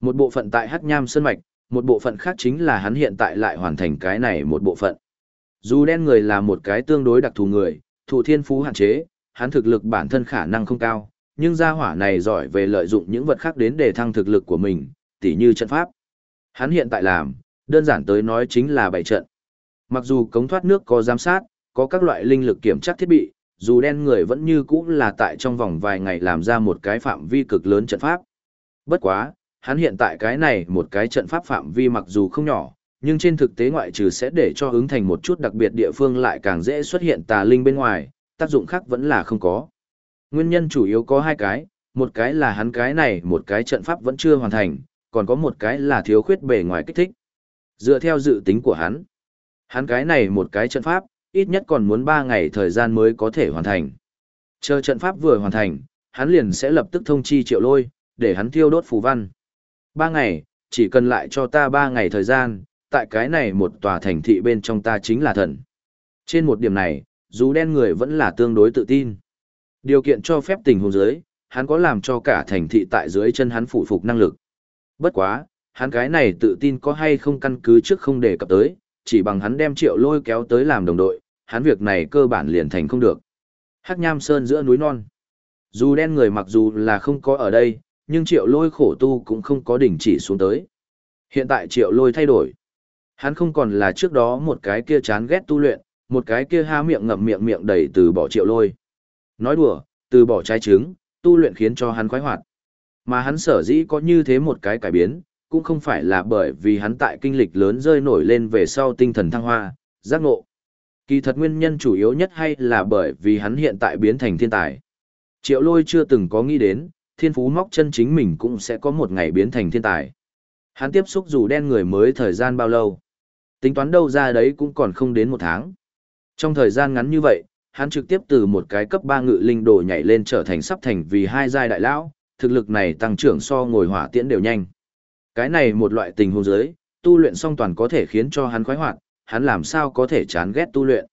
Một bộ phận tại Hắc Nham Sơn Mạch, một bộ phận khác chính là hắn hiện tại lại hoàn thành cái này một bộ phận. Dù đen người là một cái tương đối đặc thù người, thụ thiên phú hạn chế, hắn thực lực bản thân khả năng không cao, nhưng gia hỏa này giỏi về lợi dụng những vật khác đến để thăng thực lực của mình, tỉ như trận pháp. Hắn hiện tại làm, đơn giản tới nói chính là bảy trận. Mặc dù cống thoát nước có giám sát, có các loại linh lực kiểm tra thiết bị, dù đen người vẫn như cũ là tại trong vòng vài ngày làm ra một cái phạm vi cực lớn trận pháp. Bất quá, hắn hiện tại cái này một cái trận pháp phạm vi mặc dù không nhỏ, nhưng trên thực tế ngoại trừ sẽ để cho ứng thành một chút đặc biệt địa phương lại càng dễ xuất hiện tà linh bên ngoài, tác dụng khác vẫn là không có. Nguyên nhân chủ yếu có hai cái, một cái là hắn cái này một cái trận pháp vẫn chưa hoàn thành, còn có một cái là thiếu khuyết bề ngoài kích thích. Dựa theo dự tính của hắn, hắn cái này một cái trận pháp, ít nhất còn muốn 3 ngày thời gian mới có thể hoàn thành. Chờ trận pháp vừa hoàn thành, hắn liền sẽ lập tức thông chi triệu lôi, để hắn thiêu đốt phù văn ba ngày, chỉ cần lại cho ta ba ngày thời gian, tại cái này một tòa thành thị bên trong ta chính là thần. Trên một điểm này, dù đen người vẫn là tương đối tự tin. Điều kiện cho phép tình huống dưới, hắn có làm cho cả thành thị tại dưới chân hắn phụ phục năng lực. Bất quá, hắn cái này tự tin có hay không căn cứ trước không đề cập tới, chỉ bằng hắn đem triệu lôi kéo tới làm đồng đội, hắn việc này cơ bản liền thành không được. Hắc Nham Sơn giữa núi non. Dù đen người mặc dù là không có ở đây, nhưng triệu lôi khổ tu cũng không có đỉnh chỉ xuống tới. Hiện tại triệu lôi thay đổi. Hắn không còn là trước đó một cái kia chán ghét tu luyện, một cái kia há miệng ngậm miệng miệng đầy từ bỏ triệu lôi. Nói đùa, từ bỏ trái trứng, tu luyện khiến cho hắn khoái hoạt. Mà hắn sở dĩ có như thế một cái cải biến, cũng không phải là bởi vì hắn tại kinh lịch lớn rơi nổi lên về sau tinh thần thăng hoa, giác ngộ. Kỳ thật nguyên nhân chủ yếu nhất hay là bởi vì hắn hiện tại biến thành thiên tài. Triệu lôi chưa từng có nghĩ đến, thiên phú móc chân chính mình cũng sẽ có một ngày biến thành thiên tài. Hắn tiếp xúc dù đen người mới thời gian bao lâu. Tính toán đâu ra đấy cũng còn không đến một tháng. Trong thời gian ngắn như vậy, hắn trực tiếp từ một cái cấp 3 ngự linh đồ nhảy lên trở thành sắp thành vì hai giai đại lão, thực lực này tăng trưởng so ngồi hỏa tiễn đều nhanh. Cái này một loại tình huống giới, tu luyện song toàn có thể khiến cho hắn khoái hoạt, hắn làm sao có thể chán ghét tu luyện.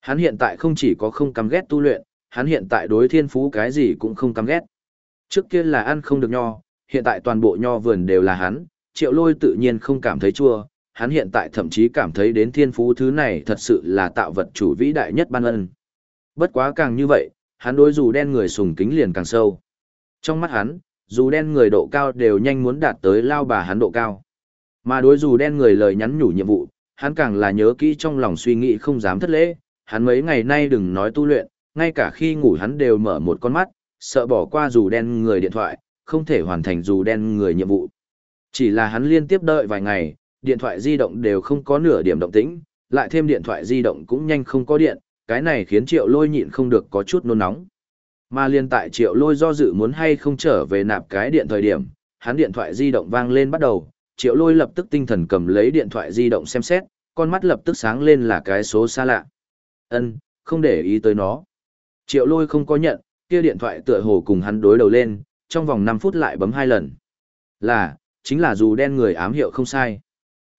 Hắn hiện tại không chỉ có không căm ghét tu luyện, hắn hiện tại đối thiên phú cái gì cũng không căm ghét. Trước kia là ăn không được nho, hiện tại toàn bộ nho vườn đều là hắn, triệu lôi tự nhiên không cảm thấy chua, hắn hiện tại thậm chí cảm thấy đến thiên phú thứ này thật sự là tạo vật chủ vĩ đại nhất ban ân. Bất quá càng như vậy, hắn đối dù đen người sùng kính liền càng sâu. Trong mắt hắn, dù đen người độ cao đều nhanh muốn đạt tới lao bà hắn độ cao. Mà đối dù đen người lời nhắn nhủ nhiệm vụ, hắn càng là nhớ kỹ trong lòng suy nghĩ không dám thất lễ, hắn mấy ngày nay đừng nói tu luyện, ngay cả khi ngủ hắn đều mở một con mắt, sợ bỏ qua dù đen người điện thoại, không thể hoàn thành dù đen người nhiệm vụ. Chỉ là hắn liên tiếp đợi vài ngày, điện thoại di động đều không có nửa điểm động tĩnh, lại thêm điện thoại di động cũng nhanh không có điện, cái này khiến triệu lôi nhịn không được có chút nôn nóng. Mà liên tại triệu lôi do dự muốn hay không trở về nạp cái điện thời điểm, hắn điện thoại di động vang lên bắt đầu, triệu lôi lập tức tinh thần cầm lấy điện thoại di động xem xét, con mắt lập tức sáng lên là cái số xa lạ. Ân, không để ý tới nó. Triệu lôi không có nhận, kia điện thoại tựa hồ cùng hắn đối đầu lên, trong vòng 5 phút lại bấm hai lần. Là, chính là dù đen người ám hiệu không sai.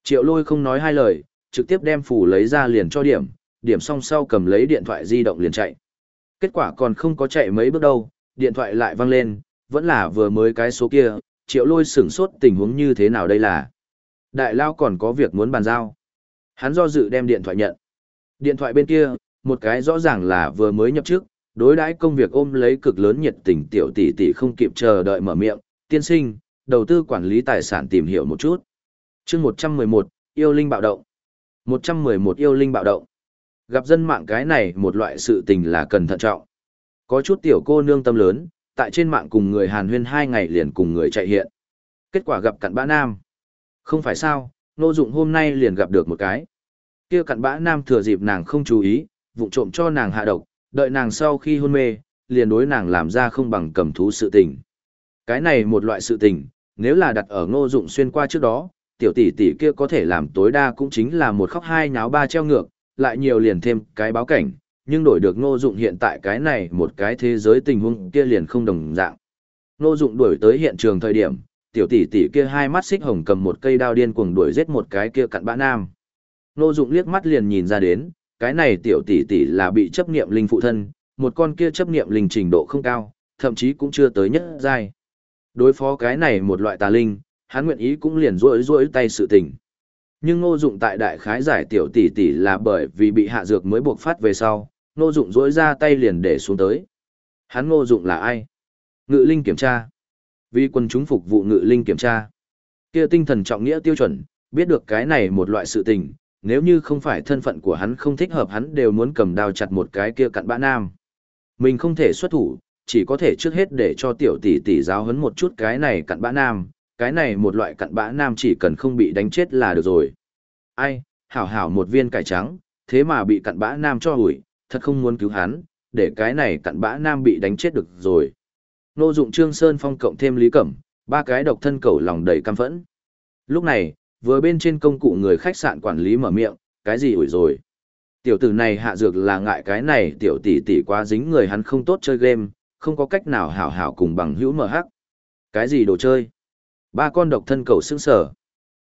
Triệu lôi không nói hai lời, trực tiếp đem phủ lấy ra liền cho điểm, điểm xong sau cầm lấy điện thoại di động liền chạy. Kết quả còn không có chạy mấy bước đâu, điện thoại lại vang lên, vẫn là vừa mới cái số kia, triệu lôi sửng sốt tình huống như thế nào đây là. Đại lao còn có việc muốn bàn giao. Hắn do dự đem điện thoại nhận. Điện thoại bên kia, một cái rõ ràng là vừa mới nhập trước, đối đãi công việc ôm lấy cực lớn nhiệt tình tiểu tỷ tỷ không kịp chờ đợi mở miệng, tiên sinh, đầu tư quản lý tài sản tìm hiểu một chút. chương 111, yêu linh bạo động. 111 yêu linh bạo động. Gặp dân mạng cái này một loại sự tình là cần thận trọng. Có chút tiểu cô nương tâm lớn, tại trên mạng cùng người Hàn huyên hai ngày liền cùng người chạy hiện. Kết quả gặp cặn bã nam. Không phải sao, nô dụng hôm nay liền gặp được một cái. kia cặn bã nam thừa dịp nàng không chú ý, vụ trộm cho nàng hạ độc, đợi nàng sau khi hôn mê, liền đối nàng làm ra không bằng cầm thú sự tình. Cái này một loại sự tình, nếu là đặt ở ngô dụng xuyên qua trước đó, tiểu tỷ tỷ kia có thể làm tối đa cũng chính là một khóc hai nháo ba treo ngược, lại nhiều liền thêm cái báo cảnh, nhưng đổi được ngô dụng hiện tại cái này một cái thế giới tình huống kia liền không đồng dạng. Ngô dụng đuổi tới hiện trường thời điểm, tiểu tỷ tỷ kia hai mắt xích hồng cầm một cây đao điên cuồng đuổi giết một cái kia cặn bã nam. Ngô dụng liếc mắt liền nhìn ra đến, cái này tiểu tỷ tỷ là bị chấp niệm linh phụ thân, một con kia chấp niệm linh trình độ không cao, thậm chí cũng chưa tới nhất giai. Đối phó cái này một loại tà linh, hắn nguyện ý cũng liền rũi rũi tay sự tình. Nhưng ngô dụng tại đại khái giải tiểu tỷ tỷ là bởi vì bị hạ dược mới buộc phát về sau, ngô dụng rũi ra tay liền để xuống tới. Hắn ngô dụng là ai? Ngự linh kiểm tra. Vì quân chúng phục vụ ngự linh kiểm tra. Kia tinh thần trọng nghĩa tiêu chuẩn, biết được cái này một loại sự tình, nếu như không phải thân phận của hắn không thích hợp hắn đều muốn cầm đao chặt một cái kia cặn bã nam. Mình không thể xuất thủ, chỉ có thể trước hết để cho tiểu tỷ tỷ giáo huấn một chút cái này cặn bã nam, cái này một loại cặn bã nam chỉ cần không bị đánh chết là được rồi. Ai, hảo hảo một viên cải trắng, thế mà bị cặn bã nam cho hủi, thật không muốn cứu hắn, để cái này cặn bã nam bị đánh chết được rồi. Nô dụng Trương Sơn Phong cộng thêm Lý Cẩm, ba cái độc thân cầu lòng đầy căm phẫn. Lúc này, vừa bên trên công cụ người khách sạn quản lý mở miệng, cái gì ủi rồi. Tiểu tử này hạ dược là ngại cái này tiểu tỷ tỷ quá dính người hắn không tốt chơi game, không có cách nào hảo hảo cùng bằng hữu mở hắc. Cái gì đồ chơi? Ba con độc thân cầu sững sở.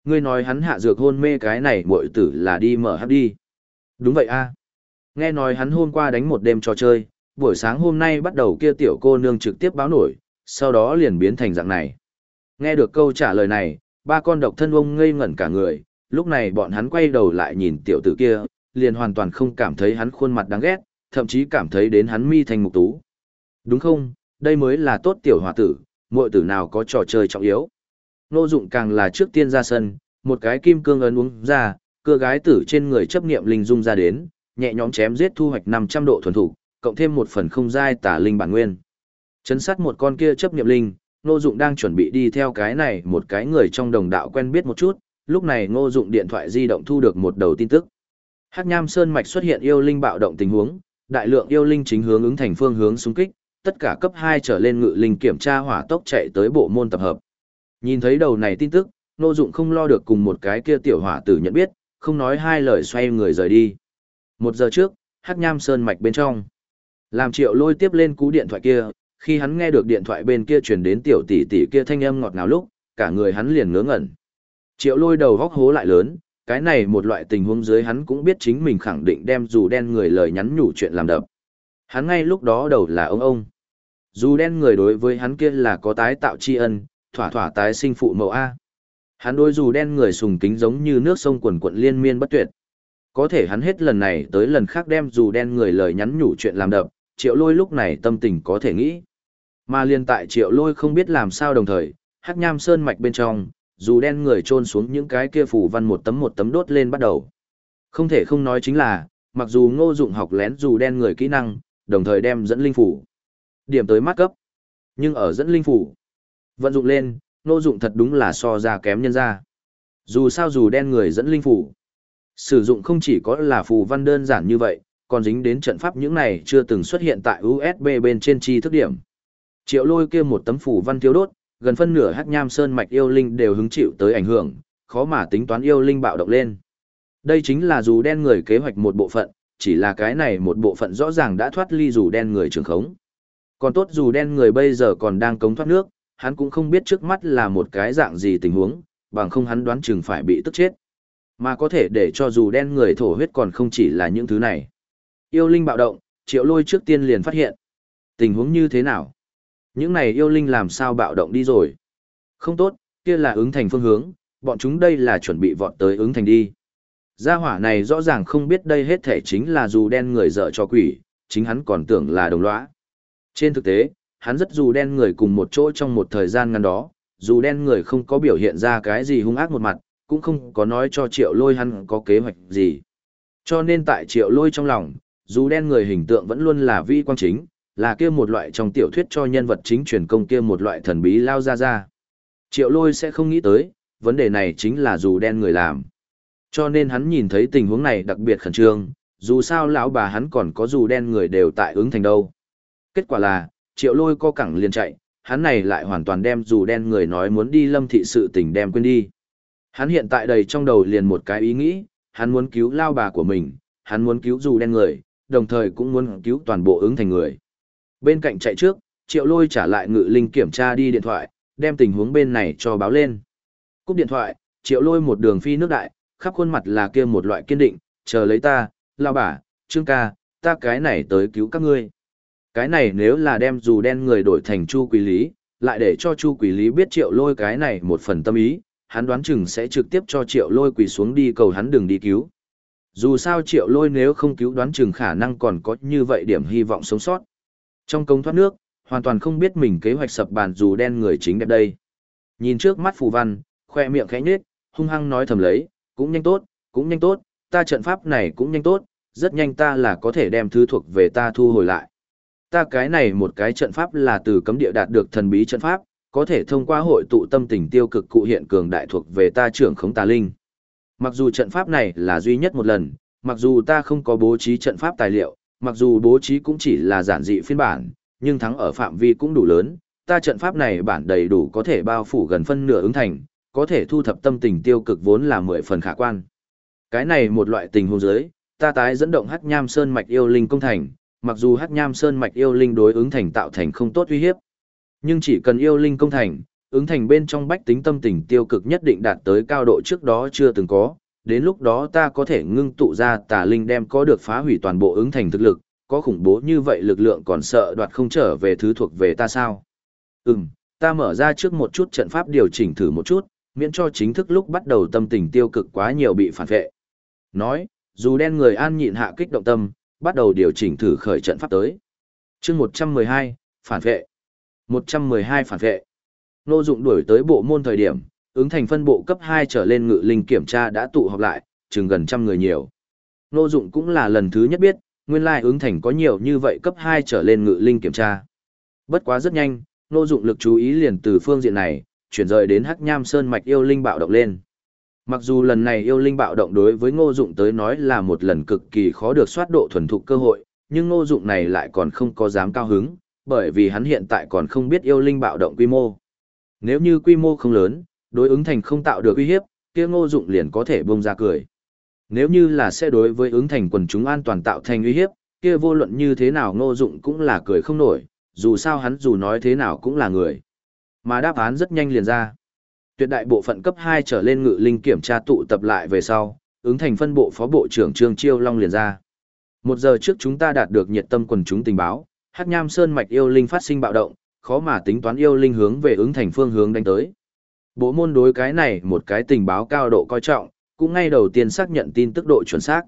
Ngươi nói hắn hạ dược hôn mê cái này muội tử là đi mở hắc đi. Đúng vậy a. Nghe nói hắn hôm qua đánh một đêm trò chơi, buổi sáng hôm nay bắt đầu kia tiểu cô nương trực tiếp báo nổi, sau đó liền biến thành dạng này. Nghe được câu trả lời này, ba con độc thân ông ngây ngẩn cả người, lúc này bọn hắn quay đầu lại nhìn tiểu tử kia, liền hoàn toàn không cảm thấy hắn khuôn mặt đáng ghét, thậm chí cảm thấy đến hắn mi thành mục tú. Đúng không, đây mới là tốt tiểu hòa tử, muội tử nào có trò chơi trọng yếu. Nô dụng càng là trước tiên ra sân, một cái kim cương ấn uống ra, cưa gái tử trên người chấp niệm linh dung ra đến, nhẹ nhõm chém giết thu hoạch 500 độ thuần thủ, cộng thêm một phần không giai tả linh bản nguyên. Chấn sát một con kia chấp niệm linh, Ngô Dụng đang chuẩn bị đi theo cái này một cái người trong đồng đạo quen biết một chút, lúc này Ngô Dụng điện thoại di động thu được một đầu tin tức. Hắc Nham Sơn mạch xuất hiện yêu linh bạo động tình huống, đại lượng yêu linh chính hướng ứng thành phương hướng xung kích, tất cả cấp 2 trở lên ngự linh kiểm tra hỏa tốc chạy tới bộ môn tập hợp. Nhìn thấy đầu này tin tức, Ngô Dụng không lo được cùng một cái kia tiểu hỏa tử nhận biết, không nói hai lời xoay người rời đi. Một giờ trước, Hắc Nham Sơn mạch bên trong. Làm Triệu Lôi tiếp lên cú điện thoại kia, khi hắn nghe được điện thoại bên kia truyền đến tiểu tỷ tỷ kia thanh âm ngọt ngào lúc, cả người hắn liền ngớ ngẩn. Triệu lôi đầu góc hố lại lớn, cái này một loại tình huống dưới hắn cũng biết chính mình khẳng định đem dù đen người lời nhắn nhủ chuyện làm đập. Hắn ngay lúc đó đầu là ông ông. Dù đen người đối với hắn kia là có tái tạo tri ân, thỏa thỏa tái sinh phụ mẫu A. Hắn đối dù đen người sùng kính giống như nước sông quần quận liên miên bất tuyệt. Có thể hắn hết lần này tới lần khác đem dù đen người lời nhắn nhủ chuyện làm đập, triệu lôi lúc này tâm tình có thể nghĩ. Mà liên tại triệu lôi không biết làm sao đồng thời, hắc nham sơn mạch bên trong, dù đen người trôn xuống những cái kia phủ văn một tấm một tấm đốt lên bắt đầu. Không thể không nói chính là, mặc dù ngô dụng học lén dù đen người kỹ năng, đồng thời đem dẫn linh phủ. Điểm tới mắt cấp. Nhưng ở dẫn linh phủ, vận dụng lên, ngô dụng thật đúng là so ra kém nhân ra. Dù sao dù đen người dẫn linh phủ, sử dụng không chỉ có là phù văn đơn giản như vậy, còn dính đến trận pháp những này chưa từng xuất hiện tại USB bên trên chi thức điểm. Triệu lôi kia một tấm phủ văn thiếu đốt, gần phân nửa hắc nham sơn mạch yêu linh đều hứng chịu tới ảnh hưởng, khó mà tính toán yêu linh bạo động lên. Đây chính là dù đen người kế hoạch một bộ phận, chỉ là cái này một bộ phận rõ ràng đã thoát ly dù đen người trường khống. Còn tốt dù đen người bây giờ còn đang cống thoát nước, hắn cũng không biết trước mắt là một cái dạng gì tình huống, bằng không hắn đoán chừng phải bị tức chết. Mà có thể để cho dù đen người thổ huyết còn không chỉ là những thứ này. Yêu linh bạo động, triệu lôi trước tiên liền phát hiện. Tình huống như thế nào? Những này yêu linh làm sao bạo động đi rồi? Không tốt, kia là ứng thành phương hướng, bọn chúng đây là chuẩn bị vọt tới ứng thành đi. Gia hỏa này rõ ràng không biết đây hết thể chính là dù đen người dở cho quỷ, chính hắn còn tưởng là đồng lõa. Trên thực tế, hắn rất dù đen người cùng một chỗ trong một thời gian ngắn đó, dù đen người không có biểu hiện ra cái gì hung ác một mặt, cũng không có nói cho triệu lôi hắn có kế hoạch gì. Cho nên tại triệu lôi trong lòng, dù đen người hình tượng vẫn luôn là vi quan chính, là kia một loại trong tiểu thuyết cho nhân vật chính truyền công kia một loại thần bí lao ra ra. Triệu lôi sẽ không nghĩ tới, vấn đề này chính là dù đen người làm. Cho nên hắn nhìn thấy tình huống này đặc biệt khẩn trương, dù sao lão bà hắn còn có dù đen người đều tại ứng thành đâu. Kết quả là, triệu lôi co cẳng liền chạy, hắn này lại hoàn toàn đem dù đen người nói muốn đi lâm thị sự tình đem quên đi. Hắn hiện tại đầy trong đầu liền một cái ý nghĩ, hắn muốn cứu lao bà của mình, hắn muốn cứu dù đen người, đồng thời cũng muốn cứu toàn bộ ứng thành người. Bên cạnh chạy trước, triệu lôi trả lại ngự linh kiểm tra đi điện thoại, đem tình huống bên này cho báo lên. Cúp điện thoại, triệu lôi một đường phi nước đại, khắp khuôn mặt là kia một loại kiên định, chờ lấy ta, lao bà, trương ca, ta cái này tới cứu các ngươi. Cái này nếu là đem dù đen người đổi thành chu quý lý, lại để cho Chu Quỷ Lý biết triệu lôi cái này một phần tâm ý, hắn đoán chừng sẽ trực tiếp cho triệu lôi quỳ xuống đi cầu hắn đừng đi cứu. Dù sao triệu lôi nếu không cứu đoán chừng khả năng còn có như vậy điểm hy vọng sống sót. Trong công thoát nước, hoàn toàn không biết mình kế hoạch sập bàn dù đen người chính đẹp đây. Nhìn trước mắt phù văn, khoe miệng khẽ nhếch, hung hăng nói thầm lấy, cũng nhanh tốt, cũng nhanh tốt, ta trận pháp này cũng nhanh tốt, rất nhanh ta là có thể đem thứ thuộc về ta thu hồi lại. Ta cái này một cái trận pháp là từ cấm địa đạt được thần bí trận pháp, có thể thông qua hội tụ tâm tình tiêu cực cụ hiện cường đại thuộc về ta trưởng khống tà linh. Mặc dù trận pháp này là duy nhất một lần, mặc dù ta không có bố trí trận pháp tài liệu, mặc dù bố trí cũng chỉ là giản dị phiên bản, nhưng thắng ở phạm vi cũng đủ lớn, ta trận pháp này bản đầy đủ có thể bao phủ gần phân nửa ứng thành, có thể thu thập tâm tình tiêu cực vốn là mười phần khả quan. Cái này một loại tình huống giới, ta tái dẫn động Hắc Nham Sơn mạch yêu linh công thành, mặc dù Hắc Nham Sơn mạch yêu linh đối ứng thành tạo thành không tốt uy hiếp, nhưng chỉ cần yêu linh công thành, ứng thành bên trong bách tính tâm tình tiêu cực nhất định đạt tới cao độ trước đó chưa từng có, đến lúc đó ta có thể ngưng tụ ra tà linh đem có được phá hủy toàn bộ ứng thành thực lực, có khủng bố như vậy lực lượng còn sợ đoạt không trở về thứ thuộc về ta sao? Ừm, ta mở ra trước một chút trận pháp điều chỉnh thử một chút, miễn cho chính thức lúc bắt đầu tâm tình tiêu cực quá nhiều bị phản vệ. Nói, dù đen người an nhịn hạ kích động tâm, bắt đầu điều chỉnh thử khởi trận pháp tới. chương 112, phản vệ. 112 phản vệ. Nô dụng đuổi tới bộ môn thời điểm, ứng thành phân bộ cấp 2 trở lên ngự linh kiểm tra đã tụ họp lại, chừng gần trăm người nhiều. Nô dụng cũng là lần thứ nhất biết, nguyên lai ứng thành có nhiều như vậy cấp 2 trở lên ngự linh kiểm tra. Bất quá rất nhanh, nô dụng lực chú ý liền từ phương diện này, chuyển rời đến Hắc Nham Sơn mạch yêu linh bạo động lên. Mặc dù lần này yêu linh bạo động đối với ngô dụng tới nói là một lần cực kỳ khó được soát độ thuần thục cơ hội, nhưng ngô dụng này lại còn không có dám cao hứng, bởi vì hắn hiện tại còn không biết yêu linh bạo động quy mô. Nếu như quy mô không lớn, đối ứng thành không tạo được uy hiếp, kia ngô dụng liền có thể bông ra cười. Nếu như là sẽ đối với ứng thành quần chúng an toàn tạo thành uy hiếp, kia vô luận như thế nào ngô dụng cũng là cười không nổi, dù sao hắn dù nói thế nào cũng là người. Mà đáp án rất nhanh liền ra. Tuyệt đại bộ phận cấp 2 trở lên ngự linh kiểm tra tụ tập lại về sau, ứng thành phân bộ phó bộ trưởng Trương Chiêu Long liền ra. Một giờ trước chúng ta đạt được nhiệt tâm quần chúng tình báo, Hắc Nham Sơn mạch yêu linh phát sinh bạo động, khó mà tính toán yêu linh hướng về ứng thành phương hướng đánh tới. Bộ môn đối cái này một cái tình báo cao độ coi trọng, cũng ngay đầu tiên xác nhận tin tức độ chuẩn xác.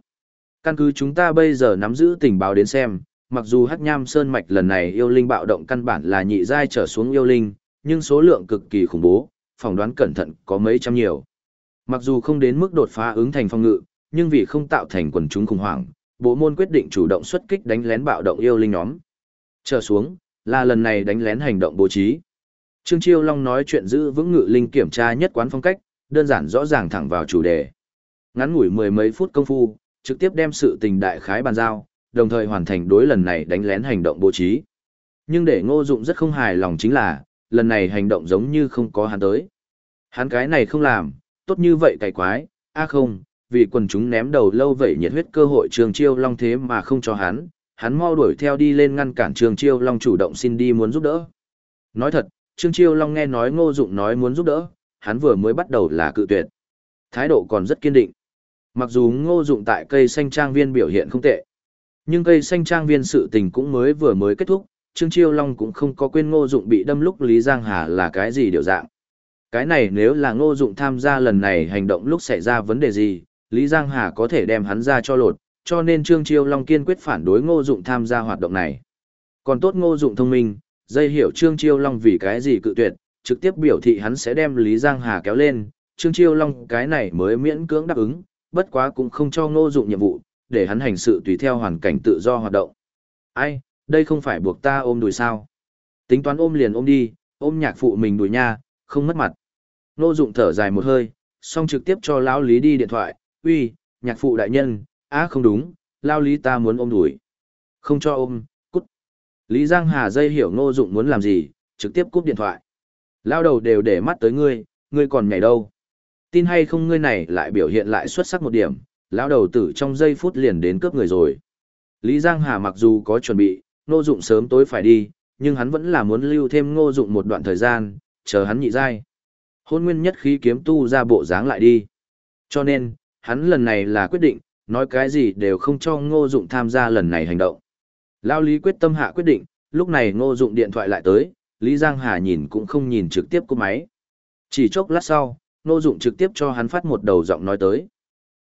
Căn cứ chúng ta bây giờ nắm giữ tình báo đến xem, mặc dù Hắc Nham Sơn mạch lần này yêu linh bạo động căn bản là nhị giai trở xuống yêu linh, nhưng số lượng cực kỳ khủng bố, phỏng đoán cẩn thận có mấy trăm nhiều. Mặc dù không đến mức đột phá ứng thành phong ngự, nhưng vì không tạo thành quần chúng khủng hoảng, bộ môn quyết định chủ động xuất kích đánh lén bạo động yêu linh nhóm. Trở xuống, là lần này đánh lén hành động bố trí. Trương Chiêu Long nói chuyện giữ vững ngự linh kiểm tra nhất quán phong cách, đơn giản rõ ràng thẳng vào chủ đề. Ngắn ngủi mười mấy phút công phu, trực tiếp đem sự tình đại khái bàn giao, đồng thời hoàn thành đối lần này đánh lén hành động bố trí. Nhưng để ngô dụng rất không hài lòng chính là, lần này hành động giống như không có hắn tới. Hắn cái này không làm, tốt như vậy cày quái, a không, vì quần chúng ném đầu lâu vậy nhiệt huyết cơ hội Trương chiêu long thế mà không cho hắn, hắn mau đuổi theo đi lên ngăn cản Trương chiêu long chủ động xin đi muốn giúp đỡ. Nói thật, Trương Chiêu Long nghe nói Ngô Dụng nói muốn giúp đỡ, hắn vừa mới bắt đầu là cự tuyệt. Thái độ còn rất kiên định. Mặc dù Ngô Dụng tại cây xanh trang viên biểu hiện không tệ, nhưng cây xanh trang viên sự tình cũng mới vừa mới kết thúc, Trương Chiêu Long cũng không có quên Ngô Dụng bị đâm lúc Lý Giang Hà là cái gì điều dạng. Cái này nếu là Ngô Dụng tham gia lần này hành động lúc xảy ra vấn đề gì, Lý Giang Hà có thể đem hắn ra cho lột, cho nên Trương Chiêu Long kiên quyết phản đối Ngô Dụng tham gia hoạt động này. Còn tốt Ngô Dụng thông minh, dây hiểu Trương Chiêu Long vì cái gì cự tuyệt, trực tiếp biểu thị hắn sẽ đem Lý Giang Hà kéo lên, Trương Chiêu Long cái này mới miễn cưỡng đáp ứng, bất quá cũng không cho Ngô Dụng nhiệm vụ, để hắn hành sự tùy theo hoàn cảnh tự do hoạt động. Ai, đây không phải buộc ta ôm đùi sao? Tính toán ôm liền ôm đi, ôm nhạc phụ mình đùi nha, không mất mặt. Ngô Dụng thở dài một hơi, xong trực tiếp cho lão Lý đi điện thoại, "Uy, nhạc phụ đại nhân, á không đúng, lão Lý ta muốn ôm đùi." "Không cho ôm, Lý Giang Hà dây hiểu ngô dụng muốn làm gì, trực tiếp cúp điện thoại. Lao đầu đều để mắt tới ngươi, ngươi còn nhảy đâu. Tin hay không ngươi này lại biểu hiện lại xuất sắc một điểm, lão đầu tử trong giây phút liền đến cướp người rồi. Lý Giang Hà mặc dù có chuẩn bị, ngô dụng sớm tối phải đi, nhưng hắn vẫn là muốn lưu thêm ngô dụng một đoạn thời gian, chờ hắn nhị giai. Hôn nguyên nhất khí kiếm tu ra bộ dáng lại đi. Cho nên, hắn lần này là quyết định, nói cái gì đều không cho ngô dụng tham gia lần này hành động. Lao Lý quyết tâm hạ quyết định, lúc này ngô dụng điện thoại lại tới, Lý Giang Hà nhìn cũng không nhìn trực tiếp của máy. Chỉ chốc lát sau, Ngô Dụng trực tiếp cho hắn phát một đầu giọng nói tới.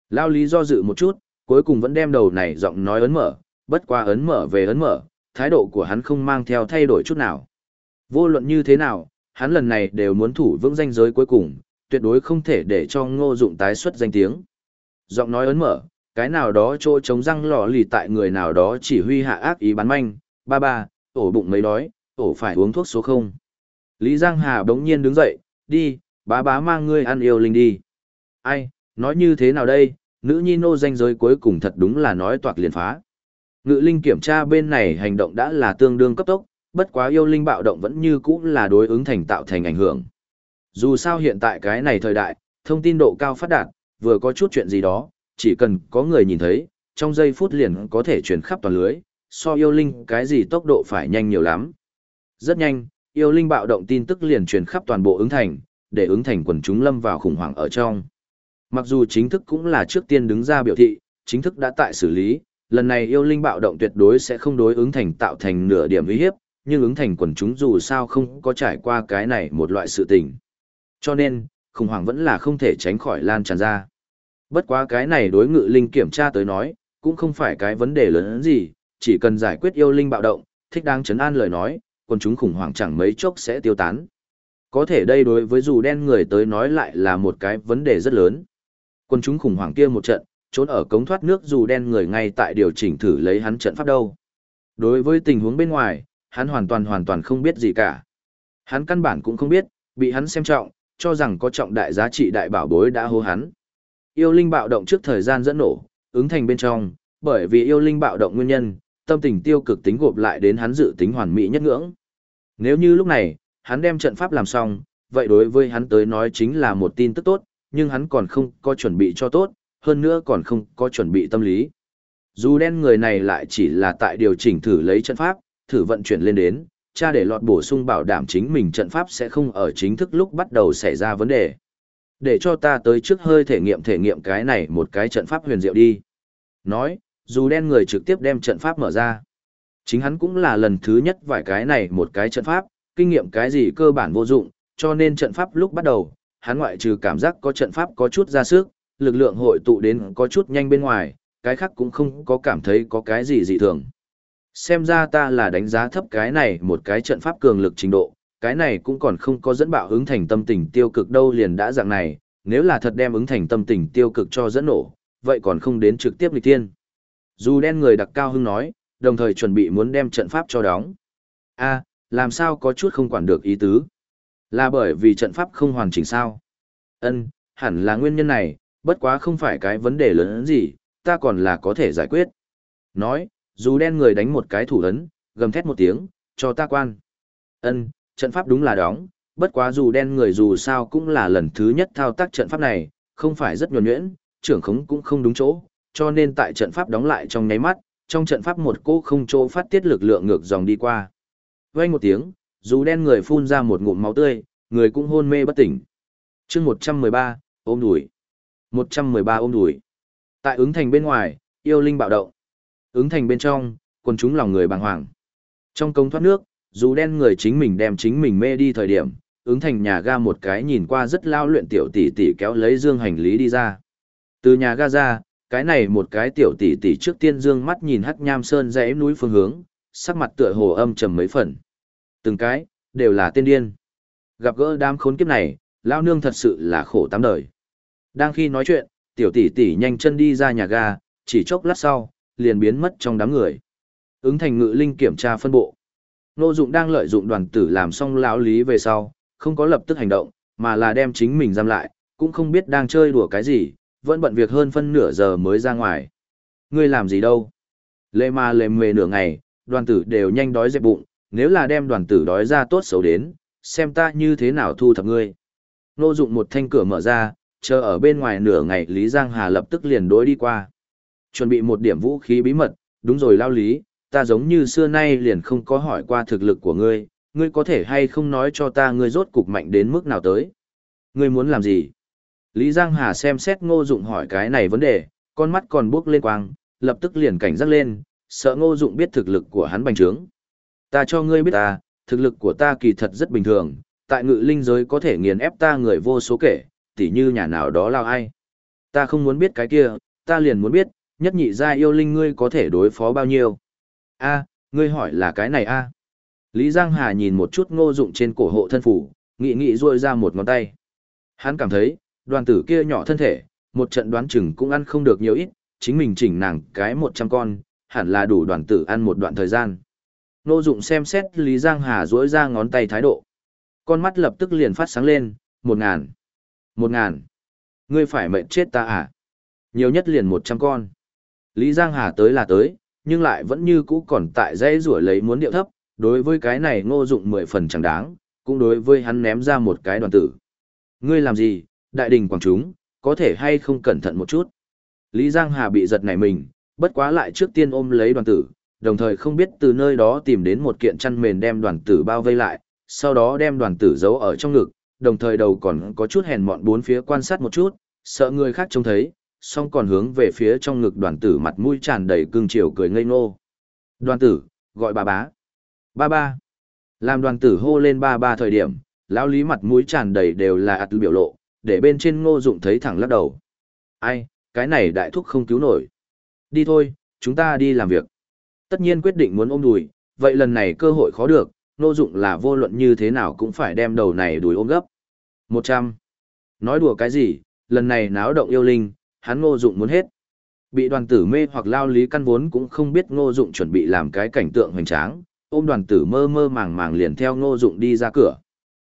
Lao Lý do dự một chút, cuối cùng vẫn đem đầu này giọng nói ấn mở, bất qua ấn mở về ấn mở, thái độ của hắn không mang theo thay đổi chút nào. Vô luận như thế nào, hắn lần này đều muốn thủ vững danh giới cuối cùng, tuyệt đối không thể để cho Ngô Dụng tái xuất danh tiếng. Giọng nói ấn mở, cái nào đó chỗ chống răng lò lì tại người nào đó chỉ huy hạ ác ý bắn manh, ba ba, ổ bụng mấy đói, ổ phải uống thuốc số không. Lý Giang Hà bỗng nhiên đứng dậy, đi, bá bá mang ngươi ăn yêu linh đi. Ai, nói như thế nào đây, nữ nhi nô danh giới cuối cùng thật đúng là nói toạc liền phá. Ngự linh kiểm tra bên này hành động đã là tương đương cấp tốc, bất quá yêu linh bạo động vẫn như cũ là đối ứng thành tạo thành ảnh hưởng. Dù sao hiện tại cái này thời đại, thông tin độ cao phát đạt, vừa có chút chuyện gì đó, chỉ cần có người nhìn thấy, trong giây phút liền có thể truyền khắp toàn lưới, so yêu linh cái gì tốc độ phải nhanh nhiều lắm. Rất nhanh, yêu linh bạo động tin tức liền truyền khắp toàn bộ ứng thành, để ứng thành quần chúng lâm vào khủng hoảng ở trong. Mặc dù chính thức cũng là trước tiên đứng ra biểu thị, chính thức đã tại xử lý, lần này yêu linh bạo động tuyệt đối sẽ không đối ứng thành tạo thành nửa điểm uy hiếp, nhưng ứng thành quần chúng dù sao không có trải qua cái này một loại sự tình. Cho nên, khủng hoảng vẫn là không thể tránh khỏi lan tràn ra. Bất quá cái này đối ngự linh kiểm tra tới nói, cũng không phải cái vấn đề lớn gì, chỉ cần giải quyết yêu linh bạo động, thích đáng chấn an lời nói, còn chúng khủng hoảng chẳng mấy chốc sẽ tiêu tán. Có thể đây đối với dù đen người tới nói lại là một cái vấn đề rất lớn. quân chúng khủng hoảng kia một trận, trốn ở cống thoát nước dù đen người ngay tại điều chỉnh thử lấy hắn trận pháp đâu. Đối với tình huống bên ngoài, hắn hoàn toàn hoàn toàn không biết gì cả. Hắn căn bản cũng không biết, bị hắn xem trọng, cho rằng có trọng đại giá trị đại bảo bối đã hô hắn. Yêu linh bạo động trước thời gian dẫn nổ, ứng thành bên trong, bởi vì yêu linh bạo động nguyên nhân, tâm tình tiêu cực tính gộp lại đến hắn dự tính hoàn mỹ nhất ngưỡng. Nếu như lúc này, hắn đem trận pháp làm xong, vậy đối với hắn tới nói chính là một tin tức tốt, nhưng hắn còn không có chuẩn bị cho tốt, hơn nữa còn không có chuẩn bị tâm lý. Dù đen người này lại chỉ là tại điều chỉnh thử lấy trận pháp, thử vận chuyển lên đến, cha để lọt bổ sung bảo đảm chính mình trận pháp sẽ không ở chính thức lúc bắt đầu xảy ra vấn đề. Để cho ta tới trước hơi thể nghiệm thể nghiệm cái này một cái trận pháp huyền diệu đi. Nói, dù đen người trực tiếp đem trận pháp mở ra. Chính hắn cũng là lần thứ nhất vài cái này một cái trận pháp, kinh nghiệm cái gì cơ bản vô dụng, cho nên trận pháp lúc bắt đầu, hắn ngoại trừ cảm giác có trận pháp có chút ra sức, lực lượng hội tụ đến có chút nhanh bên ngoài, cái khác cũng không có cảm thấy có cái gì dị thường. Xem ra ta là đánh giá thấp cái này một cái trận pháp cường lực trình độ, cái này cũng còn không có dẫn bạo ứng thành tâm tình tiêu cực đâu liền đã dạng này, nếu là thật đem ứng thành tâm tình tiêu cực cho dẫn nổ, vậy còn không đến trực tiếp lịch tiên. Dù đen người đặc cao hưng nói, đồng thời chuẩn bị muốn đem trận pháp cho đóng. a làm sao có chút không quản được ý tứ? Là bởi vì trận pháp không hoàn chỉnh sao? Ân, hẳn là nguyên nhân này, bất quá không phải cái vấn đề lớn gì, ta còn là có thể giải quyết. Nói, dù đen người đánh một cái thủ ấn, gầm thét một tiếng, cho ta quan. Ân, trận pháp đúng là đóng, bất quá dù đen người dù sao cũng là lần thứ nhất thao tác trận pháp này, không phải rất nhuần nhuyễn, trưởng khống cũng không đúng chỗ, cho nên tại trận pháp đóng lại trong nháy mắt, trong trận pháp một cô không chỗ phát tiết lực lượng ngược dòng đi qua. Vang một tiếng, dù đen người phun ra một ngụm máu tươi, người cũng hôn mê bất tỉnh. chương 113, ôm đùi. 113 ôm đùi. Tại ứng thành bên ngoài, yêu linh bạo động. Ứng thành bên trong, quần chúng lòng người bàng hoàng. Trong công thoát nước, dù đen người chính mình đem chính mình mê đi thời điểm, ứng thành nhà ga một cái nhìn qua rất lao luyện tiểu tỷ tỷ kéo lấy dương hành lý đi ra. Từ nhà ga ra, cái này một cái tiểu tỷ tỷ trước tiên dương mắt nhìn hắc nham sơn dãy núi phương hướng, sắc mặt tựa hồ âm trầm mấy phần. Từng cái, đều là tên điên. Gặp gỡ đám khốn kiếp này, lao nương thật sự là khổ tám đời. Đang khi nói chuyện, tiểu tỷ tỷ nhanh chân đi ra nhà ga, chỉ chốc lát sau, liền biến mất trong đám người. Ứng thành ngự linh kiểm tra phân bộ. Nô dụng đang lợi dụng đoàn tử làm xong lão lý về sau, không có lập tức hành động, mà là đem chính mình giam lại, cũng không biết đang chơi đùa cái gì, vẫn bận việc hơn phân nửa giờ mới ra ngoài. Ngươi làm gì đâu? Lê ma lê mề nửa ngày, đoàn tử đều nhanh đói dẹp bụng, nếu là đem đoàn tử đói ra tốt xấu đến, xem ta như thế nào thu thập ngươi. Nô dụng một thanh cửa mở ra, chờ ở bên ngoài nửa ngày Lý Giang Hà lập tức liền đối đi qua. Chuẩn bị một điểm vũ khí bí mật, đúng rồi lao lý, ta giống như xưa nay liền không có hỏi qua thực lực của ngươi, ngươi có thể hay không nói cho ta ngươi rốt cục mạnh đến mức nào tới. Ngươi muốn làm gì? Lý Giang Hà xem xét ngô dụng hỏi cái này vấn đề, con mắt còn bước lên quang, lập tức liền cảnh giác lên, sợ ngô dụng biết thực lực của hắn bành trướng. Ta cho ngươi biết ta, thực lực của ta kỳ thật rất bình thường, tại ngự linh giới có thể nghiền ép ta người vô số kể, tỉ như nhà nào đó lao ai. Ta không muốn biết cái kia, ta liền muốn biết, nhất nhị gia yêu linh ngươi có thể đối phó bao nhiêu a ngươi hỏi là cái này a Lý Giang Hà nhìn một chút ngô dụng trên cổ hộ thân phủ, nghị nghị ruôi ra một ngón tay. Hắn cảm thấy, đoàn tử kia nhỏ thân thể, một trận đoán chừng cũng ăn không được nhiều ít, chính mình chỉnh nàng cái 100 con, hẳn là đủ đoàn tử ăn một đoạn thời gian. Ngô dụng xem xét Lý Giang Hà ruôi ra ngón tay thái độ. Con mắt lập tức liền phát sáng lên, một ngàn. Một ngàn. Ngươi phải mệnh chết ta à? Nhiều nhất liền 100 con. Lý Giang Hà tới là tới, nhưng lại vẫn như cũ còn tại dãy rủa lấy muốn điệu thấp, đối với cái này ngô dụng mười phần chẳng đáng, cũng đối với hắn ném ra một cái đoàn tử. Ngươi làm gì, đại đình quảng chúng, có thể hay không cẩn thận một chút. Lý Giang Hà bị giật nảy mình, bất quá lại trước tiên ôm lấy đoàn tử, đồng thời không biết từ nơi đó tìm đến một kiện chăn mền đem đoàn tử bao vây lại, sau đó đem đoàn tử giấu ở trong ngực, đồng thời đầu còn có chút hèn mọn bốn phía quan sát một chút, sợ người khác trông thấy, song còn hướng về phía trong ngực đoàn tử mặt mũi tràn đầy cương chiều cười ngây ngô. Đoàn tử, gọi bà bá. Ba ba. Làm đoàn tử hô lên ba ba thời điểm, lão lý mặt mũi tràn đầy đều là ạt biểu lộ, để bên trên ngô dụng thấy thẳng lắc đầu. Ai, cái này đại thúc không cứu nổi. Đi thôi, chúng ta đi làm việc. Tất nhiên quyết định muốn ôm đùi, vậy lần này cơ hội khó được, ngô dụng là vô luận như thế nào cũng phải đem đầu này đùi ôm gấp. Một trăm. Nói đùa cái gì, lần này náo động yêu linh, hắn ngô dụng muốn hết. Bị đoàn tử mê hoặc lao lý căn vốn cũng không biết ngô dụng chuẩn bị làm cái cảnh tượng hoành tráng, ôm đoàn tử mơ mơ màng màng liền theo ngô dụng đi ra cửa.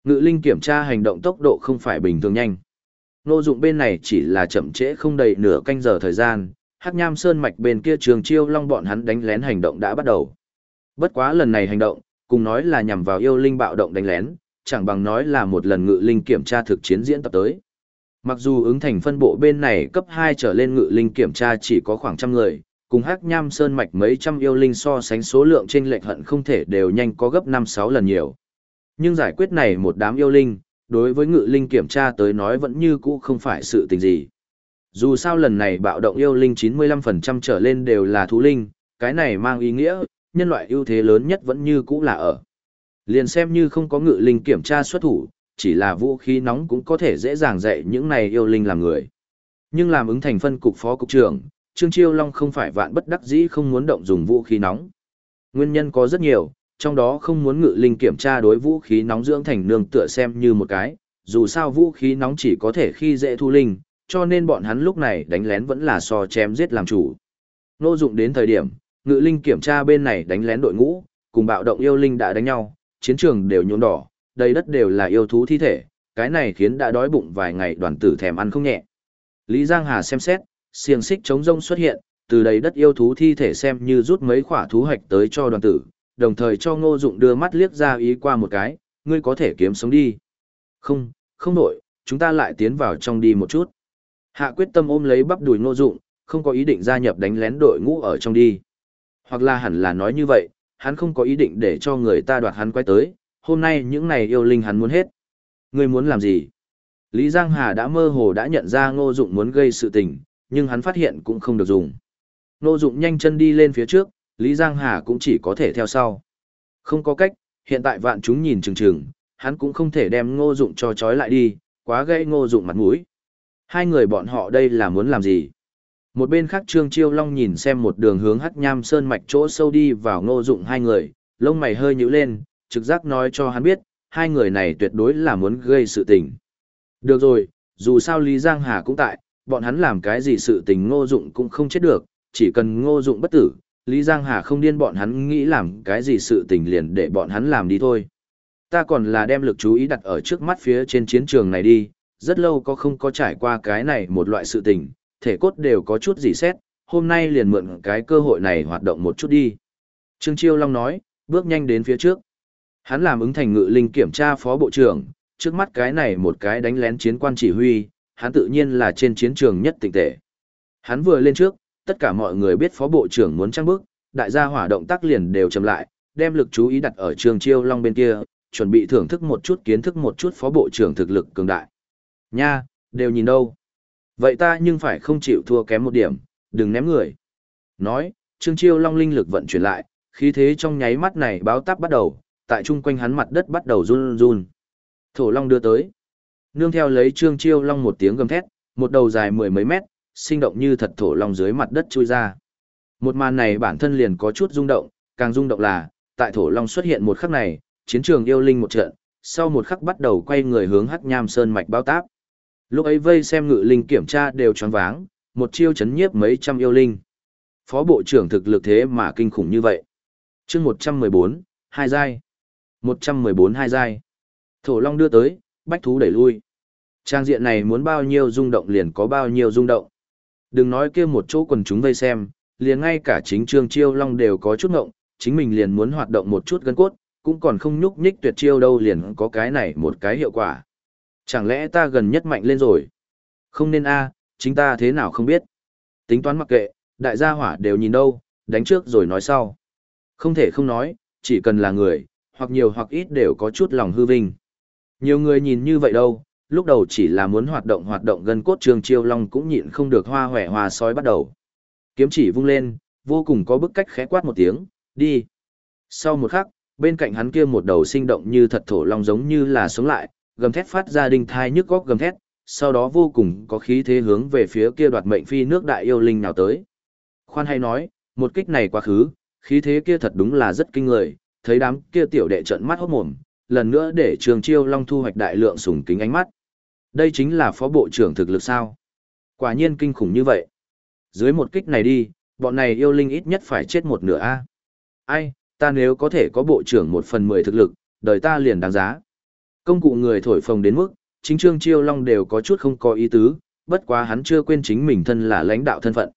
Ngự linh kiểm tra hành động tốc độ không phải bình thường nhanh. Ngô dụng bên này chỉ là chậm trễ không đầy nửa canh giờ thời gian, hắc nham sơn mạch bên kia trường chiêu long bọn hắn đánh lén hành động đã bắt đầu. Bất quá lần này hành động, cùng nói là nhằm vào yêu linh bạo động đánh lén, chẳng bằng nói là một lần ngự linh kiểm tra thực chiến diễn tập tới. Mặc dù ứng thành phân bộ bên này cấp 2 trở lên ngự linh kiểm tra chỉ có khoảng trăm người, cùng hắc nham sơn mạch mấy trăm yêu linh so sánh số lượng trên lệch hận không thể đều nhanh có gấp 5-6 lần nhiều. Nhưng giải quyết này một đám yêu linh, đối với ngự linh kiểm tra tới nói vẫn như cũ không phải sự tình gì. Dù sao lần này bạo động yêu linh 95% trở lên đều là thú linh, cái này mang ý nghĩa, nhân loại ưu thế lớn nhất vẫn như cũ là ở. Liền xem như không có ngự linh kiểm tra xuất thủ, chỉ là vũ khí nóng cũng có thể dễ dàng dạy những này yêu linh làm người. Nhưng làm ứng thành phân cục phó cục trưởng, Trương Chiêu Long không phải vạn bất đắc dĩ không muốn động dùng vũ khí nóng. Nguyên nhân có rất nhiều, trong đó không muốn ngự linh kiểm tra đối vũ khí nóng dưỡng thành nương tựa xem như một cái, dù sao vũ khí nóng chỉ có thể khi dễ thu linh, cho nên bọn hắn lúc này đánh lén vẫn là so chém giết làm chủ. Nô dụng đến thời điểm, ngự linh kiểm tra bên này đánh lén đội ngũ, cùng bạo động yêu linh đã đánh nhau, chiến trường đều nhuộm đỏ, đầy đất đều là yêu thú thi thể, cái này khiến đã đói bụng vài ngày đoàn tử thèm ăn không nhẹ. Lý Giang Hà xem xét, xiềng xích chống rông xuất hiện, từ đầy đất yêu thú thi thể xem như rút mấy khỏa thú hạch tới cho đoàn tử, đồng thời cho ngô dụng đưa mắt liếc ra ý qua một cái, ngươi có thể kiếm sống đi. Không, không nổi, chúng ta lại tiến vào trong đi một chút. Hạ quyết tâm ôm lấy bắp đùi ngô dụng, không có ý định gia nhập đánh lén đội ngũ ở trong đi. Hoặc là hẳn là nói như vậy, hắn không có ý định để cho người ta đoạt hắn quay tới, hôm nay những này yêu linh hắn muốn hết. Ngươi muốn làm gì? Lý Giang Hà đã mơ hồ đã nhận ra ngô dụng muốn gây sự tình, nhưng hắn phát hiện cũng không được dùng. Ngô dụng nhanh chân đi lên phía trước, Lý Giang Hà cũng chỉ có thể theo sau. Không có cách, hiện tại vạn chúng nhìn chừng chừng, hắn cũng không thể đem ngô dụng cho trói lại đi, quá gây ngô dụng mặt mũi. Hai người bọn họ đây là muốn làm gì? Một bên khác Trương Chiêu Long nhìn xem một đường hướng hắc nham sơn mạch chỗ sâu đi vào ngô dụng hai người, lông mày hơi nhíu lên, trực giác nói cho hắn biết, hai người này tuyệt đối là muốn gây sự tình. Được rồi, dù sao Lý Giang Hà cũng tại, bọn hắn làm cái gì sự tình ngô dụng cũng không chết được, chỉ cần ngô dụng bất tử, Lý Giang Hà không điên bọn hắn nghĩ làm cái gì sự tình liền để bọn hắn làm đi thôi. Ta còn là đem lực chú ý đặt ở trước mắt phía trên chiến trường này đi, rất lâu có không có trải qua cái này một loại sự tình, thể cốt đều có chút gì xét, hôm nay liền mượn cái cơ hội này hoạt động một chút đi. Trương Chiêu Long nói, bước nhanh đến phía trước. Hắn làm ứng thành ngự linh kiểm tra phó bộ trưởng, trước mắt cái này một cái đánh lén chiến quan chỉ huy, hắn tự nhiên là trên chiến trường nhất tịnh tệ. Hắn vừa lên trước, tất cả mọi người biết phó bộ trưởng muốn trăng bước, đại gia hỏa động tác liền đều chậm lại, đem lực chú ý đặt ở trường chiêu long bên kia, chuẩn bị thưởng thức một chút kiến thức một chút phó bộ trưởng thực lực cường đại. Nha, đều nhìn đâu. Vậy ta nhưng phải không chịu thua kém một điểm, đừng ném người. Nói, trương chiêu long linh lực vận chuyển lại, khí thế trong nháy mắt này báo táp bắt đầu, tại chung quanh hắn mặt đất bắt đầu run run. Thổ long đưa tới. Nương theo lấy trương chiêu long một tiếng gầm thét, một đầu dài mười mấy mét, sinh động như thật thổ long dưới mặt đất chui ra. Một màn này bản thân liền có chút rung động, càng rung động là, tại thổ long xuất hiện một khắc này, chiến trường yêu linh một trận, sau một khắc bắt đầu quay người hướng hắc nham sơn mạch bao táp. Lúc ấy vây xem ngự linh kiểm tra đều choáng váng, một chiêu chấn nhiếp mấy trăm yêu linh. Phó bộ trưởng thực lực thế mà kinh khủng như vậy. chương 114, hai giai. 114 hai giai. Thổ long đưa tới, bách thú đẩy lui. Trang diện này muốn bao nhiêu rung động liền có bao nhiêu rung động. Đừng nói kia một chỗ quần chúng vây xem, liền ngay cả chính trương chiêu long đều có chút ngộng, chính mình liền muốn hoạt động một chút gân cốt, cũng còn không nhúc nhích tuyệt chiêu đâu liền có cái này một cái hiệu quả. Chẳng lẽ ta gần nhất mạnh lên rồi? Không nên a, chính ta thế nào không biết. Tính toán mặc kệ, đại gia hỏa đều nhìn đâu, đánh trước rồi nói sau. Không thể không nói, chỉ cần là người, hoặc nhiều hoặc ít đều có chút lòng hư vinh. Nhiều người nhìn như vậy đâu, lúc đầu chỉ là muốn hoạt động hoạt động gần cốt trường chiêu long cũng nhịn không được hoa hòe hoa sói bắt đầu. Kiếm chỉ vung lên, vô cùng có bức cách khẽ quát một tiếng, đi. Sau một khắc, bên cạnh hắn kia một đầu sinh động như thật thổ long giống như là sống lại, gầm thét phát ra đinh thai nhức góc gầm thét, sau đó vô cùng có khí thế hướng về phía kia đoạt mệnh phi nước đại yêu linh nào tới. Khoan hay nói, một kích này quá khứ, khí thế kia thật đúng là rất kinh người, thấy đám kia tiểu đệ trợn mắt hốt mồm, lần nữa để Trường Chiêu Long thu hoạch đại lượng sùng kính ánh mắt. Đây chính là phó bộ trưởng thực lực sao? Quả nhiên kinh khủng như vậy. Dưới một kích này đi, bọn này yêu linh ít nhất phải chết một nửa a. Ai, ta nếu có thể có bộ trưởng một phần mười thực lực, đời ta liền đáng giá. Công cụ người thổi phồng đến mức, chính trương chiêu long đều có chút không có ý tứ, bất quá hắn chưa quên chính mình thân là lãnh đạo thân phận.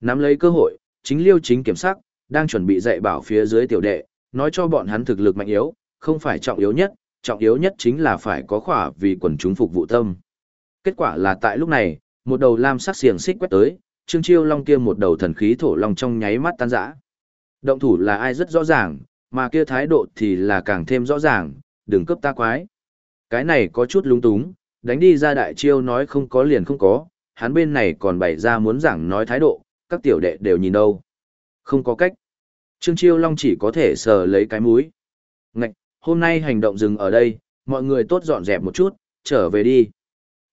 Nắm lấy cơ hội, chính liêu chính kiểm sắc, đang chuẩn bị dạy bảo phía dưới tiểu đệ, nói cho bọn hắn thực lực mạnh yếu, không phải trọng yếu nhất, trọng yếu nhất chính là phải có khỏa vì quần chúng phục vụ tâm. Kết quả là tại lúc này, một đầu lam sắc xiềng xích quét tới, Trương Chiêu Long kia một đầu thần khí thổ long trong nháy mắt tan rã. Động thủ là ai rất rõ ràng, mà kia thái độ thì là càng thêm rõ ràng, đừng cướp ta quái. Cái này có chút lung túng, đánh đi ra đại chiêu nói không có liền không có, hắn bên này còn bày ra muốn giảng nói thái độ, các tiểu đệ đều nhìn đâu. Không có cách. Trương Chiêu Long chỉ có thể sờ lấy cái mũi. Ngạch, hôm nay hành động dừng ở đây, mọi người tốt dọn dẹp một chút, trở về đi.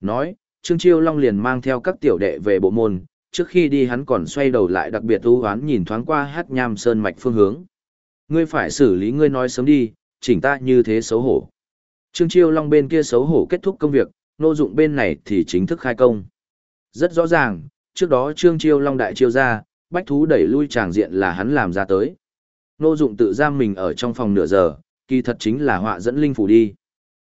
Nói, Trương Chiêu Long liền mang theo các tiểu đệ về bộ môn, trước khi đi hắn còn xoay đầu lại đặc biệt ưu hoán nhìn thoáng qua hát nham sơn mạch phương hướng. Ngươi phải xử lý ngươi nói sớm đi, chỉnh ta như thế xấu hổ. Trương Chiêu Long bên kia xấu hổ kết thúc công việc, nô dụng bên này thì chính thức khai công. Rất rõ ràng, trước đó Trương Chiêu Long đại chiêu ra, bách thú đẩy lui tràng diện là hắn làm ra tới. Nô dụng tự giam mình ở trong phòng nửa giờ, kỳ thật chính là họa dẫn linh phủ đi.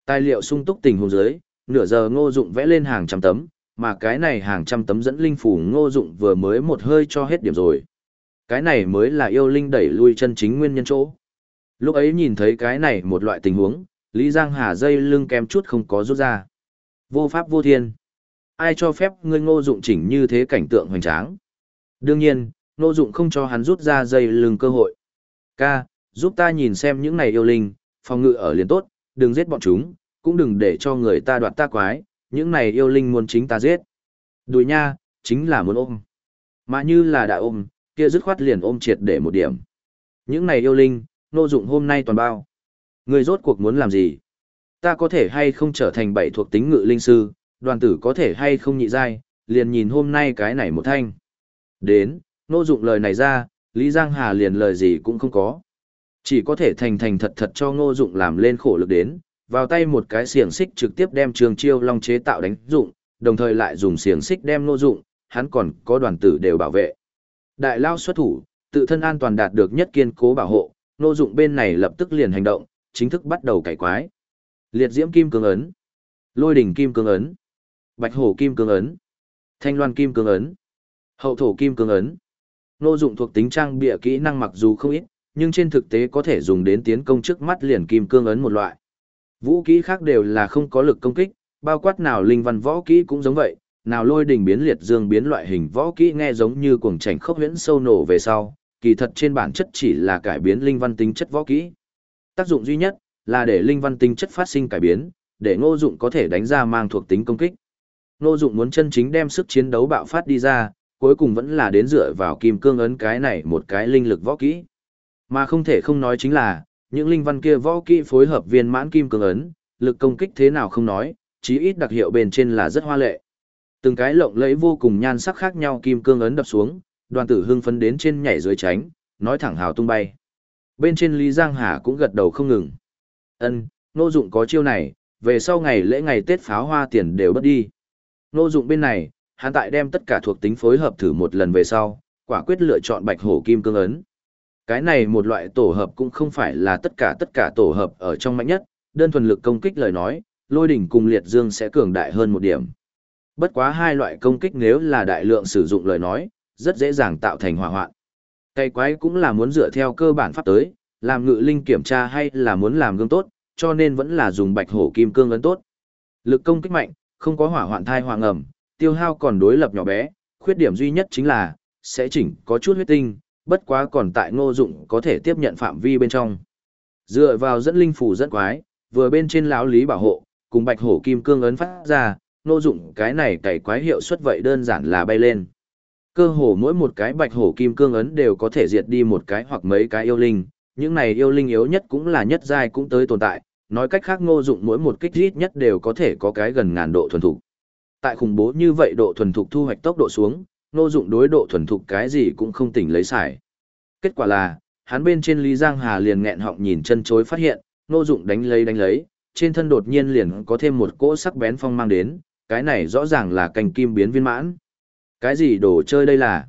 Tài liệu sung túc tình huống dưới, nửa giờ ngô dụng vẽ lên hàng trăm tấm, mà cái này hàng trăm tấm dẫn linh phủ ngô dụng vừa mới một hơi cho hết điểm rồi. Cái này mới là yêu linh đẩy lui chân chính nguyên nhân chỗ. Lúc ấy nhìn thấy cái này một loại tình huống, Lý Giang Hà dây lưng kém chút không có rút ra. Vô pháp vô thiên. Ai cho phép ngươi ngô dụng chỉnh như thế cảnh tượng hoành tráng? Đương nhiên, ngô dụng không cho hắn rút ra dây lưng cơ hội. Ca, giúp ta nhìn xem những này yêu linh, phòng ngự ở liền tốt, đừng giết bọn chúng, cũng đừng để cho người ta đoạt ta quái, những này yêu linh muốn chính ta giết. Đùi nha, chính là muốn ôm. Mà như là đã ôm, kia dứt khoát liền ôm triệt để một điểm. Những này yêu linh, nô dụng hôm nay toàn bao. Người rốt cuộc muốn làm gì? Ta có thể hay không trở thành bảy thuộc tính ngự linh sư, đoàn tử có thể hay không nhị giai, liền nhìn hôm nay cái này một thanh. Đến, nô dụng lời này ra, Lý Giang Hà liền lời gì cũng không có. Chỉ có thể thành thành thật thật cho ngô dụng làm lên khổ lực đến, vào tay một cái xiềng xích trực tiếp đem trường chiêu long chế tạo đánh dụng, đồng thời lại dùng xiềng xích đem ngô dụng, hắn còn có đoàn tử đều bảo vệ. Đại lao xuất thủ, tự thân an toàn đạt được nhất kiên cố bảo hộ, ngô dụng bên này lập tức liền hành động, chính thức bắt đầu cải quái. Liệt diễm kim cương ấn, lôi đỉnh kim cương ấn, bạch hổ kim cương ấn, thanh loan kim cương ấn, hậu thổ kim cương ấn. Ngô dụng thuộc tính trang bịa kỹ năng mặc dù không ít, nhưng trên thực tế có thể dùng đến tiến công trước mắt liền kim cương ấn một loại. Vũ kỹ khác đều là không có lực công kích, bao quát nào linh văn võ kỹ cũng giống vậy, nào lôi đỉnh biến liệt dương biến loại hình võ kỹ nghe giống như cuồng chảnh khốc huyễn sâu nổ về sau, kỳ thật trên bản chất chỉ là cải biến linh văn tính chất võ kỹ. Tác dụng duy nhất là để linh văn tính chất phát sinh cải biến, để Ngô Dụng có thể đánh ra mang thuộc tính công kích. Ngô Dụng muốn chân chính đem sức chiến đấu bạo phát đi ra, cuối cùng vẫn là đến dựa vào kim cương ấn cái này một cái linh lực võ kỹ. Mà không thể không nói chính là, những linh văn kia võ kỹ phối hợp viên mãn kim cương ấn, lực công kích thế nào không nói, chí ít đặc hiệu bên trên là rất hoa lệ. Từng cái lộng lẫy vô cùng nhan sắc khác nhau kim cương ấn đập xuống, đoàn tử hưng phấn đến trên nhảy dưới tránh, nói thẳng hào tung bay. Bên trên Lý Giang Hà cũng gật đầu không ngừng. Ân, nô dụng có chiêu này, về sau ngày lễ ngày Tết pháo hoa tiền đều bất đi. Nô dụng bên này, hắn tại đem tất cả thuộc tính phối hợp thử một lần về sau, quả quyết lựa chọn bạch hổ kim cương ấn. Cái này một loại tổ hợp cũng không phải là tất cả tất cả tổ hợp ở trong mạnh nhất, đơn thuần lực công kích lời nói, lôi đỉnh cùng liệt dương sẽ cường đại hơn một điểm. Bất quá hai loại công kích nếu là đại lượng sử dụng lời nói, rất dễ dàng tạo thành hỏa hoạn. Cây quái cũng là muốn dựa theo cơ bản pháp tới, làm ngự linh kiểm tra hay là muốn làm gương tốt, cho nên vẫn là dùng bạch hổ kim cương ấn tốt. Lực công kích mạnh, không có hỏa hoạn thai hoàng ẩm, tiêu hao còn đối lập nhỏ bé, khuyết điểm duy nhất chính là, sẽ chỉnh có chút huyết tinh, bất quá còn tại ngô dụng có thể tiếp nhận phạm vi bên trong. Dựa vào dẫn linh phủ dẫn quái, vừa bên trên lão lý bảo hộ, cùng bạch hổ kim cương ấn phát ra, ngô dụng cái này cày quái hiệu suất vậy đơn giản là bay lên. Cơ hồ mỗi một cái bạch hổ kim cương ấn đều có thể diệt đi một cái hoặc mấy cái yêu linh, những này yêu linh yếu nhất cũng là nhất giai cũng tới tồn tại, nói cách khác ngô dụng mỗi một kích ít nhất đều có thể có cái gần ngàn độ thuần thục. Tại khủng bố như vậy độ thuần thục thu hoạch tốc độ xuống, ngô dụng đối độ thuần thục cái gì cũng không tỉnh lấy xài. Kết quả là, hắn bên trên Lý Giang Hà liền nghẹn họng nhìn chân chối phát hiện, ngô dụng đánh lấy đánh lấy, trên thân đột nhiên liền có thêm một cỗ sắc bén phong mang đến, cái này rõ ràng là cành kim biến viên mãn. Cái gì đồ chơi đây là?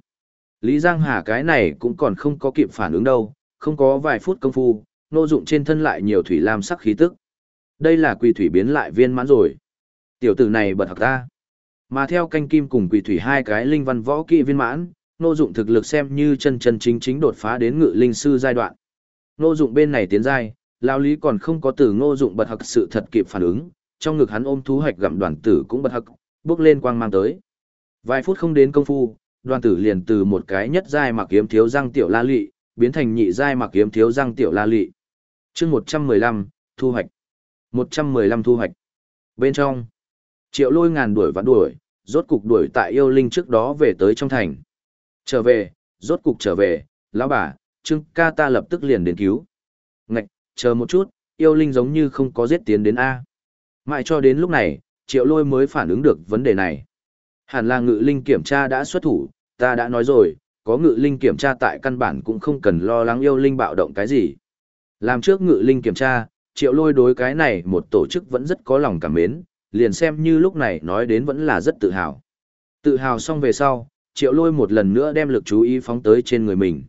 Lý Giang Hà cái này cũng còn không có kịp phản ứng đâu, không có vài phút công phu, nô dụng trên thân lại nhiều thủy lam sắc khí tức. Đây là quỳ thủy biến lại viên mãn rồi. Tiểu tử này bật học ta. Mà theo canh kim cùng quỷ thủy hai cái linh văn võ kỵ viên mãn, nô dụng thực lực xem như chân chân chính chính đột phá đến ngự linh sư giai đoạn. Nô dụng bên này tiến giai, lao lý còn không có từ ngô dụng bật hặc sự thật kịp phản ứng, trong ngực hắn ôm thú hoạch gặm đoàn tử cũng bật hặc, bước lên quang mang tới. Vài phút không đến công phu, đoàn tử liền từ một cái nhất giai mặc kiếm thiếu răng tiểu la lị, biến thành nhị giai mặc kiếm thiếu răng tiểu la lị. chương 115, thu hoạch. 115 thu hoạch. Bên trong, triệu lôi ngàn đuổi vạn đuổi, rốt cục đuổi tại yêu linh trước đó về tới trong thành. Trở về, rốt cục trở về, lão bà, trương ca ta lập tức liền đến cứu. Ngạch, chờ một chút, yêu linh giống như không có giết tiến đến A. Mãi cho đến lúc này, triệu lôi mới phản ứng được vấn đề này. Hẳn là ngự linh kiểm tra đã xuất thủ, ta đã nói rồi, có ngự linh kiểm tra tại căn bản cũng không cần lo lắng yêu linh bạo động cái gì. Làm trước ngự linh kiểm tra, triệu lôi đối cái này một tổ chức vẫn rất có lòng cảm mến, liền xem như lúc này nói đến vẫn là rất tự hào. Tự hào xong về sau, triệu lôi một lần nữa đem lực chú ý phóng tới trên người mình.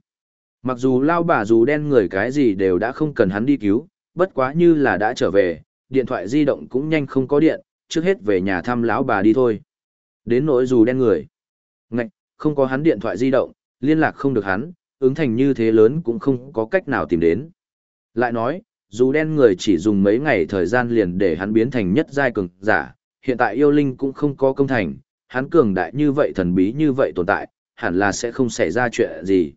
Mặc dù lao bà dù đen người cái gì đều đã không cần hắn đi cứu, bất quá như là đã trở về, điện thoại di động cũng nhanh không có điện, trước hết về nhà thăm lão bà đi thôi. Đến nỗi dù đen người. Ngạch, không có hắn điện thoại di động, liên lạc không được hắn, ứng thành như thế lớn cũng không có cách nào tìm đến. Lại nói, dù đen người chỉ dùng mấy ngày thời gian liền để hắn biến thành nhất giai cường giả, hiện tại yêu linh cũng không có công thành, hắn cường đại như vậy thần bí như vậy tồn tại, hẳn là sẽ không xảy ra chuyện gì.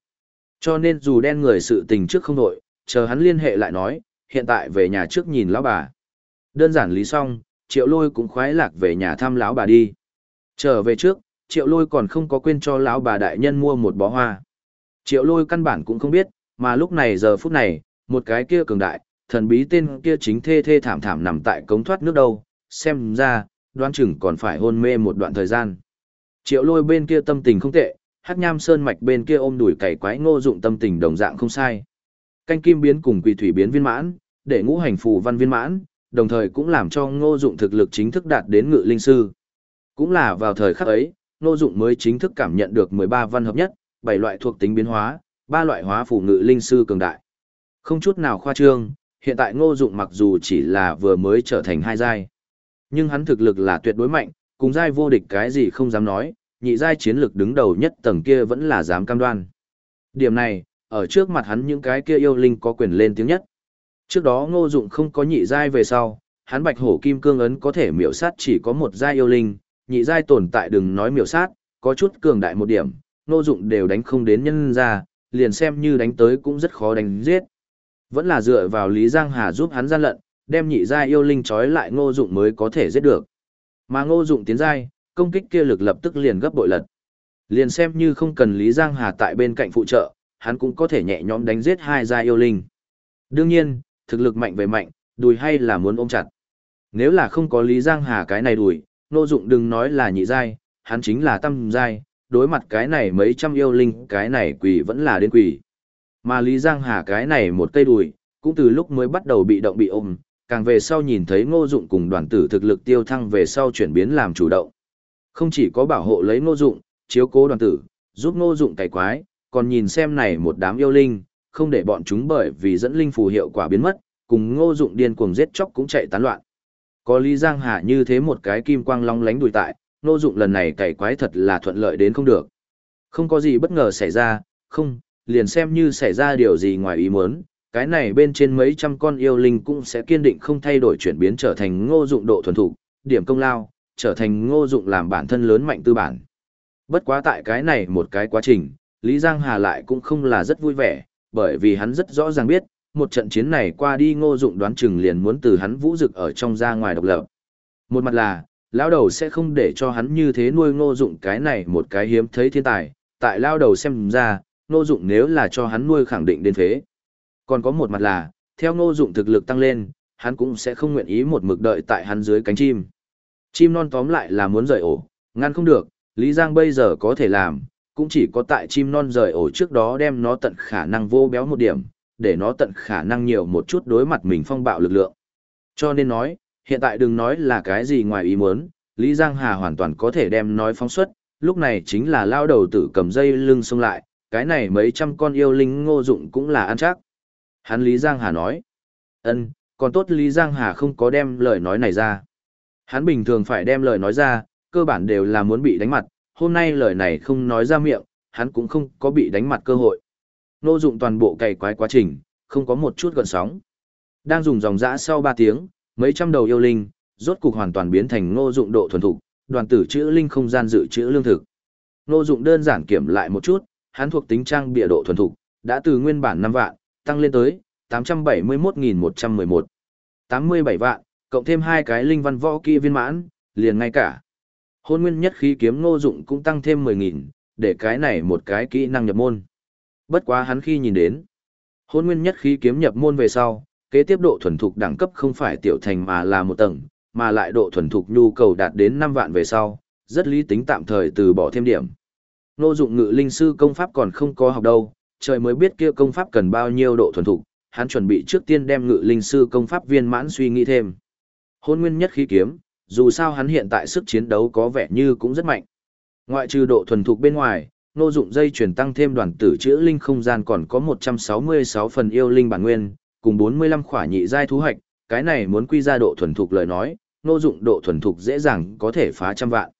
Cho nên dù đen người sự tình trước không đội, chờ hắn liên hệ lại nói, hiện tại về nhà trước nhìn lão bà. Đơn giản lý xong, triệu lôi cũng khoái lạc về nhà thăm lão bà đi. Trở về trước, triệu lôi còn không có quên cho lão bà đại nhân mua một bó hoa. Triệu lôi căn bản cũng không biết, mà lúc này giờ phút này, một cái kia cường đại, thần bí tên kia chính thê thê thảm thảm nằm tại cống thoát nước đâu, xem ra, đoán chừng còn phải hôn mê một đoạn thời gian. Triệu lôi bên kia tâm tình không tệ, hắc nham sơn mạch bên kia ôm đùi cày quái ngô dụng tâm tình đồng dạng không sai. Canh kim biến cùng quỷ thủy biến viên mãn, để ngũ hành phù văn viên mãn, đồng thời cũng làm cho ngô dụng thực lực chính thức đạt đến ngự linh sư. Cũng là vào thời khắc ấy, Ngô Dụng mới chính thức cảm nhận được 13 văn hợp nhất, 7 loại thuộc tính biến hóa, 3 loại hóa phù ngự linh sư cường đại. Không chút nào khoa trương, hiện tại Ngô Dụng mặc dù chỉ là vừa mới trở thành hai giai, nhưng hắn thực lực là tuyệt đối mạnh, cùng giai vô địch cái gì không dám nói, nhị giai chiến lực đứng đầu nhất tầng kia vẫn là dám cam đoan. Điểm này, ở trước mặt hắn những cái kia yêu linh có quyền lên tiếng nhất. Trước đó Ngô Dụng không có nhị giai về sau, hắn Bạch Hổ Kim Cương ấn có thể miểu sát chỉ có một giai yêu linh, nhị giai tồn tại đừng nói miểu sát, có chút cường đại một điểm, Ngô dụng đều đánh không đến nhân ra, liền xem như đánh tới cũng rất khó đánh giết. Vẫn là dựa vào Lý Giang Hà giúp hắn gian lận, đem nhị giai yêu linh trói lại ngô dụng mới có thể giết được. Mà ngô dụng tiến giai, công kích kia lực lập tức liền gấp bội lật. Liền xem như không cần Lý Giang Hà tại bên cạnh phụ trợ, hắn cũng có thể nhẹ nhõm đánh giết hai giai yêu linh. Đương nhiên, thực lực mạnh về mạnh, đùi hay là muốn ôm chặt. Nếu là không có Lý Giang Hà cái này đùi, Ngô Dụng đừng nói là nhị giai, hắn chính là tam giai, đối mặt cái này mấy trăm yêu linh, cái này quỷ vẫn là đến quỷ. Mà Lý Giang Hà cái này một cây đùi, cũng từ lúc mới bắt đầu bị động bị ôm, càng về sau nhìn thấy Ngô Dụng cùng đoàn tử thực lực tiêu thăng về sau chuyển biến làm chủ động. Không chỉ có bảo hộ lấy Ngô Dụng, chiếu cố đoàn tử, giúp Ngô Dụng cày quái, còn nhìn xem này một đám yêu linh, không để bọn chúng bởi vì dẫn linh phù hiệu quả biến mất, cùng Ngô Dụng điên cuồng giết chóc cũng chạy tán loạn. Có Lý Giang Hà như thế một cái kim quang long lánh đùi tại, Ngô Dụng lần này cày quái thật là thuận lợi đến không được. Không có gì bất ngờ xảy ra, không, liền xem như xảy ra điều gì ngoài ý muốn, cái này bên trên mấy trăm con yêu linh cũng sẽ kiên định không thay đổi chuyển biến trở thành ngô dụng độ thuần thục, điểm công lao, trở thành ngô dụng làm bản thân lớn mạnh tư bản. Bất quá tại cái này một cái quá trình, Lý Giang Hà lại cũng không là rất vui vẻ, bởi vì hắn rất rõ ràng biết, một trận chiến này qua đi ngô dụng đoán chừng liền muốn từ hắn vũ dực ở trong ra ngoài độc lập. Một mặt là, lão đầu sẽ không để cho hắn như thế nuôi ngô dụng cái này một cái hiếm thấy thiên tài, tại lão đầu xem ra, ngô dụng nếu là cho hắn nuôi khẳng định đến phế. Còn có một mặt là, theo ngô dụng thực lực tăng lên, hắn cũng sẽ không nguyện ý một mực đợi tại hắn dưới cánh chim. Chim non tóm lại là muốn rời ổ, ngăn không được, Lý Giang bây giờ có thể làm, cũng chỉ có tại chim non rời ổ trước đó đem nó tận khả năng vô béo một điểm, để nó tận khả năng nhiều một chút đối mặt mình phong bạo lực lượng. Cho nên nói, hiện tại đừng nói là cái gì ngoài ý muốn, Lý Giang Hà hoàn toàn có thể đem nói phóng xuất, lúc này chính là lao đầu tử cầm dây lưng xông lại, cái này mấy trăm con yêu linh ngô dụng cũng là ăn chắc. Hắn Lý Giang Hà nói. ân còn tốt Lý Giang Hà không có đem lời nói này ra. Hắn bình thường phải đem lời nói ra, cơ bản đều là muốn bị đánh mặt, hôm nay lời này không nói ra miệng, hắn cũng không có bị đánh mặt cơ hội. Ngô dụng toàn bộ cày quái quá trình, không có một chút gợn sóng. Đang dùng dòng dã sau 3 tiếng, mấy trăm đầu yêu linh, rốt cục hoàn toàn biến thành ngô dụng độ thuần thục, đoàn tử chữ linh không gian dự trữ lương thực. Ngô dụng đơn giản kiểm lại một chút, hắn thuộc tính trang bịa độ thuần thục, đã từ nguyên bản 5 vạn, tăng lên tới 871.111. 87 vạn, cộng thêm hai cái linh văn võ kỹ viên mãn, liền ngay cả. Hôn nguyên nhất khí kiếm ngô dụng cũng tăng thêm 10.000, để cái này một cái kỹ năng nhập môn. Bất quá hắn khi nhìn đến. Hôn nguyên nhất khí kiếm nhập môn về sau, kế tiếp độ thuần thục đẳng cấp không phải tiểu thành mà là một tầng, mà lại độ thuần thục nhu cầu đạt đến 5 vạn về sau, rất lý tính tạm thời từ bỏ thêm điểm. Ngô dụng ngự linh sư công pháp còn không có học đâu, trời mới biết kia công pháp cần bao nhiêu độ thuần thục, hắn chuẩn bị trước tiên đem ngự linh sư công pháp viên mãn suy nghĩ thêm. Hôn nguyên nhất khí kiếm, dù sao hắn hiện tại sức chiến đấu có vẻ như cũng rất mạnh. Ngoại trừ độ thuần thục bên ngoài, nô dụng dây chuyển tăng thêm đoàn tử chữa linh không gian còn có 166 phần yêu linh bản nguyên, cùng 45 khỏa nhị giai thú hạch, cái này muốn quy ra độ thuần thục lời nói, nô dụng độ thuần thục dễ dàng có thể phá trăm vạn.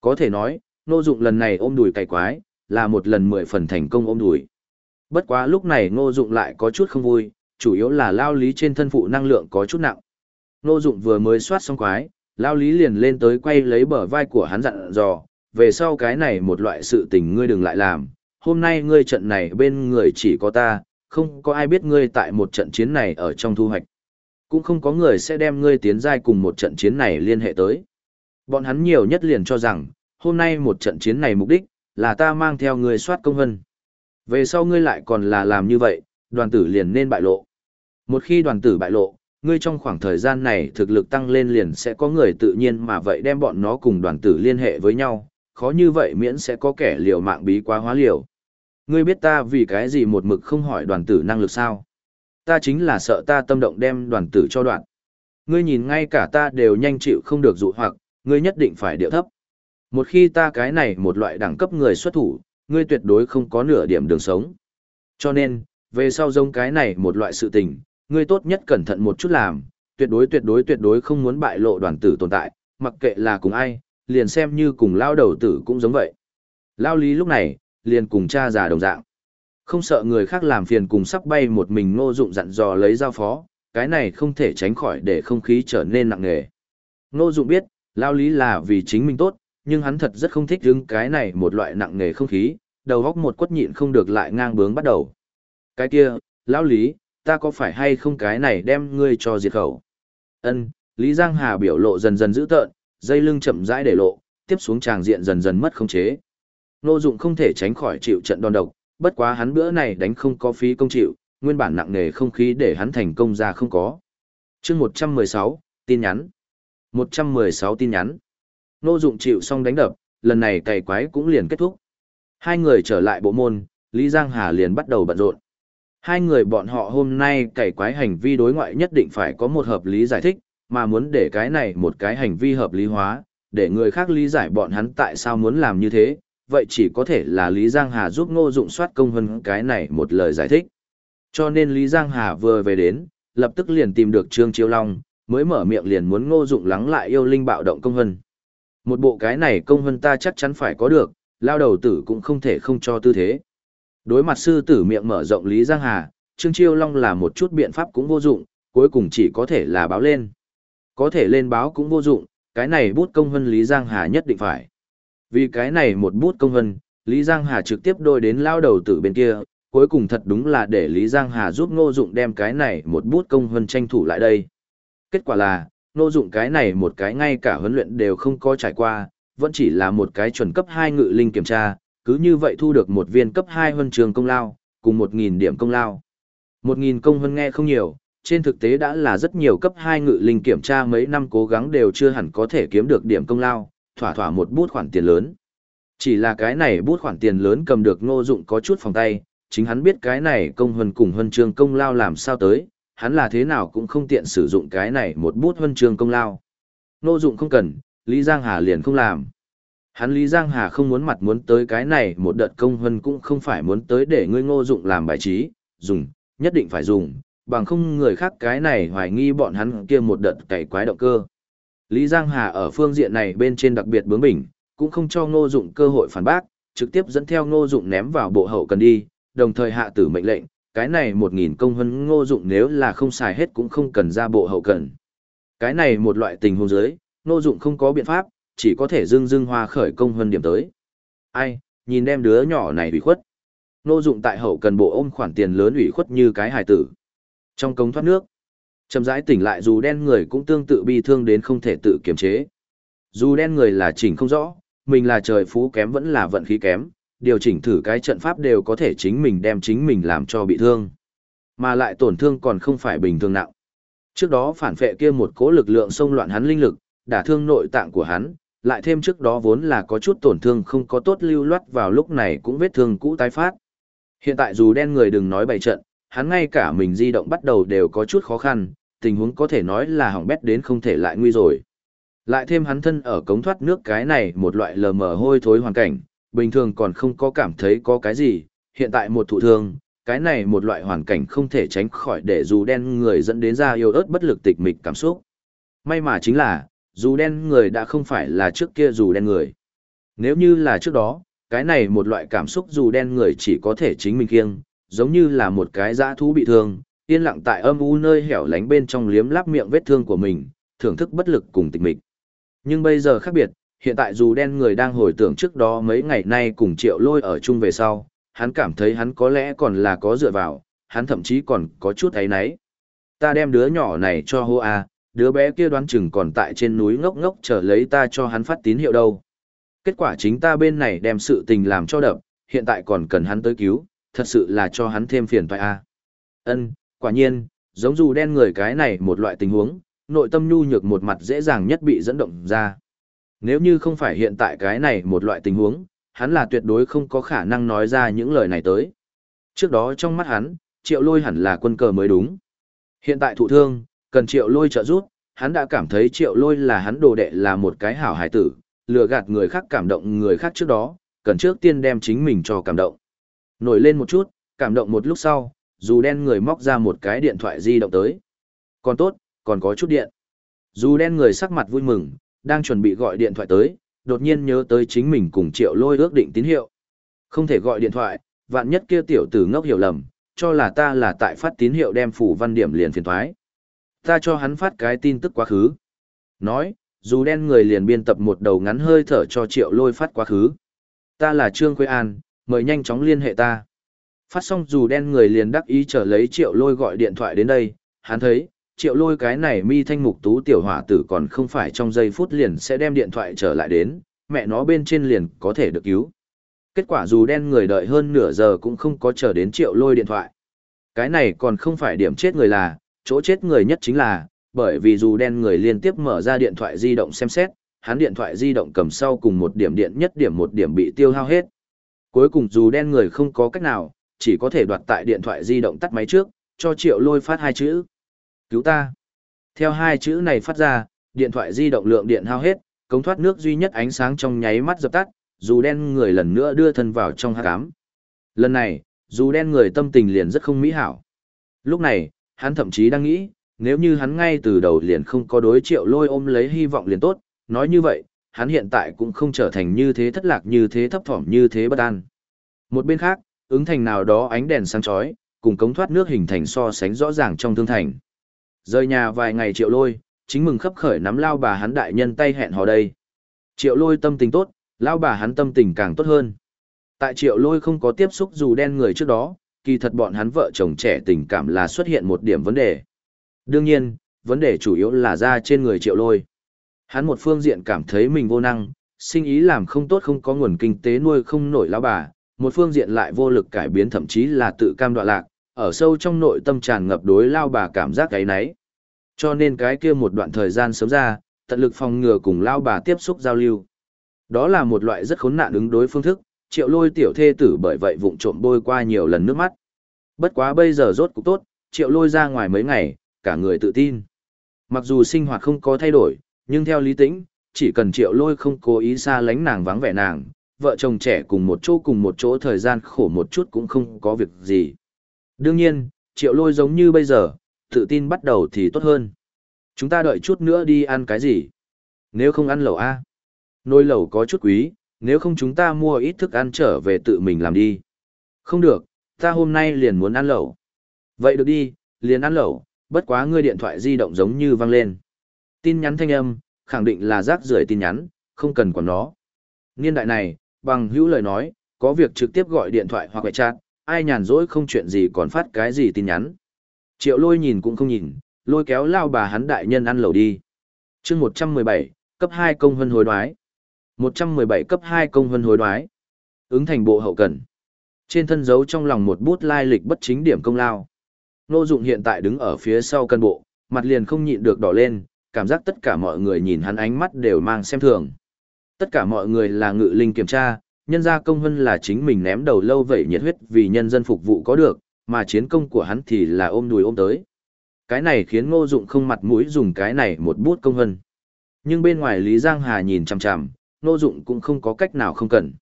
Có thể nói, nô dụng lần này ôm đùi cày quái, là một lần mười phần thành công ôm đùi. Bất quá lúc này ngô dụng lại có chút không vui, chủ yếu là lao lý trên thân phụ năng lượng có chút nặng. Ngô dụng vừa mới soát xong quái, lao lý liền lên tới quay lấy bờ vai của hắn dặn dò, về sau cái này một loại sự tình ngươi đừng lại làm, hôm nay ngươi trận này bên người chỉ có ta, không có ai biết ngươi tại một trận chiến này ở trong thu hoạch. Cũng không có người sẽ đem ngươi tiến giai cùng một trận chiến này liên hệ tới. Bọn hắn nhiều nhất liền cho rằng, hôm nay một trận chiến này mục đích, là ta mang theo ngươi soát công hân. Về sau ngươi lại còn là làm như vậy, đoàn tử liền nên bại lộ. Một khi đoàn tử bại lộ, ngươi trong khoảng thời gian này thực lực tăng lên liền sẽ có người tự nhiên mà vậy đem bọn nó cùng đoàn tử liên hệ với nhau, khó như vậy miễn sẽ có kẻ liều mạng bí quá hóa liều. Ngươi biết ta vì cái gì một mực không hỏi đoàn tử năng lực sao? Ta chính là sợ ta tâm động đem đoàn tử cho đoạn. Ngươi nhìn ngay cả ta đều nhanh chịu không được dụ hoặc, ngươi nhất định phải điệu thấp. Một khi ta cái này một loại đẳng cấp người xuất thủ, ngươi tuyệt đối không có nửa điểm đường sống. Cho nên, về sau giống cái này một loại sự tình, ngươi tốt nhất cẩn thận một chút làm, tuyệt đối tuyệt đối tuyệt đối không muốn bại lộ đoàn tử tồn tại, mặc kệ là cùng ai, liền xem như cùng lao đầu tử cũng giống vậy. Lao lý lúc này, liền cùng cha già đồng dạng. Không sợ người khác làm phiền cùng sắp bay một mình ngô dụng dặn dò lấy giao phó, cái này không thể tránh khỏi để không khí trở nên nặng nề. Ngô dụng biết, lao lý là vì chính mình tốt, nhưng hắn thật rất không thích đứng cái này một loại nặng nề không khí, đầu góc một quất nhịn không được lại ngang bướng bắt đầu. Cái kia, lão lý, ta có phải hay không cái này đem ngươi cho diệt khẩu? Ân, Lý Giang Hà biểu lộ dần dần dữ tợn, dây lưng chậm rãi để lộ, tiếp xuống tràng diện dần dần mất khống chế. Nô dụng không thể tránh khỏi chịu trận đòn độc, bất quá hắn bữa này đánh không có phí công chịu, nguyên bản nặng nề không khí để hắn thành công ra không có. chương 116, tin nhắn. 116 tin nhắn. Nô Dụng chịu xong đánh đập, lần này cày quái cũng liền kết thúc. Hai người trở lại bộ môn, Lý Giang Hà liền bắt đầu bận rộn. Hai người bọn họ hôm nay cày quái hành vi đối ngoại nhất định phải có một hợp lý giải thích, mà muốn để cái này một cái hành vi hợp lý hóa, để người khác lý giải bọn hắn tại sao muốn làm như thế, vậy chỉ có thể là Lý Giang Hà giúp Ngô Dụng soát công hơn cái này một lời giải thích. Cho nên Lý Giang Hà vừa về đến, lập tức liền tìm được Trương Chiêu Long, mới mở miệng liền muốn Ngô Dụng lắng lại yêu linh bạo động công hân. Một bộ cái này công hân ta chắc chắn phải có được, lao đầu tử cũng không thể không cho tư thế. Đối mặt sư tử miệng mở rộng Lý Giang Hà, Trương Chiêu Long là một chút biện pháp cũng vô dụng, cuối cùng chỉ có thể là báo lên. Có thể lên báo cũng vô dụng, cái này bút công hân Lý Giang Hà nhất định phải. Vì cái này một bút công hân, Lý Giang Hà trực tiếp đôi đến lao đầu tử bên kia, cuối cùng thật đúng là để Lý Giang Hà giúp Ngô Dụng đem cái này một bút công hân tranh thủ lại đây. Kết quả là, Nô Dụng cái này một cái ngay cả huấn luyện đều không có trải qua, vẫn chỉ là một cái chuẩn cấp 2 ngự linh kiểm tra, cứ như vậy thu được một viên cấp 2 huân trường công lao, cùng 1.000 điểm công lao. 1.000 công huân nghe không nhiều, trên thực tế đã là rất nhiều cấp 2 ngự linh kiểm tra mấy năm cố gắng đều chưa hẳn có thể kiếm được điểm công lao, thỏa thỏa một bút khoản tiền lớn. Chỉ là cái này bút khoản tiền lớn cầm được ngô dụng có chút phòng tay, chính hắn biết cái này công huân cùng huân trường công lao làm sao tới, hắn là thế nào cũng không tiện sử dụng cái này một bút huân chương công lao. nô dụng không cần, Lý Giang Hà liền không làm. Hắn Lý Giang Hà không muốn mặt muốn tới cái này một đợt công huân cũng không phải muốn tới để ngươi ngô dụng làm bài trí, dùng, nhất định phải dùng, bằng không người khác cái này hoài nghi bọn hắn kia một đợt cày quái động cơ. Lý Giang Hà ở phương diện này bên trên đặc biệt bướng bỉnh, cũng không cho ngô dụng cơ hội phản bác, trực tiếp dẫn theo ngô dụng ném vào bộ hậu cần đi, đồng thời hạ tử mệnh lệnh, cái này một nghìn công hân ngô dụng nếu là không xài hết cũng không cần ra bộ hậu cần. Cái này một loại tình huống dưới, ngô dụng không có biện pháp, chỉ có thể dưng dưng hoa khởi công hân điểm tới. Ai, nhìn đem đứa nhỏ này ủy khuất. Ngô dụng tại hậu cần bộ ôm khoản tiền lớn ủy khuất như cái hài tử. Trong cống thoát nước, chậm rãi tỉnh lại dù đen người cũng tương tự bi thương đến không thể tự kiềm chế. Dù đen người là chỉnh không rõ, mình là trời phú kém vẫn là vận khí kém, điều chỉnh thử cái trận pháp đều có thể chính mình đem chính mình làm cho bị thương. Mà lại tổn thương còn không phải bình thường nặng. Trước đó phản phệ kia một cố lực lượng xông loạn hắn linh lực, đả thương nội tạng của hắn, lại thêm trước đó vốn là có chút tổn thương không có tốt lưu loát vào lúc này cũng vết thương cũ tái phát. Hiện tại dù đen người đừng nói bày trận, hắn ngay cả mình di động bắt đầu đều có chút khó khăn, tình huống có thể nói là hỏng bét đến không thể lại nguy rồi. Lại thêm hắn thân ở cống thoát nước cái này một loại lờ mờ hôi thối hoàn cảnh, bình thường còn không có cảm thấy có cái gì, hiện tại một thụ thương, cái này một loại hoàn cảnh không thể tránh khỏi để dù đen người dẫn đến ra yêu ớt bất lực tịch mịch cảm xúc. May mà chính là, dù đen người đã không phải là trước kia dù đen người. Nếu như là trước đó, cái này một loại cảm xúc dù đen người chỉ có thể chính mình kiêng, giống như là một cái dã thú bị thương, yên lặng tại âm u nơi hẻo lánh bên trong liếm láp miệng vết thương của mình, thưởng thức bất lực cùng tịch mịch. Nhưng bây giờ khác biệt, hiện tại dù đen người đang hồi tưởng trước đó mấy ngày nay cùng triệu lôi ở chung về sau, hắn cảm thấy hắn có lẽ còn là có dựa vào, hắn thậm chí còn có chút ấy náy. Ta đem đứa nhỏ này cho hô a, đứa bé kia đoán chừng còn tại trên núi ngốc ngốc chờ lấy ta cho hắn phát tín hiệu đâu. Kết quả chính ta bên này đem sự tình làm cho đập, hiện tại còn cần hắn tới cứu, thật sự là cho hắn thêm phiền toại a. Ân, quả nhiên, giống dù đen người cái này một loại tình huống, nội tâm nhu nhược một mặt dễ dàng nhất bị dẫn động ra. Nếu như không phải hiện tại cái này một loại tình huống, hắn là tuyệt đối không có khả năng nói ra những lời này tới. Trước đó trong mắt hắn, triệu lôi hẳn là quân cờ mới đúng. Hiện tại thụ thương, cần triệu lôi trợ giúp, hắn đã cảm thấy triệu lôi là hắn đồ đệ là một cái hảo hải tử, lừa gạt người khác cảm động người khác trước đó, cần trước tiên đem chính mình cho cảm động. Nổi lên một chút, cảm động một lúc sau, dù đen người móc ra một cái điện thoại di động tới. Còn tốt, còn có chút điện. Dù đen người sắc mặt vui mừng, đang chuẩn bị gọi điện thoại tới, đột nhiên nhớ tới chính mình cùng triệu lôi ước định tín hiệu. Không thể gọi điện thoại, vạn nhất kia tiểu tử ngốc hiểu lầm, cho là ta là tại phát tín hiệu đem phủ văn điểm liền phiền thoái. Ta cho hắn phát cái tin tức quá khứ. Nói, dù đen người liền biên tập một đầu ngắn hơi thở cho triệu lôi phát quá khứ. Ta là Trương Quế An, mời nhanh chóng liên hệ ta. Phát xong dù đen người liền đắc ý trở lấy triệu lôi gọi điện thoại đến đây, hắn thấy, triệu lôi cái này mi thanh mục tú tiểu hỏa tử còn không phải trong giây phút liền sẽ đem điện thoại trở lại đến, mẹ nó bên trên liền có thể được cứu. Kết quả dù đen người đợi hơn nửa giờ cũng không có chờ đến triệu lôi điện thoại. Cái này còn không phải điểm chết người là, chỗ chết người nhất chính là, bởi vì dù đen người liên tiếp mở ra điện thoại di động xem xét, hắn điện thoại di động cầm sau cùng một điểm điện nhất điểm một điểm bị tiêu hao hết. Cuối cùng dù đen người không có cách nào, chỉ có thể đoạt tại điện thoại di động tắt máy trước, cho triệu lôi phát hai chữ. Cứu ta. Theo hai chữ này phát ra, điện thoại di động lượng điện hao hết, cống thoát nước duy nhất ánh sáng trong nháy mắt dập tắt, dù đen người lần nữa đưa thân vào trong hát cám. Lần này, dù đen người tâm tình liền rất không mỹ hảo. Lúc này, hắn thậm chí đang nghĩ, nếu như hắn ngay từ đầu liền không có đối triệu lôi ôm lấy hy vọng liền tốt, nói như vậy, hắn hiện tại cũng không trở thành như thế thất lạc như thế thấp thỏm như thế bất an. Một bên khác, ứng thành nào đó ánh đèn sáng chói, cùng cống thoát nước hình thành so sánh rõ ràng trong thương thành. Rời nhà vài ngày triệu lôi, chính mừng khấp khởi nắm lao bà hắn đại nhân tay hẹn hò đây. Triệu lôi tâm tình tốt, lao bà hắn tâm tình càng tốt hơn. Tại triệu lôi không có tiếp xúc dù đen người trước đó, kỳ thật bọn hắn vợ chồng trẻ tình cảm là xuất hiện một điểm vấn đề. Đương nhiên, vấn đề chủ yếu là ra trên người triệu lôi. Hắn một phương diện cảm thấy mình vô năng, sinh ý làm không tốt không có nguồn kinh tế nuôi không nổi lao bà, một phương diện lại vô lực cải biến thậm chí là tự cam đoạ lạc, ở sâu trong nội tâm tràn ngập đối lao bà cảm giác cái nấy. Cho nên cái kia một đoạn thời gian sớm ra, tận lực phòng ngừa cùng lao bà tiếp xúc giao lưu. Đó là một loại rất khốn nạn ứng đối phương thức, triệu lôi tiểu thê tử bởi vậy vụng trộm bôi qua nhiều lần nước mắt. Bất quá bây giờ rốt cục tốt, triệu lôi ra ngoài mấy ngày, cả người tự tin. Mặc dù sinh hoạt không có thay đổi, nhưng theo lý tĩnh, chỉ cần triệu lôi không cố ý xa lánh nàng vắng vẻ nàng, vợ chồng trẻ cùng một chỗ cùng một chỗ thời gian khổ một chút cũng không có việc gì. Đương nhiên, triệu lôi giống như bây giờ, tự tin bắt đầu thì tốt hơn. Chúng ta đợi chút nữa đi ăn cái gì? Nếu không ăn lẩu A. Nồi lẩu có chút quý, nếu không chúng ta mua ít thức ăn trở về tự mình làm đi. Không được, ta hôm nay liền muốn ăn lẩu. Vậy được đi, liền ăn lẩu, bất quá ngươi điện thoại di động giống như vang lên. Tin nhắn thanh âm, khẳng định là rác rưởi tin nhắn, không cần quản nó. Niên đại này, bằng hữu lời nói, có việc trực tiếp gọi điện thoại hoặc gọi chat, ai nhàn rỗi không chuyện gì còn phát cái gì tin nhắn. Triệu lôi nhìn cũng không nhìn, lôi kéo lao bà hắn đại nhân ăn lẩu đi. chương 117, cấp 2 công hân hối đoái. 117 cấp 2 công hân hối đoái. Ứng thành bộ hậu cần. Trên thân dấu trong lòng một bút lai lịch bất chính điểm công lao. Nô Dụng hiện tại đứng ở phía sau cân bộ, mặt liền không nhịn được đỏ lên, cảm giác tất cả mọi người nhìn hắn ánh mắt đều mang xem thường. Tất cả mọi người là ngự linh kiểm tra, nhân gia công hân là chính mình ném đầu lâu vậy nhiệt huyết vì nhân dân phục vụ có được, mà chiến công của hắn thì là ôm đùi ôm tới. Cái này khiến Ngô Dụng không mặt mũi dùng cái này một bút công hân. Nhưng bên ngoài Lý Giang Hà nhìn chằm chằm, Ngô Dụng cũng không có cách nào không cần.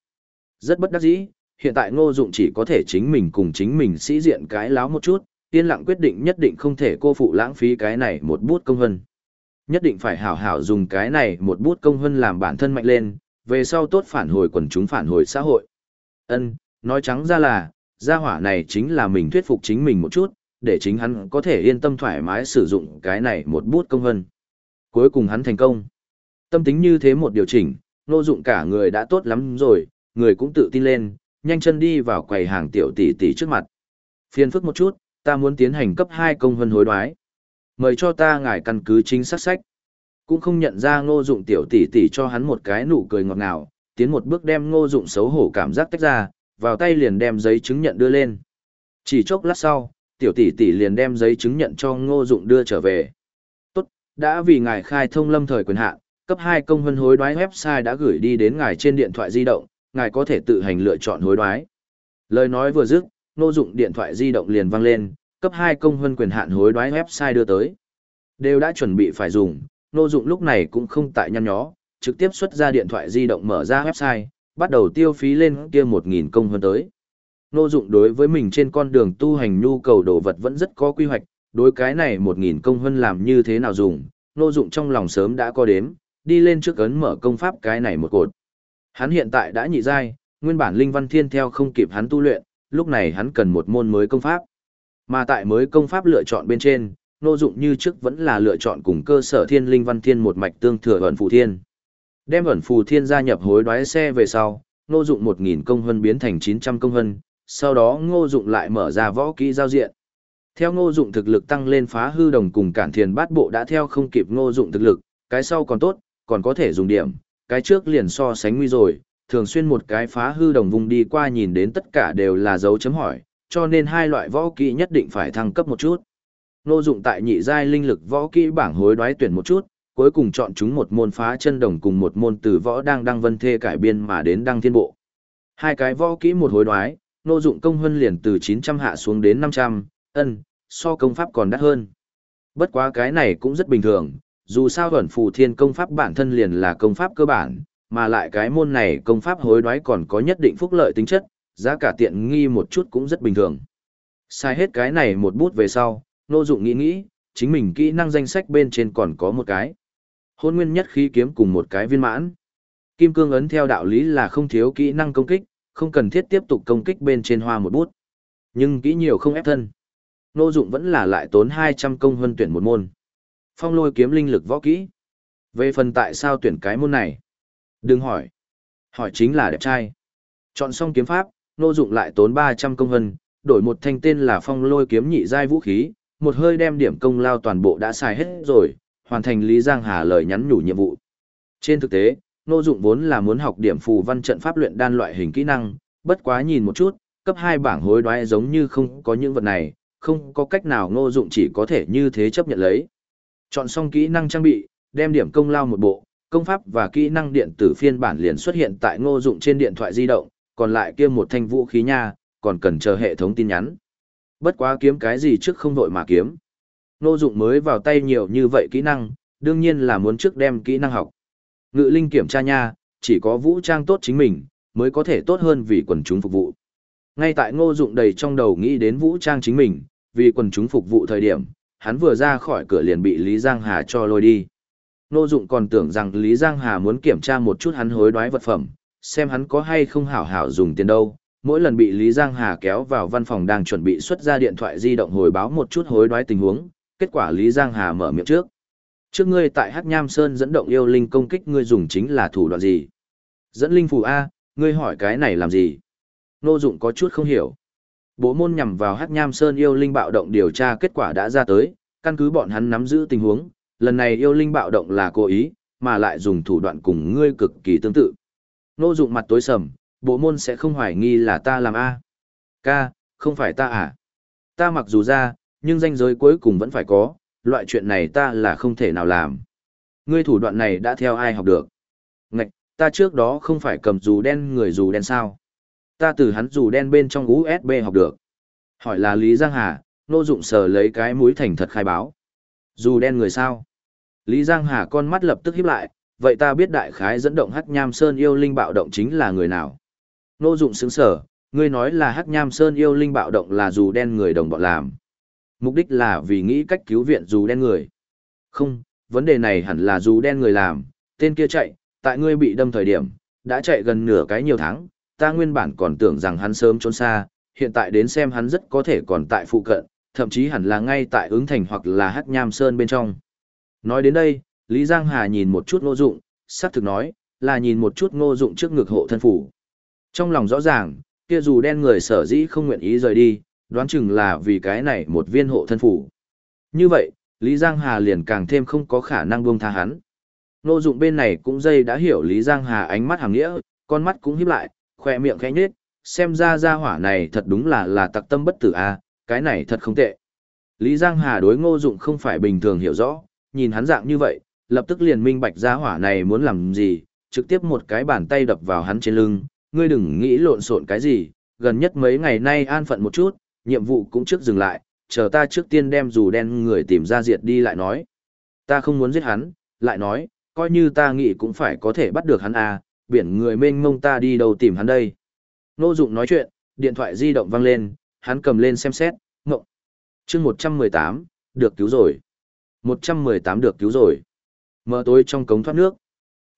Rất bất đắc dĩ, hiện tại Ngô Dụng chỉ có thể chính mình cùng chính mình sĩ diện cái láo một chút, yên lặng quyết định nhất định không thể cô phụ lãng phí cái này một bút công hân. Nhất định phải hảo hảo dùng cái này một bút công hân làm bản thân mạnh lên, về sau tốt phản hồi quần chúng phản hồi xã hội. Ân, nói trắng ra là, gia hỏa này chính là mình thuyết phục chính mình một chút, để chính hắn có thể yên tâm thoải mái sử dụng cái này một bút công hơn. Cuối cùng hắn thành công. Tâm tính như thế một điều chỉnh, nô dụng cả người đã tốt lắm rồi, người cũng tự tin lên, nhanh chân đi vào quầy hàng tiểu tỷ tỷ trước mặt. Phiền phức một chút, ta muốn tiến hành cấp 2 công hơn hối đoái. Mời cho ta ngài căn cứ chính xác sách. Cũng không nhận ra ngô dụng tiểu tỷ tỷ cho hắn một cái nụ cười ngọt ngào, tiến một bước đem ngô dụng xấu hổ cảm giác tách ra, vào tay liền đem giấy chứng nhận đưa lên. Chỉ chốc lát sau, tiểu tỷ tỷ liền đem giấy chứng nhận cho ngô dụng đưa trở về. Tốt, đã vì ngài khai thông lâm thời quyền hạn, cấp 2 công hân hối đoái website đã gửi đi đến ngài trên điện thoại di động, ngài có thể tự hành lựa chọn hối đoái. Lời nói vừa dứt, ngô dụng điện thoại di động liền vang lên, cấp 2 công hân quyền hạn hối đoái website đưa tới. Đều đã chuẩn bị phải dùng, Nô Dụng lúc này cũng không tại nhăn nhó, trực tiếp xuất ra điện thoại di động mở ra website, bắt đầu tiêu phí lên kia 1000 công hơn tới. Nô Dụng đối với mình trên con đường tu hành nhu cầu đồ vật vẫn rất có quy hoạch, đối cái này 1000 công hơn làm như thế nào dùng, Nô Dụng trong lòng sớm đã có đếm, đi lên trước ấn mở công pháp cái này một cột. Hắn hiện tại đã nhị giai, nguyên bản linh văn thiên theo không kịp hắn tu luyện, lúc này hắn cần một môn mới công pháp. Mà tại mới công pháp lựa chọn bên trên, Ngô Dụng như trước vẫn là lựa chọn cùng cơ sở Thiên Linh Văn Thiên một mạch tương thừa ẩn phù thiên. Đem ẩn phù thiên gia nhập hối đoái xe về sau, Ngô Dụng 1000 công văn biến thành 900 công văn, sau đó Ngô Dụng lại mở ra võ kỹ giao diện. Theo Ngô Dụng thực lực tăng lên phá hư đồng cùng cản thiền bát bộ đã theo không kịp Ngô Dụng thực lực, cái sau còn tốt, còn có thể dùng điểm, cái trước liền so sánh nguy rồi, thường xuyên một cái phá hư đồng vùng đi qua nhìn đến tất cả đều là dấu chấm hỏi, cho nên hai loại võ kỹ nhất định phải thăng cấp một chút. Ngô Dụng tại nhị giai linh lực võ kỹ bảng hối đoái tuyển một chút, cuối cùng chọn chúng một môn phá chân đồng cùng một môn từ võ đang đăng vân thê cải biên mà đến đăng thiên bộ. Hai cái võ kỹ một hối đoái, Ngô Dụng công hơn liền từ 900 hạ xuống đến 500, ân, so công pháp còn đắt hơn. Bất quá cái này cũng rất bình thường, dù sao ẩn phù thiên công pháp bản thân liền là công pháp cơ bản, mà lại cái môn này công pháp hối đoái còn có nhất định phúc lợi tính chất, giá cả tiện nghi một chút cũng rất bình thường. Sai hết cái này một bút về sau, nô dụng nghĩ nghĩ, chính mình kỹ năng danh sách bên trên còn có một cái. Hôn nguyên nhất khí kiếm cùng một cái viên mãn. Kim cương ấn theo đạo lý là không thiếu kỹ năng công kích, không cần thiết tiếp tục công kích bên trên hoa một bút. Nhưng kỹ nhiều không ép thân. Nô dụng vẫn là lại tốn 200 công huân tuyển một môn. Phong lôi kiếm linh lực võ kỹ. Về phần tại sao tuyển cái môn này? Đừng hỏi. Hỏi chính là đẹp trai. Chọn xong kiếm pháp, nô dụng lại tốn 300 công hân, đổi một thanh tên là phong lôi kiếm nhị giai vũ khí, một hơi đem điểm công lao toàn bộ đã xài hết rồi, hoàn thành Lý Giang Hà lời nhắn nhủ nhiệm vụ. Trên thực tế, ngô dụng vốn là muốn học điểm phù văn trận pháp luyện đan loại hình kỹ năng, bất quá nhìn một chút, cấp 2 bảng hối đoái giống như không có những vật này, không có cách nào ngô dụng chỉ có thể như thế chấp nhận lấy. Chọn xong kỹ năng trang bị, đem điểm công lao một bộ, công pháp và kỹ năng điện tử phiên bản liền xuất hiện tại ngô dụng trên điện thoại di động, còn lại kia một thanh vũ khí nha, còn cần chờ hệ thống tin nhắn. Bất quá kiếm cái gì trước không vội mà kiếm. Ngô dụng mới vào tay nhiều như vậy kỹ năng, đương nhiên là muốn trước đem kỹ năng học. Ngự linh kiểm tra nha, chỉ có vũ trang tốt chính mình, mới có thể tốt hơn vì quần chúng phục vụ. Ngay tại ngô dụng đầy trong đầu nghĩ đến vũ trang chính mình, vì quần chúng phục vụ thời điểm, hắn vừa ra khỏi cửa liền bị Lý Giang Hà cho lôi đi. Ngô Dụng còn tưởng rằng Lý Giang Hà muốn kiểm tra một chút hắn hối đoái vật phẩm, xem hắn có hay không hảo hảo dùng tiền đâu. Mỗi lần bị Lý Giang Hà kéo vào văn phòng đang chuẩn bị xuất ra điện thoại di động hồi báo một chút hối đoái tình huống, kết quả Lý Giang Hà mở miệng trước. Trước ngươi tại Hắc Nham Sơn dẫn động yêu linh công kích ngươi dùng chính là thủ đoạn gì? Dẫn linh phù A, ngươi hỏi cái này làm gì? Nô Dụng có chút không hiểu. Bộ môn nhằm vào Hắc Nham Sơn yêu linh bạo động điều tra kết quả đã ra tới, căn cứ bọn hắn nắm giữ tình huống, lần này yêu linh bạo động là cố ý, mà lại dùng thủ đoạn cùng ngươi cực kỳ tương tự. Nô dụng mặt tối sầm, bộ môn sẽ không hoài nghi là ta làm A. Ca, không phải ta à? Ta mặc dù ra, nhưng danh giới cuối cùng vẫn phải có, loại chuyện này ta là không thể nào làm. Ngươi thủ đoạn này đã theo ai học được? Ngạch, ta trước đó không phải cầm dù đen người dù đen sao? Ta từ hắn dù đen bên trong USB học được. Hỏi là Lý Giang Hà, nô dụng sờ lấy cái mũi thành thật khai báo. Dù đen người sao? Lý Giang Hà con mắt lập tức híp lại, vậy ta biết đại khái dẫn động Hắc Nham Sơn yêu linh bạo động chính là người nào? Nô dụng sướng sở, ngươi nói là Hắc Nham Sơn yêu linh bạo động là dù đen người đồng bọn làm. Mục đích là vì nghĩ cách cứu viện dù đen người. Không, vấn đề này hẳn là dù đen người làm, tên kia chạy, tại ngươi bị đâm thời điểm, đã chạy gần nửa cái nhiều tháng, ta nguyên bản còn tưởng rằng hắn sớm trốn xa, hiện tại đến xem hắn rất có thể còn tại phụ cận, thậm chí hẳn là ngay tại ứng thành hoặc là Hắc Nham Sơn bên trong. Nói đến đây, Lý Giang Hà nhìn một chút ngô dụng, sắc thực nói, là nhìn một chút ngô dụng trước ngực hộ thân phủ. Trong lòng rõ ràng, kia dù đen người sở dĩ không nguyện ý rời đi, đoán chừng là vì cái này một viên hộ thân phủ. Như vậy, Lý Giang Hà liền càng thêm không có khả năng buông tha hắn. Ngô dụng bên này cũng dây đã hiểu Lý Giang Hà ánh mắt hàng nghĩa, con mắt cũng híp lại, khoe miệng khẽ nhếch, xem ra gia hỏa này thật đúng là là tặc tâm bất tử a, cái này thật không tệ. Lý Giang Hà đối Ngô Dụng không phải bình thường hiểu rõ, nhìn hắn dạng như vậy, lập tức liền minh bạch gia hỏa này muốn làm gì, trực tiếp một cái bàn tay đập vào hắn trên lưng, ngươi đừng nghĩ lộn xộn cái gì, gần nhất mấy ngày nay an phận một chút, nhiệm vụ cũng trước dừng lại, chờ ta trước tiên đem dù đen người tìm ra diệt đi lại nói. Ta không muốn giết hắn, lại nói, coi như ta nghĩ cũng phải có thể bắt được hắn à, biển người mênh mông ta đi đâu tìm hắn đây. Nô dụng nói chuyện, điện thoại di động vang lên, hắn cầm lên xem xét, ngộng. chương 118, được cứu rồi. 118 được cứu rồi. Mở tối trong cống thoát nước.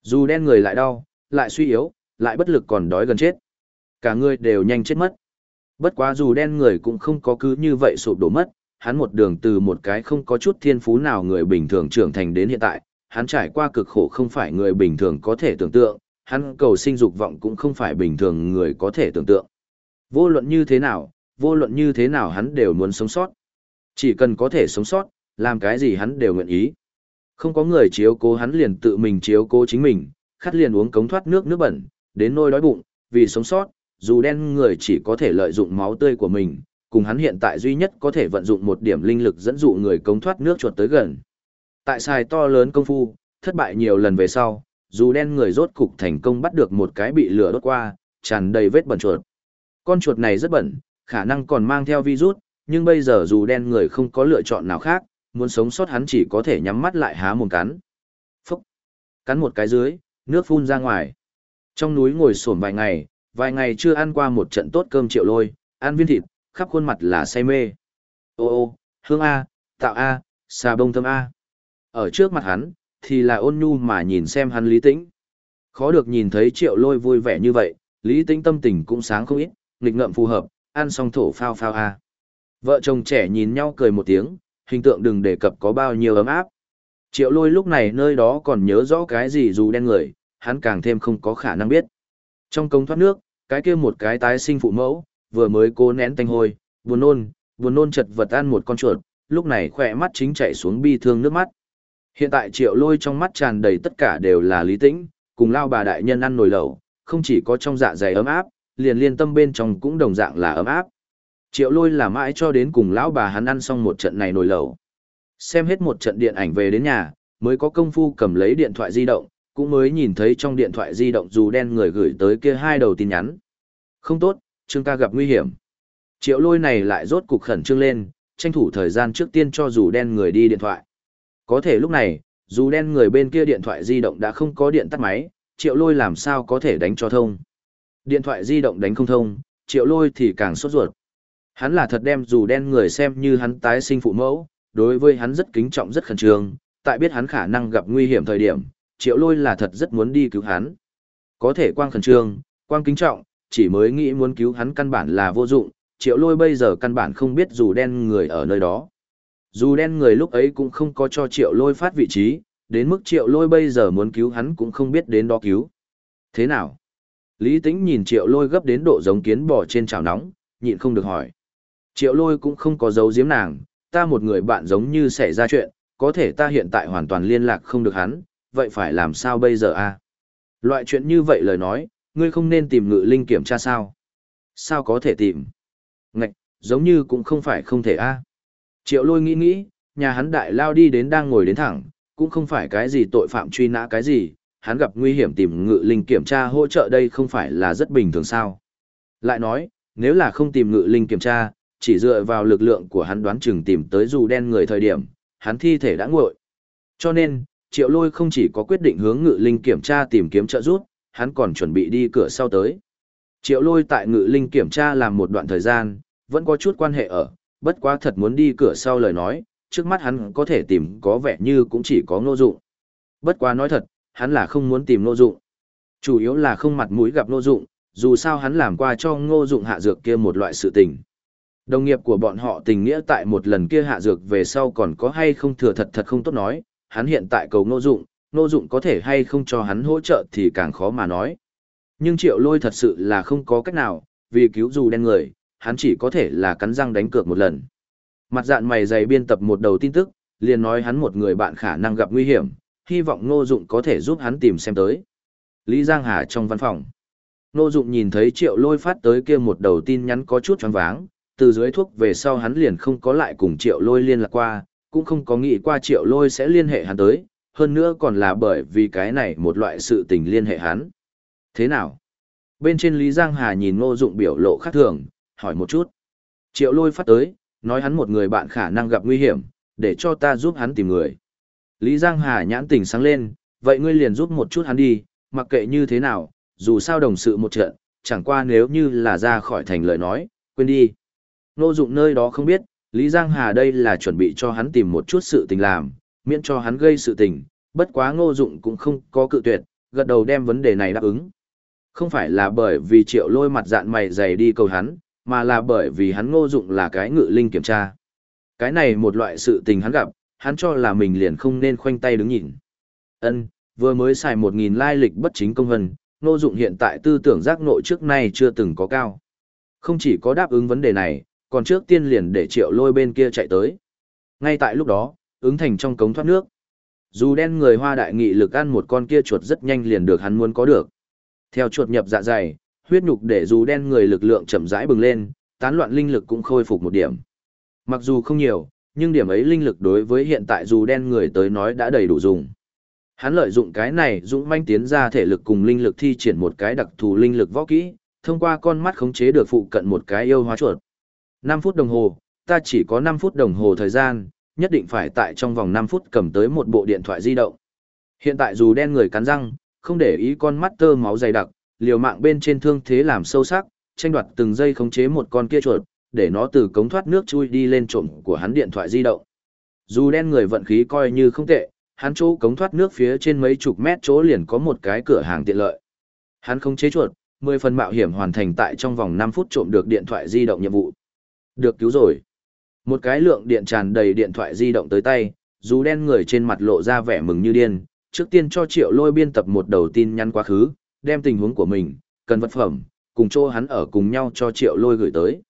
Dù đen người lại đau, lại suy yếu, lại bất lực còn đói gần chết. Cả người đều nhanh chết mất. Bất quá dù đen người cũng không có cứ như vậy sụp đổ mất, hắn một đường từ một cái không có chút thiên phú nào người bình thường trưởng thành đến hiện tại, hắn trải qua cực khổ không phải người bình thường có thể tưởng tượng, hắn cầu sinh dục vọng cũng không phải bình thường người có thể tưởng tượng. Vô luận như thế nào, vô luận như thế nào hắn đều muốn sống sót. Chỉ cần có thể sống sót, làm cái gì hắn đều nguyện ý. Không có người chiếu cố hắn liền tự mình chiếu cố chính mình, khát liền uống cống thoát nước nước bẩn, đến nôi đói bụng, vì sống sót, dù đen người chỉ có thể lợi dụng máu tươi của mình, cùng hắn hiện tại duy nhất có thể vận dụng một điểm linh lực dẫn dụ người cống thoát nước chuột tới gần. Tại xài to lớn công phu, thất bại nhiều lần về sau, dù đen người rốt cục thành công bắt được một cái bị lửa đốt qua, tràn đầy vết bẩn chuột. Con chuột này rất bẩn, khả năng còn mang theo virus, nhưng bây giờ dù đen người không có lựa chọn nào khác, muốn sống sót hắn chỉ có thể nhắm mắt lại há mồm cắn. Phúc! Cắn một cái dưới, nước phun ra ngoài. Trong núi ngồi sổm vài ngày, vài ngày chưa ăn qua một trận tốt cơm triệu lôi, ăn viên thịt, khắp khuôn mặt là say mê. Ô ô, hương A, tạo A, xà bông thơm A. Ở trước mặt hắn, thì là ôn nhu mà nhìn xem hắn lý tĩnh. Khó được nhìn thấy triệu lôi vui vẻ như vậy, lý tĩnh tâm tình cũng sáng không ít, nghịch ngợm phù hợp, ăn xong thổ phao phao A. Vợ chồng trẻ nhìn nhau cười một tiếng, hình tượng đừng đề cập có bao nhiêu ấm áp. Triệu lôi lúc này nơi đó còn nhớ rõ cái gì dù đen người, hắn càng thêm không có khả năng biết. Trong công thoát nước, cái kia một cái tái sinh phụ mẫu, vừa mới cố nén tanh hôi, buồn nôn, buồn nôn chật vật ăn một con chuột, lúc này khỏe mắt chính chạy xuống bi thương nước mắt. Hiện tại triệu lôi trong mắt tràn đầy tất cả đều là lý tĩnh, cùng lao bà đại nhân ăn nồi lẩu, không chỉ có trong dạ dày ấm áp, liền liên tâm bên trong cũng đồng dạng là ấm áp. Triệu lôi là mãi cho đến cùng lão bà hắn ăn xong một trận này nồi lẩu. Xem hết một trận điện ảnh về đến nhà, mới có công phu cầm lấy điện thoại di động, cũng mới nhìn thấy trong điện thoại di động dù đen người gửi tới kia hai đầu tin nhắn. Không tốt, Trương ca gặp nguy hiểm. Triệu lôi này lại rốt cục khẩn trương lên, tranh thủ thời gian trước tiên cho dù đen người đi điện thoại. Có thể lúc này, dù đen người bên kia điện thoại di động đã không có điện tắt máy, triệu lôi làm sao có thể đánh cho thông. Điện thoại di động đánh không thông, triệu lôi thì càng sốt ruột. Hắn là thật đem dù đen người xem như hắn tái sinh phụ mẫu, đối với hắn rất kính trọng rất khẩn trương, tại biết hắn khả năng gặp nguy hiểm thời điểm, triệu lôi là thật rất muốn đi cứu hắn. Có thể quang khẩn trương, quang kính trọng, chỉ mới nghĩ muốn cứu hắn căn bản là vô dụng, triệu lôi bây giờ căn bản không biết dù đen người ở nơi đó. Dù đen người lúc ấy cũng không có cho triệu lôi phát vị trí, đến mức triệu lôi bây giờ muốn cứu hắn cũng không biết đến đó cứu. Thế nào? Lý tính nhìn triệu lôi gấp đến độ giống kiến bò trên chảo nóng, nhịn không được hỏi. Triệu lôi cũng không có dấu giếm nàng, ta một người bạn giống như xảy ra chuyện, có thể ta hiện tại hoàn toàn liên lạc không được hắn, vậy phải làm sao bây giờ a? Loại chuyện như vậy lời nói, ngươi không nên tìm ngự linh kiểm tra sao? Sao có thể tìm? Ngạch, giống như cũng không phải không thể a. Triệu lôi nghĩ nghĩ, nhà hắn đại lao đi đến đang ngồi đến thẳng, cũng không phải cái gì tội phạm truy nã cái gì, hắn gặp nguy hiểm tìm ngự linh kiểm tra hỗ trợ đây không phải là rất bình thường sao. Lại nói, nếu là không tìm ngự linh kiểm tra, chỉ dựa vào lực lượng của hắn đoán chừng tìm tới dù đen người thời điểm, hắn thi thể đã nguội. Cho nên, triệu lôi không chỉ có quyết định hướng ngự linh kiểm tra tìm kiếm trợ giúp, hắn còn chuẩn bị đi cửa sau tới. Triệu lôi tại ngự linh kiểm tra làm một đoạn thời gian, vẫn có chút quan hệ ở, bất quá thật muốn đi cửa sau lời nói, trước mắt hắn có thể tìm có vẻ như cũng chỉ có ngô dụng. Bất quá nói thật, hắn là không muốn tìm ngô dụng. Chủ yếu là không mặt mũi gặp ngô dụng, dù sao hắn làm qua cho ngô dụng hạ dược kia một loại sự tình. Đồng nghiệp của bọn họ tình nghĩa tại một lần kia hạ dược về sau còn có hay không thừa thật thật không tốt nói, hắn hiện tại cầu ngô dụng, ngô dụng có thể hay không cho hắn hỗ trợ thì càng khó mà nói. Nhưng triệu lôi thật sự là không có cách nào, vì cứu dù đen người, hắn chỉ có thể là cắn răng đánh cược một lần. Mặt dạng mày dày biên tập một đầu tin tức, liền nói hắn một người bạn khả năng gặp nguy hiểm, hy vọng ngô dụng có thể giúp hắn tìm xem tới. Lý Giang Hà trong văn phòng. Ngô dụng nhìn thấy triệu lôi phát tới kia một đầu tin nhắn có chút choáng váng, từ dưới thuốc về sau hắn liền không có lại cùng triệu lôi liên lạc qua, cũng không có nghĩ qua triệu lôi sẽ liên hệ hắn tới, hơn nữa còn là bởi vì cái này một loại sự tình liên hệ hắn. Thế nào? Bên trên Lý Giang Hà nhìn ngô dụng biểu lộ khác thường, hỏi một chút. Triệu lôi phát tới, nói hắn một người bạn khả năng gặp nguy hiểm, để cho ta giúp hắn tìm người. Lý Giang Hà nhãn tỉnh sáng lên, vậy ngươi liền giúp một chút hắn đi, mặc kệ như thế nào, dù sao đồng sự một trận, chẳng qua nếu như là ra khỏi thành lời nói, quên đi. Nô dụng nơi đó không biết, Lý Giang Hà đây là chuẩn bị cho hắn tìm một chút sự tình làm, miễn cho hắn gây sự tình, bất quá ngô dụng cũng không có cự tuyệt, gật đầu đem vấn đề này đáp ứng. Không phải là bởi vì triệu lôi mặt dạn mày dày đi cầu hắn, mà là bởi vì hắn ngô dụng là cái ngự linh kiểm tra. Cái này một loại sự tình hắn gặp, hắn cho là mình liền không nên khoanh tay đứng nhìn. Ân, vừa mới xài một nghìn lai lịch bất chính công vân, ngô dụng hiện tại tư tưởng giác nội trước nay chưa từng có cao. Không chỉ có đáp ứng vấn đề này, còn trước tiên liền để triệu lôi bên kia chạy tới. Ngay tại lúc đó, ứng thành trong cống thoát nước. Dù đen người hoa đại nghị lực ăn một con kia chuột rất nhanh liền được hắn muốn có được. Theo chuột nhập dạ dày, huyết nhục để dù đen người lực lượng chậm rãi bừng lên, tán loạn linh lực cũng khôi phục một điểm. Mặc dù không nhiều, nhưng điểm ấy linh lực đối với hiện tại dù đen người tới nói đã đầy đủ dùng. Hắn lợi dụng cái này dũng manh tiến ra thể lực cùng linh lực thi triển một cái đặc thù linh lực võ kỹ, thông qua con mắt khống chế được phụ cận một cái yêu hóa chuột. 5 phút đồng hồ, ta chỉ có 5 phút đồng hồ thời gian, nhất định phải tại trong vòng 5 phút cầm tới một bộ điện thoại di động. Hiện tại dù đen người cắn răng, không để ý con mắt tơ máu dày đặc, liều mạng bên trên thương thế làm sâu sắc, tranh đoạt từng giây khống chế một con kia chuột, để nó từ cống thoát nước chui đi lên trộm của hắn điện thoại di động. Dù đen người vận khí coi như không tệ, hắn chỗ cống thoát nước phía trên mấy chục mét chỗ liền có một cái cửa hàng tiện lợi. Hắn không chế chuột, 10 phần mạo hiểm hoàn thành tại trong vòng 5 phút trộm được điện thoại di động nhiệm vụ. Được cứu rồi. Một cái lượng điện tràn đầy điện thoại di động tới tay, dù đen người trên mặt lộ ra vẻ mừng như điên, trước tiên cho triệu lôi biên tập một đầu tin nhắn quá khứ, đem tình huống của mình, cần vật phẩm, cùng chỗ hắn ở cùng nhau cho triệu lôi gửi tới.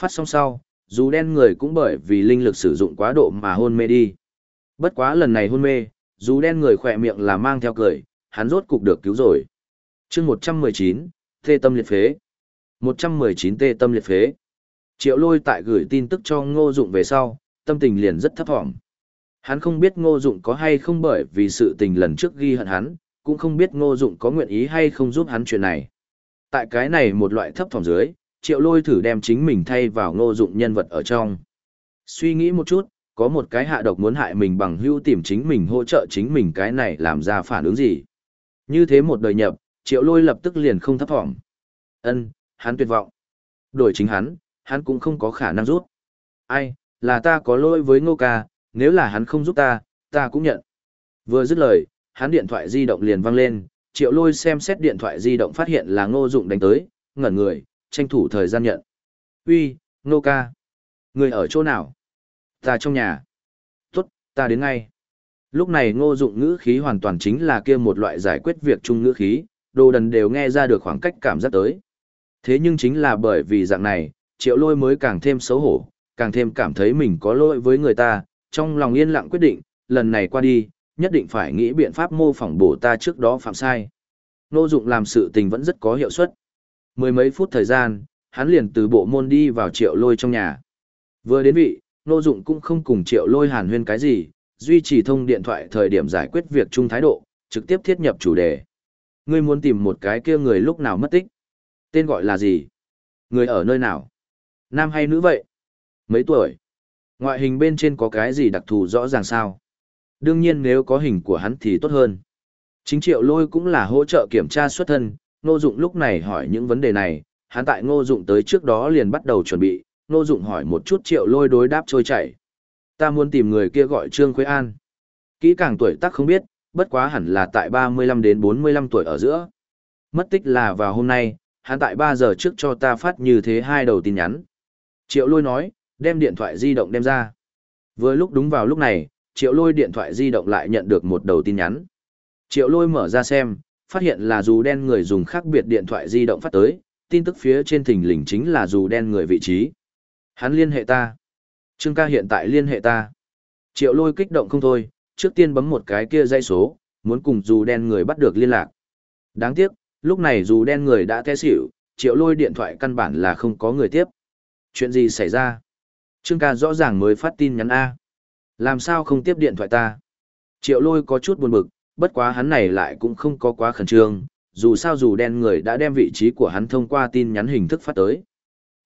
Phát xong sau, dù đen người cũng bởi vì linh lực sử dụng quá độ mà hôn mê đi. Bất quá lần này hôn mê, dù đen người khỏe miệng là mang theo cười, hắn rốt cục được cứu rồi. chương 119, tê tâm liệt phế. 119 tê tâm liệt phế. Triệu lôi tại gửi tin tức cho ngô dụng về sau, tâm tình liền rất thấp thỏm. Hắn không biết ngô dụng có hay không bởi vì sự tình lần trước ghi hận hắn, cũng không biết ngô dụng có nguyện ý hay không giúp hắn chuyện này. Tại cái này một loại thấp thỏm dưới, triệu lôi thử đem chính mình thay vào ngô dụng nhân vật ở trong. Suy nghĩ một chút, có một cái hạ độc muốn hại mình bằng hưu tìm chính mình hỗ trợ chính mình cái này làm ra phản ứng gì. Như thế một đời nhập, triệu lôi lập tức liền không thấp thỏm. ân hắn tuyệt vọng. Đổi chính hắn, hắn cũng không có khả năng rút. Ai, là ta có lỗi với ngô ca, nếu là hắn không giúp ta, ta cũng nhận. Vừa dứt lời, hắn điện thoại di động liền vang lên, triệu lôi xem xét điện thoại di động phát hiện là ngô dụng đánh tới, ngẩn người, tranh thủ thời gian nhận. Uy, ngô ca. Người ở chỗ nào? Ta trong nhà. Tốt, ta đến ngay. Lúc này ngô dụng ngữ khí hoàn toàn chính là kia một loại giải quyết việc chung ngữ khí, đồ đần đều nghe ra được khoảng cách cảm giác tới. Thế nhưng chính là bởi vì dạng này, triệu lôi mới càng thêm xấu hổ, càng thêm cảm thấy mình có lỗi với người ta, trong lòng yên lặng quyết định, lần này qua đi, nhất định phải nghĩ biện pháp mô phỏng bổ ta trước đó phạm sai. Nô dụng làm sự tình vẫn rất có hiệu suất. Mười mấy phút thời gian, hắn liền từ bộ môn đi vào triệu lôi trong nhà. Vừa đến vị, nô dụng cũng không cùng triệu lôi hàn huyên cái gì, duy trì thông điện thoại thời điểm giải quyết việc chung thái độ, trực tiếp thiết nhập chủ đề. Ngươi muốn tìm một cái kia người lúc nào mất tích? Tên gọi là gì? Người ở nơi nào? Nam hay nữ vậy? Mấy tuổi? Ngoại hình bên trên có cái gì đặc thù rõ ràng sao? Đương nhiên nếu có hình của hắn thì tốt hơn. Chính triệu lôi cũng là hỗ trợ kiểm tra xuất thân, Ngô Dụng lúc này hỏi những vấn đề này, hắn tại Ngô Dụng tới trước đó liền bắt đầu chuẩn bị, Ngô Dụng hỏi một chút triệu lôi đối đáp trôi chảy. Ta muốn tìm người kia gọi Trương Quế An. Kỹ càng tuổi tác không biết, bất quá hẳn là tại 35 đến 45 tuổi ở giữa. Mất tích là vào hôm nay, hắn tại 3 giờ trước cho ta phát như thế hai đầu tin nhắn. Triệu lôi nói, đem điện thoại di động đem ra. Vừa lúc đúng vào lúc này, triệu lôi điện thoại di động lại nhận được một đầu tin nhắn. Triệu lôi mở ra xem, phát hiện là dù đen người dùng khác biệt điện thoại di động phát tới, tin tức phía trên thình lình chính là dù đen người vị trí. Hắn liên hệ ta. Trương ca hiện tại liên hệ ta. Triệu lôi kích động không thôi, trước tiên bấm một cái kia dây số, muốn cùng dù đen người bắt được liên lạc. Đáng tiếc, lúc này dù đen người đã té xỉu, triệu lôi điện thoại căn bản là không có người tiếp. Chuyện gì xảy ra? Trương ca rõ ràng mới phát tin nhắn A. Làm sao không tiếp điện thoại ta? Triệu lôi có chút buồn bực, bất quá hắn này lại cũng không có quá khẩn trương, dù sao dù đen người đã đem vị trí của hắn thông qua tin nhắn hình thức phát tới.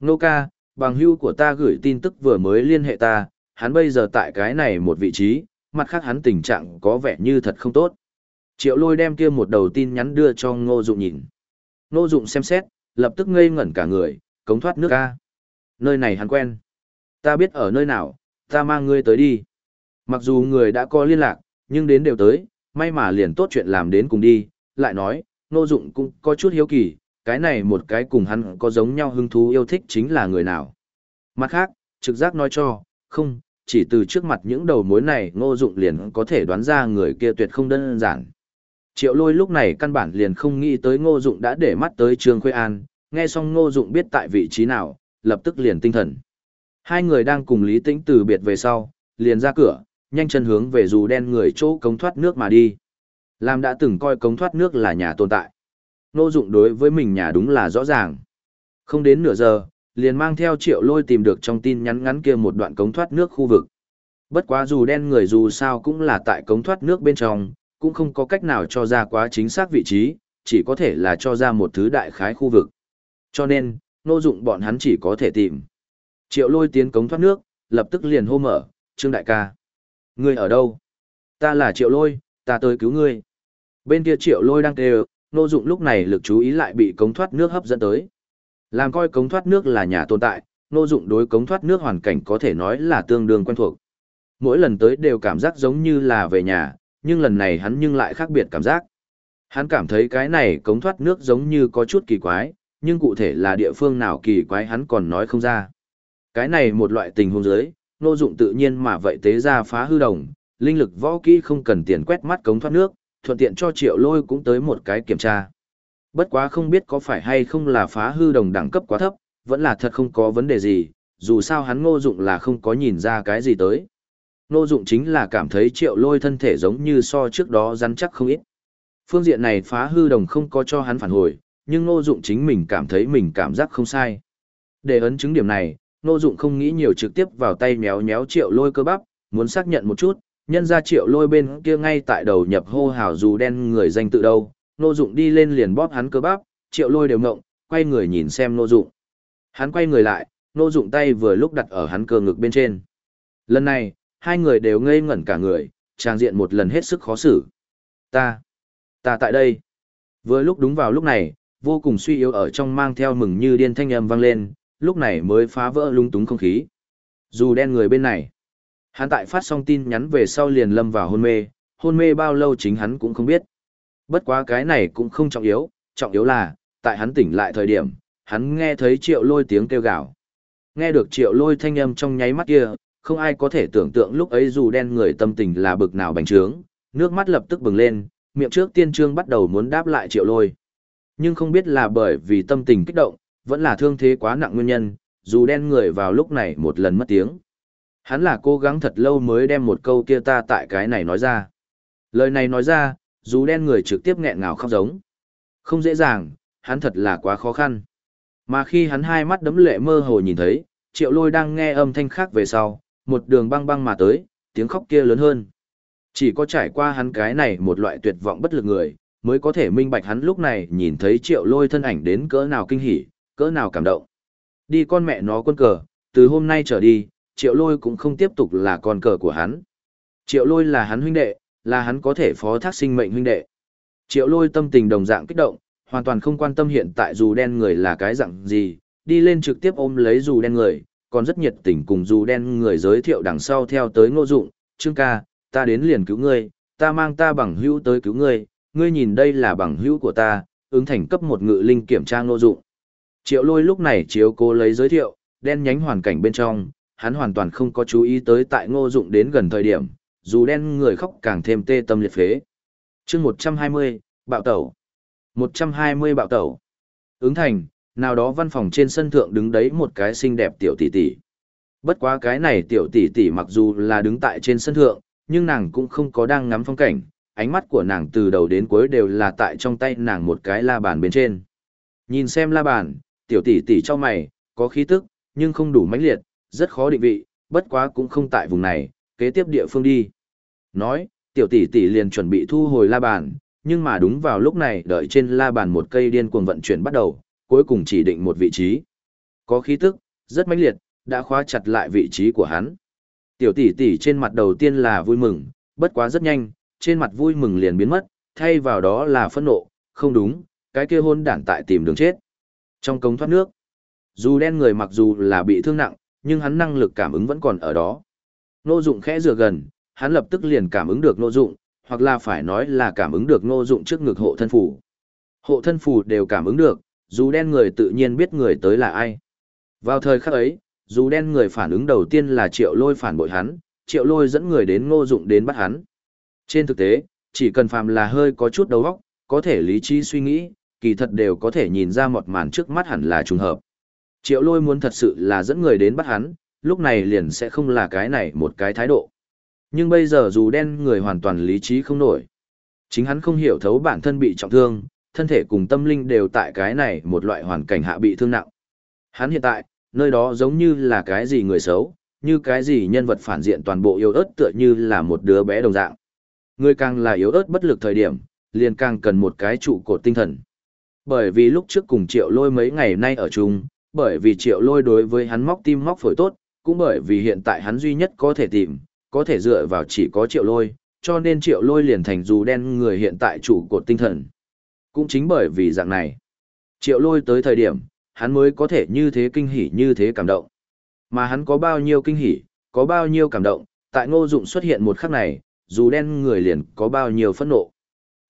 Nô ca, bằng hưu của ta gửi tin tức vừa mới liên hệ ta, hắn bây giờ tại cái này một vị trí, mặt khác hắn tình trạng có vẻ như thật không tốt. Triệu lôi đem kia một đầu tin nhắn đưa cho ngô dụng nhìn. Ngô dụng xem xét, lập tức ngây ngẩn cả người, cống thoát nước ca. Nơi này hắn quen. Ta biết ở nơi nào, ta mang ngươi tới đi. Mặc dù người đã có liên lạc, nhưng đến đều tới, may mà liền tốt chuyện làm đến cùng đi, lại nói, Ngô Dụng cũng có chút hiếu kỳ, cái này một cái cùng hắn có giống nhau hứng thú yêu thích chính là người nào. Mặt khác, trực giác nói cho, không, chỉ từ trước mặt những đầu mối này Ngô Dụng liền có thể đoán ra người kia tuyệt không đơn giản. Triệu lôi lúc này căn bản liền không nghĩ tới Ngô Dụng đã để mắt tới Trương Khuê An, nghe xong Ngô Dụng biết tại vị trí nào, lập tức liền tinh thần. Hai người đang cùng Lý Tĩnh từ biệt về sau, liền ra cửa, nhanh chân hướng về dù đen người chỗ cống thoát nước mà đi. Lam đã từng coi cống thoát nước là nhà tồn tại. Nô dụng đối với mình nhà đúng là rõ ràng. Không đến nửa giờ, liền mang theo triệu lôi tìm được trong tin nhắn ngắn kia một đoạn cống thoát nước khu vực. Bất quá dù đen người dù sao cũng là tại cống thoát nước bên trong, cũng không có cách nào cho ra quá chính xác vị trí, chỉ có thể là cho ra một thứ đại khái khu vực. Cho nên, nô dụng bọn hắn chỉ có thể tìm. Triệu lôi tiến cống thoát nước, lập tức liền hô mở, Trương đại ca. Ngươi ở đâu? Ta là triệu lôi, ta tới cứu ngươi. Bên kia triệu lôi đang kêu, nô dụng lúc này lực chú ý lại bị cống thoát nước hấp dẫn tới. Làm coi cống thoát nước là nhà tồn tại, nô dụng đối cống thoát nước hoàn cảnh có thể nói là tương đương quen thuộc. Mỗi lần tới đều cảm giác giống như là về nhà, nhưng lần này hắn nhưng lại khác biệt cảm giác. Hắn cảm thấy cái này cống thoát nước giống như có chút kỳ quái, nhưng cụ thể là địa phương nào kỳ quái hắn còn nói không ra. Cái này một loại tình huống giới, nô dụng tự nhiên mà vậy tế ra phá hư đồng, linh lực võ kỹ không cần tiền quét mắt cống thoát nước, thuận tiện cho triệu lôi cũng tới một cái kiểm tra. Bất quá không biết có phải hay không là phá hư đồng đẳng cấp quá thấp, vẫn là thật không có vấn đề gì, dù sao hắn ngô dụng là không có nhìn ra cái gì tới. Ngô dụng chính là cảm thấy triệu lôi thân thể giống như so trước đó rắn chắc không ít. Phương diện này phá hư đồng không có cho hắn phản hồi, nhưng ngô dụng chính mình cảm thấy mình cảm giác không sai. Để ấn chứng điểm này, ngô dụng không nghĩ nhiều trực tiếp vào tay méo méo triệu lôi cơ bắp, muốn xác nhận một chút, nhân ra triệu lôi bên kia ngay tại đầu nhập hô hào dù đen người danh tự đâu, Nô Dụng đi lên liền bóp hắn cơ bắp, Triệu Lôi đều ngộng, quay người nhìn xem Nô Dụng. Hắn quay người lại, Nô Dụng tay vừa lúc đặt ở hắn cơ ngực bên trên. Lần này, hai người đều ngây ngẩn cả người, trang diện một lần hết sức khó xử. Ta, ta tại đây. Vừa lúc đúng vào lúc này, vô cùng suy yếu ở trong mang theo mừng như điên thanh âm vang lên, lúc này mới phá vỡ lung túng không khí. Dù đen người bên này, hắn tại phát xong tin nhắn về sau liền lâm vào hôn mê, hôn mê bao lâu chính hắn cũng không biết. Bất quá cái này cũng không trọng yếu, trọng yếu là, tại hắn tỉnh lại thời điểm, hắn nghe thấy triệu lôi tiếng kêu gào. Nghe được triệu lôi thanh âm trong nháy mắt kia, không ai có thể tưởng tượng lúc ấy dù đen người tâm tình là bực nào bành trướng, nước mắt lập tức bừng lên, miệng trước tiên trương bắt đầu muốn đáp lại triệu lôi. Nhưng không biết là bởi vì tâm tình kích động, vẫn là thương thế quá nặng nguyên nhân, dù đen người vào lúc này một lần mất tiếng. Hắn là cố gắng thật lâu mới đem một câu kia ta tại cái này nói ra. Lời này nói ra, dù đen người trực tiếp nghẹn ngào khóc giống. Không dễ dàng, hắn thật là quá khó khăn. Mà khi hắn hai mắt đấm lệ mơ hồ nhìn thấy, triệu lôi đang nghe âm thanh khác về sau, một đường băng băng mà tới, tiếng khóc kia lớn hơn. Chỉ có trải qua hắn cái này một loại tuyệt vọng bất lực người, mới có thể minh bạch hắn lúc này nhìn thấy triệu lôi thân ảnh đến cỡ nào kinh hỉ, cỡ nào cảm động. Đi con mẹ nó quân cờ, từ hôm nay trở đi, triệu lôi cũng không tiếp tục là con cờ của hắn. Triệu lôi là hắn huynh đệ, là hắn có thể phó thác sinh mệnh huynh đệ. Triệu lôi tâm tình đồng dạng kích động, hoàn toàn không quan tâm hiện tại dù đen người là cái dạng gì, đi lên trực tiếp ôm lấy dù đen người, còn rất nhiệt tình cùng dù đen người giới thiệu đằng sau theo tới ngô dụng, trương ca, ta đến liền cứu ngươi, ta mang ta bằng hữu tới cứu ngươi, ngươi nhìn đây là bằng hữu của ta, ứng thành cấp một ngự linh kiểm tra ngô dụng. Triệu lôi lúc này chiếu cố lấy giới thiệu, đen nhánh hoàn cảnh bên trong, hắn hoàn toàn không có chú ý tới tại ngô dụng đến gần thời điểm, dù đen người khóc càng thêm tê tâm liệt phế. chương 120, bạo tẩu. 120 bạo tẩu. Ứng thành, nào đó văn phòng trên sân thượng đứng đấy một cái xinh đẹp tiểu tỷ tỷ. Bất quá cái này tiểu tỷ tỷ mặc dù là đứng tại trên sân thượng, nhưng nàng cũng không có đang ngắm phong cảnh, ánh mắt của nàng từ đầu đến cuối đều là tại trong tay nàng một cái la bàn bên trên. Nhìn xem la bàn, tiểu tỷ tỷ cho mày, có khí tức, nhưng không đủ mãnh liệt, rất khó định vị, bất quá cũng không tại vùng này, kế tiếp địa phương đi. Nói, tiểu tỷ tỷ liền chuẩn bị thu hồi la bàn, nhưng mà đúng vào lúc này đợi trên la bàn một cây điên cuồng vận chuyển bắt đầu, cuối cùng chỉ định một vị trí. Có khí tức, rất mãnh liệt, đã khóa chặt lại vị trí của hắn. Tiểu tỷ tỷ trên mặt đầu tiên là vui mừng, bất quá rất nhanh, trên mặt vui mừng liền biến mất, thay vào đó là phẫn nộ, không đúng, cái kia hôn đản tại tìm đường chết. Trong cống thoát nước, dù đen người mặc dù là bị thương nặng, nhưng hắn năng lực cảm ứng vẫn còn ở đó. Nô dụng khẽ rửa gần, hắn lập tức liền cảm ứng được nô dụng, hoặc là phải nói là cảm ứng được nô dụng trước ngực hộ thân phủ. Hộ thân phủ đều cảm ứng được, dù đen người tự nhiên biết người tới là ai. Vào thời khắc ấy, dù đen người phản ứng đầu tiên là triệu lôi phản bội hắn, triệu lôi dẫn người đến ngô dụng đến bắt hắn. Trên thực tế, chỉ cần phàm là hơi có chút đầu óc, có thể lý trí suy nghĩ, kỳ thật đều có thể nhìn ra một màn trước mắt hẳn là trùng hợp. Triệu lôi muốn thật sự là dẫn người đến bắt hắn, lúc này liền sẽ không là cái này một cái thái độ. Nhưng bây giờ dù đen người hoàn toàn lý trí không nổi. Chính hắn không hiểu thấu bản thân bị trọng thương, thân thể cùng tâm linh đều tại cái này một loại hoàn cảnh hạ bị thương nặng. Hắn hiện tại, nơi đó giống như là cái gì người xấu, như cái gì nhân vật phản diện toàn bộ yêu ớt tựa như là một đứa bé đồng dạng. Người càng là yếu ớt bất lực thời điểm, liền càng cần một cái trụ cột tinh thần. Bởi vì lúc trước cùng triệu lôi mấy ngày nay ở chung, bởi vì triệu lôi đối với hắn móc tim móc phổi tốt, cũng bởi vì hiện tại hắn duy nhất có thể tìm, có thể dựa vào chỉ có triệu lôi, cho nên triệu lôi liền thành dù đen người hiện tại trụ cột tinh thần. Cũng chính bởi vì dạng này, triệu lôi tới thời điểm, hắn mới có thể như thế kinh hỉ như thế cảm động. Mà hắn có bao nhiêu kinh hỉ, có bao nhiêu cảm động, tại ngô dụng xuất hiện một khắc này, dù đen người liền có bao nhiêu phẫn nộ.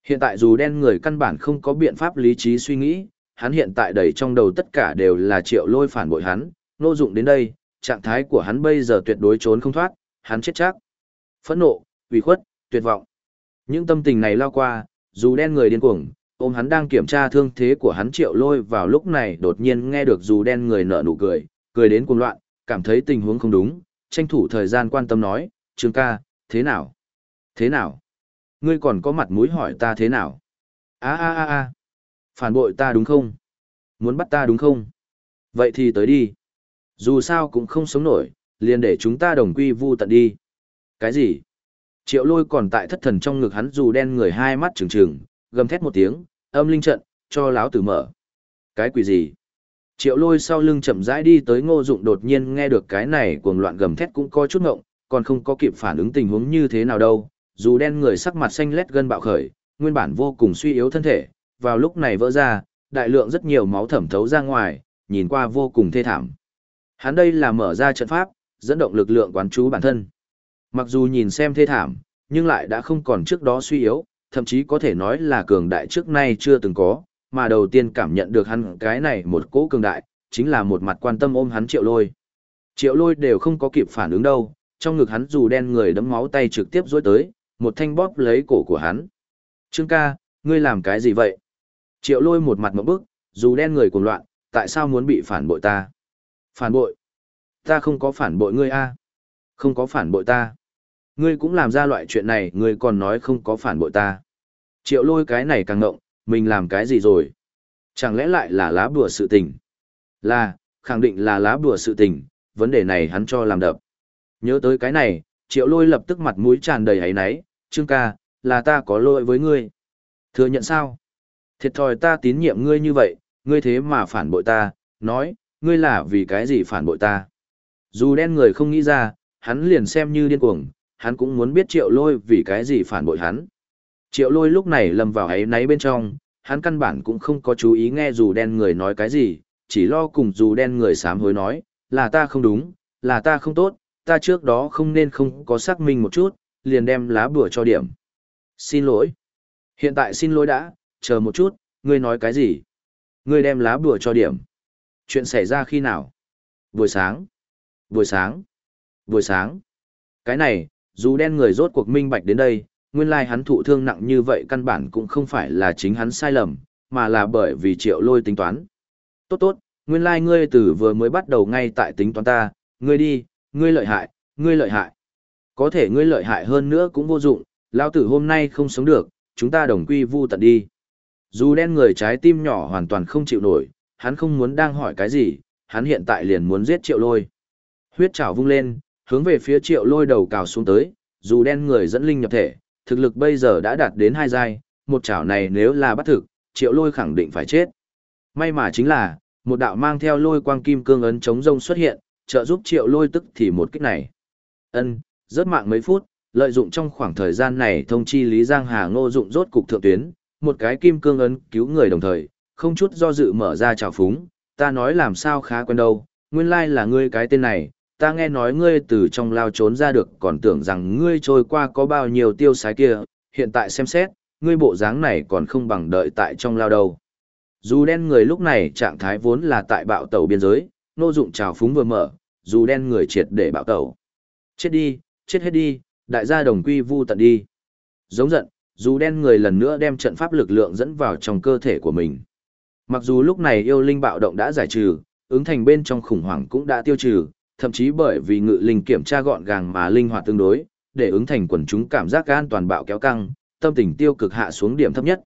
Hiện tại dù đen người căn bản không có biện pháp lý trí suy nghĩ, hắn hiện tại đầy trong đầu tất cả đều là triệu lôi phản bội hắn, nô dụng đến đây, trạng thái của hắn bây giờ tuyệt đối trốn không thoát, hắn chết chắc. Phẫn nộ, ủy khuất, tuyệt vọng. Những tâm tình này lao qua, dù đen người điên cuồng, ôm hắn đang kiểm tra thương thế của hắn triệu lôi vào lúc này đột nhiên nghe được dù đen người nở nụ cười, cười đến cuồng loạn, cảm thấy tình huống không đúng, tranh thủ thời gian quan tâm nói, Trương ca, thế nào? Thế nào? Ngươi còn có mặt mũi hỏi ta thế nào? a a a a phản bội ta đúng không? Muốn bắt ta đúng không? Vậy thì tới đi. Dù sao cũng không sống nổi, liền để chúng ta đồng quy vu tận đi. Cái gì? Triệu lôi còn tại thất thần trong ngực hắn dù đen người hai mắt trừng trừng, gầm thét một tiếng, âm linh trận, cho láo tử mở. Cái quỷ gì? Triệu lôi sau lưng chậm rãi đi tới ngô dụng đột nhiên nghe được cái này cuồng loạn gầm thét cũng có chút ngộng, còn không có kịp phản ứng tình huống như thế nào đâu. Dù đen người sắc mặt xanh lét gân bạo khởi, nguyên bản vô cùng suy yếu thân thể, vào lúc này vỡ ra, đại lượng rất nhiều máu thẩm thấu ra ngoài, nhìn qua vô cùng thê thảm. Hắn đây là mở ra trận pháp, dẫn động lực lượng quán chú bản thân. Mặc dù nhìn xem thê thảm, nhưng lại đã không còn trước đó suy yếu, thậm chí có thể nói là cường đại trước nay chưa từng có, mà đầu tiên cảm nhận được hắn cái này một cỗ cường đại, chính là một mặt quan tâm ôm hắn triệu lôi. Triệu lôi đều không có kịp phản ứng đâu, trong ngực hắn dù đen người đấm máu tay trực tiếp dối tới, một thanh bóp lấy cổ của hắn. Trương ca, ngươi làm cái gì vậy? Triệu lôi một mặt một bức, dù đen người cuồng loạn, tại sao muốn bị phản bội ta? Phản bội? Ta không có phản bội ngươi a Không có phản bội ta. Ngươi cũng làm ra loại chuyện này, ngươi còn nói không có phản bội ta. Triệu lôi cái này càng ngộng, mình làm cái gì rồi? Chẳng lẽ lại là lá bùa sự tình? Là, khẳng định là lá bùa sự tình, vấn đề này hắn cho làm đập. Nhớ tới cái này, triệu lôi lập tức mặt mũi tràn đầy hấy náy, Trương ca, là ta có lỗi với ngươi. Thừa nhận sao? Thiệt thòi ta tín nhiệm ngươi như vậy, ngươi thế mà phản bội ta, nói, ngươi là vì cái gì phản bội ta? Dù đen người không nghĩ ra, hắn liền xem như điên cuồng, hắn cũng muốn biết triệu lôi vì cái gì phản bội hắn. Triệu lôi lúc này lầm vào ấy náy bên trong, hắn căn bản cũng không có chú ý nghe dù đen người nói cái gì, chỉ lo cùng dù đen người sám hối nói, là ta không đúng, là ta không tốt, ta trước đó không nên không có xác minh một chút, liền đem lá bùa cho điểm. Xin lỗi. Hiện tại xin lỗi đã, chờ một chút, ngươi nói cái gì? Ngươi đem lá bùa cho điểm. Chuyện xảy ra khi nào? Buổi sáng. Buổi sáng. Buổi sáng. Cái này, dù đen người rốt cuộc minh bạch đến đây, nguyên lai hắn thụ thương nặng như vậy căn bản cũng không phải là chính hắn sai lầm, mà là bởi vì triệu lôi tính toán. Tốt tốt, nguyên lai ngươi từ vừa mới bắt đầu ngay tại tính toán ta, ngươi đi, ngươi lợi hại, ngươi lợi hại. Có thể ngươi lợi hại hơn nữa cũng vô dụng, lao tử hôm nay không sống được, chúng ta đồng quy vu tận đi. Dù đen người trái tim nhỏ hoàn toàn không chịu nổi, hắn không muốn đang hỏi cái gì, hắn hiện tại liền muốn giết triệu lôi. Huyết trảo vung lên, hướng về phía triệu lôi đầu cào xuống tới, dù đen người dẫn linh nhập thể, thực lực bây giờ đã đạt đến hai giai, một chảo này nếu là bắt thực, triệu lôi khẳng định phải chết. May mà chính là, một đạo mang theo lôi quang kim cương ấn chống rông xuất hiện, trợ giúp triệu lôi tức thì một kích này. Ân, rớt mạng mấy phút, lợi dụng trong khoảng thời gian này thông chi Lý Giang Hà ngô dụng rốt cục thượng tuyến, một cái kim cương ấn cứu người đồng thời, không chút do dự mở ra trào phúng, ta nói làm sao khá quen đâu, nguyên lai là ngươi cái tên này, ta nghe nói ngươi từ trong lao trốn ra được còn tưởng rằng ngươi trôi qua có bao nhiêu tiêu sái kia, hiện tại xem xét, ngươi bộ dáng này còn không bằng đợi tại trong lao đâu. Dù đen người lúc này trạng thái vốn là tại bạo tàu biên giới, nô dụng trào phúng vừa mở, dù đen người triệt để bạo tàu. Chết đi, chết hết đi, đại gia đồng quy vu tận đi. Giống giận, dù đen người lần nữa đem trận pháp lực lượng dẫn vào trong cơ thể của mình. Mặc dù lúc này yêu linh bạo động đã giải trừ, ứng thành bên trong khủng hoảng cũng đã tiêu trừ, thậm chí bởi vì ngự linh kiểm tra gọn gàng mà linh hoạt tương đối, để ứng thành quần chúng cảm giác an toàn bạo kéo căng, tâm tình tiêu cực hạ xuống điểm thấp nhất.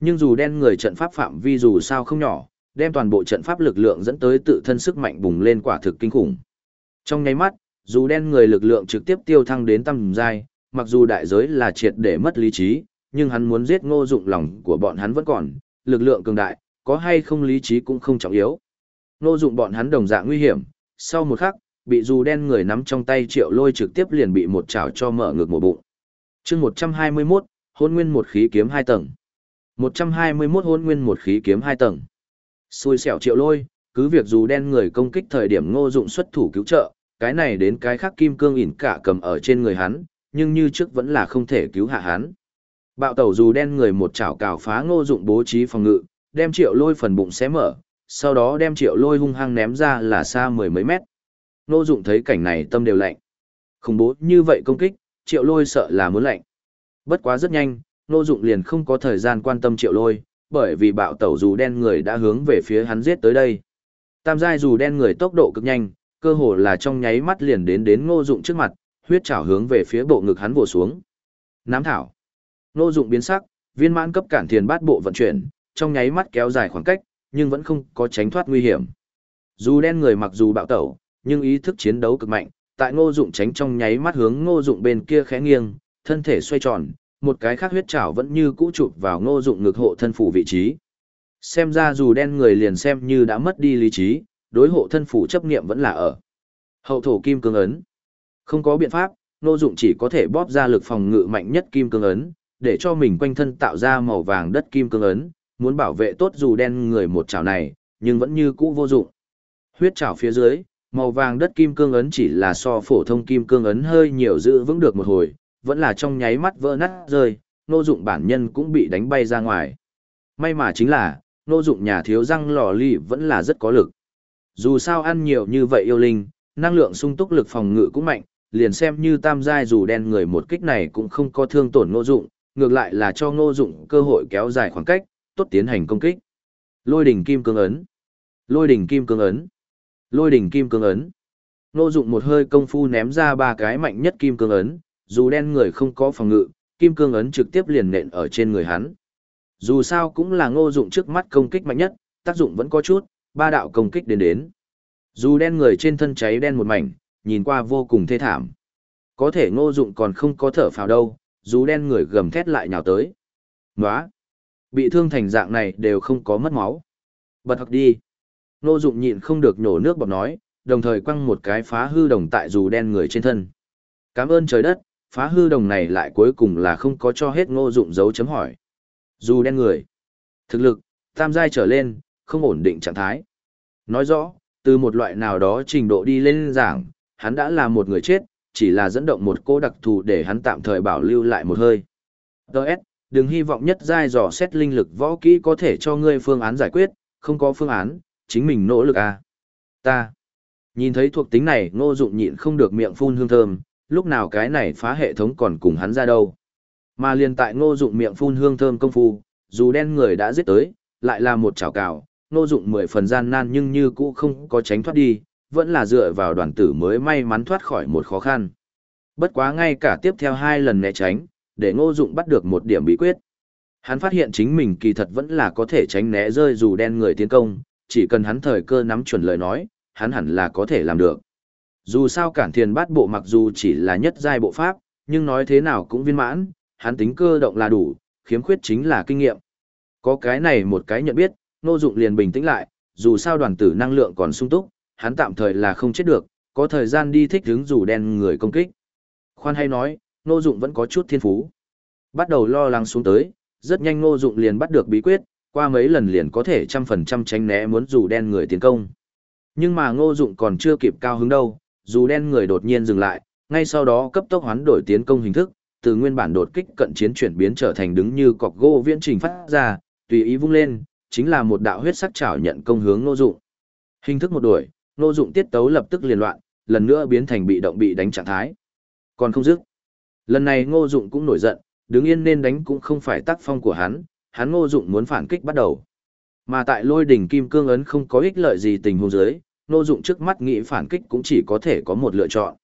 Nhưng dù đen người trận pháp phạm vi dù sao không nhỏ, đem toàn bộ trận pháp lực lượng dẫn tới tự thân sức mạnh bùng lên quả thực kinh khủng. Trong nháy mắt, dù đen người lực lượng trực tiếp tiêu thăng đến tầm giai, mặc dù đại giới là triệt để mất lý trí, nhưng hắn muốn giết ngô dụng lòng của bọn hắn vẫn còn, lực lượng cường đại, có hay không lý trí cũng không trọng yếu. Ngô dụng bọn hắn đồng dạng nguy hiểm, sau một khắc, bị dù đen người nắm trong tay triệu lôi trực tiếp liền bị một chảo cho mở ngược một bụng. chương 121, hôn nguyên một khí kiếm hai tầng. 121 hôn nguyên một khí kiếm hai tầng. Xui xẻo triệu lôi, cứ việc dù đen người công kích thời điểm ngô dụng xuất thủ cứu trợ, cái này đến cái khác kim cương ỉn cả cầm ở trên người hắn, nhưng như trước vẫn là không thể cứu hạ hắn. Bạo tẩu dù đen người một chảo cào phá ngô dụng bố trí phòng ngự, đem triệu lôi phần bụng xé mở, sau đó đem triệu lôi hung hăng ném ra là xa mười mấy mét. Ngô dụng thấy cảnh này tâm đều lạnh. Khủng bố như vậy công kích, triệu lôi sợ là muốn lạnh. Bất quá rất nhanh, Ngô dụng liền không có thời gian quan tâm triệu lôi, bởi vì bạo tẩu dù đen người đã hướng về phía hắn giết tới đây. Tam giai dù đen người tốc độ cực nhanh, cơ hồ là trong nháy mắt liền đến đến ngô dụng trước mặt, huyết trảo hướng về phía bộ ngực hắn vồ xuống. Nám thảo. Ngô dụng biến sắc, viên mãn cấp cản thiền bát bộ vận chuyển, trong nháy mắt kéo dài khoảng cách, nhưng vẫn không có tránh thoát nguy hiểm. Dù đen người mặc dù bạo tẩu, nhưng ý thức chiến đấu cực mạnh, tại ngô dụng tránh trong nháy mắt hướng ngô dụng bên kia khẽ nghiêng, thân thể xoay tròn, một cái khác huyết trảo vẫn như cũ chụp vào ngô dụng ngực hộ thân phủ vị trí. Xem ra dù đen người liền xem như đã mất đi lý trí, đối hộ thân phủ chấp niệm vẫn là ở. Hậu thổ kim cương ấn. Không có biện pháp, ngô dụng chỉ có thể bóp ra lực phòng ngự mạnh nhất kim cương ấn, để cho mình quanh thân tạo ra màu vàng đất kim cương ấn, muốn bảo vệ tốt dù đen người một chảo này, nhưng vẫn như cũ vô dụng. Huyết chảo phía dưới, màu vàng đất kim cương ấn chỉ là so phổ thông kim cương ấn hơi nhiều giữ vững được một hồi, vẫn là trong nháy mắt vỡ nát rơi, nô dụng bản nhân cũng bị đánh bay ra ngoài. May mà chính là, nô dụng nhà thiếu răng lò ly vẫn là rất có lực. Dù sao ăn nhiều như vậy yêu linh, năng lượng sung túc lực phòng ngự cũng mạnh, liền xem như tam giai dù đen người một kích này cũng không có thương tổn nô dụng, ngược lại là cho nô dụng cơ hội kéo dài khoảng cách, tốt tiến hành công kích. Lôi đỉnh kim cương ấn. Lôi đỉnh kim cương ấn. Lôi đỉnh kim cương ấn. Nô dụng một hơi công phu ném ra ba cái mạnh nhất kim cương ấn, dù đen người không có phòng ngự, kim cương ấn trực tiếp liền nện ở trên người hắn. Dù sao cũng là ngô dụng trước mắt công kích mạnh nhất, tác dụng vẫn có chút, ba đạo công kích đến đến. Dù đen người trên thân cháy đen một mảnh, nhìn qua vô cùng thê thảm. Có thể ngô dụng còn không có thở phào đâu, dù đen người gầm thét lại nhào tới. Nóa! Bị thương thành dạng này đều không có mất máu. Bật học đi! Ngô dụng nhịn không được nhổ nước bọt nói, đồng thời quăng một cái phá hư đồng tại dù đen người trên thân. Cảm ơn trời đất, phá hư đồng này lại cuối cùng là không có cho hết ngô dụng dấu chấm hỏi. Dù đen người, thực lực, tam giai trở lên, không ổn định trạng thái. Nói rõ, từ một loại nào đó trình độ đi lên giảng, hắn đã là một người chết, chỉ là dẫn động một cô đặc thù để hắn tạm thời bảo lưu lại một hơi. Đợt, đừng hy vọng nhất giai dò xét linh lực võ kỹ có thể cho ngươi phương án giải quyết, không có phương án, chính mình nỗ lực à. Ta. Nhìn thấy thuộc tính này ngô dụng nhịn không được miệng phun hương thơm, lúc nào cái này phá hệ thống còn cùng hắn ra đâu. Mà liền tại ngô dụng miệng phun hương thơm công phu, dù đen người đã giết tới, lại là một chảo cào, ngô dụng mười phần gian nan nhưng như cũ không có tránh thoát đi, vẫn là dựa vào đoàn tử mới may mắn thoát khỏi một khó khăn. Bất quá ngay cả tiếp theo hai lần né tránh, để ngô dụng bắt được một điểm bí quyết. Hắn phát hiện chính mình kỳ thật vẫn là có thể tránh né rơi dù đen người tiến công, chỉ cần hắn thời cơ nắm chuẩn lời nói, hắn hẳn là có thể làm được. Dù sao cản thiền bát bộ mặc dù chỉ là nhất giai bộ pháp, nhưng nói thế nào cũng viên mãn, hắn tính cơ động là đủ, khiếm khuyết chính là kinh nghiệm. Có cái này một cái nhận biết, nô dụng liền bình tĩnh lại, dù sao đoàn tử năng lượng còn sung túc, hắn tạm thời là không chết được, có thời gian đi thích hứng dù đen người công kích. Khoan hay nói, nô dụng vẫn có chút thiên phú. Bắt đầu lo lắng xuống tới, rất nhanh nô dụng liền bắt được bí quyết, qua mấy lần liền có thể trăm phần trăm tránh né muốn dù đen người tiến công. Nhưng mà ngô dụng còn chưa kịp cao hứng đâu, dù đen người đột nhiên dừng lại, ngay sau đó cấp tốc hoán đổi tiến công hình thức, từ nguyên bản đột kích cận chiến chuyển biến trở thành đứng như cọc gỗ viễn trình phát ra, tùy ý vung lên, chính là một đạo huyết sắc chảo nhận công hướng Ngô Dụng. Hình thức một đuổi, Ngô Dụng tiết tấu lập tức liền loạn, lần nữa biến thành bị động bị đánh trạng thái. Còn không dứt. Lần này Ngô Dụng cũng nổi giận, đứng yên nên đánh cũng không phải tác phong của hắn, hắn Ngô Dụng muốn phản kích bắt đầu. Mà tại Lôi đỉnh kim cương ấn không có ích lợi gì tình huống dưới, Ngô Dụng trước mắt nghĩ phản kích cũng chỉ có thể có một lựa chọn.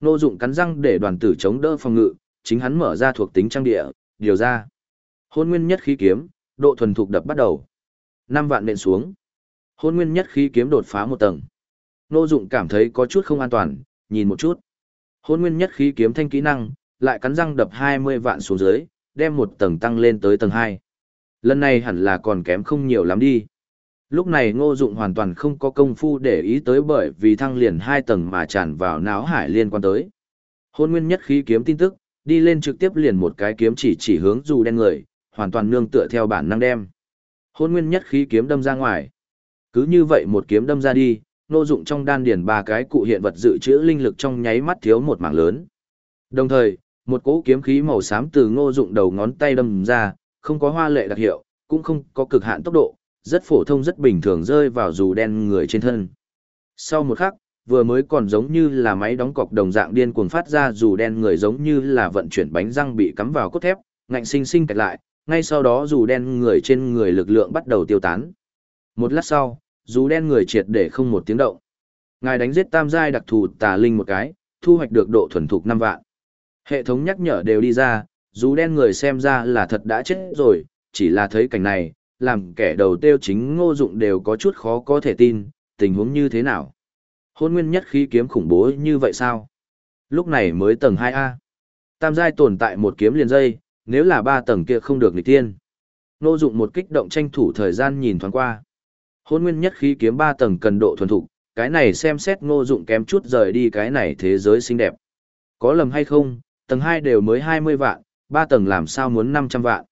Ngô Dụng cắn răng để đoàn tử chống đỡ phòng ngự, chính hắn mở ra thuộc tính trang địa, điều ra. Hôn nguyên nhất khí kiếm, độ thuần thục đập bắt đầu. Năm vạn nện xuống. Hôn nguyên nhất khí kiếm đột phá một tầng. Ngô Dụng cảm thấy có chút không an toàn, nhìn một chút. Hôn nguyên nhất khí kiếm thanh kỹ năng, lại cắn răng đập 20 vạn xuống dưới, đem một tầng tăng lên tới tầng hai. Lần này hẳn là còn kém không nhiều lắm đi. Lúc này ngô dụng hoàn toàn không có công phu để ý tới bởi vì thăng liền hai tầng mà tràn vào náo hải liên quan tới. Hôn nguyên nhất khí kiếm tin tức, đi lên trực tiếp liền một cái kiếm chỉ chỉ hướng dù đen người, hoàn toàn nương tựa theo bản năng đem. Hôn nguyên nhất khí kiếm đâm ra ngoài. Cứ như vậy một kiếm đâm ra đi, ngô dụng trong đan điền ba cái cụ hiện vật dự trữ linh lực trong nháy mắt thiếu một mảng lớn. Đồng thời, một cỗ kiếm khí màu xám từ ngô dụng đầu ngón tay đâm ra, không có hoa lệ đặc hiệu, cũng không có cực hạn tốc độ, rất phổ thông rất bình thường rơi vào dù đen người trên thân. Sau một khắc, vừa mới còn giống như là máy đóng cọc đồng dạng điên cuồng phát ra dù đen người giống như là vận chuyển bánh răng bị cắm vào cốt thép, ngạnh sinh sinh kẹt lại, ngay sau đó dù đen người trên người lực lượng bắt đầu tiêu tán. Một lát sau, dù đen người triệt để không một tiếng động. Ngài đánh giết tam giai đặc thù tà linh một cái, thu hoạch được độ thuần thục 5 vạn. Hệ thống nhắc nhở đều đi ra, dù đen người xem ra là thật đã chết rồi, chỉ là thấy cảnh này, làm kẻ đầu tiêu chính ngô dụng đều có chút khó có thể tin, tình huống như thế nào. Hôn nguyên nhất khí kiếm khủng bố như vậy sao? Lúc này mới tầng 2A. Tam giai tồn tại một kiếm liền dây, nếu là ba tầng kia không được nghịch tiên. Ngô dụng một kích động tranh thủ thời gian nhìn thoáng qua. Hôn nguyên nhất khí kiếm ba tầng cần độ thuần thục, cái này xem xét ngô dụng kém chút rời đi cái này thế giới xinh đẹp. Có lầm hay không, tầng 2 đều mới 20 vạn, ba tầng làm sao muốn 500 vạn.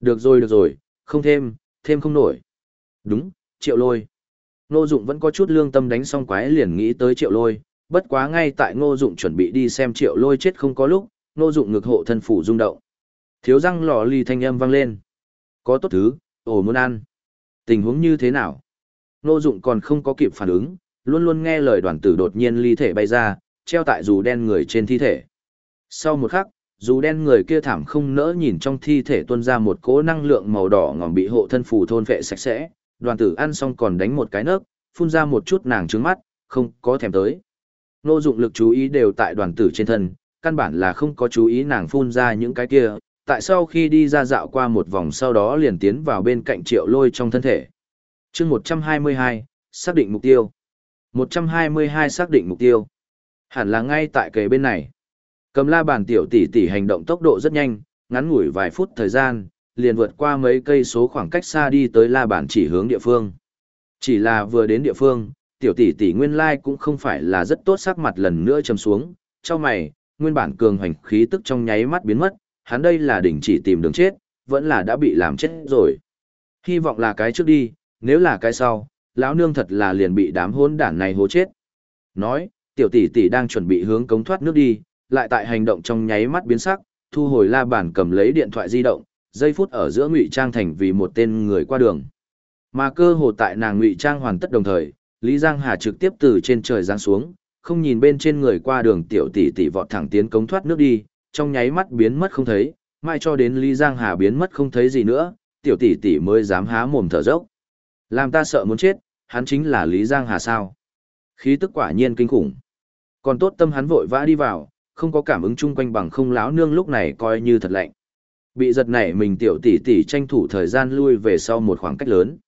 Được rồi được rồi, không thêm, thêm không nổi. Đúng, triệu lôi. Ngô Dụng vẫn có chút lương tâm đánh xong quái liền nghĩ tới triệu lôi, bất quá ngay tại Ngô Dụng chuẩn bị đi xem triệu lôi chết không có lúc, Ngô Dụng ngực hộ thân phủ rung động. Thiếu răng lò ly thanh âm vang lên. Có tốt thứ, ồ muốn ăn. Tình huống như thế nào? Nô Dụng còn không có kịp phản ứng, luôn luôn nghe lời đoàn tử đột nhiên ly thể bay ra, treo tại dù đen người trên thi thể. Sau một khắc, dù đen người kia thảm không nỡ nhìn trong thi thể tuôn ra một cỗ năng lượng màu đỏ ngòm bị hộ thân phù thôn vệ sạch sẽ, đoàn tử ăn xong còn đánh một cái nấc, phun ra một chút nàng trứng mắt, không có thèm tới. Nô dụng lực chú ý đều tại đoàn tử trên thân, căn bản là không có chú ý nàng phun ra những cái kia, tại sau khi đi ra dạo qua một vòng sau đó liền tiến vào bên cạnh triệu lôi trong thân thể. chương 122, xác định mục tiêu. 122 xác định mục tiêu. Hẳn là ngay tại kề bên này. Cầm la bàn tiểu tỷ tỷ hành động tốc độ rất nhanh, ngắn ngủi vài phút thời gian, liền vượt qua mấy cây số khoảng cách xa đi tới la bàn chỉ hướng địa phương. Chỉ là vừa đến địa phương, tiểu tỷ tỷ nguyên lai cũng không phải là rất tốt sắc mặt lần nữa trầm xuống, cho mày, nguyên bản cường hành khí tức trong nháy mắt biến mất, hắn đây là đỉnh chỉ tìm đường chết, vẫn là đã bị làm chết rồi. Hy vọng là cái trước đi, nếu là cái sau, lão nương thật là liền bị đám hôn đản này hố chết. Nói, tiểu tỷ tỷ đang chuẩn bị hướng cống thoát nước đi, lại tại hành động trong nháy mắt biến sắc, thu hồi la bàn cầm lấy điện thoại di động, giây phút ở giữa ngụy trang thành vì một tên người qua đường. Mà cơ hồ tại nàng ngụy trang hoàn tất đồng thời, Lý Giang Hà trực tiếp từ trên trời giáng xuống, không nhìn bên trên người qua đường tiểu tỷ tỷ vọt thẳng tiến cống thoát nước đi, trong nháy mắt biến mất không thấy, mai cho đến Lý Giang Hà biến mất không thấy gì nữa, tiểu tỷ tỷ mới dám há mồm thở dốc. Làm ta sợ muốn chết, hắn chính là Lý Giang Hà sao? Khí tức quả nhiên kinh khủng. Còn tốt tâm hắn vội vã đi vào, không có cảm ứng chung quanh bằng không láo nương lúc này coi như thật lạnh. Bị giật nảy mình tiểu tỷ tỷ tranh thủ thời gian lui về sau một khoảng cách lớn.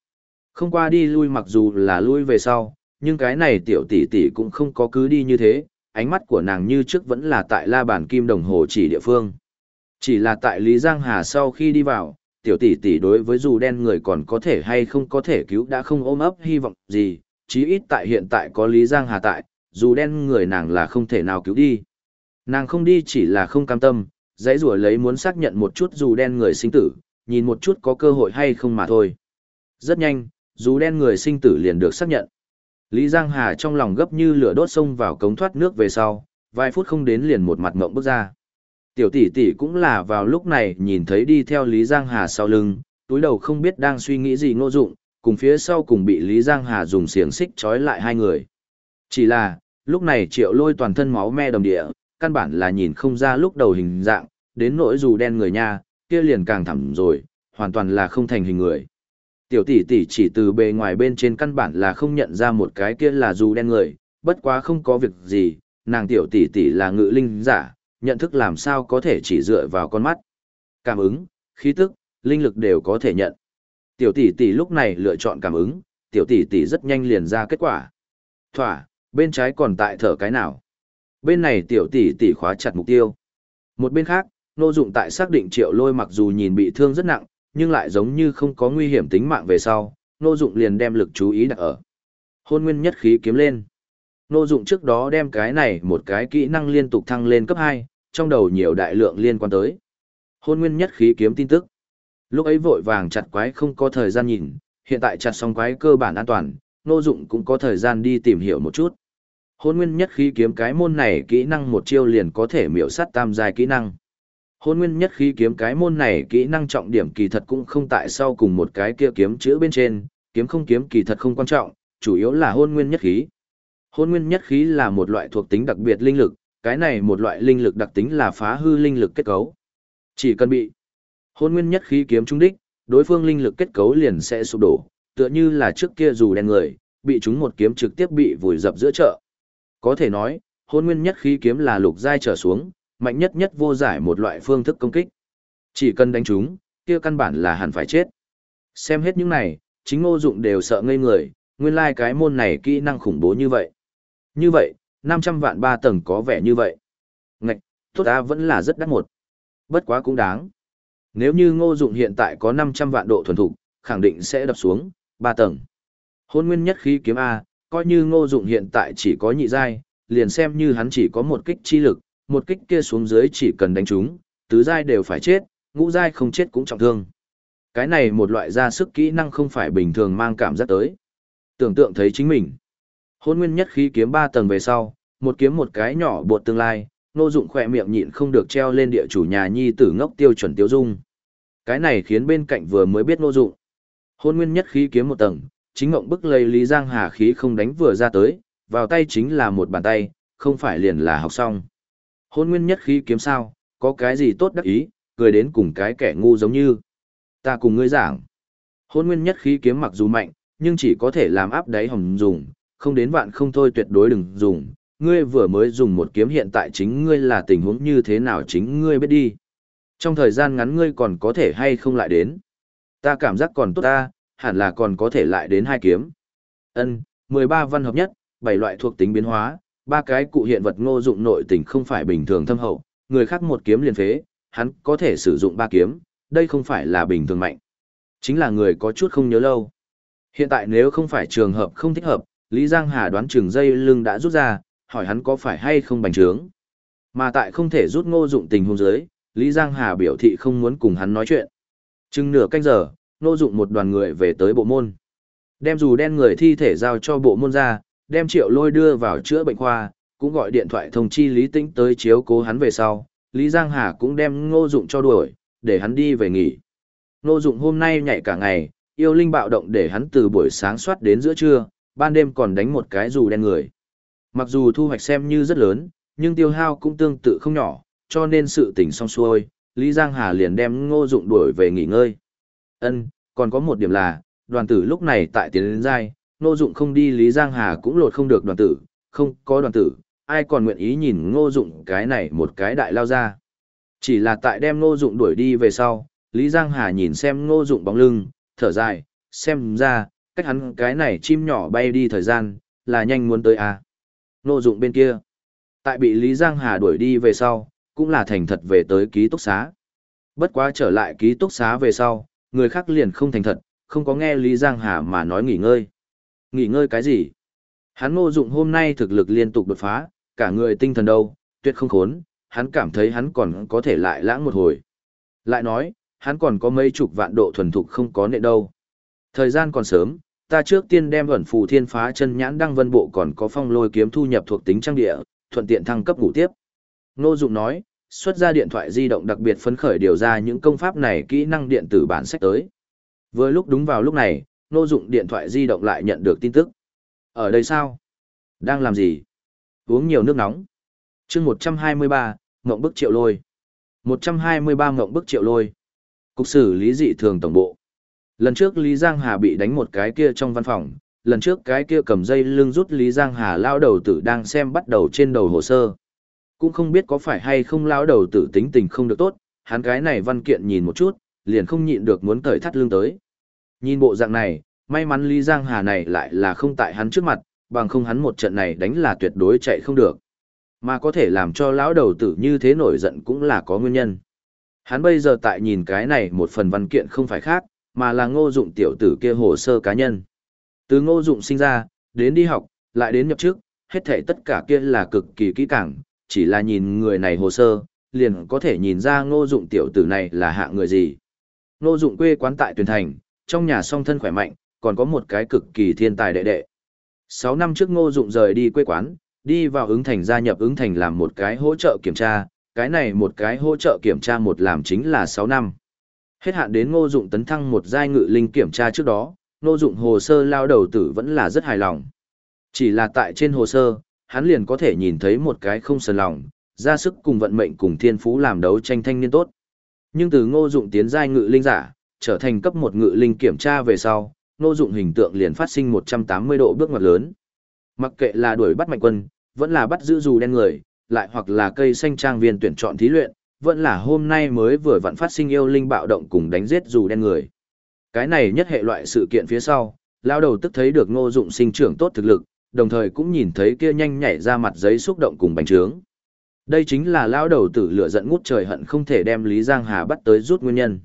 Không qua đi lui mặc dù là lui về sau, nhưng cái này tiểu tỷ tỷ cũng không có cứ đi như thế, ánh mắt của nàng như trước vẫn là tại la bàn kim đồng hồ chỉ địa phương. Chỉ là tại Lý Giang Hà sau khi đi vào, tiểu tỷ tỷ đối với dù đen người còn có thể hay không có thể cứu đã không ôm ấp hy vọng gì, chí ít tại hiện tại có Lý Giang Hà tại, dù đen người nàng là không thể nào cứu đi. Nàng không đi chỉ là không cam tâm, dãy rủa lấy muốn xác nhận một chút dù đen người sinh tử, nhìn một chút có cơ hội hay không mà thôi. Rất nhanh, dù đen người sinh tử liền được xác nhận. Lý Giang Hà trong lòng gấp như lửa đốt sông vào cống thoát nước về sau, vài phút không đến liền một mặt ngộng bước ra. Tiểu tỷ tỷ cũng là vào lúc này nhìn thấy đi theo Lý Giang Hà sau lưng, túi đầu không biết đang suy nghĩ gì ngô dụng, cùng phía sau cùng bị Lý Giang Hà dùng xiềng xích trói lại hai người. Chỉ là, lúc này triệu lôi toàn thân máu me đồng địa, căn bản là nhìn không ra lúc đầu hình dạng, đến nỗi dù đen người nha, kia liền càng thẳm rồi, hoàn toàn là không thành hình người. Tiểu tỷ tỷ chỉ từ bề ngoài bên trên căn bản là không nhận ra một cái kia là dù đen người, bất quá không có việc gì, nàng tiểu tỷ tỷ là ngự linh giả, nhận thức làm sao có thể chỉ dựa vào con mắt. Cảm ứng, khí tức, linh lực đều có thể nhận. Tiểu tỷ tỷ lúc này lựa chọn cảm ứng, tiểu tỷ tỷ rất nhanh liền ra kết quả. Thỏa, bên trái còn tại thở cái nào. Bên này tiểu tỷ tỷ khóa chặt mục tiêu. Một bên khác, nô Dụng tại xác định Triệu Lôi mặc dù nhìn bị thương rất nặng, nhưng lại giống như không có nguy hiểm tính mạng về sau, Ngô Dụng liền đem lực chú ý đặt ở. Hôn nguyên nhất khí kiếm lên. Ngô Dụng trước đó đem cái này một cái kỹ năng liên tục thăng lên cấp 2, trong đầu nhiều đại lượng liên quan tới. Hôn nguyên nhất khí kiếm tin tức. Lúc ấy vội vàng chặt quái không có thời gian nhìn, hiện tại chặt xong quái cơ bản an toàn, Ngô Dụng cũng có thời gian đi tìm hiểu một chút. Hôn nguyên nhất khí kiếm cái môn này kỹ năng một chiêu liền có thể miểu sát tam giai kỹ năng. Hôn nguyên nhất khí kiếm cái môn này kỹ năng trọng điểm kỳ thật cũng không tại sau cùng một cái kia kiếm chữ bên trên, kiếm không kiếm kỳ thật không quan trọng, chủ yếu là hôn nguyên nhất khí. Hôn nguyên nhất khí là một loại thuộc tính đặc biệt linh lực, cái này một loại linh lực đặc tính là phá hư linh lực kết cấu. Chỉ cần bị hôn nguyên nhất khí kiếm trúng đích, đối phương linh lực kết cấu liền sẽ sụp đổ, tựa như là trước kia dù đen người, bị chúng một kiếm trực tiếp bị vùi dập giữa chợ. Có thể nói, hôn nguyên nhất khí kiếm là lục giai trở xuống, mạnh nhất nhất vô giải một loại phương thức công kích. Chỉ cần đánh chúng, kia căn bản là hẳn phải chết. Xem hết những này, chính ngô dụng đều sợ ngây người, nguyên lai like cái môn này kỹ năng khủng bố như vậy. Như vậy, 500 vạn ba tầng có vẻ như vậy. Ngạch, tốt ta vẫn là rất đắt một. Bất quá cũng đáng. Nếu như ngô dụng hiện tại có 500 vạn độ thuần thục, khẳng định sẽ đập xuống, 3 tầng. Hôn nguyên nhất khí kiếm A, coi như ngô dụng hiện tại chỉ có nhị giai, liền xem như hắn chỉ có một kích chi lực, một kích kia xuống dưới chỉ cần đánh chúng, tứ giai đều phải chết, ngũ giai không chết cũng trọng thương. Cái này một loại ra sức kỹ năng không phải bình thường mang cảm giác tới. Tưởng tượng thấy chính mình. Hôn nguyên nhất khí kiếm ba tầng về sau, một kiếm một cái nhỏ buột tương lai, nô dụng khỏe miệng nhịn không được treo lên địa chủ nhà nhi tử ngốc tiêu chuẩn tiêu dung. Cái này khiến bên cạnh vừa mới biết nô dụng. Hôn nguyên nhất khí kiếm một tầng, chính ngộng bức lấy Lý Giang Hà khí không đánh vừa ra tới, vào tay chính là một bàn tay, không phải liền là học xong. Hôn nguyên nhất khí kiếm sao, có cái gì tốt đắc ý, cười đến cùng cái kẻ ngu giống như. Ta cùng ngươi giảng. Hôn nguyên nhất khí kiếm mặc dù mạnh, nhưng chỉ có thể làm áp đáy hồng dùng, không đến vạn không thôi tuyệt đối đừng dùng. Ngươi vừa mới dùng một kiếm hiện tại chính ngươi là tình huống như thế nào chính ngươi biết đi. Trong thời gian ngắn ngươi còn có thể hay không lại đến. Ta cảm giác còn tốt ta, hẳn là còn có thể lại đến hai kiếm. Ân, 13 văn hợp nhất, bảy loại thuộc tính biến hóa, ba cái cụ hiện vật ngô dụng nội tình không phải bình thường thâm hậu, người khác một kiếm liền phế, hắn có thể sử dụng ba kiếm, đây không phải là bình thường mạnh. Chính là người có chút không nhớ lâu. Hiện tại nếu không phải trường hợp không thích hợp, Lý Giang Hà đoán trường dây lưng đã rút ra, hỏi hắn có phải hay không bành trướng. Mà tại không thể rút ngô dụng tình huống dưới, Lý Giang Hà biểu thị không muốn cùng hắn nói chuyện. Chừng nửa canh giờ, ngô dụng một đoàn người về tới bộ môn. Đem dù đen người thi thể giao cho bộ môn ra, đem triệu lôi đưa vào chữa bệnh khoa, cũng gọi điện thoại thông chi Lý Tĩnh tới chiếu cố hắn về sau. Lý Giang Hà cũng đem ngô dụng cho đuổi, để hắn đi về nghỉ. Ngô dụng hôm nay nhảy cả ngày, yêu linh bạo động để hắn từ buổi sáng soát đến giữa trưa, ban đêm còn đánh một cái dù đen người. Mặc dù thu hoạch xem như rất lớn, nhưng tiêu hao cũng tương tự không nhỏ, cho nên sự tỉnh xong xuôi, Lý Giang Hà liền đem ngô dụng đuổi về nghỉ ngơi. Ân, còn có một điểm là, đoàn tử lúc này tại tiến đến giai, ngô dụng không đi Lý Giang Hà cũng lột không được đoàn tử, không có đoàn tử, ai còn nguyện ý nhìn ngô dụng cái này một cái đại lao ra. Chỉ là tại đem ngô dụng đuổi đi về sau, Lý Giang Hà nhìn xem ngô dụng bóng lưng, thở dài, xem ra, cách hắn cái này chim nhỏ bay đi thời gian, là nhanh muốn tới à. Ngô dụng bên kia, tại bị Lý Giang Hà đuổi đi về sau, cũng là thành thật về tới ký túc xá. Bất quá trở lại ký túc xá về sau, người khác liền không thành thật, không có nghe Lý Giang Hà mà nói nghỉ ngơi. Nghỉ ngơi cái gì? Hắn ngô dụng hôm nay thực lực liên tục đột phá, cả người tinh thần đâu, tuyệt không khốn, hắn cảm thấy hắn còn có thể lại lãng một hồi. Lại nói, hắn còn có mấy chục vạn độ thuần thục không có nệ đâu. Thời gian còn sớm, ta trước tiên đem ẩn phù thiên phá chân nhãn đăng vân bộ còn có phong lôi kiếm thu nhập thuộc tính trang địa, thuận tiện thăng cấp ngủ tiếp. Ngô Dụng nói, xuất ra điện thoại di động đặc biệt phấn khởi điều ra những công pháp này kỹ năng điện tử bản sách tới. Vừa lúc đúng vào lúc này, Nô Dụng điện thoại di động lại nhận được tin tức. Ở đây sao? Đang làm gì? Uống nhiều nước nóng. Chương 123, Ngộng bức triệu lôi. 123 Ngộng bức triệu lôi. Cục xử lý dị thường tổng bộ. Lần trước Lý Giang Hà bị đánh một cái kia trong văn phòng, lần trước cái kia cầm dây lưng rút Lý Giang Hà lao đầu tử đang xem bắt đầu trên đầu hồ sơ. Cũng không biết có phải hay không lao đầu tử tính tình không được tốt, hắn cái này văn kiện nhìn một chút, liền không nhịn được muốn cởi thắt lưng tới. Nhìn bộ dạng này, May mắn Lý Giang Hà này lại là không tại hắn trước mặt, bằng không hắn một trận này đánh là tuyệt đối chạy không được. Mà có thể làm cho lão đầu tử như thế nổi giận cũng là có nguyên nhân. Hắn bây giờ tại nhìn cái này một phần văn kiện không phải khác, mà là ngô dụng tiểu tử kia hồ sơ cá nhân. Từ ngô dụng sinh ra, đến đi học, lại đến nhập chức, hết thể tất cả kia là cực kỳ kỹ càng, chỉ là nhìn người này hồ sơ, liền có thể nhìn ra ngô dụng tiểu tử này là hạ người gì. Ngô dụng quê quán tại tuyển thành, trong nhà song thân khỏe mạnh, còn có một cái cực kỳ thiên tài đệ đệ. Sáu năm trước ngô dụng rời đi quê quán, đi vào ứng thành gia nhập ứng thành làm một cái hỗ trợ kiểm tra, cái này một cái hỗ trợ kiểm tra một làm chính là sáu năm. Hết hạn đến ngô dụng tấn thăng một giai ngự linh kiểm tra trước đó, ngô dụng hồ sơ lao đầu tử vẫn là rất hài lòng. Chỉ là tại trên hồ sơ, hắn liền có thể nhìn thấy một cái không sờn lòng, ra sức cùng vận mệnh cùng thiên phú làm đấu tranh thanh niên tốt. Nhưng từ ngô dụng tiến giai ngự linh giả, trở thành cấp một ngự linh kiểm tra về sau, ngô dụng hình tượng liền phát sinh 180 độ bước ngoặt lớn. Mặc kệ là đuổi bắt mạnh quân, vẫn là bắt giữ dù đen người, lại hoặc là cây xanh trang viên tuyển chọn thí luyện, vẫn là hôm nay mới vừa vặn phát sinh yêu linh bạo động cùng đánh giết dù đen người. Cái này nhất hệ loại sự kiện phía sau, lao đầu tức thấy được ngô dụng sinh trưởng tốt thực lực, đồng thời cũng nhìn thấy kia nhanh nhảy ra mặt giấy xúc động cùng bành trướng. Đây chính là lao đầu tử lửa giận ngút trời hận không thể đem Lý Giang Hà bắt tới rút nguyên nhân.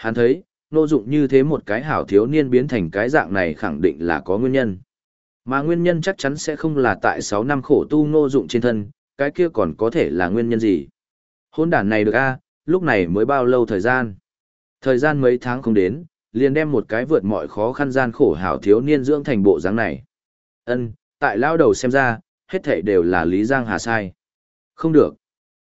Hắn thấy, nô dụng như thế một cái hảo thiếu niên biến thành cái dạng này khẳng định là có nguyên nhân. Mà nguyên nhân chắc chắn sẽ không là tại 6 năm khổ tu nô dụng trên thân, cái kia còn có thể là nguyên nhân gì. Hôn đản này được a lúc này mới bao lâu thời gian. Thời gian mấy tháng không đến, liền đem một cái vượt mọi khó khăn gian khổ hảo thiếu niên dưỡng thành bộ dáng này. Ân, tại lao đầu xem ra, hết thảy đều là Lý Giang Hà sai. Không được.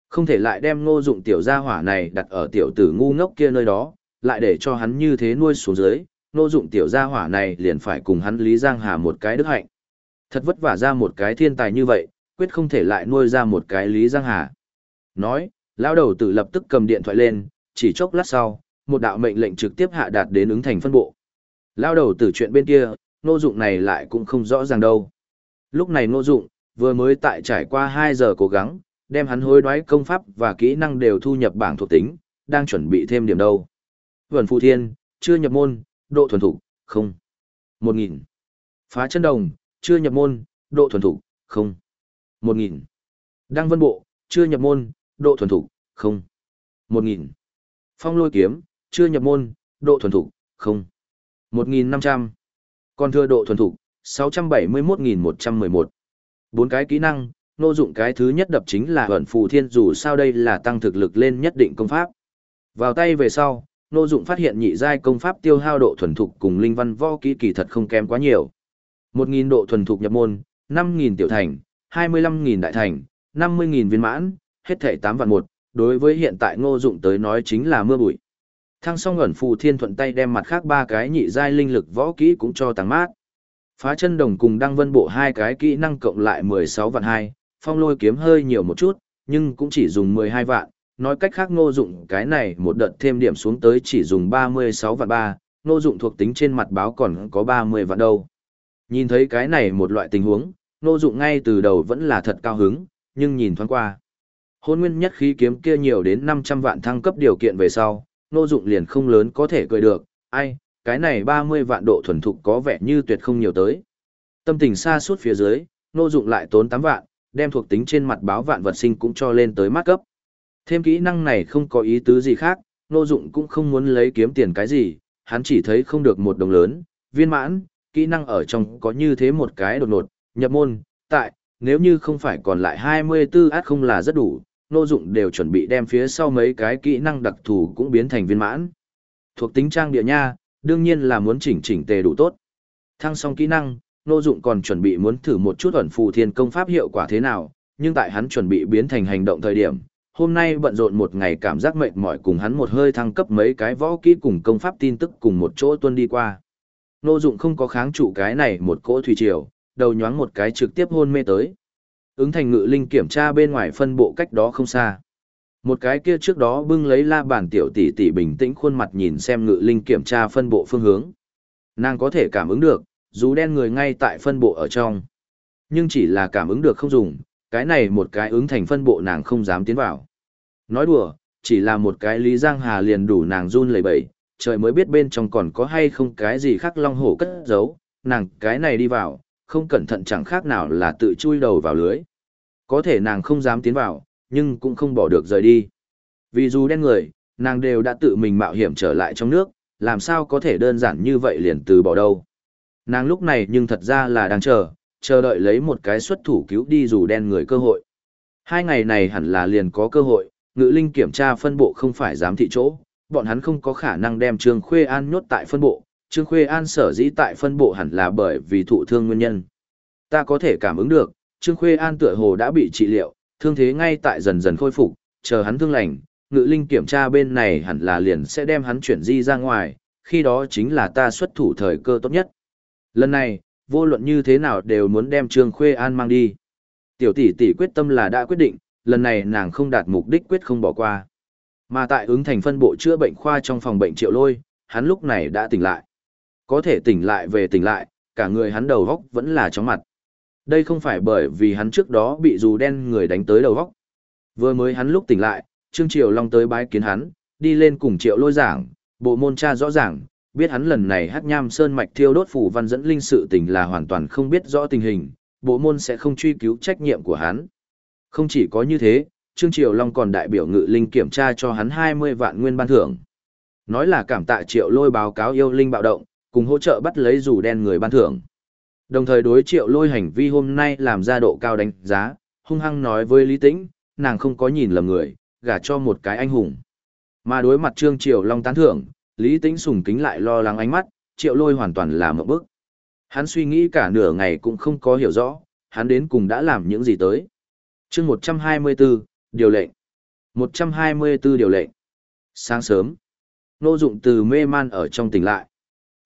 Không thể lại đem ngô dụng tiểu gia hỏa này đặt ở tiểu tử ngu ngốc kia nơi đó, lại để cho hắn như thế nuôi xuống dưới, nô dụng tiểu gia hỏa này liền phải cùng hắn Lý Giang Hà một cái đức hạnh. Thật vất vả ra một cái thiên tài như vậy, quyết không thể lại nuôi ra một cái Lý Giang Hà. Nói, lão đầu tử lập tức cầm điện thoại lên, chỉ chốc lát sau, một đạo mệnh lệnh trực tiếp hạ đạt đến ứng thành phân bộ. Lão đầu tử chuyện bên kia, nô dụng này lại cũng không rõ ràng đâu. Lúc này nô dụng, vừa mới tại trải qua 2 giờ cố gắng, đem hắn hối đoái công pháp và kỹ năng đều thu nhập bảng thuộc tính, đang chuẩn bị thêm điểm đâu. Vườn Phù Thiên, chưa nhập môn, độ thuần thủ, không. 1000. Phá chân đồng, chưa nhập môn, độ thuần thủ, không. 1000. Đăng vân bộ, chưa nhập môn, độ thuần thủ, không. 1000. Phong lôi kiếm, chưa nhập môn, độ thuần thủ, không. 1500. Còn thừa độ thuần thủ, 671.111. Bốn cái kỹ năng, nô dụng cái thứ nhất đập chính là ẩn phù thiên dù sao đây là tăng thực lực lên nhất định công pháp. Vào tay về sau, nô dụng phát hiện nhị giai công pháp tiêu hao độ thuần thục cùng linh văn võ kỹ kỳ thật không kém quá nhiều. 1.000 độ thuần thục nhập môn, 5.000 tiểu thành, 25.000 đại thành, 50.000 viên mãn, hết thảy 8 vạn một, đối với hiện tại ngô dụng tới nói chính là mưa bụi. Thăng song ẩn phù thiên thuận tay đem mặt khác ba cái nhị giai linh lực võ kỹ cũng cho tăng mát. Phá chân đồng cùng đăng vân bộ hai cái kỹ năng cộng lại 16 vạn 2, phong lôi kiếm hơi nhiều một chút, nhưng cũng chỉ dùng 12 vạn, nói cách khác ngô dụng cái này một đợt thêm điểm xuống tới chỉ dùng 36 vạn 3, ngô dụng thuộc tính trên mặt báo còn có 30 vạn đâu. Nhìn thấy cái này một loại tình huống, Nô Dụng ngay từ đầu vẫn là thật cao hứng, nhưng nhìn thoáng qua. Hôn nguyên nhất khí kiếm kia nhiều đến 500 vạn thăng cấp điều kiện về sau, Nô Dụng liền không lớn có thể cười được, ai, cái này 30 vạn độ thuần thục có vẻ như tuyệt không nhiều tới. Tâm tình xa suốt phía dưới, Nô Dụng lại tốn 8 vạn, đem thuộc tính trên mặt báo vạn vật sinh cũng cho lên tới mắt cấp. Thêm kỹ năng này không có ý tứ gì khác, Nô Dụng cũng không muốn lấy kiếm tiền cái gì, hắn chỉ thấy không được một đồng lớn, viên mãn, kỹ năng ở trong có như thế một cái đột ngột, nhập môn, tại, nếu như không phải còn lại 24 át không là rất đủ, nô dụng đều chuẩn bị đem phía sau mấy cái kỹ năng đặc thù cũng biến thành viên mãn. Thuộc tính trang địa nha, đương nhiên là muốn chỉnh chỉnh tề đủ tốt. Thăng xong kỹ năng, nô dụng còn chuẩn bị muốn thử một chút ẩn phù thiên công pháp hiệu quả thế nào, nhưng tại hắn chuẩn bị biến thành hành động thời điểm, hôm nay bận rộn một ngày cảm giác mệt mỏi cùng hắn một hơi thăng cấp mấy cái võ kỹ cùng công pháp tin tức cùng một chỗ tuân đi qua. Nô dụng không có kháng trụ cái này một cỗ thủy triều, đầu nhoáng một cái trực tiếp hôn mê tới. Ứng thành ngự linh kiểm tra bên ngoài phân bộ cách đó không xa. Một cái kia trước đó bưng lấy la bản tiểu tỷ tỷ bình tĩnh khuôn mặt nhìn xem ngự linh kiểm tra phân bộ phương hướng. Nàng có thể cảm ứng được, dù đen người ngay tại phân bộ ở trong. Nhưng chỉ là cảm ứng được không dùng, cái này một cái ứng thành phân bộ nàng không dám tiến vào. Nói đùa, chỉ là một cái Lý Giang Hà liền đủ nàng run lẩy bẩy, trời mới biết bên trong còn có hay không cái gì khác long hổ cất giấu, nàng cái này đi vào, không cẩn thận chẳng khác nào là tự chui đầu vào lưới. Có thể nàng không dám tiến vào, nhưng cũng không bỏ được rời đi. Vì dù đen người, nàng đều đã tự mình mạo hiểm trở lại trong nước, làm sao có thể đơn giản như vậy liền từ bỏ đâu. Nàng lúc này nhưng thật ra là đang chờ, chờ đợi lấy một cái xuất thủ cứu đi dù đen người cơ hội. Hai ngày này hẳn là liền có cơ hội, ngự linh kiểm tra phân bộ không phải giám thị chỗ, bọn hắn không có khả năng đem Trương Khuê An nhốt tại phân bộ, Trương Khuê An sở dĩ tại phân bộ hẳn là bởi vì thụ thương nguyên nhân. Ta có thể cảm ứng được, Trương Khuê An tựa hồ đã bị trị liệu, thương thế ngay tại dần dần khôi phục, chờ hắn thương lành, ngự linh kiểm tra bên này hẳn là liền sẽ đem hắn chuyển di ra ngoài, khi đó chính là ta xuất thủ thời cơ tốt nhất. Lần này, vô luận như thế nào đều muốn đem Trương Khuê An mang đi. Tiểu tỷ tỷ quyết tâm là đã quyết định, lần này nàng không đạt mục đích quyết không bỏ qua. Mà tại ứng thành phân bộ chữa bệnh khoa trong phòng bệnh triệu lôi, hắn lúc này đã tỉnh lại. Có thể tỉnh lại về tỉnh lại, cả người hắn đầu góc vẫn là chóng mặt. Đây không phải bởi vì hắn trước đó bị dù đen người đánh tới đầu góc. Vừa mới hắn lúc tỉnh lại, Trương Triều Long tới bái kiến hắn, đi lên cùng triệu lôi giảng, bộ môn tra rõ ràng, biết hắn lần này hát nham sơn mạch thiêu đốt phủ văn dẫn linh sự tình là hoàn toàn không biết rõ tình hình, bộ môn sẽ không truy cứu trách nhiệm của hắn. Không chỉ có như thế, Trương Triều Long còn đại biểu ngự linh kiểm tra cho hắn 20 vạn nguyên ban thưởng. Nói là cảm tạ triệu lôi báo cáo yêu linh bạo động, cùng hỗ trợ bắt lấy rủ đen người ban thưởng. Đồng thời đối triệu lôi hành vi hôm nay làm ra độ cao đánh giá, hung hăng nói với Lý Tĩnh, nàng không có nhìn lầm người, gả cho một cái anh hùng. Mà đối mặt Trương Triều Long tán thưởng, Lý Tĩnh sùng kính lại lo lắng ánh mắt, triệu lôi hoàn toàn là một bức. Hắn suy nghĩ cả nửa ngày cũng không có hiểu rõ, hắn đến cùng đã làm những gì tới. chương 124, điều lệnh. 124 điều lệnh. Sáng sớm, nô dụng từ mê man ở trong tỉnh lại.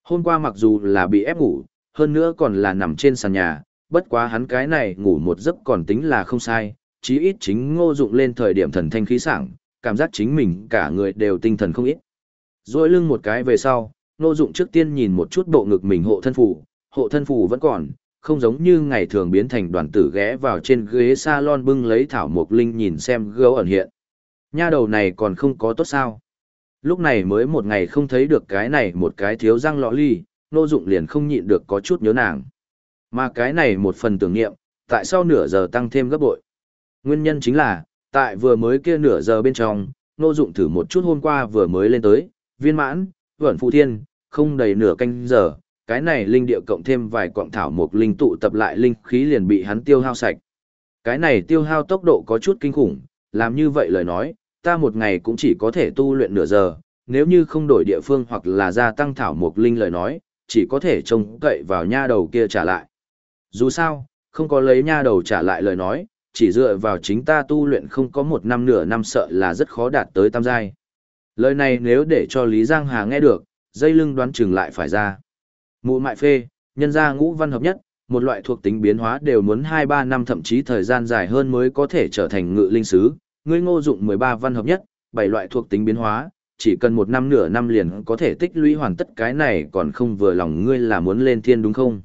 Hôm qua mặc dù là bị ép ngủ, hơn nữa còn là nằm trên sàn nhà, bất quá hắn cái này ngủ một giấc còn tính là không sai, chí ít chính ngô dụng lên thời điểm thần thanh khí sảng, cảm giác chính mình cả người đều tinh thần không ít. Rồi lưng một cái về sau, ngô dụng trước tiên nhìn một chút bộ ngực mình hộ thân phủ, hộ thân phủ vẫn còn, không giống như ngày thường biến thành đoàn tử ghé vào trên ghế salon bưng lấy thảo mộc linh nhìn xem gấu ẩn hiện. Nha đầu này còn không có tốt sao. Lúc này mới một ngày không thấy được cái này một cái thiếu răng lọ ly, nô dụng liền không nhịn được có chút nhớ nàng. Mà cái này một phần tưởng niệm, tại sao nửa giờ tăng thêm gấp bội. Nguyên nhân chính là, tại vừa mới kia nửa giờ bên trong, nô dụng thử một chút hôm qua vừa mới lên tới, viên mãn, vẩn phụ thiên, không đầy nửa canh giờ, cái này linh địa cộng thêm vài quặng thảo mục linh tụ tập lại linh khí liền bị hắn tiêu hao sạch. Cái này tiêu hao tốc độ có chút kinh khủng, làm như vậy lời nói, ta một ngày cũng chỉ có thể tu luyện nửa giờ, nếu như không đổi địa phương hoặc là gia tăng thảo mục linh lời nói, chỉ có thể trông cậy vào nha đầu kia trả lại. Dù sao, không có lấy nha đầu trả lại lời nói, chỉ dựa vào chính ta tu luyện không có một năm nửa năm sợ là rất khó đạt tới tam giai. Lời này nếu để cho Lý Giang Hà nghe được, dây lưng đoán chừng lại phải ra. Mụ mại phê, nhân gia ngũ văn hợp nhất, một loại thuộc tính biến hóa đều muốn 2-3 năm thậm chí thời gian dài hơn mới có thể trở thành ngự linh sứ. Ngươi ngô dụng 13 văn hợp nhất, 7 loại thuộc tính biến hóa, chỉ cần một năm nửa năm liền có thể tích lũy hoàn tất cái này còn không vừa lòng ngươi là muốn lên thiên đúng không?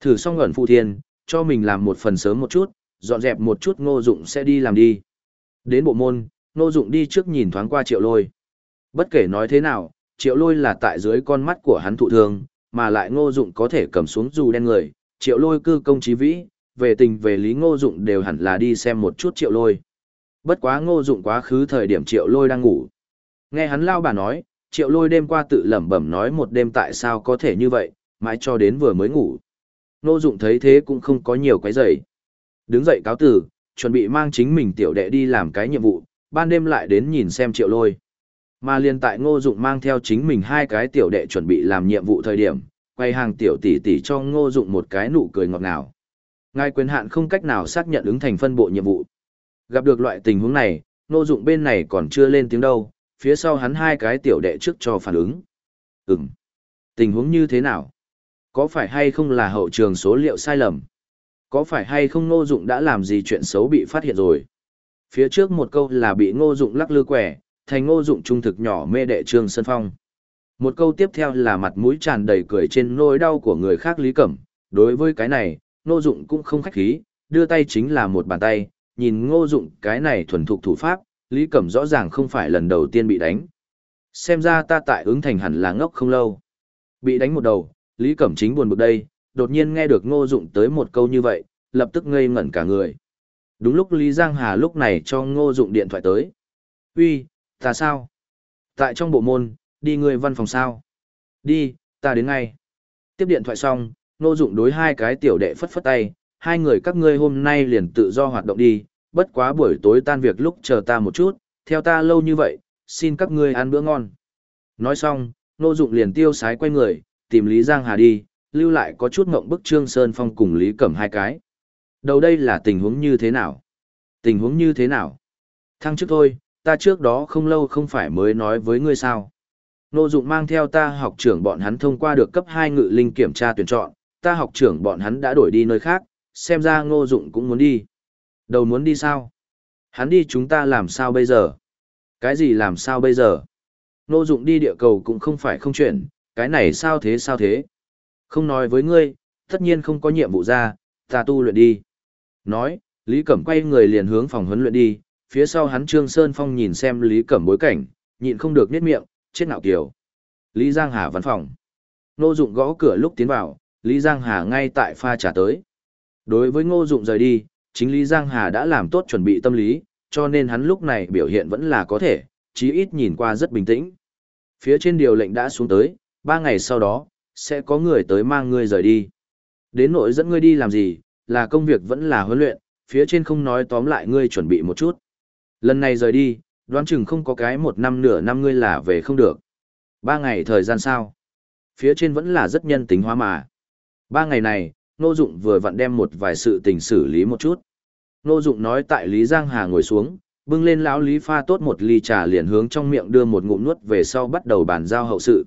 Thử xong ẩn phụ thiên, cho mình làm một phần sớm một chút, dọn dẹp một chút ngô dụng sẽ đi làm đi. Đến bộ môn, ngô dụng đi trước nhìn thoáng qua triệu lôi. Bất kể nói thế nào, triệu lôi là tại dưới con mắt của hắn thụ thương, mà lại ngô dụng có thể cầm xuống dù đen người, triệu lôi cư công trí vĩ, về tình về lý ngô dụng đều hẳn là đi xem một chút triệu lôi. Bất quá ngô dụng quá khứ thời điểm triệu lôi đang ngủ. Nghe hắn lao bà nói, triệu lôi đêm qua tự lẩm bẩm nói một đêm tại sao có thể như vậy, mãi cho đến vừa mới ngủ. Ngô dụng thấy thế cũng không có nhiều quấy rầy. Đứng dậy cáo tử, chuẩn bị mang chính mình tiểu đệ đi làm cái nhiệm vụ, ban đêm lại đến nhìn xem triệu lôi. Mà liền tại ngô dụng mang theo chính mình hai cái tiểu đệ chuẩn bị làm nhiệm vụ thời điểm, quay hàng tiểu tỷ tỷ cho ngô dụng một cái nụ cười ngọt ngào. Ngài quyền hạn không cách nào xác nhận ứng thành phân bộ nhiệm vụ. Gặp được loại tình huống này, ngô dụng bên này còn chưa lên tiếng đâu, phía sau hắn hai cái tiểu đệ trước cho phản ứng. Ừm. Tình huống như thế nào? Có phải hay không là hậu trường số liệu sai lầm? Có phải hay không ngô dụng đã làm gì chuyện xấu bị phát hiện rồi? Phía trước một câu là bị ngô dụng lắc lư quẻ, thành ngô dụng trung thực nhỏ mê đệ trương sân phong. Một câu tiếp theo là mặt mũi tràn đầy cười trên nỗi đau của người khác Lý Cẩm. Đối với cái này, ngô dụng cũng không khách khí, đưa tay chính là một bàn tay, nhìn ngô dụng cái này thuần thục thủ pháp, Lý Cẩm rõ ràng không phải lần đầu tiên bị đánh. Xem ra ta tại ứng thành hẳn là ngốc không lâu. Bị đánh một đầu, Lý Cẩm Chính buồn bực đây, đột nhiên nghe được ngô dụng tới một câu như vậy, lập tức ngây ngẩn cả người. Đúng lúc Lý Giang Hà lúc này cho ngô dụng điện thoại tới. Uy, ta sao? Tại trong bộ môn, đi người văn phòng sao? Đi, ta đến ngay. Tiếp điện thoại xong, Nô dụng đối hai cái tiểu đệ phất phất tay, hai người các ngươi hôm nay liền tự do hoạt động đi, bất quá buổi tối tan việc lúc chờ ta một chút, theo ta lâu như vậy, xin các ngươi ăn bữa ngon. Nói xong, Nô Dụng liền tiêu sái quay người, tìm Lý Giang Hà đi, lưu lại có chút ngộng bức Trương Sơn Phong cùng Lý Cẩm hai cái. Đầu đây là tình huống như thế nào? Tình huống như thế nào? Thăng trước thôi, ta trước đó không lâu không phải mới nói với ngươi sao. Ngô Dụng mang theo ta học trưởng bọn hắn thông qua được cấp 2 ngự linh kiểm tra tuyển chọn, ta học trưởng bọn hắn đã đổi đi nơi khác, xem ra Ngô Dụng cũng muốn đi. Đầu muốn đi sao? Hắn đi chúng ta làm sao bây giờ? Cái gì làm sao bây giờ? Ngô Dụng đi địa cầu cũng không phải không chuyện, cái này sao thế sao thế? Không nói với ngươi, tất nhiên không có nhiệm vụ ra, ta tu luyện đi. Nói, Lý Cẩm quay người liền hướng phòng huấn luyện đi, phía sau hắn Trương Sơn Phong nhìn xem Lý Cẩm bối cảnh, nhịn không được niết miệng, chết nạo kiểu. Lý Giang Hà văn phòng. Ngô Dụng gõ cửa lúc tiến vào, Lý Giang Hà ngay tại pha trà tới. Đối với Ngô Dụng rời đi, chính Lý Giang Hà đã làm tốt chuẩn bị tâm lý, cho nên hắn lúc này biểu hiện vẫn là có thể, chí ít nhìn qua rất bình tĩnh. Phía trên điều lệnh đã xuống tới, ba ngày sau đó, sẽ có người tới mang ngươi rời đi. Đến nội dẫn ngươi đi làm gì, là công việc vẫn là huấn luyện, phía trên không nói tóm lại ngươi chuẩn bị một chút. Lần này rời đi, đoán chừng không có cái một năm nửa năm ngươi là về không được. Ba ngày thời gian sao? Phía trên vẫn là rất nhân tính hóa mà. Ba ngày này, Nô Dụng vừa vặn đem một vài sự tình xử lý một chút. Nô Dụng nói tại Lý Giang Hà ngồi xuống, bưng lên lão Lý pha tốt một ly trà liền hướng trong miệng đưa một ngụm nuốt về sau bắt đầu bàn giao hậu sự.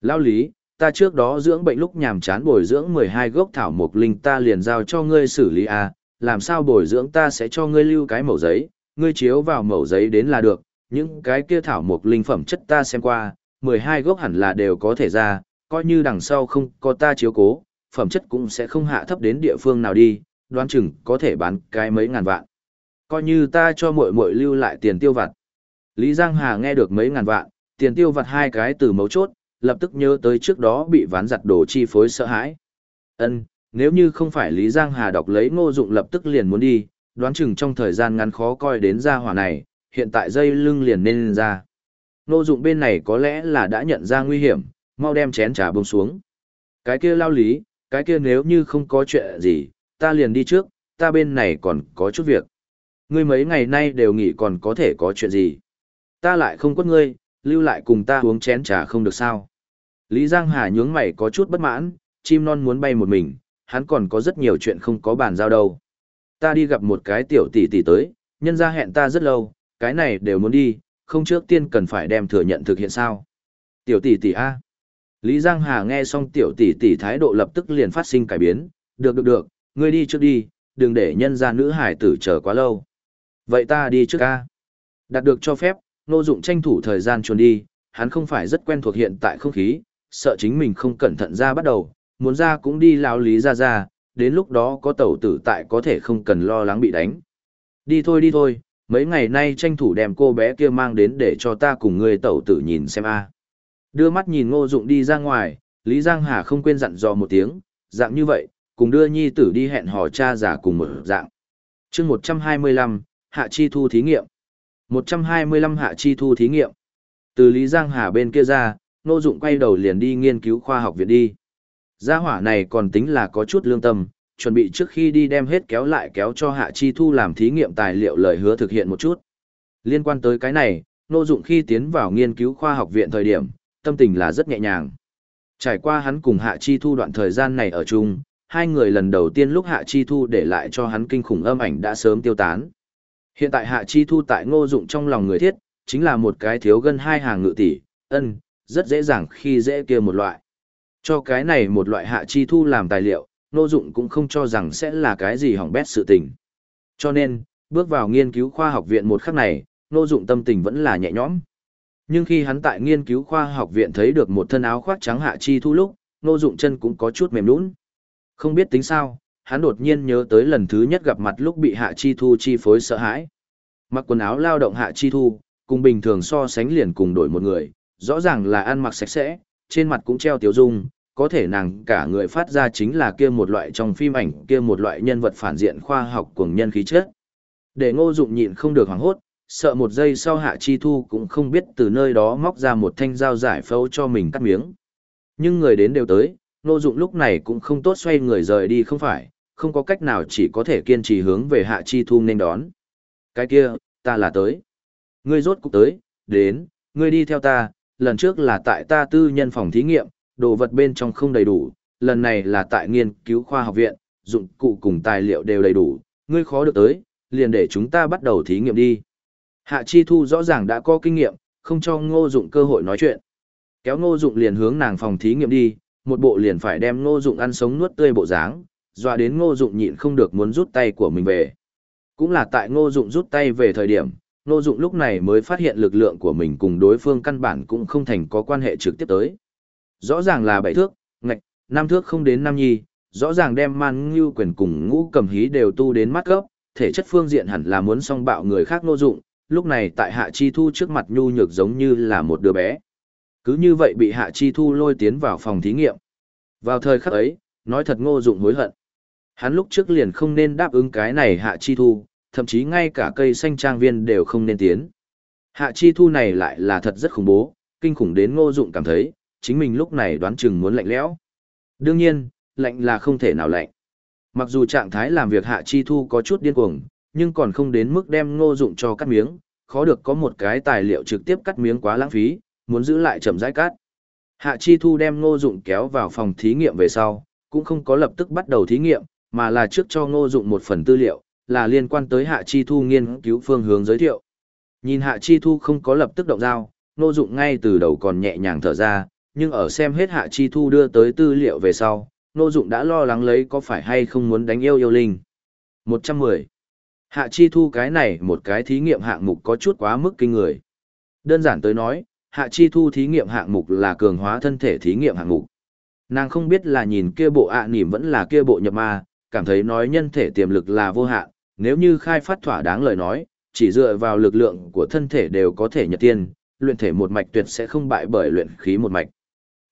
Lão Lý, ta trước đó dưỡng bệnh lúc nhàm chán bồi dưỡng 12 gốc thảo mộc linh ta liền giao cho ngươi xử lý à, làm sao bồi dưỡng ta sẽ cho ngươi lưu cái mẩu giấy, ngươi chiếu vào mẩu giấy đến là được, những cái kia thảo mộc linh phẩm chất ta xem qua, 12 gốc hẳn là đều có thể ra, coi như đằng sau không có ta chiếu cố, phẩm chất cũng sẽ không hạ thấp đến địa phương nào đi, đoán chừng có thể bán cái mấy ngàn vạn. Coi như ta cho muội muội lưu lại tiền tiêu vặt. Lý Giang Hà nghe được mấy ngàn vạn, tiền tiêu vặt hai cái từ mấu chốt, lập tức nhớ tới trước đó bị ván giặt đồ chi phối sợ hãi. Ân, nếu như không phải Lý Giang Hà đọc lấy ngô dụng lập tức liền muốn đi, đoán chừng trong thời gian ngắn khó coi đến ra hỏa này, hiện tại dây lưng liền nên lên ra. Nô dụng bên này có lẽ là đã nhận ra nguy hiểm, mau đem chén trà bông xuống. Cái kia lao lý, cái kia nếu như không có chuyện gì, ta liền đi trước, ta bên này còn có chút việc. Ngươi mấy ngày nay đều nghỉ còn có thể có chuyện gì. Ta lại không quất ngươi, lưu lại cùng ta uống chén trà không được sao. Lý Giang Hà nhướng mày có chút bất mãn, chim non muốn bay một mình, hắn còn có rất nhiều chuyện không có bàn giao đâu. Ta đi gặp một cái tiểu tỷ tỷ tới, nhân ra hẹn ta rất lâu, cái này đều muốn đi, không trước tiên cần phải đem thừa nhận thực hiện sao. Tiểu tỷ tỷ A. Lý Giang Hà nghe xong tiểu tỷ tỷ thái độ lập tức liền phát sinh cải biến, được được được, ngươi đi trước đi, đừng để nhân gia nữ hải tử chờ quá lâu. Vậy ta đi trước A. Đạt được cho phép, nô dụng tranh thủ thời gian chuồn đi, hắn không phải rất quen thuộc hiện tại không khí, sợ chính mình không cẩn thận ra bắt đầu, muốn ra cũng đi lao lý ra ra, đến lúc đó có tẩu tử tại có thể không cần lo lắng bị đánh. Đi thôi đi thôi, mấy ngày nay tranh thủ đem cô bé kia mang đến để cho ta cùng người tẩu tử nhìn xem a. Đưa mắt nhìn ngô dụng đi ra ngoài, Lý Giang Hà không quên dặn dò một tiếng, dạng như vậy, cùng đưa nhi tử đi hẹn hò cha giả cùng một dạng. chương 125, Hạ Chi Thu thí nghiệm. 125 Hạ Chi Thu thí nghiệm. Từ Lý Giang Hà bên kia ra, Ngô Dụng quay đầu liền đi nghiên cứu khoa học viện đi. Gia hỏa này còn tính là có chút lương tâm, chuẩn bị trước khi đi đem hết kéo lại kéo cho Hạ Chi Thu làm thí nghiệm tài liệu lời hứa thực hiện một chút. Liên quan tới cái này, Ngô Dụng khi tiến vào nghiên cứu khoa học viện thời điểm, tâm tình là rất nhẹ nhàng. Trải qua hắn cùng Hạ Chi Thu đoạn thời gian này ở chung, hai người lần đầu tiên lúc Hạ Chi Thu để lại cho hắn kinh khủng âm ảnh đã sớm tiêu tán. Hiện tại Hạ Chi Thu tại ngô dụng trong lòng người thiết, chính là một cái thiếu gần hai hàng ngự tỷ, ân, rất dễ dàng khi dễ kia một loại. Cho cái này một loại Hạ Chi Thu làm tài liệu, nô dụng cũng không cho rằng sẽ là cái gì hỏng bét sự tình. Cho nên, bước vào nghiên cứu khoa học viện một khắc này, nô dụng tâm tình vẫn là nhẹ nhõm. Nhưng khi hắn tại nghiên cứu khoa học viện thấy được một thân áo khoác trắng Hạ Chi Thu lúc, nô dụng chân cũng có chút mềm lún. Không biết tính sao, hắn đột nhiên nhớ tới lần thứ nhất gặp mặt lúc bị Hạ Chi Thu chi phối sợ hãi. Mặc quần áo lao động Hạ Chi Thu, cùng bình thường so sánh liền cùng đổi một người, rõ ràng là ăn mặc sạch sẽ, trên mặt cũng treo tiểu dung, có thể nàng cả người phát ra chính là kia một loại trong phim ảnh, kia một loại nhân vật phản diện khoa học cuồng nhân khí chất. Để ngô dụng nhịn không được hoảng hốt, sợ một giây sau hạ chi thu cũng không biết từ nơi đó móc ra một thanh dao giải phẫu cho mình cắt miếng. Nhưng người đến đều tới, ngô dụng lúc này cũng không tốt xoay người rời đi không phải, không có cách nào chỉ có thể kiên trì hướng về hạ chi thu nên đón. Cái kia, ta là tới. Ngươi rốt cục tới, đến, ngươi đi theo ta, lần trước là tại ta tư nhân phòng thí nghiệm, đồ vật bên trong không đầy đủ, lần này là tại nghiên cứu khoa học viện, dụng cụ cùng tài liệu đều đầy đủ, ngươi khó được tới, liền để chúng ta bắt đầu thí nghiệm đi. Hạ Chi Thu rõ ràng đã có kinh nghiệm, không cho ngô dụng cơ hội nói chuyện. Kéo ngô dụng liền hướng nàng phòng thí nghiệm đi, một bộ liền phải đem ngô dụng ăn sống nuốt tươi bộ dáng, dọa đến ngô dụng nhịn không được muốn rút tay của mình về. Cũng là tại ngô dụng rút tay về thời điểm, ngô dụng lúc này mới phát hiện lực lượng của mình cùng đối phương căn bản cũng không thành có quan hệ trực tiếp tới. Rõ ràng là bảy thước, ngạch, năm thước không đến năm nhi, rõ ràng đem man ngưu quyền cùng ngũ cầm hí đều tu đến mắt gốc, thể chất phương diện hẳn là muốn song bạo người khác ngô dụng, lúc này tại hạ chi thu trước mặt nhu nhược giống như là một đứa bé. Cứ như vậy bị hạ chi thu lôi tiến vào phòng thí nghiệm. Vào thời khắc ấy, nói thật ngô dụng hối hận. Hắn lúc trước liền không nên đáp ứng cái này hạ chi thu, thậm chí ngay cả cây xanh trang viên đều không nên tiến. Hạ chi thu này lại là thật rất khủng bố, kinh khủng đến ngô dụng cảm thấy, chính mình lúc này đoán chừng muốn lạnh lẽo. Đương nhiên, lạnh là không thể nào lạnh. Mặc dù trạng thái làm việc hạ chi thu có chút điên cuồng, nhưng còn không đến mức đem ngô dụng cho cắt miếng, khó được có một cái tài liệu trực tiếp cắt miếng quá lãng phí, muốn giữ lại chậm rãi cắt. Hạ chi thu đem ngô dụng kéo vào phòng thí nghiệm về sau, cũng không có lập tức bắt đầu thí nghiệm, mà là trước cho ngô dụng một phần tư liệu, là liên quan tới hạ chi thu nghiên cứu phương hướng giới thiệu. Nhìn hạ chi thu không có lập tức động dao, ngô dụng ngay từ đầu còn nhẹ nhàng thở ra, nhưng ở xem hết hạ chi thu đưa tới tư liệu về sau, ngô dụng đã lo lắng lấy có phải hay không muốn đánh yêu yêu linh. 110. Hạ chi thu cái này một cái thí nghiệm hạng mục có chút quá mức kinh người. Đơn giản tới nói, hạ chi thu thí nghiệm hạng mục là cường hóa thân thể thí nghiệm hạng mục. Nàng không biết là nhìn kia bộ ạ à nỉm vẫn là kia bộ nhập ma, cảm thấy nói nhân thể tiềm lực là vô hạn, nếu như khai phát thỏa đáng lời nói, chỉ dựa vào lực lượng của thân thể đều có thể nhật tiên, luyện thể một mạch tuyệt sẽ không bại bởi luyện khí một mạch.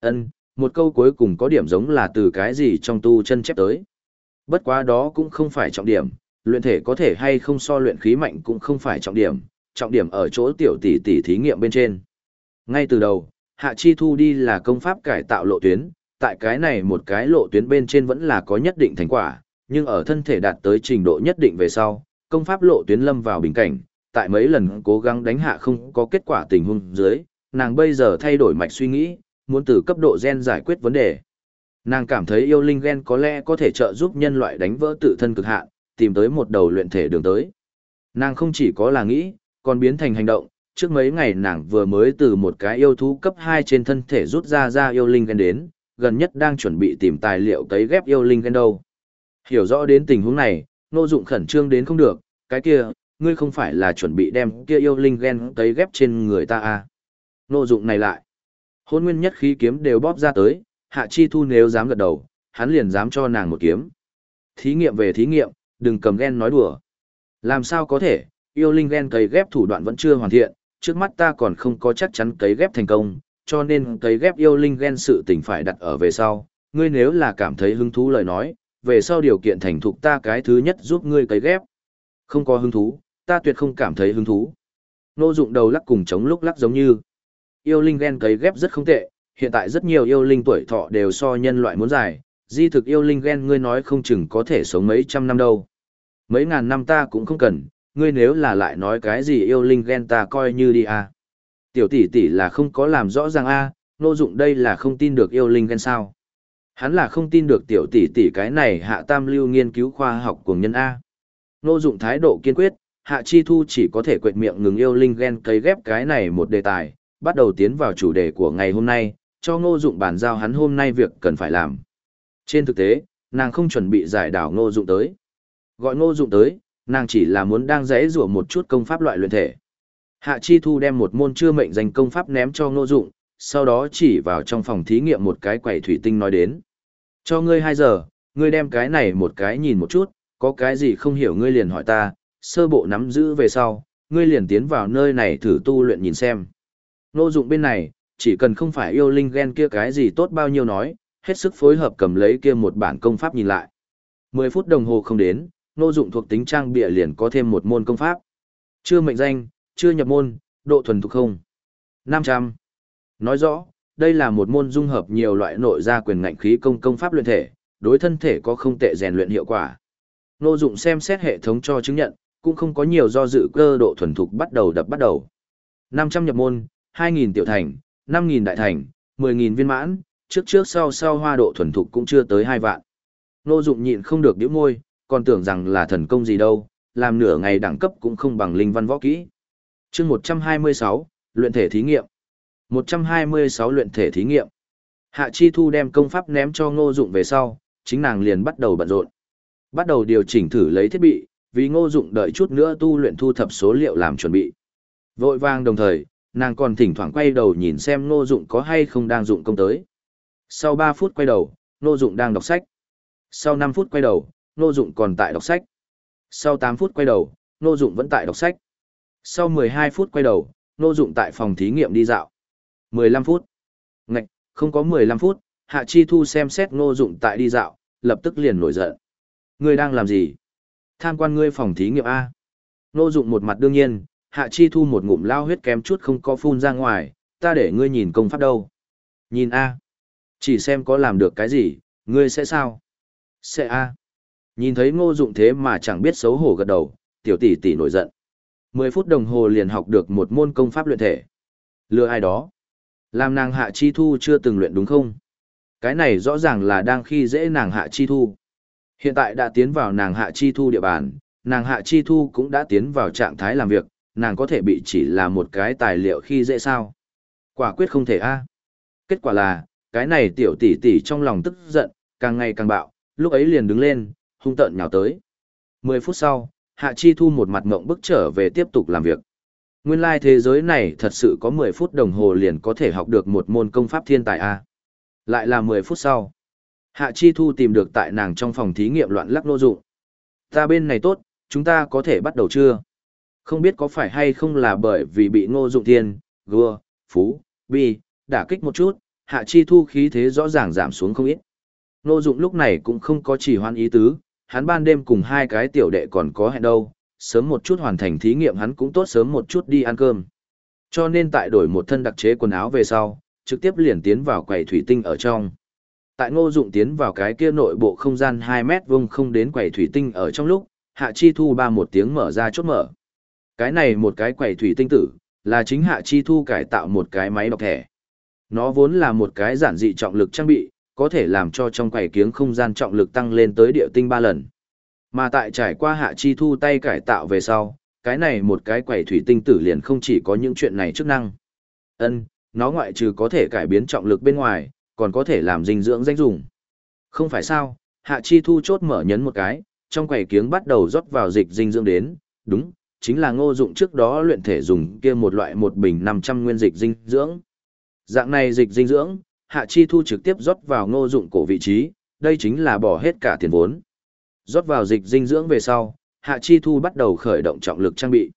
Ân, một câu cuối cùng có điểm giống là từ cái gì trong tu chân chép tới. Bất quá đó cũng không phải trọng điểm, luyện thể có thể hay không so luyện khí mạnh cũng không phải trọng điểm, trọng điểm ở chỗ tiểu tỷ tỷ thí nghiệm bên trên. Ngay từ đầu, Hạ Chi Thu đi là công pháp cải tạo lộ tuyến, tại cái này một cái lộ tuyến bên trên vẫn là có nhất định thành quả, nhưng ở thân thể đạt tới trình độ nhất định về sau, công pháp lộ tuyến lâm vào bình cảnh, tại mấy lần cố gắng đánh hạ không có kết quả tình huống dưới, nàng bây giờ thay đổi mạch suy nghĩ, muốn từ cấp độ gen giải quyết vấn đề. Nàng cảm thấy yêu linh gen có lẽ có thể trợ giúp nhân loại đánh vỡ tự thân cực hạn, tìm tới một đầu luyện thể đường tới. Nàng không chỉ có là nghĩ, còn biến thành hành động, trước mấy ngày nàng vừa mới từ một cái yêu thú cấp 2 trên thân thể rút ra ra yêu linh gen đến, gần nhất đang chuẩn bị tìm tài liệu cấy ghép yêu linh gen đâu. Hiểu rõ đến tình huống này, nô dụng khẩn trương đến không được, cái kia, ngươi không phải là chuẩn bị đem kia yêu linh gen cấy ghép trên người ta à. Nô dụng này lại. Hôn nguyên nhất khí kiếm đều bóp ra tới, hạ chi thu nếu dám gật đầu, hắn liền dám cho nàng một kiếm. Thí nghiệm về thí nghiệm, đừng cầm gen nói đùa. Làm sao có thể, yêu linh gen cấy ghép thủ đoạn vẫn chưa hoàn thiện, trước mắt ta còn không có chắc chắn cấy ghép thành công, cho nên cấy ghép yêu linh gen sự tình phải đặt ở về sau. Ngươi nếu là cảm thấy hứng thú lời nói, về sau điều kiện thành thục ta cái thứ nhất giúp ngươi cấy ghép. Không có hứng thú, ta tuyệt không cảm thấy hứng thú. Nô dụng đầu lắc cùng chống lúc lắc giống như. Yêu linh gen cấy ghép rất không tệ, hiện tại rất nhiều yêu linh tuổi thọ đều so nhân loại muốn dài, di thực yêu linh gen ngươi nói không chừng có thể sống mấy trăm năm đâu. Mấy ngàn năm ta cũng không cần, ngươi nếu là lại nói cái gì yêu linh gen ta coi như đi à. Tiểu tỷ tỷ là không có làm rõ ràng a, à, nô dụng đây là không tin được yêu linh gen sao. Hắn là không tin được tiểu tỷ tỷ cái này hạ tam lưu nghiên cứu khoa học của nhân A. Nô dụng thái độ kiên quyết, hạ chi thu chỉ có thể quệt miệng ngừng yêu linh ghen cấy ghép cái này một đề tài, bắt đầu tiến vào chủ đề của ngày hôm nay, cho ngô dụng bàn giao hắn hôm nay việc cần phải làm. Trên thực tế, nàng không chuẩn bị giải đảo ngô dụng tới. Gọi ngô dụng tới, nàng chỉ là muốn đang rẽ rủa một chút công pháp loại luyện thể. Hạ Chi Thu đem một môn chưa mệnh danh công pháp ném cho ngô dụng, sau đó chỉ vào trong phòng thí nghiệm một cái quầy thủy tinh nói đến. Cho ngươi 2 giờ, ngươi đem cái này một cái nhìn một chút, có cái gì không hiểu ngươi liền hỏi ta, sơ bộ nắm giữ về sau, ngươi liền tiến vào nơi này thử tu luyện nhìn xem. Nô dụng bên này, chỉ cần không phải yêu linh ghen kia cái gì tốt bao nhiêu nói, hết sức phối hợp cầm lấy kia một bản công pháp nhìn lại. 10 phút đồng hồ không đến, nô Dụng thuộc tính trang bịa liền có thêm một môn công pháp. Chưa mệnh danh, chưa nhập môn, độ thuần thục không. 500. Nói rõ, đây là một môn dung hợp nhiều loại nội gia quyền ngạnh khí công công pháp luyện thể, đối thân thể có không tệ rèn luyện hiệu quả. Nô dụng xem xét hệ thống cho chứng nhận, cũng không có nhiều do dự cơ độ thuần thục bắt đầu đập bắt đầu. 500 nhập môn, 2.000 tiểu thành, 5.000 đại thành, 10.000 viên mãn, trước trước sau sau hoa độ thuần thục cũng chưa tới 2 vạn. Nô dụng nhịn không được điểm môi, còn tưởng rằng là thần công gì đâu, làm nửa ngày đẳng cấp cũng không bằng linh văn võ kỹ. chương 126, luyện thể thí nghiệm. 126 luyện thể thí nghiệm. Hạ Chi Thu đem công pháp ném cho ngô dụng về sau, chính nàng liền bắt đầu bận rộn. Bắt đầu điều chỉnh thử lấy thiết bị, vì ngô dụng đợi chút nữa tu luyện thu thập số liệu làm chuẩn bị. Vội vàng đồng thời, nàng còn thỉnh thoảng quay đầu nhìn xem ngô dụng có hay không đang dụng công tới. Sau 3 phút quay đầu, ngô dụng đang đọc sách. Sau 5 phút quay đầu, ngô dụng còn tại đọc sách. Sau 8 phút quay đầu, ngô dụng vẫn tại đọc sách. Sau 12 phút quay đầu, ngô dụng tại phòng thí nghiệm đi dạo. 15 phút. Ngạch, không có 15 phút, Hạ Chi Thu xem xét ngô dụng tại đi dạo, lập tức liền nổi giận. Ngươi đang làm gì? Tham quan ngươi phòng thí nghiệm A. Ngô dụng một mặt đương nhiên, Hạ Chi Thu một ngụm lao huyết kém chút không có phun ra ngoài, ta để ngươi nhìn công pháp đâu. Nhìn A. Chỉ xem có làm được cái gì, ngươi sẽ sao? Sẽ A. Nhìn thấy ngô dụng thế mà chẳng biết xấu hổ gật đầu, tiểu tỷ tỷ nổi giận. 10 phút đồng hồ liền học được một môn công pháp luyện thể. Lừa ai đó? Làm nàng hạ chi thu chưa từng luyện đúng không? Cái này rõ ràng là đang khi dễ nàng hạ chi thu. Hiện tại đã tiến vào nàng hạ chi thu địa bàn, nàng hạ chi thu cũng đã tiến vào trạng thái làm việc, nàng có thể bị chỉ là một cái tài liệu khi dễ sao. Quả quyết không thể a. Kết quả là, cái này tiểu tỷ tỷ trong lòng tức giận, càng ngày càng bạo, lúc ấy liền đứng lên, hung tợn nhào tới. Mười phút sau, Hạ Chi Thu một mặt ngộng bức trở về tiếp tục làm việc. Nguyên lai thế giới này thật sự có 10 phút đồng hồ liền có thể học được một môn công pháp thiên tài A. Lại là 10 phút sau. Hạ Chi Thu tìm được tại nàng trong phòng thí nghiệm loạn lắc nô dụng. Ta bên này tốt, chúng ta có thể bắt đầu chưa? Không biết có phải hay không là bởi vì bị ngô dụng thiên, gua, phú, bi, đả kích một chút, Hạ Chi Thu khí thế rõ ràng giảm xuống không ít. Ngô dụng lúc này cũng không có chỉ hoan ý tứ, hắn ban đêm cùng hai cái tiểu đệ còn có hẹn đâu, sớm một chút hoàn thành thí nghiệm hắn cũng tốt sớm một chút đi ăn cơm. Cho nên tại đổi một thân đặc chế quần áo về sau, trực tiếp liền tiến vào quầy thủy tinh ở trong. Tại ngô dụng tiến vào cái kia nội bộ không gian 2 mét vuông không đến quầy thủy tinh ở trong lúc, hạ chi thu ba một tiếng mở ra chốt mở. Cái này một cái quầy thủy tinh tử, là chính hạ chi thu cải tạo một cái máy đọc thẻ. Nó vốn là một cái giản dị trọng lực trang bị, có thể làm cho trong quầy kiếng không gian trọng lực tăng lên tới địa tinh 3 lần. Mà tại trải qua hạ chi thu tay cải tạo về sau, cái này một cái quầy thủy tinh tử liền không chỉ có những chuyện này chức năng. Ân, nó ngoại trừ có thể cải biến trọng lực bên ngoài, còn có thể làm dinh dưỡng danh dùng. Không phải sao, hạ chi thu chốt mở nhấn một cái, trong quầy kiếng bắt đầu rót vào dịch dinh dưỡng đến, đúng, chính là ngô dụng trước đó luyện thể dùng kia một loại một bình 500 nguyên dịch dinh dưỡng. Dạng này dịch dinh dưỡng, hạ chi thu trực tiếp rót vào ngô dụng cổ vị trí, đây chính là bỏ hết cả tiền vốn rót vào dịch dinh dưỡng về sau, Hạ Chi Thu bắt đầu khởi động trọng lực trang bị.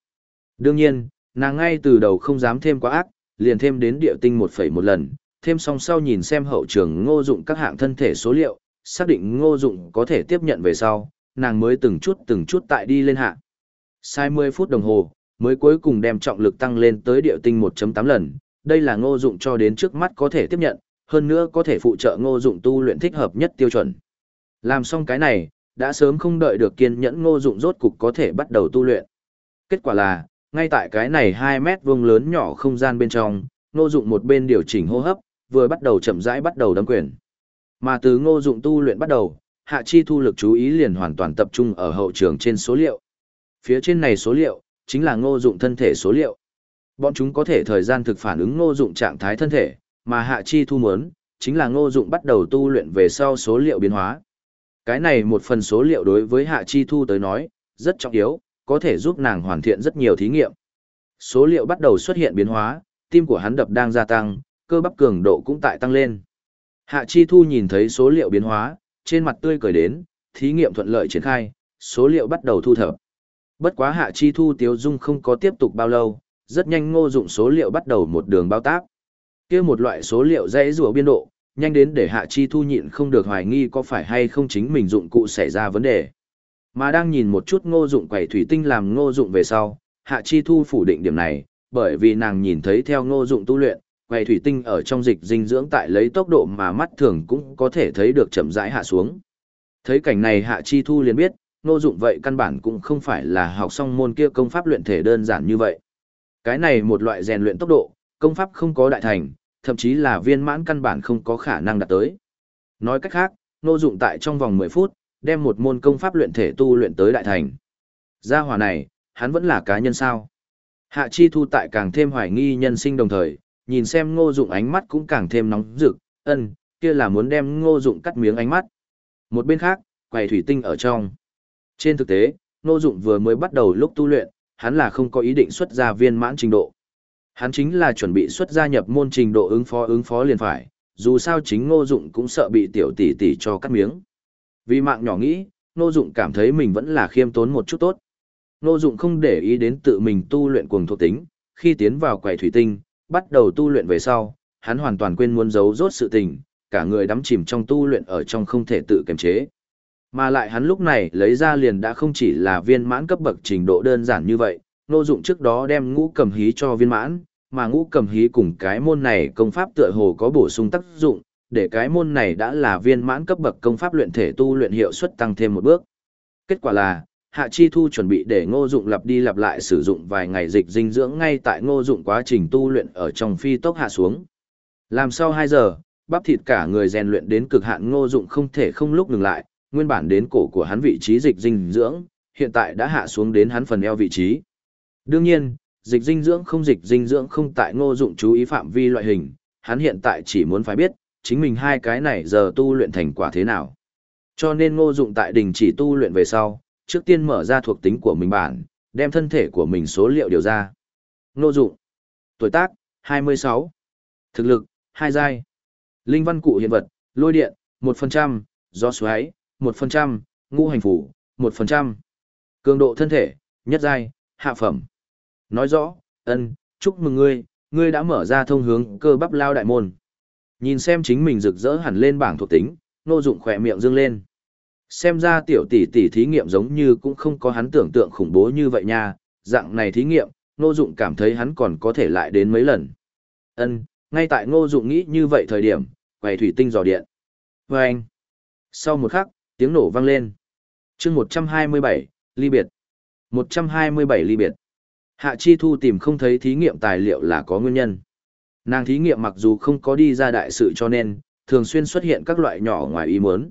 Đương nhiên, nàng ngay từ đầu không dám thêm quá ác, liền thêm đến địa tinh 1,1 lần, thêm xong sau nhìn xem hậu trường ngô dụng các hạng thân thể số liệu, xác định ngô dụng có thể tiếp nhận về sau, nàng mới từng chút từng chút tại đi lên hạ. Sai 10 phút đồng hồ, mới cuối cùng đem trọng lực tăng lên tới địa tinh 1.8 lần, đây là ngô dụng cho đến trước mắt có thể tiếp nhận, hơn nữa có thể phụ trợ ngô dụng tu luyện thích hợp nhất tiêu chuẩn. Làm xong cái này, đã sớm không đợi được kiên nhẫn ngô dụng rốt cục có thể bắt đầu tu luyện. Kết quả là, ngay tại cái này 2 mét vuông lớn nhỏ không gian bên trong, ngô dụng một bên điều chỉnh hô hấp, vừa bắt đầu chậm rãi bắt đầu đấm quyền. Mà từ ngô dụng tu luyện bắt đầu, hạ chi thu lực chú ý liền hoàn toàn tập trung ở hậu trường trên số liệu. Phía trên này số liệu, chính là ngô dụng thân thể số liệu. Bọn chúng có thể thời gian thực phản ứng ngô dụng trạng thái thân thể, mà hạ chi thu muốn, chính là ngô dụng bắt đầu tu luyện về sau số liệu biến hóa. Cái này một phần số liệu đối với Hạ Chi Thu tới nói, rất trọng yếu, có thể giúp nàng hoàn thiện rất nhiều thí nghiệm. Số liệu bắt đầu xuất hiện biến hóa, tim của hắn đập đang gia tăng, cơ bắp cường độ cũng tại tăng lên. Hạ Chi Thu nhìn thấy số liệu biến hóa, trên mặt tươi cười đến, thí nghiệm thuận lợi triển khai, số liệu bắt đầu thu thập. Bất quá Hạ Chi Thu tiếu dung không có tiếp tục bao lâu, rất nhanh ngô dụng số liệu bắt đầu một đường bao tác. kia một loại số liệu dãy rùa biên độ, nhanh đến để Hạ Chi Thu nhịn không được hoài nghi có phải hay không chính mình dụng cụ xảy ra vấn đề. Mà đang nhìn một chút ngô dụng quẩy thủy tinh làm ngô dụng về sau, Hạ Chi Thu phủ định điểm này, bởi vì nàng nhìn thấy theo ngô dụng tu luyện, quầy thủy tinh ở trong dịch dinh dưỡng tại lấy tốc độ mà mắt thường cũng có thể thấy được chậm rãi hạ xuống. Thấy cảnh này Hạ Chi Thu liền biết, ngô dụng vậy căn bản cũng không phải là học xong môn kia công pháp luyện thể đơn giản như vậy. Cái này một loại rèn luyện tốc độ, công pháp không có đại thành, thậm chí là viên mãn căn bản không có khả năng đạt tới. Nói cách khác, ngô dụng tại trong vòng 10 phút, đem một môn công pháp luyện thể tu luyện tới đại thành. Gia hỏa này, hắn vẫn là cá nhân sao? Hạ Chi Thu tại càng thêm hoài nghi nhân sinh đồng thời, nhìn xem ngô dụng ánh mắt cũng càng thêm nóng rực, ân, kia là muốn đem ngô dụng cắt miếng ánh mắt. Một bên khác, quầy thủy tinh ở trong. Trên thực tế, ngô dụng vừa mới bắt đầu lúc tu luyện, hắn là không có ý định xuất ra viên mãn trình độ. Hắn chính là chuẩn bị xuất gia nhập môn trình độ ứng phó ứng phó liền phải, dù sao chính ngô dụng cũng sợ bị tiểu tỷ tỷ cho cắt miếng. Vì mạng nhỏ nghĩ, ngô dụng cảm thấy mình vẫn là khiêm tốn một chút tốt. Ngô dụng không để ý đến tự mình tu luyện cuồng thuộc tính, khi tiến vào quầy thủy tinh, bắt đầu tu luyện về sau, hắn hoàn toàn quên muốn giấu rốt sự tình, cả người đắm chìm trong tu luyện ở trong không thể tự kiềm chế. Mà lại hắn lúc này lấy ra liền đã không chỉ là viên mãn cấp bậc trình độ đơn giản như vậy, nô dụng trước đó đem ngũ cầm hí cho viên mãn, mà ngũ cầm hí cùng cái môn này công pháp tựa hồ có bổ sung tác dụng, để cái môn này đã là viên mãn cấp bậc công pháp luyện thể tu luyện hiệu suất tăng thêm một bước. Kết quả là, Hạ Chi Thu chuẩn bị để ngô dụng lặp đi lặp lại sử dụng vài ngày dịch dinh dưỡng ngay tại ngô dụng quá trình tu luyện ở trong phi tốc hạ xuống. Làm sau 2 giờ, bắp thịt cả người rèn luyện đến cực hạn ngô dụng không thể không lúc ngừng lại, nguyên bản đến cổ của hắn vị trí dịch dinh dưỡng, hiện tại đã hạ xuống đến hắn phần eo vị trí. Đương nhiên, dịch dinh dưỡng không dịch dinh dưỡng không tại ngô dụng chú ý phạm vi loại hình, hắn hiện tại chỉ muốn phải biết, chính mình hai cái này giờ tu luyện thành quả thế nào. Cho nên ngô dụng tại đình chỉ tu luyện về sau, trước tiên mở ra thuộc tính của mình bản, đem thân thể của mình số liệu điều ra. Ngô dụng. Tuổi tác, 26. Thực lực, 2 giai. Linh văn cụ hiện vật, lôi điện, 1%, gió xoáy, 1%, ngũ hành phủ, 1%. Cường độ thân thể, nhất giai, hạ phẩm. Nói rõ, ân, chúc mừng ngươi, ngươi đã mở ra thông hướng cơ bắp lao đại môn. Nhìn xem chính mình rực rỡ hẳn lên bảng thuộc tính, nô dụng khỏe miệng dương lên. Xem ra tiểu tỷ tỷ thí nghiệm giống như cũng không có hắn tưởng tượng khủng bố như vậy nha, dạng này thí nghiệm, nô dụng cảm thấy hắn còn có thể lại đến mấy lần. Ân, ngay tại ngô dụng nghĩ như vậy thời điểm, quầy thủy tinh dò điện. Vâng! Sau một khắc, tiếng nổ vang lên. chương 127, ly biệt. 127 ly biệt. Hạ Chi Thu tìm không thấy thí nghiệm tài liệu là có nguyên nhân. Nàng thí nghiệm mặc dù không có đi ra đại sự cho nên, thường xuyên xuất hiện các loại nhỏ ngoài ý muốn.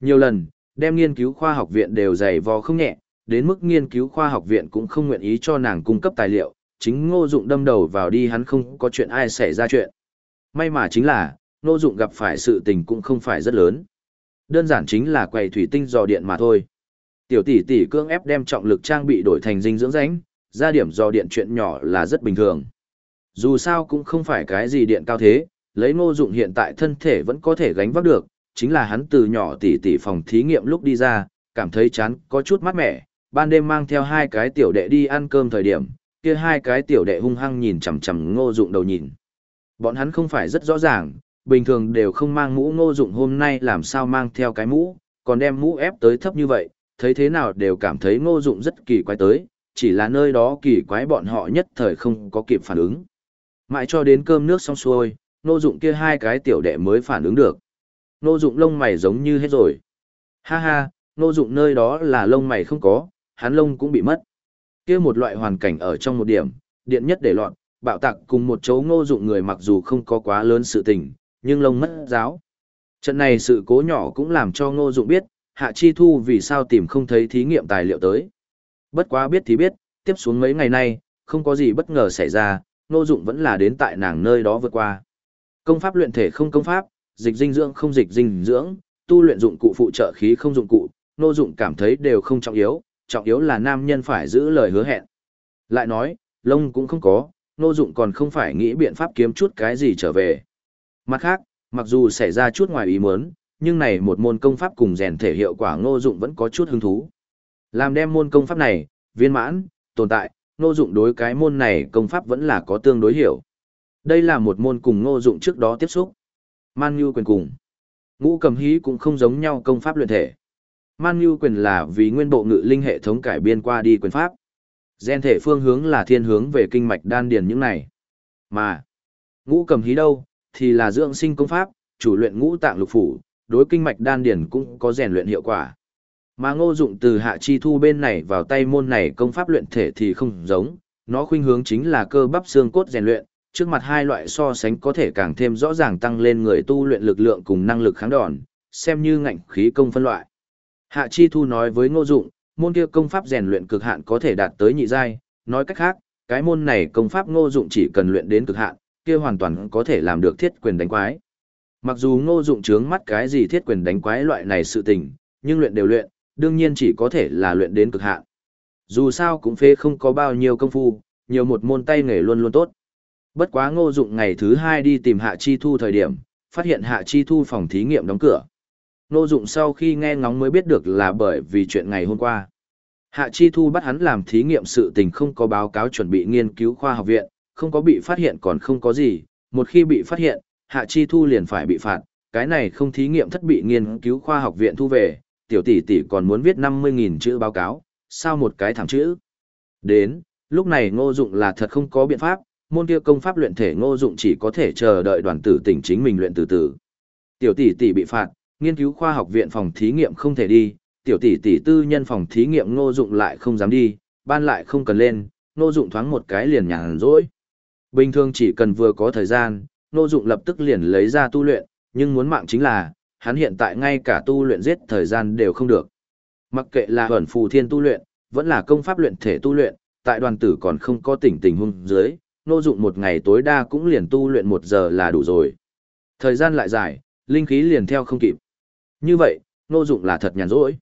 Nhiều lần, đem nghiên cứu khoa học viện đều dày vò không nhẹ, đến mức nghiên cứu khoa học viện cũng không nguyện ý cho nàng cung cấp tài liệu, chính ngô dụng đâm đầu vào đi hắn không có chuyện ai xảy ra chuyện. May mà chính là, ngô dụng gặp phải sự tình cũng không phải rất lớn. Đơn giản chính là quầy thủy tinh dò điện mà thôi. Tiểu tỷ tỷ cưỡng ép đem trọng lực trang bị đổi thành dinh dưỡng ránh, ra điểm dò điện chuyện nhỏ là rất bình thường. Dù sao cũng không phải cái gì điện cao thế, lấy ngô dụng hiện tại thân thể vẫn có thể gánh vác được, chính là hắn từ nhỏ tỷ tỷ phòng thí nghiệm lúc đi ra, cảm thấy chán, có chút mát mẻ, ban đêm mang theo hai cái tiểu đệ đi ăn cơm thời điểm, kia hai cái tiểu đệ hung hăng nhìn chằm chằm ngô dụng đầu nhìn. Bọn hắn không phải rất rõ ràng, bình thường đều không mang mũ ngô dụng hôm nay làm sao mang theo cái mũ, còn đem mũ ép tới thấp như vậy, thấy thế nào đều cảm thấy ngô dụng rất kỳ quái tới, chỉ là nơi đó kỳ quái bọn họ nhất thời không có kịp phản ứng. Mãi cho đến cơm nước xong xuôi, nô dụng kia hai cái tiểu đệ mới phản ứng được. Nô dụng lông mày giống như hết rồi. Ha ha, nô dụng nơi đó là lông mày không có, hắn lông cũng bị mất. Kia một loại hoàn cảnh ở trong một điểm, điện nhất để loạn, bạo tạc cùng một chỗ ngô dụng người mặc dù không có quá lớn sự tình, nhưng lông mất giáo. Trận này sự cố nhỏ cũng làm cho ngô dụng biết, Hạ Chi Thu vì sao tìm không thấy thí nghiệm tài liệu tới. Bất quá biết thì biết, tiếp xuống mấy ngày nay, không có gì bất ngờ xảy ra, ngô dụng vẫn là đến tại nàng nơi đó vượt qua. Công pháp luyện thể không công pháp, dịch dinh dưỡng không dịch dinh dưỡng, tu luyện dụng cụ phụ trợ khí không dụng cụ, ngô dụng cảm thấy đều không trọng yếu, trọng yếu là nam nhân phải giữ lời hứa hẹn. Lại nói, lông cũng không có, ngô dụng còn không phải nghĩ biện pháp kiếm chút cái gì trở về. Mặt khác, mặc dù xảy ra chút ngoài ý muốn, nhưng này một môn công pháp cùng rèn thể hiệu quả ngô dụng vẫn có chút hứng thú. Làm đem môn công pháp này, viên mãn, tồn tại, ngô dụng đối cái môn này công pháp vẫn là có tương đối hiểu. Đây là một môn cùng ngô dụng trước đó tiếp xúc. Man Nhu quyền cùng. Ngũ cầm hí cũng không giống nhau công pháp luyện thể. Man Nhu quyền là vì nguyên bộ ngự linh hệ thống cải biên qua đi quyền pháp. Gen thể phương hướng là thiên hướng về kinh mạch đan điền những này. Mà, ngũ cầm hí đâu, thì là dưỡng sinh công pháp, chủ luyện ngũ tạng lục phủ, đối kinh mạch đan điền cũng có rèn luyện hiệu quả. Mà ngô dụng từ hạ chi thu bên này vào tay môn này công pháp luyện thể thì không giống, nó khuynh hướng chính là cơ bắp xương cốt rèn luyện, trước mặt hai loại so sánh có thể càng thêm rõ ràng tăng lên người tu luyện lực lượng cùng năng lực kháng đòn, xem như ngạnh khí công phân loại. Hạ chi thu nói với ngô dụng, môn kia công pháp rèn luyện cực hạn có thể đạt tới nhị giai, nói cách khác, cái môn này công pháp ngô dụng chỉ cần luyện đến cực hạn, kia hoàn toàn có thể làm được thiết quyền đánh quái. Mặc dù ngô dụng trướng mắt cái gì thiết quyền đánh quái loại này sự tình, nhưng luyện đều luyện, đương nhiên chỉ có thể là luyện đến cực hạn. Dù sao cũng phế không có bao nhiêu công phu, nhiều một môn tay nghề luôn luôn tốt. Bất quá ngô dụng ngày thứ hai đi tìm Hạ Chi Thu thời điểm, phát hiện Hạ Chi Thu phòng thí nghiệm đóng cửa. Ngô dụng sau khi nghe ngóng mới biết được là bởi vì chuyện ngày hôm qua. Hạ Chi Thu bắt hắn làm thí nghiệm sự tình không có báo cáo chuẩn bị nghiên cứu khoa học viện, không có bị phát hiện còn không có gì, một khi bị phát hiện, Hạ Chi Thu liền phải bị phạt, cái này không thí nghiệm thất bị nghiên cứu khoa học viện thu về, tiểu tỷ tỷ còn muốn viết 50.000 chữ báo cáo, sao một cái thẳng chữ. Đến, lúc này ngô dụng là thật không có biện pháp, môn kia công pháp luyện thể ngô dụng chỉ có thể chờ đợi đoàn tử tỉnh chính mình luyện từ từ. Tiểu tỷ tỷ bị phạt, nghiên cứu khoa học viện phòng thí nghiệm không thể đi, tiểu tỷ tỷ tư nhân phòng thí nghiệm ngô dụng lại không dám đi, ban lại không cần lên, ngô dụng thoáng một cái liền nhàn rỗi. Bình thường chỉ cần vừa có thời gian, ngô dụng lập tức liền lấy ra tu luyện, nhưng muốn mạng chính là, hắn hiện tại ngay cả tu luyện giết thời gian đều không được. Mặc kệ là ẩn phù thiên tu luyện, vẫn là công pháp luyện thể tu luyện, tại đoàn tử còn không có tỉnh tình hung dưới, nô dụng một ngày tối đa cũng liền tu luyện một giờ là đủ rồi. Thời gian lại dài, linh khí liền theo không kịp. Như vậy, nô dụng là thật nhàn rỗi.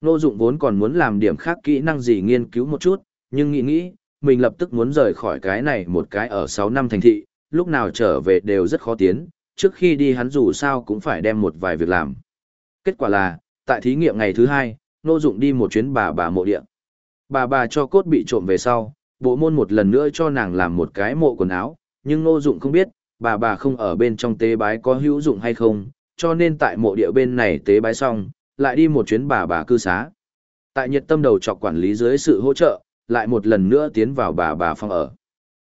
Nô dụng vốn còn muốn làm điểm khác kỹ năng gì nghiên cứu một chút, nhưng nghĩ nghĩ, mình lập tức muốn rời khỏi cái này một cái ở 6 năm thành thị, lúc nào trở về đều rất khó tiến, trước khi đi hắn dù sao cũng phải đem một vài việc làm. Kết quả là, tại thí nghiệm ngày thứ hai, Nô Dụng đi một chuyến bà bà mộ địa. Bà bà cho cốt bị trộm về sau, bộ môn một lần nữa cho nàng làm một cái mộ quần áo, nhưng Nô Dụng không biết, bà bà không ở bên trong tế bái có hữu dụng hay không, cho nên tại mộ địa bên này tế bái xong, lại đi một chuyến bà bà cư xá. Tại nhiệt tâm đầu trọc quản lý dưới sự hỗ trợ, lại một lần nữa tiến vào bà bà phòng ở.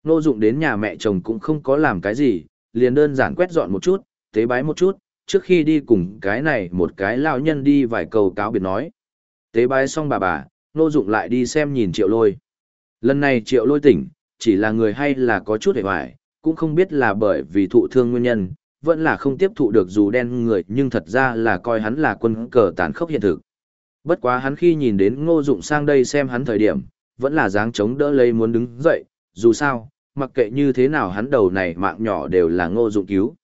Nô Dụng đến nhà mẹ chồng cũng không có làm cái gì, liền đơn giản quét dọn một chút, tế bái một chút, trước khi đi cùng cái này một cái lão nhân đi vài câu cáo biệt nói. Tế bái xong bà bà, nô dụng lại đi xem nhìn triệu lôi. Lần này triệu lôi tỉnh, chỉ là người hay là có chút hề hoài, cũng không biết là bởi vì thụ thương nguyên nhân, vẫn là không tiếp thụ được dù đen người nhưng thật ra là coi hắn là quân cờ tàn khốc hiện thực. Bất quá hắn khi nhìn đến ngô dụng sang đây xem hắn thời điểm, vẫn là dáng chống đỡ lấy muốn đứng dậy, dù sao, mặc kệ như thế nào hắn đầu này mạng nhỏ đều là ngô dụng cứu.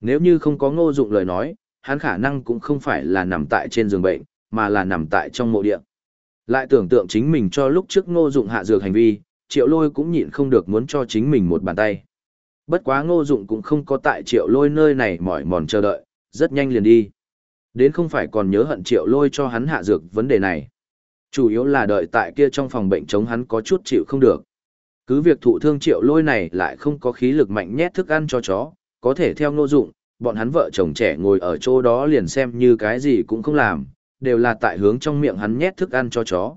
Nếu như không có ngô dụng lời nói, hắn khả năng cũng không phải là nằm tại trên giường bệnh, mà là nằm tại trong mộ địa. Lại tưởng tượng chính mình cho lúc trước ngô dụng hạ dược hành vi, triệu lôi cũng nhịn không được muốn cho chính mình một bàn tay. Bất quá ngô dụng cũng không có tại triệu lôi nơi này mỏi mòn chờ đợi, rất nhanh liền đi. Đến không phải còn nhớ hận triệu lôi cho hắn hạ dược vấn đề này. Chủ yếu là đợi tại kia trong phòng bệnh chống hắn có chút chịu không được. Cứ việc thụ thương triệu lôi này lại không có khí lực mạnh nhét thức ăn cho chó, có thể theo ngô dụng, bọn hắn vợ chồng trẻ ngồi ở chỗ đó liền xem như cái gì cũng không làm, đều là tại hướng trong miệng hắn nhét thức ăn cho chó.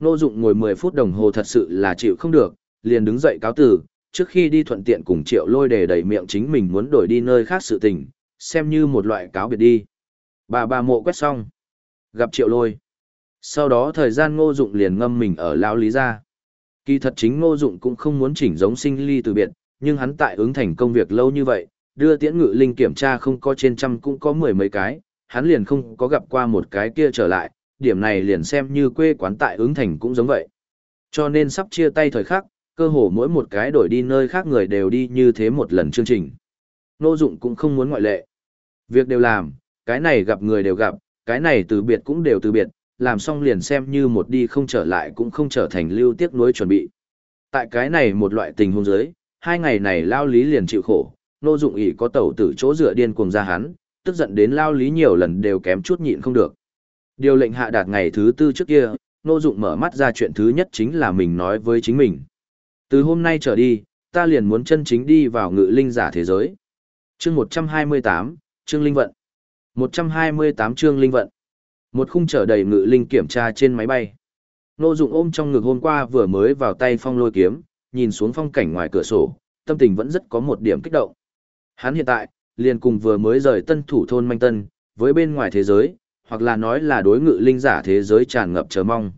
Ngô dụng ngồi 10 phút đồng hồ thật sự là chịu không được, liền đứng dậy cáo từ, trước khi đi thuận tiện cùng triệu lôi để đẩy miệng chính mình muốn đổi đi nơi khác sự tình, xem như một loại cáo biệt đi. Bà bà mộ quét xong, gặp triệu lôi. Sau đó thời gian ngô dụng liền ngâm mình ở lão lý gia. Kỳ thật chính ngô dụng cũng không muốn chỉnh giống sinh ly từ biệt, nhưng hắn tại ứng thành công việc lâu như vậy, đưa tiễn ngự linh kiểm tra không có trên trăm cũng có mười mấy cái, hắn liền không có gặp qua một cái kia trở lại, điểm này liền xem như quê quán tại ứng thành cũng giống vậy. Cho nên sắp chia tay thời khắc, cơ hồ mỗi một cái đổi đi nơi khác người đều đi như thế một lần chương trình. Ngô dụng cũng không muốn ngoại lệ. Việc đều làm, cái này gặp người đều gặp, cái này từ biệt cũng đều từ biệt, làm xong liền xem như một đi không trở lại cũng không trở thành lưu tiếc nuối chuẩn bị. Tại cái này một loại tình huống giới, hai ngày này lao lý liền chịu khổ, nô dụng ỷ có tẩu tử chỗ dựa điên cuồng ra hắn, tức giận đến lao lý nhiều lần đều kém chút nhịn không được. Điều lệnh hạ đạt ngày thứ tư trước kia, nô dụng mở mắt ra chuyện thứ nhất chính là mình nói với chính mình. Từ hôm nay trở đi, ta liền muốn chân chính đi vào ngự linh giả thế giới. Chương 128, Trương Linh Vận. 128 Trương Linh Vận. Một khung chở đầy ngự linh kiểm tra trên máy bay. Nô Dụng ôm trong ngực hôm qua vừa mới vào tay phong lôi kiếm, nhìn xuống phong cảnh ngoài cửa sổ, tâm tình vẫn rất có một điểm kích động. Hắn hiện tại, liền cùng vừa mới rời tân thủ thôn Manh Tân, với bên ngoài thế giới, hoặc là nói là đối ngự linh giả thế giới tràn ngập chờ mong.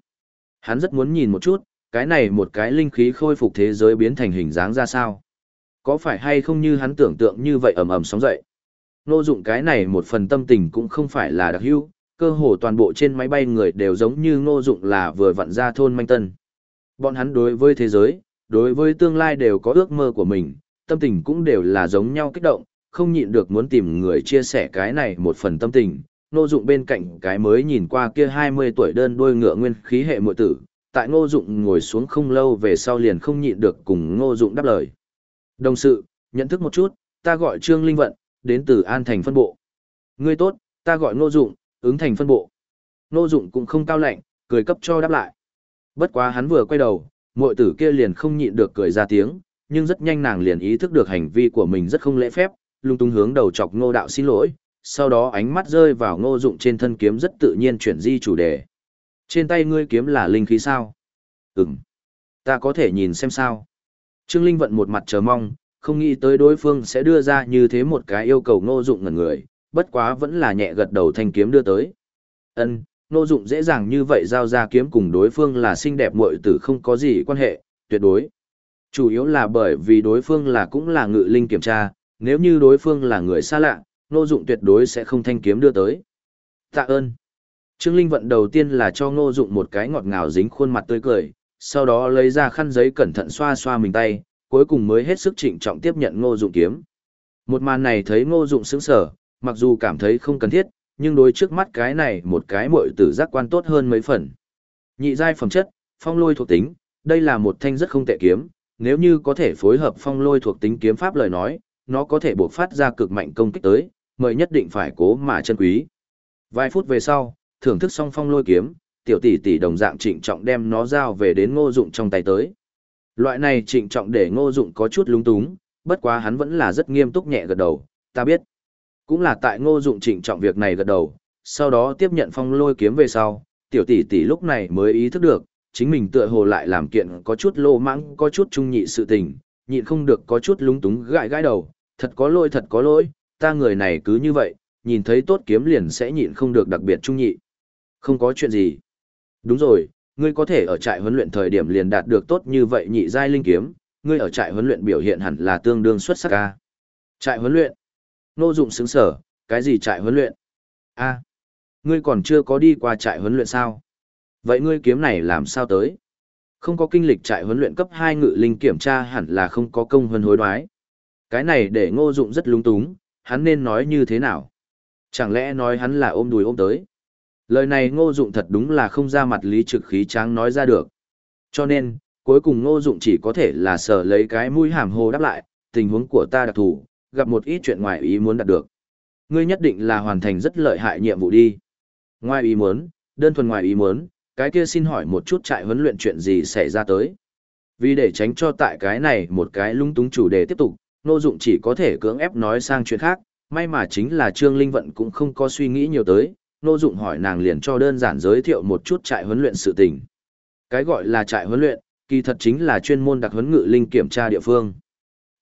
Hắn rất muốn nhìn một chút, cái này một cái linh khí khôi phục thế giới biến thành hình dáng ra sao. Có phải hay không như hắn tưởng tượng như vậy ầm ầm sóng dậy. Nô dụng cái này một phần tâm tình cũng không phải là đặc hữu, cơ hồ toàn bộ trên máy bay người đều giống như ngô dụng là vừa vặn ra thôn manh tân. Bọn hắn đối với thế giới, đối với tương lai đều có ước mơ của mình, tâm tình cũng đều là giống nhau kích động, không nhịn được muốn tìm người chia sẻ cái này một phần tâm tình. Ngô dụng bên cạnh cái mới nhìn qua kia 20 tuổi đơn đôi ngựa nguyên khí hệ muội tử, tại ngô dụng ngồi xuống không lâu về sau liền không nhịn được cùng ngô dụng đáp lời. Đồng sự, nhận thức một chút, ta gọi Trương Linh Vận, đến từ An Thành phân bộ. Ngươi tốt, ta gọi ngô dụng, ứng thành phân bộ. Ngô dụng cũng không cao lạnh, cười cấp cho đáp lại. Bất quá hắn vừa quay đầu, muội tử kia liền không nhịn được cười ra tiếng, nhưng rất nhanh nàng liền ý thức được hành vi của mình rất không lễ phép, lung tung hướng đầu chọc ngô đạo xin lỗi, sau đó ánh mắt rơi vào ngô dụng trên thân kiếm rất tự nhiên chuyển di chủ đề. Trên tay ngươi kiếm là linh khí sao? Ừm. Ta có thể nhìn xem sao? Trương Linh vận một mặt chờ mong, không nghĩ tới đối phương sẽ đưa ra như thế một cái yêu cầu ngô dụng ngẩn người, bất quá vẫn là nhẹ gật đầu thanh kiếm đưa tới. Ân, nô dụng dễ dàng như vậy giao ra kiếm cùng đối phương là xinh đẹp muội tử không có gì quan hệ, tuyệt đối. Chủ yếu là bởi vì đối phương là cũng là ngự linh kiểm tra, nếu như đối phương là người xa lạ, nô dụng tuyệt đối sẽ không thanh kiếm đưa tới. Tạ ơn. Trương Linh vận đầu tiên là cho ngô dụng một cái ngọt ngào dính khuôn mặt tươi cười, sau đó lấy ra khăn giấy cẩn thận xoa xoa mình tay, cuối cùng mới hết sức trịnh trọng tiếp nhận ngô dụng kiếm. Một màn này thấy ngô dụng sững sờ, mặc dù cảm thấy không cần thiết, nhưng đối trước mắt cái này một cái muội tử giác quan tốt hơn mấy phần. Nhị giai phẩm chất, phong lôi thuộc tính, đây là một thanh rất không tệ kiếm, nếu như có thể phối hợp phong lôi thuộc tính kiếm pháp lời nói, nó có thể buộc phát ra cực mạnh công kích tới, mời nhất định phải cố mà chân quý. Vài phút về sau, thưởng thức xong phong lôi kiếm, tiểu tỷ tỷ đồng dạng trịnh trọng đem nó giao về đến ngô dụng trong tay tới. Loại này trịnh trọng để ngô dụng có chút lung túng, bất quá hắn vẫn là rất nghiêm túc nhẹ gật đầu, ta biết. Cũng là tại ngô dụng trịnh trọng việc này gật đầu, sau đó tiếp nhận phong lôi kiếm về sau, tiểu tỷ tỷ lúc này mới ý thức được, chính mình tựa hồ lại làm kiện có chút lô mãng, có chút trung nhị sự tình, nhịn không được có chút lúng túng gãi gãi đầu, thật có lỗi thật có lỗi, ta người này cứ như vậy, nhìn thấy tốt kiếm liền sẽ nhịn không được đặc biệt trung nhị. Không có chuyện gì. Đúng rồi, ngươi có thể ở trại huấn luyện thời điểm liền đạt được tốt như vậy nhị giai linh kiếm, ngươi ở trại huấn luyện biểu hiện hẳn là tương đương xuất sắc ca. Trại huấn luyện? Nô dụng sững sở, cái gì trại huấn luyện? A, ngươi còn chưa có đi qua trại huấn luyện sao? Vậy ngươi kiếm này làm sao tới? Không có kinh lịch trại huấn luyện cấp 2 ngự linh kiểm tra hẳn là không có công hơn hối đoái. Cái này để ngô dụng rất lúng túng, hắn nên nói như thế nào? Chẳng lẽ nói hắn là ôm đùi ôm tới? Lời này ngô dụng thật đúng là không ra mặt lý trực khí tráng nói ra được. Cho nên, cuối cùng ngô dụng chỉ có thể là sở lấy cái mũi hàm hồ đáp lại, tình huống của ta đặc thù, gặp một ít chuyện ngoài ý muốn đạt được. Ngươi nhất định là hoàn thành rất lợi hại nhiệm vụ đi. Ngoài ý muốn, đơn thuần ngoài ý muốn, cái kia xin hỏi một chút trại huấn luyện chuyện gì xảy ra tới. Vì để tránh cho tại cái này một cái lung túng chủ đề tiếp tục, nô Dụng chỉ có thể cưỡng ép nói sang chuyện khác, may mà chính là Trương Linh Vận cũng không có suy nghĩ nhiều tới, Nô Dụng hỏi nàng liền cho đơn giản giới thiệu một chút trại huấn luyện sự tình. Cái gọi là trại huấn luyện, kỳ thật chính là chuyên môn đặc huấn ngự linh kiểm tra địa phương.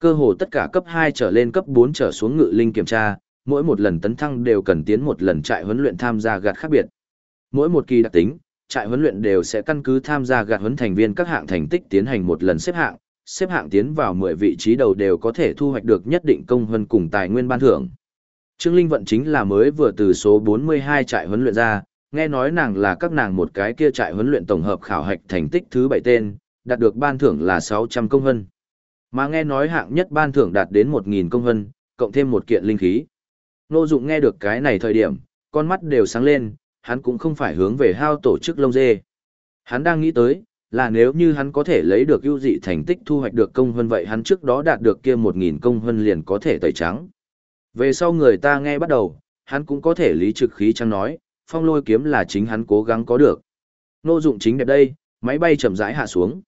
Cơ hồ tất cả cấp 2 trở lên cấp 4 trở xuống ngự linh kiểm tra, mỗi một lần tấn thăng đều cần tiến một lần trại huấn luyện tham gia gạt khác biệt. Mỗi một kỳ đặc tính, trại huấn luyện đều sẽ căn cứ tham gia gạt huấn thành viên các hạng thành tích tiến hành một lần xếp hạng, xếp hạng tiến vào 10 vị trí đầu đều có thể thu hoạch được nhất định công hơn cùng tài nguyên ban thưởng. Trương Linh Vận chính là mới vừa từ số 42 trại huấn luyện ra, nghe nói nàng là các nàng một cái kia trại huấn luyện tổng hợp khảo hạch thành tích thứ 7 tên, đạt được ban thưởng là 600 công hơn mà nghe nói hạng nhất ban thưởng đạt đến 1.000 công hân, cộng thêm một kiện linh khí. Nô Dụng nghe được cái này thời điểm, con mắt đều sáng lên, hắn cũng không phải hướng về hao tổ chức lông dê. Hắn đang nghĩ tới, là nếu như hắn có thể lấy được ưu dị thành tích thu hoạch được công hân vậy hắn trước đó đạt được kia 1.000 công hân liền có thể tẩy trắng. Về sau người ta nghe bắt đầu, hắn cũng có thể lý trực khí chăng nói, phong lôi kiếm là chính hắn cố gắng có được. Nô dụng chính đẹp đây, máy bay chậm rãi hạ xuống.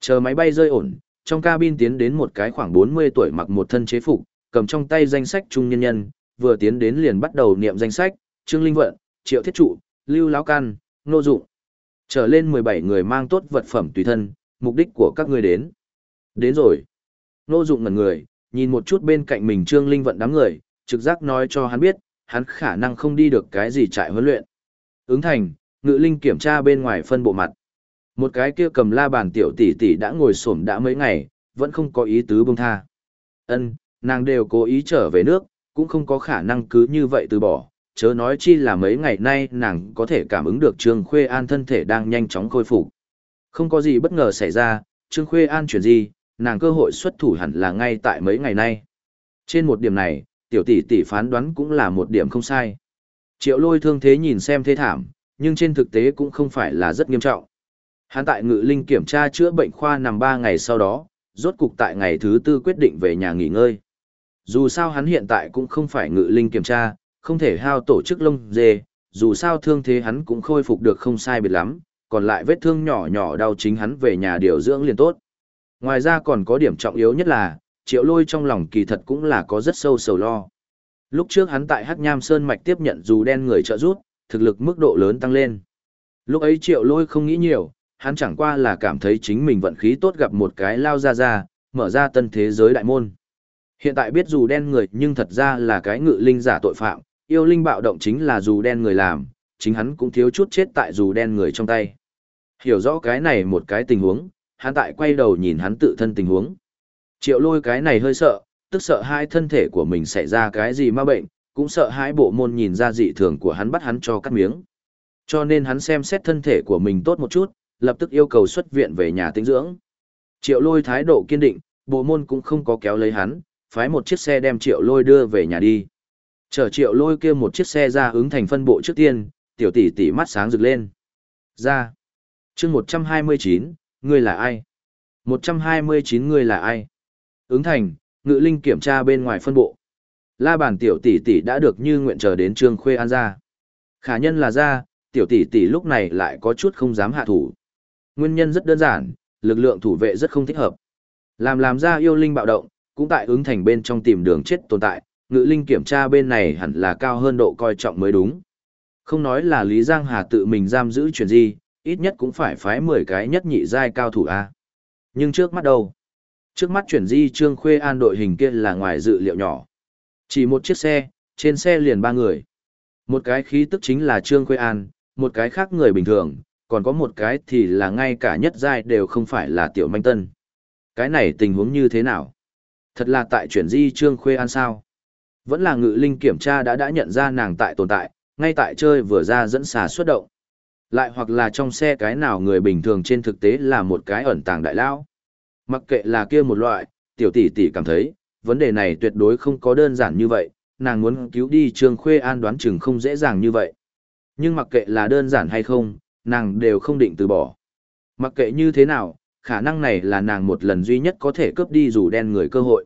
Chờ máy bay rơi ổn, trong cabin tiến đến một cái khoảng 40 tuổi mặc một thân chế phục, cầm trong tay danh sách trung nhân nhân, vừa tiến đến liền bắt đầu niệm danh sách, Trương Linh Vận, Triệu Thiết Trụ, Lưu Lão Căn, Nô Dụng. Trở lên 17 người mang tốt vật phẩm tùy thân, mục đích của các ngươi đến. Đến rồi. Nô Dụng ngẩn người, nhìn một chút bên cạnh mình Trương Linh Vận đám người, trực giác nói cho hắn biết, hắn khả năng không đi được cái gì trại huấn luyện. Ứng thành, ngự linh kiểm tra bên ngoài phân bộ mặt. Một cái kia cầm la bàn tiểu tỷ tỷ đã ngồi xổm đã mấy ngày, vẫn không có ý tứ buông tha. Ân, nàng đều cố ý trở về nước, cũng không có khả năng cứ như vậy từ bỏ, chớ nói chi là mấy ngày nay nàng có thể cảm ứng được Trương Khuê An thân thể đang nhanh chóng khôi phục. Không có gì bất ngờ xảy ra, Trương Khuê An chuyển gì, nàng cơ hội xuất thủ hẳn là ngay tại mấy ngày nay. Trên một điểm này, tiểu tỷ tỷ phán đoán cũng là một điểm không sai. Triệu lôi thương thế nhìn xem thế thảm, nhưng trên thực tế cũng không phải là rất nghiêm trọng. Hắn tại ngự linh kiểm tra chữa bệnh khoa nằm 3 ngày sau đó, rốt cục tại ngày thứ tư quyết định về nhà nghỉ ngơi. Dù sao hắn hiện tại cũng không phải ngự linh kiểm tra, không thể hao tổ chức lông dê, dù sao thương thế hắn cũng khôi phục được không sai biệt lắm, còn lại vết thương nhỏ nhỏ đau chính hắn về nhà điều dưỡng liền tốt. Ngoài ra còn có điểm trọng yếu nhất là, triệu lôi trong lòng kỳ thật cũng là có rất sâu sầu lo. Lúc trước hắn tại Hắc Nham Sơn Mạch tiếp nhận dù đen người trợ giúp, thực lực mức độ lớn tăng lên. Lúc ấy triệu lôi không nghĩ nhiều, hắn chẳng qua là cảm thấy chính mình vận khí tốt gặp một cái lao ra ra, mở ra tân thế giới đại môn. Hiện tại biết dù đen người nhưng thật ra là cái ngự linh giả tội phạm, yêu linh bạo động chính là dù đen người làm, chính hắn cũng thiếu chút chết tại dù đen người trong tay. Hiểu rõ cái này một cái tình huống, hắn tại quay đầu nhìn hắn tự thân tình huống. Triệu lôi cái này hơi sợ, tức sợ hai thân thể của mình xảy ra cái gì ma bệnh, cũng sợ hai bộ môn nhìn ra dị thường của hắn bắt hắn cho cắt miếng. Cho nên hắn xem xét thân thể của mình tốt một chút, lập tức yêu cầu xuất viện về nhà tĩnh dưỡng. Triệu lôi thái độ kiên định, bộ môn cũng không có kéo lấy hắn, phái một chiếc xe đem triệu lôi đưa về nhà đi. Chở triệu lôi kia một chiếc xe ra ứng thành phân bộ trước tiên, tiểu tỷ tỷ mắt sáng rực lên. Ra. chương 129, ngươi là ai? 129 ngươi là ai? Ứng thành, ngự linh kiểm tra bên ngoài phân bộ. La bản tiểu tỷ tỷ đã được như nguyện chờ đến trương khuê an ra. Khả nhân là ra, tiểu tỷ tỷ lúc này lại có chút không dám hạ thủ. Nguyên nhân rất đơn giản, lực lượng thủ vệ rất không thích hợp. Làm làm ra yêu linh bạo động, cũng tại ứng thành bên trong tìm đường chết tồn tại, ngự linh kiểm tra bên này hẳn là cao hơn độ coi trọng mới đúng. Không nói là Lý Giang Hà tự mình giam giữ chuyện gì, ít nhất cũng phải phái 10 cái nhất nhị giai cao thủ A. Nhưng trước mắt đâu? Trước mắt chuyển di Trương Khuê An đội hình kia là ngoài dự liệu nhỏ. Chỉ một chiếc xe, trên xe liền ba người. Một cái khí tức chính là Trương Khuê An, một cái khác người bình thường, còn có một cái thì là ngay cả nhất giai đều không phải là tiểu manh tân. Cái này tình huống như thế nào? Thật là tại chuyển di Trương Khuê An sao? Vẫn là ngự linh kiểm tra đã đã nhận ra nàng tại tồn tại, ngay tại chơi vừa ra dẫn xà xuất động. Lại hoặc là trong xe cái nào người bình thường trên thực tế là một cái ẩn tàng đại lao. Mặc kệ là kia một loại, tiểu tỷ tỷ cảm thấy, vấn đề này tuyệt đối không có đơn giản như vậy, nàng muốn cứu đi Trương Khuê An đoán chừng không dễ dàng như vậy. Nhưng mặc kệ là đơn giản hay không, nàng đều không định từ bỏ. Mặc kệ như thế nào, khả năng này là nàng một lần duy nhất có thể cướp đi dù đen người cơ hội.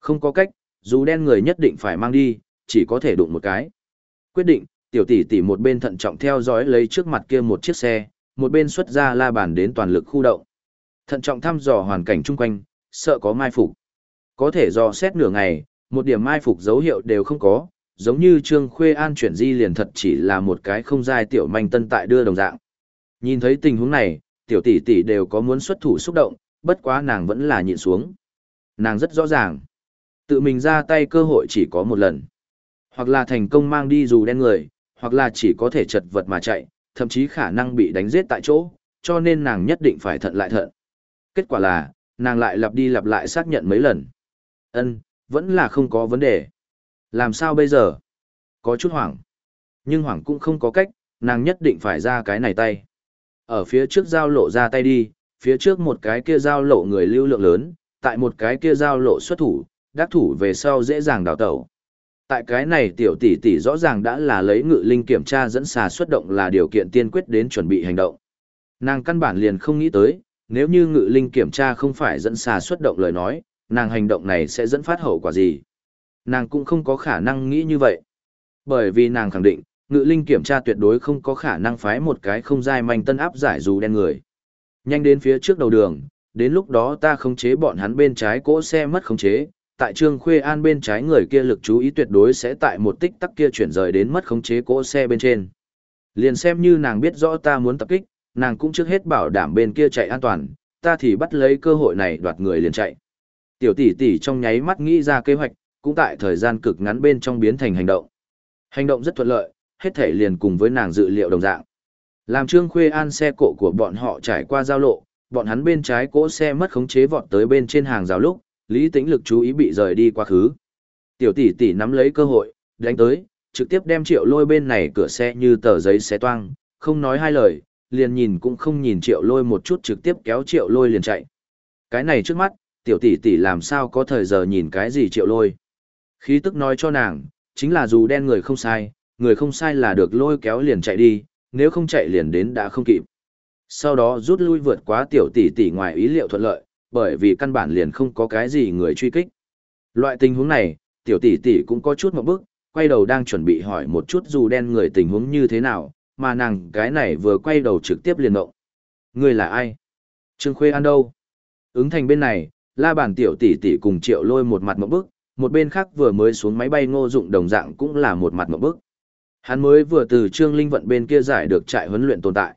Không có cách, dù đen người nhất định phải mang đi, chỉ có thể đụng một cái. Quyết định, tiểu tỷ tỷ một bên thận trọng theo dõi lấy trước mặt kia một chiếc xe, một bên xuất ra la bàn đến toàn lực khu động. Thận trọng thăm dò hoàn cảnh chung quanh, sợ có mai phục. Có thể dò xét nửa ngày, một điểm mai phục dấu hiệu đều không có, giống như Trương Khuê An chuyển di liền thật chỉ là một cái không dài tiểu manh tân tại đưa đồng dạng. Nhìn thấy tình huống này, tiểu tỷ tỷ đều có muốn xuất thủ xúc động, bất quá nàng vẫn là nhịn xuống. Nàng rất rõ ràng, tự mình ra tay cơ hội chỉ có một lần. Hoặc là thành công mang đi dù đen người, hoặc là chỉ có thể chật vật mà chạy, thậm chí khả năng bị đánh giết tại chỗ, cho nên nàng nhất định phải thận lại thận. Kết quả là, nàng lại lặp đi lặp lại xác nhận mấy lần. Ân, vẫn là không có vấn đề. Làm sao bây giờ? Có chút hoảng. Nhưng hoảng cũng không có cách, nàng nhất định phải ra cái này tay. Ở phía trước giao lộ ra tay đi, phía trước một cái kia giao lộ người lưu lượng lớn, tại một cái kia giao lộ xuất thủ, đắc thủ về sau dễ dàng đào tẩu. Tại cái này tiểu tỷ tỷ rõ ràng đã là lấy ngự linh kiểm tra dẫn xà xuất động là điều kiện tiên quyết đến chuẩn bị hành động. Nàng căn bản liền không nghĩ tới, nếu như ngự linh kiểm tra không phải dẫn xà xuất động lời nói, nàng hành động này sẽ dẫn phát hậu quả gì. Nàng cũng không có khả năng nghĩ như vậy. Bởi vì nàng khẳng định, ngự linh kiểm tra tuyệt đối không có khả năng phái một cái không dai manh tân áp giải dù đen người. Nhanh đến phía trước đầu đường, đến lúc đó ta khống chế bọn hắn bên trái cỗ xe mất khống chế, tại Trương Khuê An bên trái người kia lực chú ý tuyệt đối sẽ tại một tích tắc kia chuyển rời đến mất khống chế cỗ xe bên trên. Liền xem như nàng biết rõ ta muốn tập kích, nàng cũng trước hết bảo đảm bên kia chạy an toàn, ta thì bắt lấy cơ hội này đoạt người liền chạy. Tiểu tỷ tỷ trong nháy mắt nghĩ ra kế hoạch, cũng tại thời gian cực ngắn bên trong biến thành hành động. Hành động rất thuận lợi, hết thể liền cùng với nàng dự liệu đồng dạng. Làm Trương Khuê An xe cộ của bọn họ trải qua giao lộ, bọn hắn bên trái cỗ xe mất khống chế vọt tới bên trên hàng rào lúc, Lý Tĩnh lực chú ý bị rời đi quá khứ. Tiểu tỷ tỷ nắm lấy cơ hội, đánh tới, trực tiếp đem Triệu Lôi bên này cửa xe như tờ giấy xé toang, không nói hai lời, liền nhìn cũng không nhìn Triệu Lôi một chút trực tiếp kéo Triệu Lôi liền chạy. Cái này trước mắt, tiểu tỷ tỷ làm sao có thời giờ nhìn cái gì Triệu Lôi. Khí tức nói cho nàng, chính là dù đen người không sai, người không sai là được lôi kéo liền chạy đi, nếu không chạy liền đến đã không kịp. Sau đó rút lui vượt quá tiểu tỷ tỷ ngoài ý liệu thuận lợi, bởi vì căn bản liền không có cái gì người truy kích. Loại tình huống này, tiểu tỷ tỷ cũng có chút một bước, quay đầu đang chuẩn bị hỏi một chút dù đen người tình huống như thế nào, mà nàng cái này vừa quay đầu trực tiếp liền động. Người là ai? Trương Khuê An đâu? Ứng thành bên này, la bản tiểu tỷ tỷ cùng triệu lôi một mặt một bước, một bên khác vừa mới xuống máy bay ngô dụng đồng dạng cũng là một mặt một bước. Hắn mới vừa từ Trương Linh vận bên kia giải được trại huấn luyện tồn tại.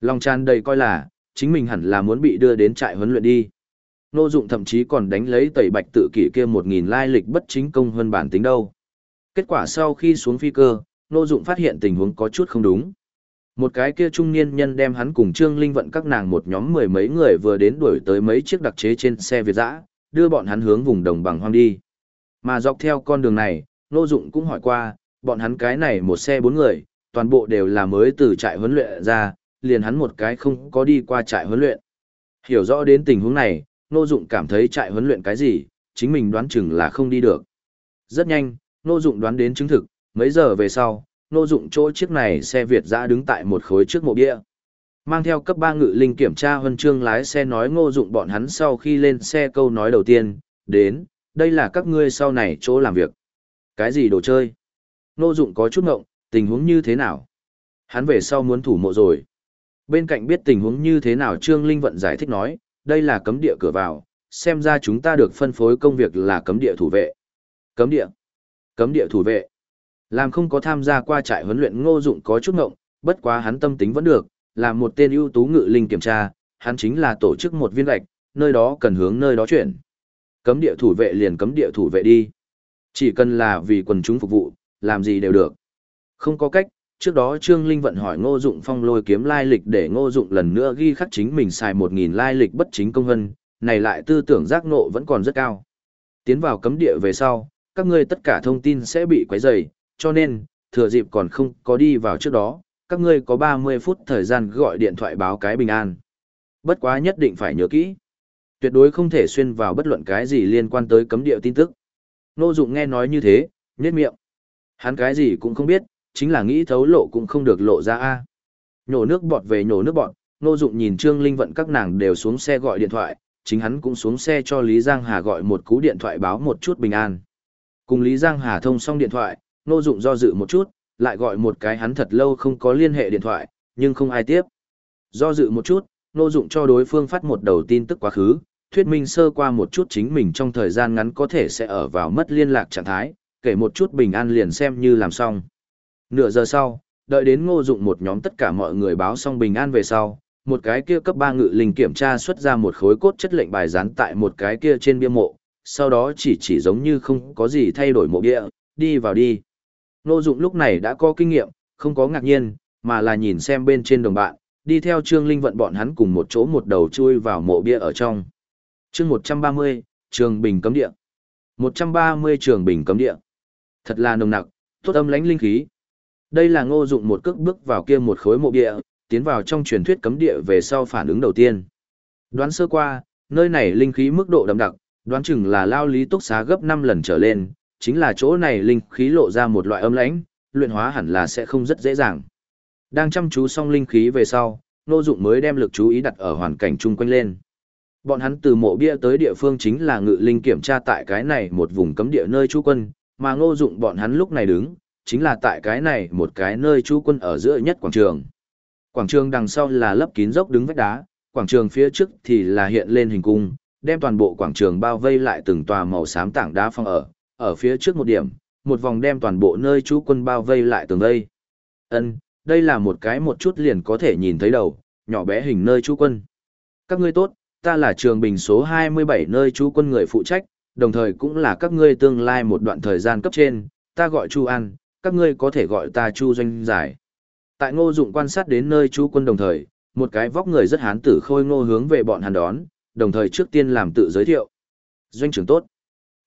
Lòng tràn đầy coi là, chính mình hẳn là muốn bị đưa đến trại huấn luyện đi. Nô dụng thậm chí còn đánh lấy tẩy bạch tự kỷ kia một nghìn lai lịch bất chính công hơn bản tính đâu. Kết quả sau khi xuống phi cơ, nô dụng phát hiện tình huống có chút không đúng. Một cái kia trung niên nhân đem hắn cùng Trương Linh vận các nàng một nhóm mười mấy người vừa đến đuổi tới mấy chiếc đặc chế trên xe Việt dã, đưa bọn hắn hướng vùng đồng bằng hoang đi. Mà dọc theo con đường này, nô dụng cũng hỏi qua, bọn hắn cái này một xe bốn người, toàn bộ đều là mới từ trại huấn luyện ra, liền hắn một cái không có đi qua trại huấn luyện. Hiểu rõ đến tình huống này, Nô Dụng cảm thấy trại huấn luyện cái gì, chính mình đoán chừng là không đi được. Rất nhanh, Nô Dụng đoán đến chứng thực, mấy giờ về sau, Nô Dụng chỗ chiếc này xe Việt dã đứng tại một khối trước mộ bia. Mang theo cấp 3 ngự linh kiểm tra huân chương lái xe nói Ngô Dụng bọn hắn sau khi lên xe câu nói đầu tiên, đến, đây là các ngươi sau này chỗ làm việc. Cái gì đồ chơi? Ngô Dụng có chút ngộng, tình huống như thế nào? Hắn về sau muốn thủ mộ rồi. Bên cạnh biết tình huống như thế nào Trương Linh Vận giải thích nói, đây là cấm địa cửa vào, xem ra chúng ta được phân phối công việc là cấm địa thủ vệ. Cấm địa? Cấm địa thủ vệ? Làm không có tham gia qua trại huấn luyện ngô dụng có chút ngộng, bất quá hắn tâm tính vẫn được, là một tên ưu tú ngự linh kiểm tra, hắn chính là tổ chức một viên gạch, nơi đó cần hướng nơi đó chuyển. Cấm địa thủ vệ liền cấm địa thủ vệ đi. Chỉ cần là vì quần chúng phục vụ, làm gì đều được. Không có cách, trước đó Trương Linh vận hỏi Ngô Dụng Phong lôi kiếm lai lịch để Ngô Dụng lần nữa ghi khắc chính mình xài một nghìn lai lịch bất chính công hân, này lại tư tưởng giác ngộ vẫn còn rất cao. Tiến vào cấm địa về sau, các ngươi tất cả thông tin sẽ bị quấy rầy, cho nên, thừa dịp còn không có đi vào trước đó, các ngươi có ba mươi phút thời gian gọi điện thoại báo cái bình an. Bất quá nhất định phải nhớ kỹ. Tuyệt đối không thể xuyên vào bất luận cái gì liên quan tới cấm địa tin tức. Ngô Dụng nghe nói như thế, nhếch miệng. Hắn cái gì cũng không biết, chính là nghĩ thấu lộ cũng không được lộ ra a. Nhổ nước bọt về nhổ nước bọt, Nô Dụng nhìn Trương Linh vận các nàng đều xuống xe gọi điện thoại, chính hắn cũng xuống xe cho Lý Giang Hà gọi một cú điện thoại báo một chút bình an. Cùng Lý Giang Hà thông xong điện thoại, Nô Dụng do dự một chút, lại gọi một cái hắn thật lâu không có liên hệ điện thoại, nhưng không ai tiếp. Do dự một chút, Nô Dụng cho đối phương phát một đầu tin tức quá khứ, thuyết minh sơ qua một chút chính mình trong thời gian ngắn có thể sẽ ở vào mất liên lạc trạng thái, kể một chút bình an liền xem như làm xong. Nửa giờ sau, đợi đến ngô dụng một nhóm tất cả mọi người báo xong bình an về sau, một cái kia cấp ba ngự linh kiểm tra xuất ra một khối cốt chất lệnh bài dán tại một cái kia trên bia mộ, sau đó chỉ chỉ giống như không có gì thay đổi mộ bia, đi vào đi. Ngô dụng lúc này đã có kinh nghiệm, không có ngạc nhiên, mà là nhìn xem bên trên đồng bạn, đi theo Trương Linh vận bọn hắn cùng một chỗ một đầu chui vào mộ bia ở trong. Chương một trăm ba mươi Trường Bình cấm địa. một trăm ba mươi Trường Bình cấm địa. Thật là nồng nặc, tốt âm lãnh linh khí. Đây là ngô dụng một cước bước vào kia một khối mộ địa, tiến vào trong truyền thuyết cấm địa về sau phản ứng đầu tiên. Đoán sơ qua, nơi này linh khí mức độ đậm đặc, đoán chừng là lao lý túc xá gấp 5 lần trở lên, chính là chỗ này linh khí lộ ra một loại âm lãnh, luyện hóa hẳn là sẽ không rất dễ dàng. Đang chăm chú xong linh khí về sau, Ngô Dụng mới đem lực chú ý đặt ở hoàn cảnh chung quanh lên. Bọn hắn từ mộ bia tới địa phương chính là ngự linh kiểm tra tại cái này một vùng cấm địa nơi trú quân, mà Ngô Dụng bọn hắn lúc này đứng, chính là tại cái này một cái nơi trú quân ở giữa nhất quảng trường. Quảng trường đằng sau là lấp kín dốc đứng vách đá, quảng trường phía trước thì là hiện lên hình cung, đem toàn bộ quảng trường bao vây lại từng tòa màu xám tảng đá phong ở, ở phía trước một điểm, một vòng đem toàn bộ nơi trú quân bao vây lại tường vây. Ân, đây là một cái một chút liền có thể nhìn thấy đầu, nhỏ bé hình nơi trú quân. Các ngươi tốt, ta là trường bình số 27 nơi trú quân người phụ trách, đồng thời cũng là các ngươi tương lai một đoạn thời gian cấp trên, ta gọi Chu An, các ngươi có thể gọi ta Chu Doanh Giải. Tại ngô dụng quan sát đến nơi Chu quân đồng thời, một cái vóc người rất hán tử khôi ngô hướng về bọn hắn đón, đồng thời trước tiên làm tự giới thiệu. Doanh trưởng tốt.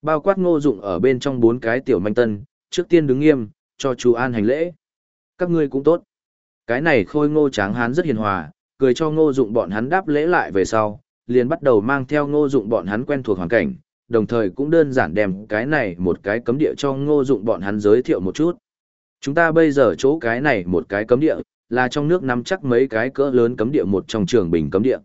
Bao quát ngô dụng ở bên trong bốn cái tiểu manh tân, trước tiên đứng nghiêm, cho Chu An hành lễ. Các ngươi cũng tốt. Cái này khôi ngô tráng hán rất hiền hòa, cười cho ngô dụng bọn hắn đáp lễ lại về sau, liền bắt đầu mang theo ngô dụng bọn hắn quen thuộc hoàn cảnh, đồng thời cũng đơn giản đem cái này một cái cấm địa cho ngô dụng bọn hắn giới thiệu một chút. Chúng ta bây giờ chỗ cái này một cái cấm địa, là trong nước nắm chắc mấy cái cỡ lớn cấm địa một trong trường bình cấm địa.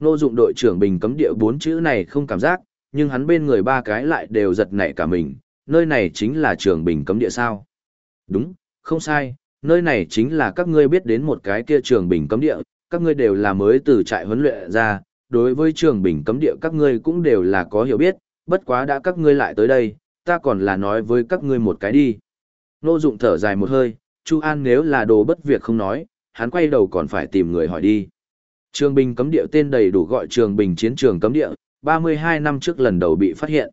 Ngô dụng đội trưởng bình cấm địa bốn chữ này không cảm giác, nhưng hắn bên người ba cái lại đều giật nảy cả mình, nơi này chính là trường bình cấm địa sao. Đúng, không sai, nơi này chính là các ngươi biết đến một cái kia trường bình cấm địa, các ngươi đều là mới từ trại huấn luyện ra, đối với trường bình cấm địa các ngươi cũng đều là có hiểu biết, bất quá đã các ngươi lại tới đây, ta còn là nói với các ngươi một cái đi. Nô dụng thở dài một hơi, Chu An nếu là đồ bất việc không nói, hắn quay đầu còn phải tìm người hỏi đi. Trường bình cấm địa tên đầy đủ gọi trường bình chiến trường cấm địa, 32 năm trước lần đầu bị phát hiện.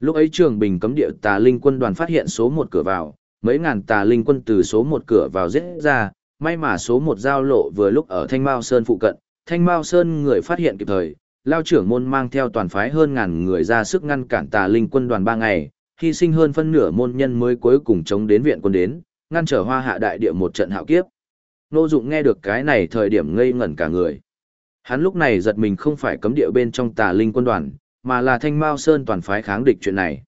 Lúc ấy trường bình cấm địa tà linh quân đoàn phát hiện số một cửa vào, mấy ngàn tà linh quân từ số một cửa vào giết ra, may mà số một giao lộ vừa lúc ở Thanh Mao Sơn phụ cận, Thanh Mao Sơn người phát hiện kịp thời, lao trưởng môn mang theo toàn phái hơn ngàn người ra sức ngăn cản tà linh quân đoàn ba ngày, hy sinh hơn phân nửa môn nhân mới cuối cùng chống đến viện quân đến, ngăn trở hoa hạ đại địa một trận hạo kiếp. Nô Dụng nghe được cái này thời điểm ngây ngẩn cả người. Hắn lúc này giật mình không phải cấm địa bên trong tà linh quân đoàn, mà là thanh mao sơn toàn phái kháng địch chuyện này.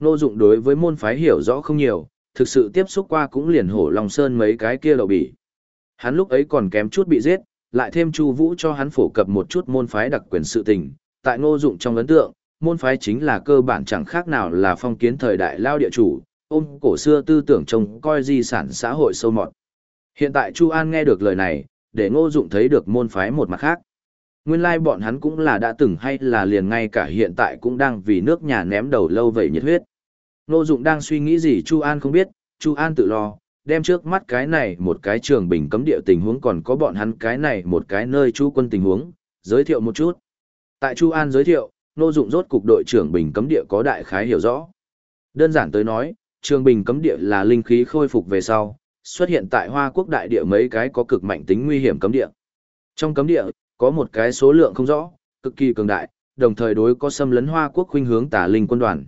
Nô dụng đối với môn phái hiểu rõ không nhiều, thực sự tiếp xúc qua cũng liền hổ lòng sơn mấy cái kia lậu bỉ. Hắn lúc ấy còn kém chút bị giết, lại thêm Chu Vũ cho hắn phổ cập một chút môn phái đặc quyền sự tình, tại Ngô Dụng trong ấn tượng, môn phái chính là cơ bản chẳng khác nào là phong kiến thời đại lao địa chủ, ôm cổ xưa tư tưởng trông coi di sản xã hội sâu mọt. Hiện tại Chu An nghe được lời này, để Ngô Dụng thấy được môn phái một mặt khác. Nguyên lai bọn hắn cũng là đã từng hay là liền ngay cả hiện tại cũng đang vì nước nhà ném đầu lâu vậy nhiệt huyết. Ngô Dụng đang suy nghĩ gì Chu An không biết, Chu An tự lo, đem trước mắt cái này một cái trường bình cấm địa tình huống còn có bọn hắn cái này một cái nơi chú quân tình huống, giới thiệu một chút. Tại Chu An giới thiệu, nô Dụng rốt cục đội trưởng bình cấm địa có đại khái hiểu rõ. Đơn giản tới nói, trường bình cấm địa là linh khí khôi phục về sau, xuất hiện tại Hoa Quốc đại địa mấy cái có cực mạnh tính nguy hiểm cấm địa. Trong cấm địa, có một cái số lượng không rõ, cực kỳ cường đại, đồng thời đối có xâm lấn Hoa Quốc khuynh hướng tà linh quân đoàn.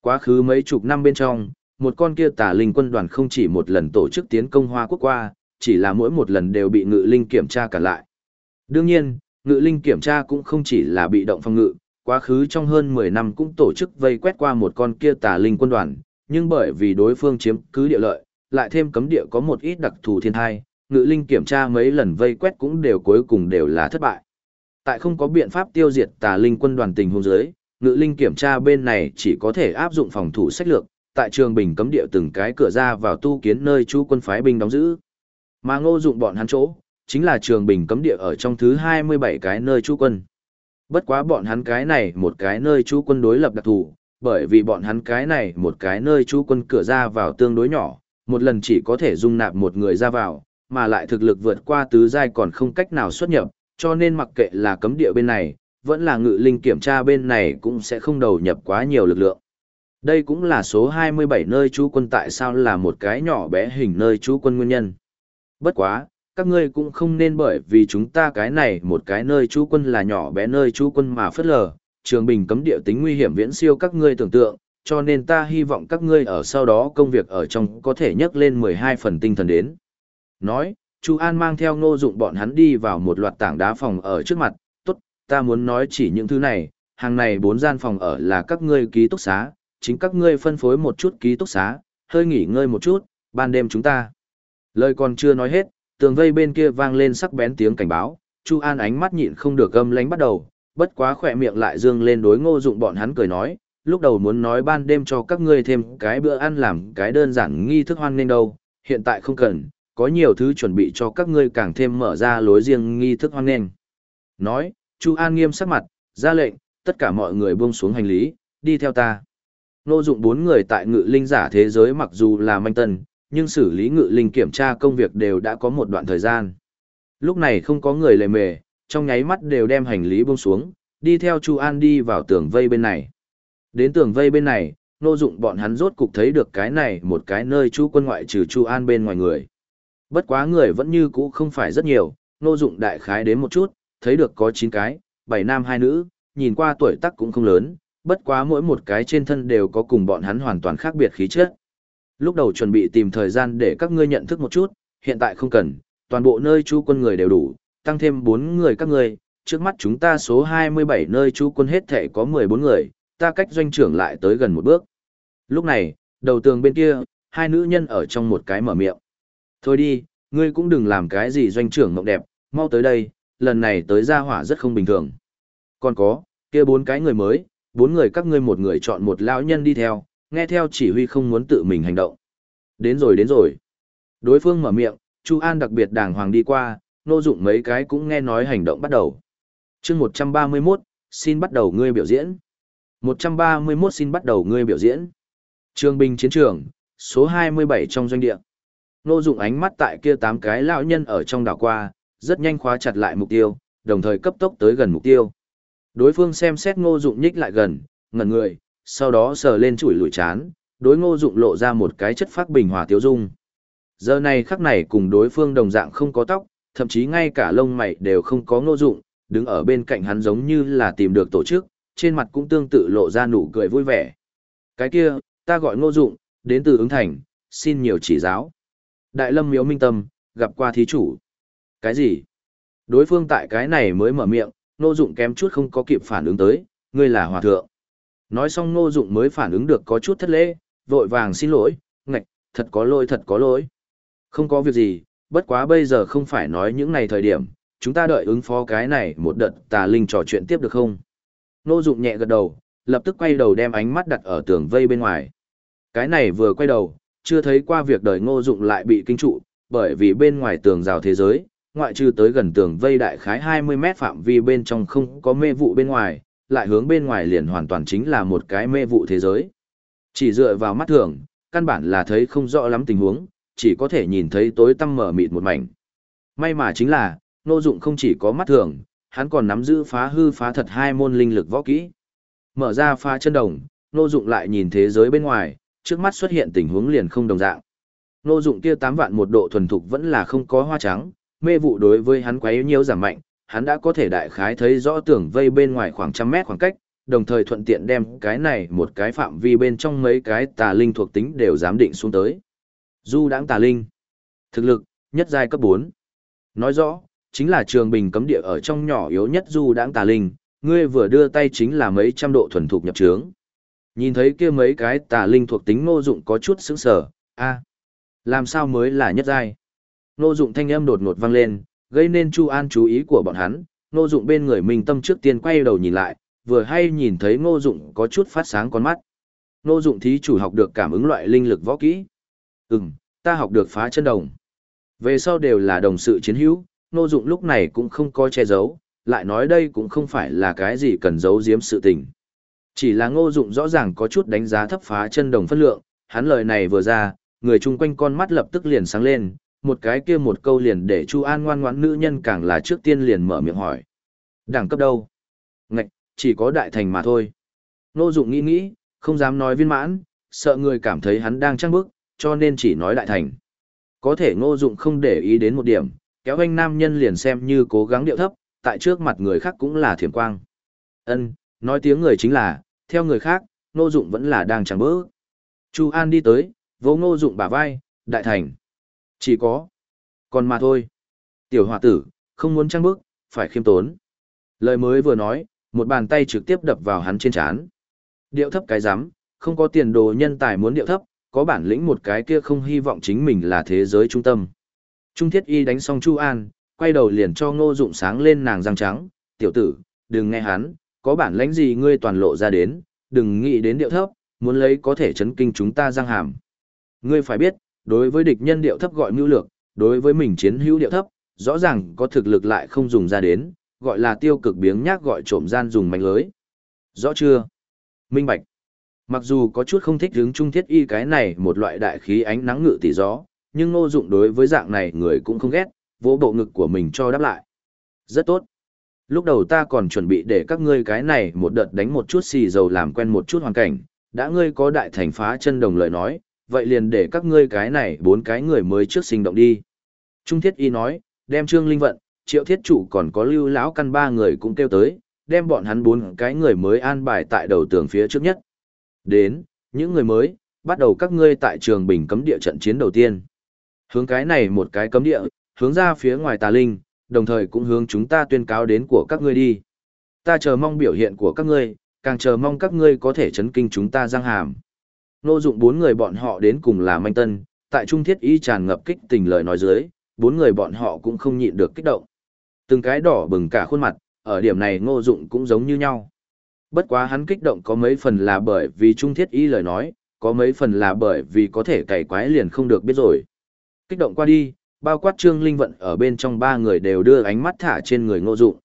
Quá khứ mấy chục năm bên trong, một con kia tà linh quân đoàn không chỉ một lần tổ chức tiến công Hoa Quốc qua, chỉ là mỗi một lần đều bị ngự linh kiểm tra cả lại. Đương nhiên, ngự linh kiểm tra cũng không chỉ là bị động phòng ngự, quá khứ trong hơn 10 năm cũng tổ chức vây quét qua một con kia tà linh quân đoàn, nhưng bởi vì đối phương chiếm cứ địa lợi, lại thêm cấm địa có một ít đặc thù thiên thai, ngự linh kiểm tra mấy lần vây quét cũng đều cuối cùng đều là thất bại. Tại không có biện pháp tiêu diệt tà linh quân đoàn tình hôn giới, ngự linh kiểm tra bên này chỉ có thể áp dụng phòng thủ sách lược, tại trường bình cấm địa từng cái cửa ra vào tu kiến nơi chú quân phái binh đóng giữ. Mà ngô dụng bọn hắn chỗ, chính là trường bình cấm địa ở trong thứ 27 cái nơi chú quân. Bất quá bọn hắn cái này một cái nơi chú quân đối lập đặc thù, bởi vì bọn hắn cái này một cái nơi chú quân cửa ra vào tương đối nhỏ, một lần chỉ có thể dung nạp một người ra vào, mà lại thực lực vượt qua tứ giai còn không cách nào xuất nhập, cho nên mặc kệ là cấm địa bên này, vẫn là ngự linh kiểm tra bên này cũng sẽ không đầu nhập quá nhiều lực lượng. Đây cũng là số 27 nơi trú quân tại sao là một cái nhỏ bé hình nơi trú quân nguyên nhân. Bất quá, các ngươi cũng không nên bởi vì chúng ta cái này một cái nơi trú quân là nhỏ bé nơi trú quân mà phất lờ, trường bình cấm địa tính nguy hiểm viễn siêu các ngươi tưởng tượng, cho nên ta hy vọng các ngươi ở sau đó công việc ở trong có thể nhấc lên 12 phần tinh thần đến. Nói, Chu An mang theo ngô dụng bọn hắn đi vào một loạt tảng đá phòng ở trước mặt, tốt, ta muốn nói chỉ những thứ này, hàng này bốn gian phòng ở là các ngươi ký túc xá, chính các ngươi phân phối một chút ký túc xá, hơi nghỉ ngơi một chút, ban đêm chúng ta. Lời còn chưa nói hết, tường vây bên kia vang lên sắc bén tiếng cảnh báo, Chu An ánh mắt nhịn không được gâm lánh bắt đầu, bất quá khỏe miệng lại dương lên đối ngô dụng bọn hắn cười nói, lúc đầu muốn nói ban đêm cho các ngươi thêm cái bữa ăn làm cái đơn giản nghi thức hoan nên đâu, hiện tại không cần, có nhiều thứ chuẩn bị cho các ngươi càng thêm mở ra lối riêng nghi thức hoan nên. Nói, Chu An nghiêm sắc mặt, ra lệnh, tất cả mọi người buông xuống hành lý, đi theo ta. Nô dụng bốn người tại ngự linh giả thế giới mặc dù là manh tân, nhưng xử lý ngự linh kiểm tra công việc đều đã có một đoạn thời gian. Lúc này không có người lề mề, trong nháy mắt đều đem hành lý buông xuống, đi theo Chu An đi vào tường vây bên này. Đến tường vây bên này, nô dụng bọn hắn rốt cục thấy được cái này một cái nơi chú quân ngoại trừ Chu An bên ngoài người. Bất quá người vẫn như cũ không phải rất nhiều, nô dụng đại khái đến một chút, thấy được có 9 cái, 7 nam 2 nữ, nhìn qua tuổi tác cũng không lớn, bất quá mỗi một cái trên thân đều có cùng bọn hắn hoàn toàn khác biệt khí chất. Lúc đầu chuẩn bị tìm thời gian để các ngươi nhận thức một chút, hiện tại không cần, toàn bộ nơi chú quân người đều đủ, tăng thêm 4 người các ngươi, trước mắt chúng ta số 27 nơi chú quân hết thể có 14 người, ta cách doanh trưởng lại tới gần một bước. Lúc này, đầu tường bên kia, hai nữ nhân ở trong một cái mở miệng. Thôi đi, ngươi cũng đừng làm cái gì doanh trưởng mộng đẹp, mau tới đây, lần này tới gia hỏa rất không bình thường. Còn có, kia bốn cái người mới, bốn người các ngươi một người chọn một lão nhân đi theo, nghe theo chỉ huy không muốn tự mình hành động. Đến rồi đến rồi. Đối phương mở miệng, Chu An đặc biệt đàng hoàng đi qua, nô dụng mấy cái cũng nghe nói hành động bắt đầu. chương 131, xin bắt đầu ngươi biểu diễn. 131 xin bắt đầu ngươi biểu diễn. Trường binh chiến trường, số 27 trong doanh địa. Nô dụng ánh mắt tại kia tám cái lão nhân ở trong đảo qua, rất nhanh khóa chặt lại mục tiêu, đồng thời cấp tốc tới gần mục tiêu. Đối phương xem xét ngô dụng nhích lại gần, ngẩn người, sau đó sờ lên chuỗi lùi chán, đối ngô dụng lộ ra một cái chất phát bình hòa tiêu dung. Giờ này khắc này cùng đối phương đồng dạng không có tóc, thậm chí ngay cả lông mày đều không có ngô dụng, đứng ở bên cạnh hắn giống như là tìm được tổ chức, trên mặt cũng tương tự lộ ra nụ cười vui vẻ. Cái kia, ta gọi ngô dụng, đến từ ứng thành, xin nhiều chỉ giáo. Đại lâm miếu minh tâm, gặp qua thí chủ. Cái gì? Đối phương tại cái này mới mở miệng, ngô dụng kém chút không có kịp phản ứng tới, ngươi là hòa thượng. Nói xong ngô dụng mới phản ứng được có chút thất lễ, vội vàng xin lỗi, ngạch, thật có lỗi thật có lỗi. Không có việc gì, bất quá bây giờ không phải nói những này thời điểm, chúng ta đợi ứng phó cái này một đợt tà linh trò chuyện tiếp được không? Ngô dụng nhẹ gật đầu, lập tức quay đầu đem ánh mắt đặt ở tường vây bên ngoài. Cái này vừa quay đầu, chưa thấy qua việc đời ngô dụng lại bị kinh trụ, bởi vì bên ngoài tường rào thế giới, ngoại trừ tới gần tường vây đại khái 20 mét phạm vi bên trong không có mê vụ bên ngoài, lại hướng bên ngoài liền hoàn toàn chính là một cái mê vụ thế giới. Chỉ dựa vào mắt thường, căn bản là thấy không rõ lắm tình huống, chỉ có thể nhìn thấy tối tăm mở mịt một mảnh. May mà chính là, nô Dụng không chỉ có mắt thường, hắn còn nắm giữ phá hư phá thật hai môn linh lực võ kỹ. Mở ra phá chân đồng, nô Dụng lại nhìn thế giới bên ngoài, trước mắt xuất hiện tình huống liền không đồng dạng. nô Dụng kia 8 vạn một độ thuần thục vẫn là không có hoa trắng, mê vụ đối với hắn quấy nhiều giảm mạnh, hắn đã có thể đại khái thấy rõ tường vây bên ngoài khoảng trăm mét khoảng cách, đồng thời thuận tiện đem cái này một cái phạm vi bên trong mấy cái tà linh thuộc tính đều giám định xuống tới. Du đãng tà linh. Thực lực, nhất giai cấp 4. Nói rõ, chính là trường bình cấm địa ở trong nhỏ yếu nhất du đãng tà linh, ngươi vừa đưa tay chính là mấy trăm độ thuần thục nhập trướng. Nhìn thấy kia mấy cái tà linh thuộc tính ngô dụng có chút sững sờ, a, làm sao mới là nhất giai? Ngô dụng thanh âm đột ngột vang lên, gây nên Chu An chú ý của bọn hắn, Ngô dụng bên người Minh Tâm trước tiên quay đầu nhìn lại, vừa hay nhìn thấy Ngô dụng có chút phát sáng con mắt. Ngô dụng thí chủ học được cảm ứng loại linh lực võ kỹ. Ừm, ta học được phá chân đồng. Về sau đều là đồng sự chiến hữu, Ngô dụng lúc này cũng không có che giấu, lại nói đây cũng không phải là cái gì cần giấu giếm sự tình. Chỉ là ngô dụng rõ ràng có chút đánh giá thấp phá chân đồng phân lượng, hắn lời này vừa ra, người chung quanh con mắt lập tức liền sáng lên, một cái kia một câu liền để Chu An ngoan ngoãn nữ nhân càng là trước tiên liền mở miệng hỏi. Đẳng cấp đâu? Ngạch, chỉ có đại thành mà thôi. Ngô dụng nghĩ nghĩ, không dám nói viên mãn, sợ người cảm thấy hắn đang trăng bức, cho nên chỉ nói đại thành. Có thể ngô dụng không để ý đến một điểm, kéo anh nam nhân liền xem như cố gắng điệu thấp, tại trước mặt người khác cũng là thiểm quang. Ân, nói tiếng người chính là, theo người khác, Ngô Dụng vẫn là đang trăng bức. Chu An đi tới, vỗ Ngô Dụng bả vai, đại thành. Chỉ có. Còn mà thôi. Tiểu hòa tử, không muốn trăng bức, phải khiêm tốn. Lời mới vừa nói, một bàn tay trực tiếp đập vào hắn trên chán. Điệu thấp cái rắm không có tiền đồ nhân tài muốn điệu thấp, có bản lĩnh một cái kia không hy vọng chính mình là thế giới trung tâm. Trung thiết y đánh xong Chu An, quay đầu liền cho ngô dụng sáng lên nàng răng trắng, tiểu tử, đừng nghe hắn, có bản lãnh gì ngươi toàn lộ ra đến, đừng nghĩ đến điệu thấp, muốn lấy có thể chấn kinh chúng ta răng hàm. Ngươi phải biết, đối với địch nhân điệu thấp gọi mưu lược, đối với mình chiến hữu điệu thấp, rõ ràng có thực lực lại không dùng ra đến, gọi là tiêu cực biếng nhác gọi trộm gian dùng mạnh lưới. Rõ chưa? Minh Bạch. Mặc dù có chút không thích hướng trung thiết y cái này một loại đại khí ánh nắng ngự tỷ gió, nhưng ngô dụng đối với dạng này người cũng không ghét, vỗ bộ ngực của mình cho đáp lại. Rất tốt. Lúc đầu ta còn chuẩn bị để các ngươi cái này một đợt đánh một chút xì dầu làm quen một chút hoàn cảnh, đã ngươi có đại thành phá chân đồng lời nói, vậy liền để các ngươi cái này bốn cái người mới trước sinh động đi. Trung thiết y nói, đem trương linh vận, triệu thiết chủ còn có lưu lão căn ba người cũng kêu tới, đem bọn hắn bốn cái người mới an bài tại đầu tường phía trước nhất. Đến, những người mới, bắt đầu các ngươi tại trường bình cấm địa trận chiến đầu tiên. Hướng cái này một cái cấm địa, hướng ra phía ngoài tà linh, đồng thời cũng hướng chúng ta tuyên cáo đến của các ngươi đi. Ta chờ mong biểu hiện của các ngươi, càng chờ mong các ngươi có thể chấn kinh chúng ta giang hàm. Nô dụng bốn người bọn họ đến cùng là manh tân, tại trung thiết y tràn ngập kích tình lời nói dưới, bốn người bọn họ cũng không nhịn được kích động. Từng cái đỏ bừng cả khuôn mặt, ở điểm này ngô dụng cũng giống như nhau. Bất quá hắn kích động có mấy phần là bởi vì trung thiết y lời nói, có mấy phần là bởi vì có thể cày quái liền không được biết rồi. Kích động qua đi, bao quát trương linh vận ở bên trong ba người đều đưa ánh mắt thả trên người ngô dụng.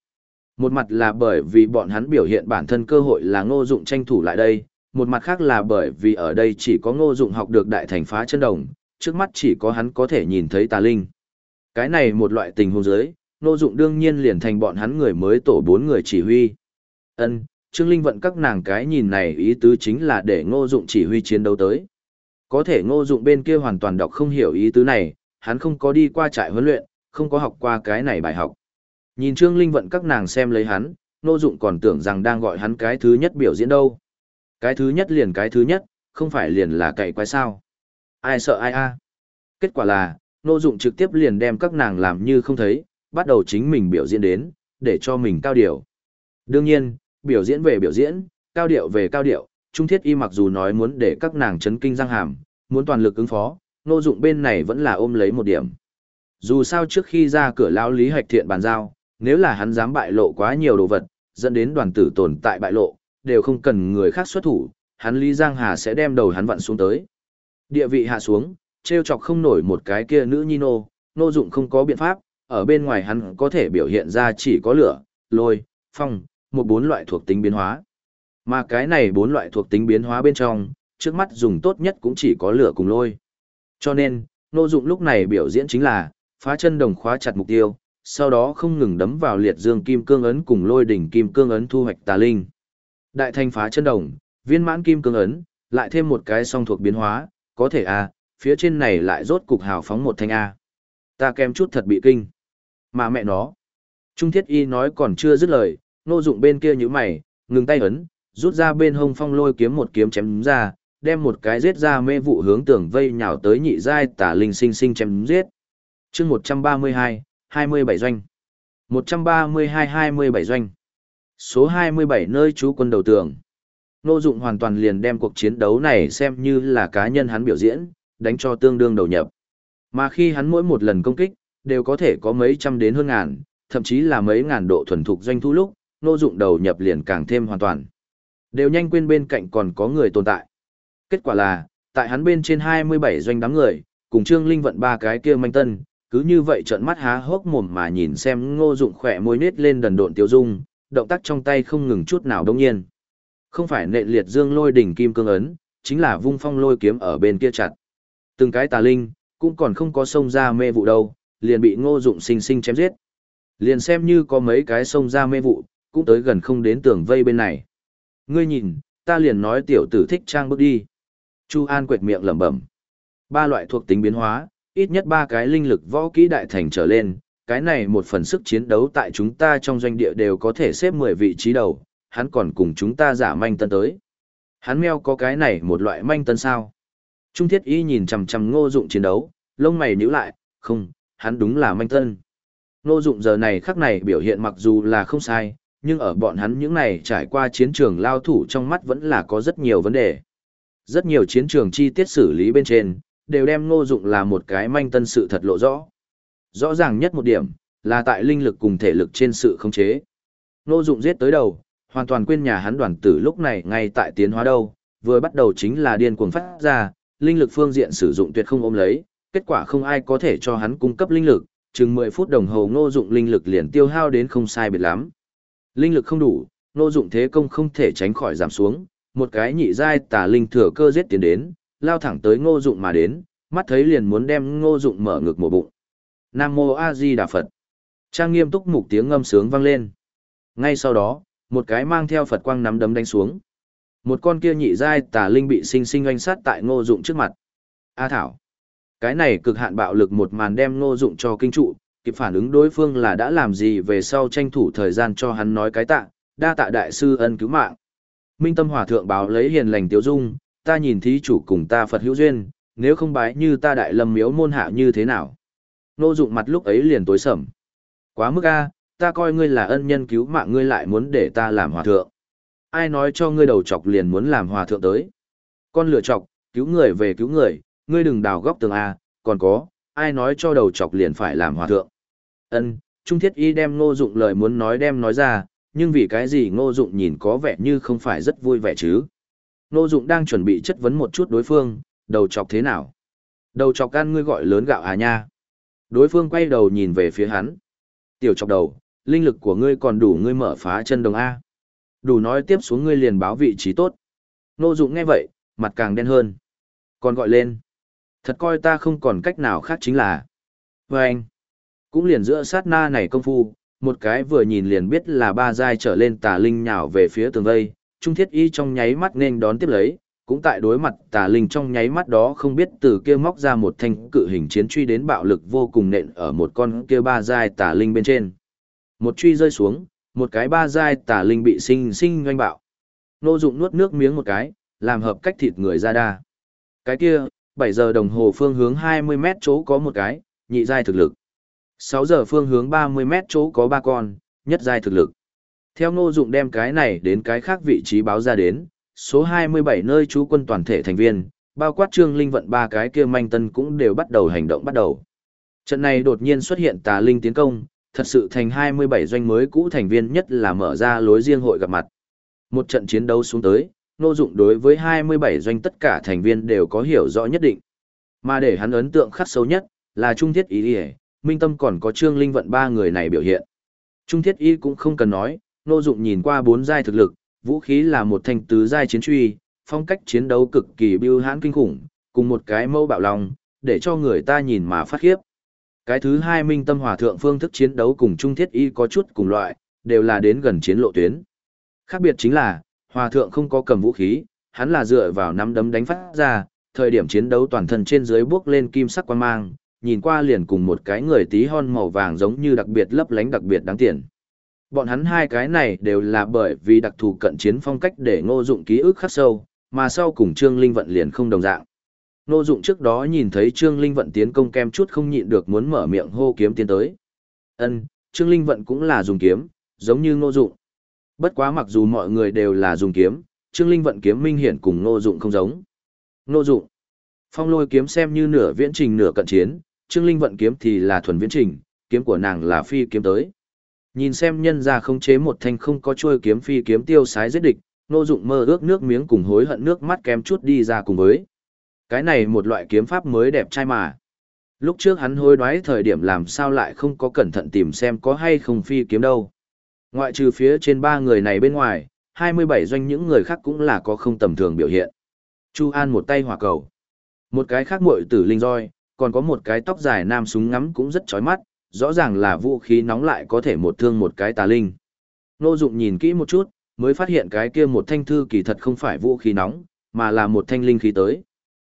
Một mặt là bởi vì bọn hắn biểu hiện bản thân cơ hội là ngô dụng tranh thủ lại đây, một mặt khác là bởi vì ở đây chỉ có ngô dụng học được đại thành phá chân đồng, trước mắt chỉ có hắn có thể nhìn thấy tà linh. Cái này một loại tình huống giới, ngô dụng đương nhiên liền thành bọn hắn người mới tổ bốn người chỉ huy. Ân, Trương Linh vận các nàng cái nhìn này ý tứ chính là để ngô dụng chỉ huy chiến đấu tới. Có thể ngô dụng bên kia hoàn toàn đọc không hiểu ý tứ này, hắn không có đi qua trại huấn luyện, không có học qua cái này bài học. Nhìn Trương Linh vận các nàng xem lấy hắn, ngô dụng còn tưởng rằng đang gọi hắn cái thứ nhất biểu diễn đâu. Cái thứ nhất liền cái thứ nhất, không phải liền là cậy quái sao. Ai sợ ai a Kết quả là, nô dụng trực tiếp liền đem các nàng làm như không thấy, bắt đầu chính mình biểu diễn đến, để cho mình cao điều. Đương nhiên, biểu diễn về biểu diễn, cao điệu về cao điệu, Trung Thiết Y mặc dù nói muốn để các nàng chấn kinh răng hàm, muốn toàn lực ứng phó, nô dụng bên này vẫn là ôm lấy một điểm. Dù sao trước khi ra cửa lão Lý Hạch Thiện bàn giao, nếu là hắn dám bại lộ quá nhiều đồ vật, dẫn đến đoàn tử tồn tại bại lộ, đều không cần người khác xuất thủ, hắn Lý Giang Hà sẽ đem đầu hắn vặn xuống tới. Địa vị hạ xuống, treo chọc không nổi một cái kia nữ nhi nô, nô dụng không có biện pháp, ở bên ngoài hắn có thể biểu hiện ra chỉ có lửa, lôi, phong, một bốn loại thuộc tính biến hóa. Mà cái này bốn loại thuộc tính biến hóa bên trong, trước mắt dùng tốt nhất cũng chỉ có lửa cùng lôi. Cho nên, nô dụng lúc này biểu diễn chính là, phá chân đồng khóa chặt mục tiêu, sau đó không ngừng đấm vào liệt dương kim cương ấn cùng lôi đỉnh kim cương ấn thu hoạch tà linh. Đại thanh phá chân đồng, viên mãn kim cương ấn, lại thêm một cái song thuộc biến hóa, có thể a, phía trên này lại rốt cục hào phóng một thanh a. Ta kém chút thật bị kinh. Mà mẹ nó. Trung thiết y nói còn chưa dứt lời, nô dụng bên kia như mày, ngừng tay ấn, rút ra bên hông phong lôi kiếm một kiếm chém ra, đem một cái giết ra mê vụ hướng tưởng vây nhào tới nhị giai tả linh sinh sinh chém giết. Chương 132, 27 doanh. 132 27 doanh. Số 27 nơi trú quân đầu tường. Nô dụng hoàn toàn liền đem cuộc chiến đấu này xem như là cá nhân hắn biểu diễn, đánh cho tương đương đầu nhập. Mà khi hắn mỗi một lần công kích, đều có thể có mấy trăm đến hơn ngàn, thậm chí là mấy ngàn độ thuần thục doanh thu lúc, nô dụng đầu nhập liền càng thêm hoàn toàn. Đều nhanh quên bên cạnh còn có người tồn tại. Kết quả là, tại hắn bên trên 27 doanh đám người, cùng Trương Linh vận ba cái kia manh tân, cứ như vậy trợn mắt há hốc mồm mà nhìn xem ngô dụng khỏe môi nết lên đần độn tiêu dung, động tác trong tay không ngừng chút nào đông nhiên. Không phải nệ liệt dương lôi đỉnh kim cương ấn, chính là vung phong lôi kiếm ở bên kia chặt. Từng cái tà linh, cũng còn không có sông ra mê vụ đâu, liền bị ngô dụng sinh sinh chém giết. Liền xem như có mấy cái sông ra mê vụ, cũng tới gần không đến tường vây bên này. Ngươi nhìn, ta liền nói tiểu tử thích trang bước đi. Chu An quệt miệng lẩm bẩm. Ba loại thuộc tính biến hóa, ít nhất ba cái linh lực võ kỹ đại thành trở lên, cái này một phần sức chiến đấu tại chúng ta trong doanh địa đều có thể xếp 10 vị trí đầu, hắn còn cùng chúng ta giả manh tân tới. Hắn meo có cái này một loại manh tân sao? Trung thiết y nhìn chằm chằm ngô dụng chiến đấu, lông mày nhíu lại, không, hắn đúng là manh tân. Ngô dụng giờ này khắc này biểu hiện mặc dù là không sai, nhưng ở bọn hắn những này trải qua chiến trường lao thủ trong mắt vẫn là có rất nhiều vấn đề. Rất nhiều chiến trường chi tiết xử lý bên trên, đều đem ngô dụng là một cái manh tân sự thật lộ rõ. Rõ ràng nhất một điểm, là tại linh lực cùng thể lực trên sự khống chế. Ngô dụng giết tới đầu, hoàn toàn quên nhà hắn đoàn tử lúc này ngay tại tiến hóa đâu, vừa bắt đầu chính là điên cuồng phát ra, linh lực phương diện sử dụng tuyệt không ôm lấy, kết quả không ai có thể cho hắn cung cấp linh lực, chừng 10 phút đồng hồ ngô dụng linh lực liền tiêu hao đến không sai biệt lắm. Linh lực không đủ, ngô dụng thế công không thể tránh khỏi giảm xuống, một cái nhị giai tà linh thừa cơ giết tiến đến, lao thẳng tới ngô dụng mà đến, mắt thấy liền muốn đem ngô dụng mở ngực một bụng. Nam Mô A Di Đà Phật. Trang nghiêm túc mục tiếng ngâm sướng vang lên. Ngay sau đó, một cái mang theo Phật quang nắm đấm đánh xuống. Một con kia nhị giai tà linh bị sinh sinh oanh sát tại ngô dụng trước mặt. A Thảo. Cái này cực hạn bạo lực một màn đem ngô dụng cho kinh trụ, kịp phản ứng đối phương là đã làm gì về sau tranh thủ thời gian cho hắn nói cái tạ, đa tạ đại sư ân cứu mạng. Minh Tâm Hòa Thượng báo lấy hiền lành tiếu dung, ta nhìn thí chủ cùng ta Phật hữu duyên, nếu không bái như ta đại lâm miếu môn hạ như thế nào. Nô dụng mặt lúc ấy liền tối sầm. Quá mức a, ta coi ngươi là ân nhân cứu mạng ngươi lại muốn để ta làm hòa thượng. Ai nói cho ngươi đầu chọc liền muốn làm hòa thượng tới. Con lửa chọc, cứu người về cứu người, ngươi đừng đào góc tường A, còn có, ai nói cho đầu chọc liền phải làm hòa thượng. Ân, Trung Thiết Y đem ngô dụng lời muốn nói đem nói ra, nhưng vì cái gì ngô dụng nhìn có vẻ như không phải rất vui vẻ chứ. Ngô dụng đang chuẩn bị chất vấn một chút đối phương, đầu chọc thế nào? Đầu chọc ăn ngươi gọi lớn gạo à nha. Đối phương quay đầu nhìn về phía hắn. Tiểu chọc đầu, linh lực của ngươi còn đủ ngươi mở phá chân đồng A. Đủ nói tiếp xuống ngươi liền báo vị trí tốt. Nô dụng nghe vậy, mặt càng đen hơn. Còn gọi lên. Thật coi ta không còn cách nào khác chính là. Và anh, cũng liền giữa sát na này công phu, một cái vừa nhìn liền biết là ba giai trở lên tà linh nhào về phía tường vây, trung thiết y trong nháy mắt nên đón tiếp lấy, cũng tại đối mặt tà linh trong nháy mắt đó không biết từ kia móc ra một thanh cự hình chiến truy đến bạo lực vô cùng nện ở một con kia ba giai tà linh bên trên. Một truy rơi xuống, một cái ba giai tà linh bị sinh sinh doanh bạo. Nô dụng nuốt nước miếng một cái, làm hợp cách thịt người ra đa. Cái kia, 7 giờ đồng hồ phương hướng 20 mét chỗ có một cái, nhị giai thực lực. 6 giờ phương hướng 30 mét chỗ có ba con, nhất giai thực lực. Theo ngô dụng đem cái này đến cái khác vị trí báo ra đến, số 27 nơi trú quân toàn thể thành viên, bao quát trương linh vận ba cái kia manh tân cũng đều bắt đầu hành động bắt đầu. Trận này đột nhiên xuất hiện tà linh tiến công, thật sự thành 27 doanh mới cũ thành viên nhất là mở ra lối riêng hội gặp mặt. Một trận chiến đấu xuống tới, nô dụng đối với 27 doanh tất cả thành viên đều có hiểu rõ nhất định. Mà để hắn ấn tượng khắc sâu nhất, là Trung Thiết Ý đi Minh Tâm còn có Trương Linh Vận ba người này biểu hiện. Trung Thiết Y cũng không cần nói, nô dụng nhìn qua bốn giai thực lực, vũ khí là một thanh tứ giai chiến truy, phong cách chiến đấu cực kỳ biêu hãn kinh khủng, cùng một cái mâu bạo lòng, để cho người ta nhìn mà phát khiếp. Cái thứ hai minh tâm hòa thượng phương thức chiến đấu cùng trung thiết y có chút cùng loại, đều là đến gần chiến lộ tuyến. Khác biệt chính là, hòa thượng không có cầm vũ khí, hắn là dựa vào nắm đấm đánh phát ra, thời điểm chiến đấu toàn thân trên dưới bước lên kim sắc quan mang, nhìn qua liền cùng một cái người tí hon màu vàng giống như đặc biệt lấp lánh đặc biệt đáng tiền. Bọn hắn hai cái này đều là bởi vì đặc thù cận chiến phong cách để ngô dụng ký ức khắc sâu, mà sau cùng Trương Linh Vận liền không đồng dạng. Ngô dụng trước đó nhìn thấy Trương Linh Vận tiến công kem chút không nhịn được muốn mở miệng hô kiếm tiến tới. Ân, Trương Linh Vận cũng là dùng kiếm, giống như ngô dụng. Bất quá mặc dù mọi người đều là dùng kiếm, Trương Linh Vận kiếm minh hiển cùng ngô dụng không giống. Ngô dụng. Phong lôi kiếm xem như nửa viễn trình nửa cận chiến, Trương Linh Vận kiếm thì là thuần viễn trình, kiếm của nàng là phi kiếm tới. Nhìn xem nhân ra không chế một thanh không có trôi kiếm phi kiếm tiêu sái giết địch, nô dụng mơ ước nước miếng cùng hối hận nước mắt kém chút đi ra cùng với. Cái này một loại kiếm pháp mới đẹp trai mà. Lúc trước hắn hối đoái thời điểm làm sao lại không có cẩn thận tìm xem có hay không phi kiếm đâu. Ngoại trừ phía trên ba người này bên ngoài, 27 doanh những người khác cũng là có không tầm thường biểu hiện. Chu An một tay hỏa cầu. Một cái khác muội tử linh roi, còn có một cái tóc dài nam súng ngắm cũng rất chói mắt, rõ ràng là vũ khí nóng lại có thể một thương một cái tà linh. Nô Dụng nhìn kỹ một chút, mới phát hiện cái kia một thanh thư kỳ thật không phải vũ khí nóng, mà là một thanh linh khí tới.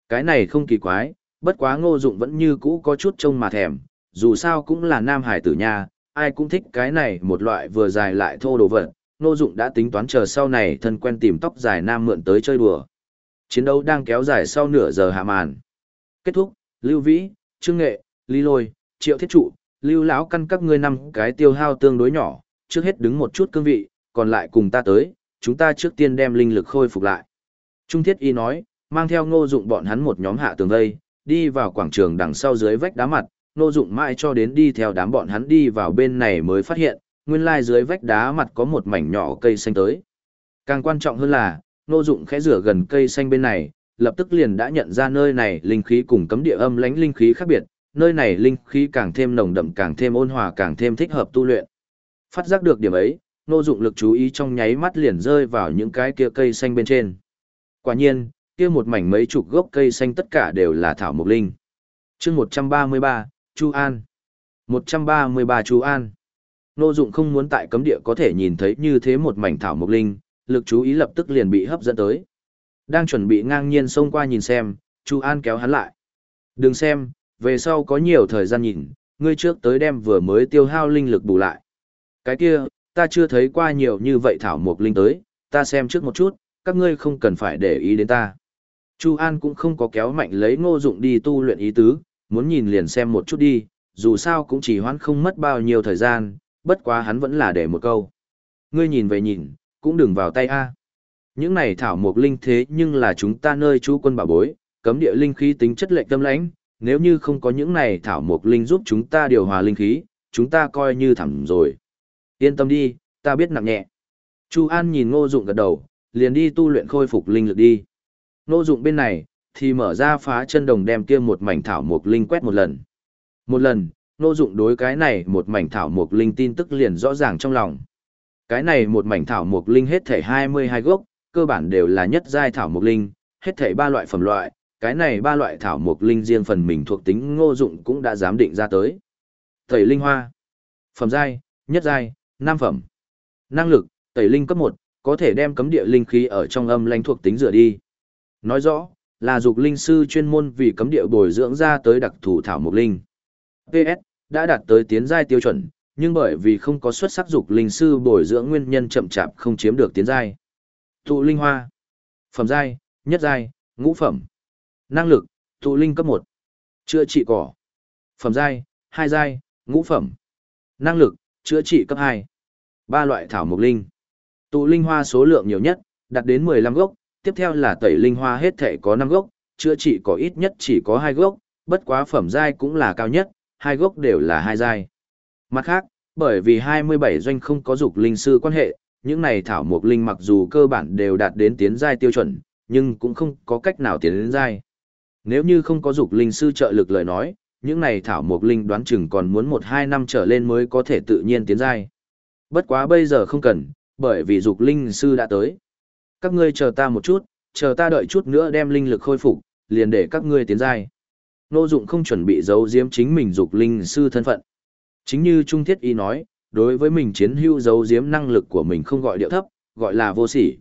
Cái này không kỳ quái, bất quá Ngô Dụng vẫn như cũ có chút trông mà thèm, dù sao cũng là nam hải tử nha, ai cũng thích cái này một loại vừa dài lại thô đồ vật. Ngô Dụng đã tính toán chờ sau này thân quen tìm tóc dài nam mượn tới chơi đùa. Chiến đấu đang kéo dài sau nửa giờ hạ màn. Kết thúc, Lưu Vĩ, Trương Nghệ, Lý Lôi, Triệu Thiết Trụ, lưu lão căn các ngươi năm cái tiêu hao tương đối nhỏ, trước hết đứng một chút cương vị, còn lại cùng ta tới, chúng ta trước tiên đem linh lực khôi phục lại. Trung thiết y nói, mang theo ngô dụng bọn hắn một nhóm hạ tường vây, đi vào quảng trường đằng sau dưới vách đá mặt, ngô dụng mãi cho đến đi theo đám bọn hắn đi vào bên này mới phát hiện, nguyên lai dưới vách đá mặt có một mảnh nhỏ cây xanh tới. Càng quan trọng hơn là, ngô dụng khẽ rửa gần cây xanh bên này, lập tức liền đã nhận ra nơi này linh khí cùng cấm địa âm lãnh linh khí khác biệt, nơi này linh khí càng thêm nồng đậm càng thêm ôn hòa càng thêm thích hợp tu luyện. Phát giác được điểm ấy, Ngô Dụng lực chú ý trong nháy mắt liền rơi vào những cái kia cây xanh bên trên. Quả nhiên, kia một mảnh mấy chục gốc cây xanh tất cả đều là thảo mộc linh. Chương 133, Chu An. 133 Chu An. Ngô Dụng không muốn tại cấm địa có thể nhìn thấy như thế một mảnh thảo mộc linh, lực chú ý lập tức liền bị hấp dẫn tới. Đang chuẩn bị ngang nhiên xông qua nhìn xem, Chu An kéo hắn lại. Đừng xem, về sau có nhiều thời gian nhìn, ngươi trước tới đem vừa mới tiêu hao linh lực bù lại. Cái kia, ta chưa thấy qua nhiều như vậy thảo mộc linh tới, ta xem trước một chút, các ngươi không cần phải để ý đến ta. Chu An cũng không có kéo mạnh lấy ngô dụng đi tu luyện ý tứ, muốn nhìn liền xem một chút đi, dù sao cũng chỉ hoãn không mất bao nhiêu thời gian, bất quá hắn vẫn là để một câu. Ngươi nhìn về nhìn, cũng đừng vào tay a. Những này thảo mộc linh thế nhưng là chúng ta nơi chú quân bảo bối, cấm địa linh khí tính chất lệnh tâm lãnh, nếu như không có những này thảo mộc linh giúp chúng ta điều hòa linh khí, chúng ta coi như thẳm rồi. Yên tâm đi, ta biết nặng nhẹ. Chu An nhìn Ngô Dụng gật đầu, liền đi tu luyện khôi phục linh lực đi. Ngô Dụng bên này thì mở ra phá chân đồng đem kia một mảnh thảo mộc linh quét một lần. Một lần, Ngô Dụng đối cái này một mảnh thảo mộc linh tin tức liền rõ ràng trong lòng. Cái này một mảnh thảo mộc linh hết thảy 22 gốc, cơ bản đều là nhất giai thảo mộc linh, hết thảy ba loại phẩm loại, cái này ba loại thảo mộc linh riêng phần mình thuộc tính Ngô Dụng cũng đã giám định ra tới. Tẩy linh hoa, phẩm giai, nhất giai, Nam phẩm. Năng lực, tẩy linh cấp 1, có thể đem cấm địa linh khí ở trong âm lãnh thuộc tính rửa đi. Nói rõ, là dục linh sư chuyên môn vì cấm địa bồi dưỡng ra tới đặc thù thảo mục linh. PS, đã đạt tới tiến giai tiêu chuẩn, nhưng bởi vì không có xuất sắc dục linh sư bồi dưỡng nguyên nhân chậm chạp không chiếm được tiến giai. Tụ linh hoa. Phẩm giai, nhất giai, ngũ phẩm. Năng lực, tụ linh cấp 1. Chữa trị cỏ. Phẩm giai, hai giai, ngũ phẩm. Năng lực, chữa trị cấp 2 ba loại thảo mộc linh. Tụ linh hoa số lượng nhiều nhất, đạt đến 15 gốc, tiếp theo là tẩy linh hoa hết thể có 5 gốc, chữa trị cỏ ít nhất chỉ có 2 gốc, bất quá phẩm giai cũng là cao nhất, hai gốc đều là hai giai. Mặt khác, bởi vì 27 doanh không có dục linh sư quan hệ, những này thảo mộc linh mặc dù cơ bản đều đạt đến tiến giai tiêu chuẩn, nhưng cũng không có cách nào tiến đến giai. Nếu như không có dục linh sư trợ lực lời nói, những này thảo mộc linh đoán chừng còn muốn 1-2 năm trở lên mới có thể tự nhiên tiến giai. Bất quá bây giờ không cần, bởi vì dục linh sư đã tới. Các ngươi chờ ta một chút, chờ ta đợi chút nữa đem linh lực khôi phục, liền để các ngươi tiến giai. Nô dụng không chuẩn bị giấu giếm chính mình dục linh sư thân phận. Chính như Trung Thiết Y nói, đối với mình chiến hữu giấu giếm năng lực của mình không gọi điệu thấp, gọi là vô sỉ.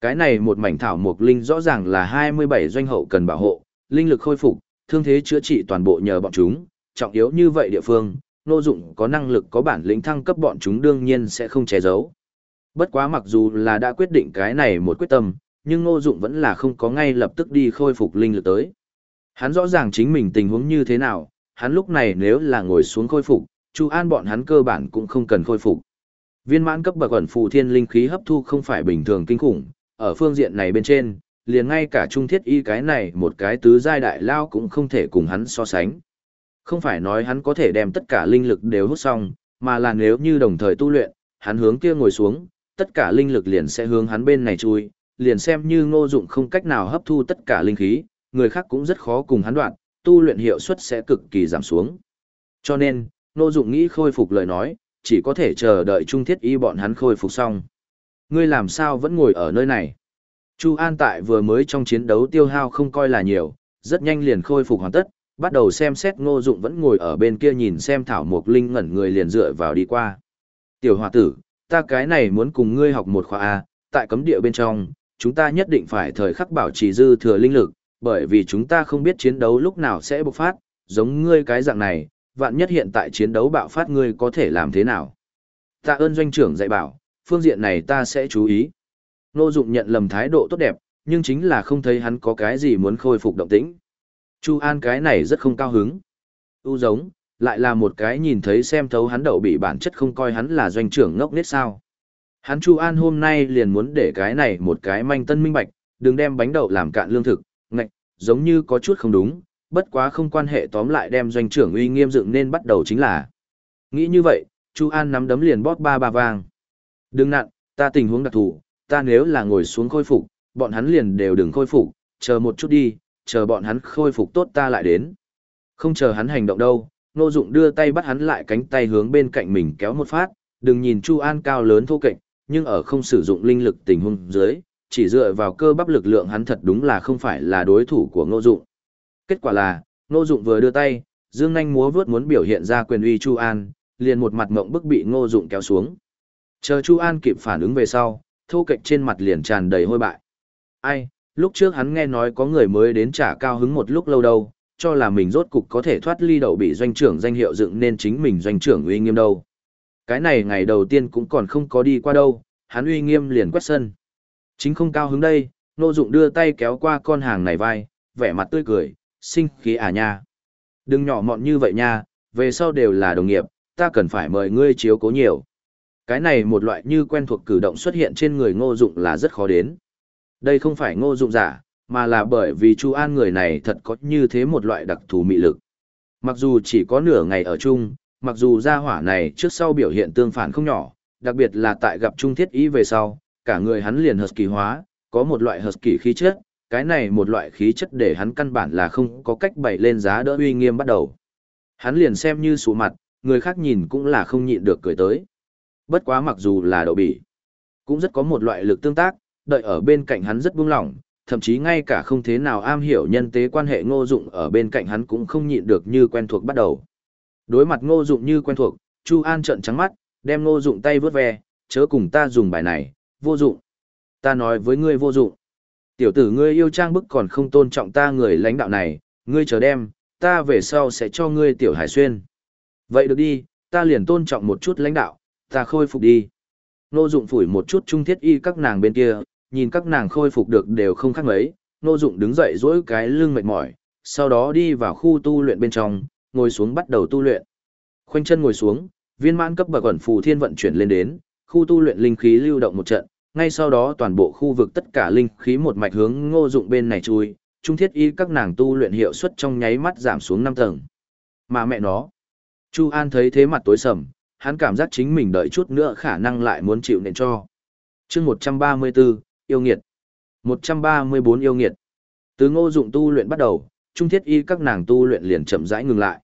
Cái này một mảnh thảo mục linh rõ ràng là 27 doanh hậu cần bảo hộ, linh lực khôi phục, thương thế chữa trị toàn bộ nhờ bọn chúng, trọng yếu như vậy địa phương, Ngô Dụng có năng lực có bản lĩnh thăng cấp bọn chúng đương nhiên sẽ không che giấu. Bất quá mặc dù là đã quyết định cái này một quyết tâm, nhưng Ngô Dụng vẫn là không có ngay lập tức đi khôi phục linh lực tới. Hắn rõ ràng chính mình tình huống như thế nào, hắn lúc này nếu là ngồi xuống khôi phục, Chu An bọn hắn cơ bản cũng không cần khôi phục. Viên mãn cấp bậc ẩn phù thiên linh khí hấp thu không phải bình thường kinh khủng, ở phương diện này bên trên, liền ngay cả trung thiết y cái này một cái tứ giai đại lao cũng không thể cùng hắn so sánh. Không phải nói hắn có thể đem tất cả linh lực đều hút xong, mà là nếu như đồng thời tu luyện, hắn hướng kia ngồi xuống, tất cả linh lực liền sẽ hướng hắn bên này chui, liền xem như ngô dụng không cách nào hấp thu tất cả linh khí, người khác cũng rất khó cùng hắn đoạn, tu luyện hiệu suất sẽ cực kỳ giảm xuống. Cho nên, ngô dụng nghĩ khôi phục lời nói, chỉ có thể chờ đợi trung thiết y bọn hắn khôi phục xong. Ngươi làm sao vẫn ngồi ở nơi này? Chu An tại vừa mới trong chiến đấu tiêu hao không coi là nhiều, rất nhanh liền khôi phục hoàn tất, bắt đầu xem xét ngô dụng vẫn ngồi ở bên kia nhìn xem thảo mộc linh ngẩn người liền dựa vào đi qua. Tiểu hòa tử ta cái này muốn cùng ngươi học một khóa a tại cấm địa bên trong chúng ta nhất định phải thời khắc bảo trì dư thừa linh lực bởi vì chúng ta không biết chiến đấu lúc nào sẽ bộc phát giống ngươi cái dạng này vạn nhất hiện tại chiến đấu bạo phát ngươi có thể làm thế nào? Tạ ơn doanh trưởng dạy bảo phương diện này ta sẽ chú ý ngô dụng nhận lầm thái độ tốt đẹp nhưng chính là không thấy hắn có cái gì muốn khôi phục động tĩnh Chu An cái này rất không cao hứng. U giống, lại là một cái nhìn thấy xem thấu hắn đậu bị bản chất không coi hắn là doanh trưởng ngốc nết sao. Hắn Chu An hôm nay liền muốn để cái này một cái manh tân minh bạch, đừng đem bánh đậu làm cạn lương thực, ngạch, giống như có chút không đúng, bất quá không quan hệ tóm lại đem doanh trưởng uy nghiêm dựng nên bắt đầu chính là. Nghĩ như vậy, Chu An nắm đấm liền bóp ba ba vàng. Đừng nặn, ta tình huống đặc thù, ta nếu là ngồi xuống khôi phục, bọn hắn liền đều đừng khôi phục, chờ một chút đi, chờ bọn hắn khôi phục tốt ta lại đến. Không chờ hắn hành động đâu, Ngô Dụng đưa tay bắt hắn lại cánh tay hướng bên cạnh mình kéo một phát, đừng nhìn Chu An cao lớn thô kệch, nhưng ở không sử dụng linh lực tình huống dưới, chỉ dựa vào cơ bắp lực lượng hắn thật đúng là không phải là đối thủ của Ngô Dụng. Kết quả là, Ngô Dụng vừa đưa tay, dương nhanh múa vớt muốn biểu hiện ra quyền uy Chu An, liền một mặt ngậm bức bị Ngô Dụng kéo xuống. Chờ Chu An kịp phản ứng về sau, thô kệch trên mặt liền tràn đầy hôi bại. Ai, lúc trước hắn nghe nói có người mới đến trả cao hứng một lúc lâu đâu, cho là mình rốt cục có thể thoát ly đậu bị doanh trưởng danh hiệu dựng nên chính mình doanh trưởng uy nghiêm đâu. Cái này ngày đầu tiên cũng còn không có đi qua đâu, hắn uy nghiêm liền quét sân. Chính không cao hứng đây, Nô Dụng đưa tay kéo qua con hàng này vai, vẻ mặt tươi cười, sinh khí à nha. Đừng nhỏ mọn như vậy nha, về sau đều là đồng nghiệp, ta cần phải mời ngươi chiếu cố nhiều. Cái này một loại như quen thuộc cử động xuất hiện trên người Ngô Dụng là rất khó đến. Đây không phải Ngô Dụng giả, mà là bởi vì Chu An người này thật có như thế một loại đặc thù mị lực. Mặc dù chỉ có nửa ngày ở chung, mặc dù gia hỏa này trước sau biểu hiện tương phản không nhỏ, đặc biệt là tại gặp Trung Thiết Ý về sau, cả người hắn liền husky hóa, có một loại husky khí chất, cái này một loại khí chất để hắn căn bản là không có cách bày lên giá đỡ uy nghiêm bắt đầu. Hắn liền xem như sụ mặt, người khác nhìn cũng là không nhịn được cười tới. Bất quá mặc dù là đậu bỉ, cũng rất có một loại lực tương tác, đợi ở bên cạnh hắn rất buông lỏng, thậm chí ngay cả không thế nào am hiểu nhân tế quan hệ ngô dụng ở bên cạnh hắn cũng không nhịn được như quen thuộc bắt đầu. Đối mặt ngô dụng như quen thuộc, Chu An trợn trắng mắt, đem ngô dụng tay vớt ve, chớ cùng ta dùng bài này, vô dụng. Ta nói với ngươi vô dụng. Tiểu tử ngươi yêu trang bức còn không tôn trọng ta người lãnh đạo này, ngươi chờ đem, ta về sau sẽ cho ngươi tiểu hải xuyên. Vậy được đi, ta liền tôn trọng một chút lãnh đạo, ta khôi phục đi. Nô dụng phủi một chút trung thiết y các nàng bên kia, nhìn các nàng khôi phục được đều không khác mấy, nô dụng đứng dậy dỗi cái lưng mệt mỏi, sau đó đi vào khu tu luyện bên trong, ngồi xuống bắt đầu tu luyện. Khoanh chân ngồi xuống, viên mãn cấp bậc ẩn phù thiên vận chuyển lên đến, khu tu luyện linh khí lưu động một trận, ngay sau đó toàn bộ khu vực tất cả linh khí một mạch hướng ngô dụng bên này chui, trung thiết y các nàng tu luyện hiệu suất trong nháy mắt giảm xuống 5 tầng. Mà mẹ nó. Chu An thấy thế mặt tối sầm, hắn cảm giác chính mình đợi chút nữa khả năng lại muốn chịu nện cho. chương 134, yêu nghiệt. 134 yêu nghiệt. Từ ngô dụng tu luyện bắt đầu, trung thiết y các nàng tu luyện liền chậm rãi ngừng lại.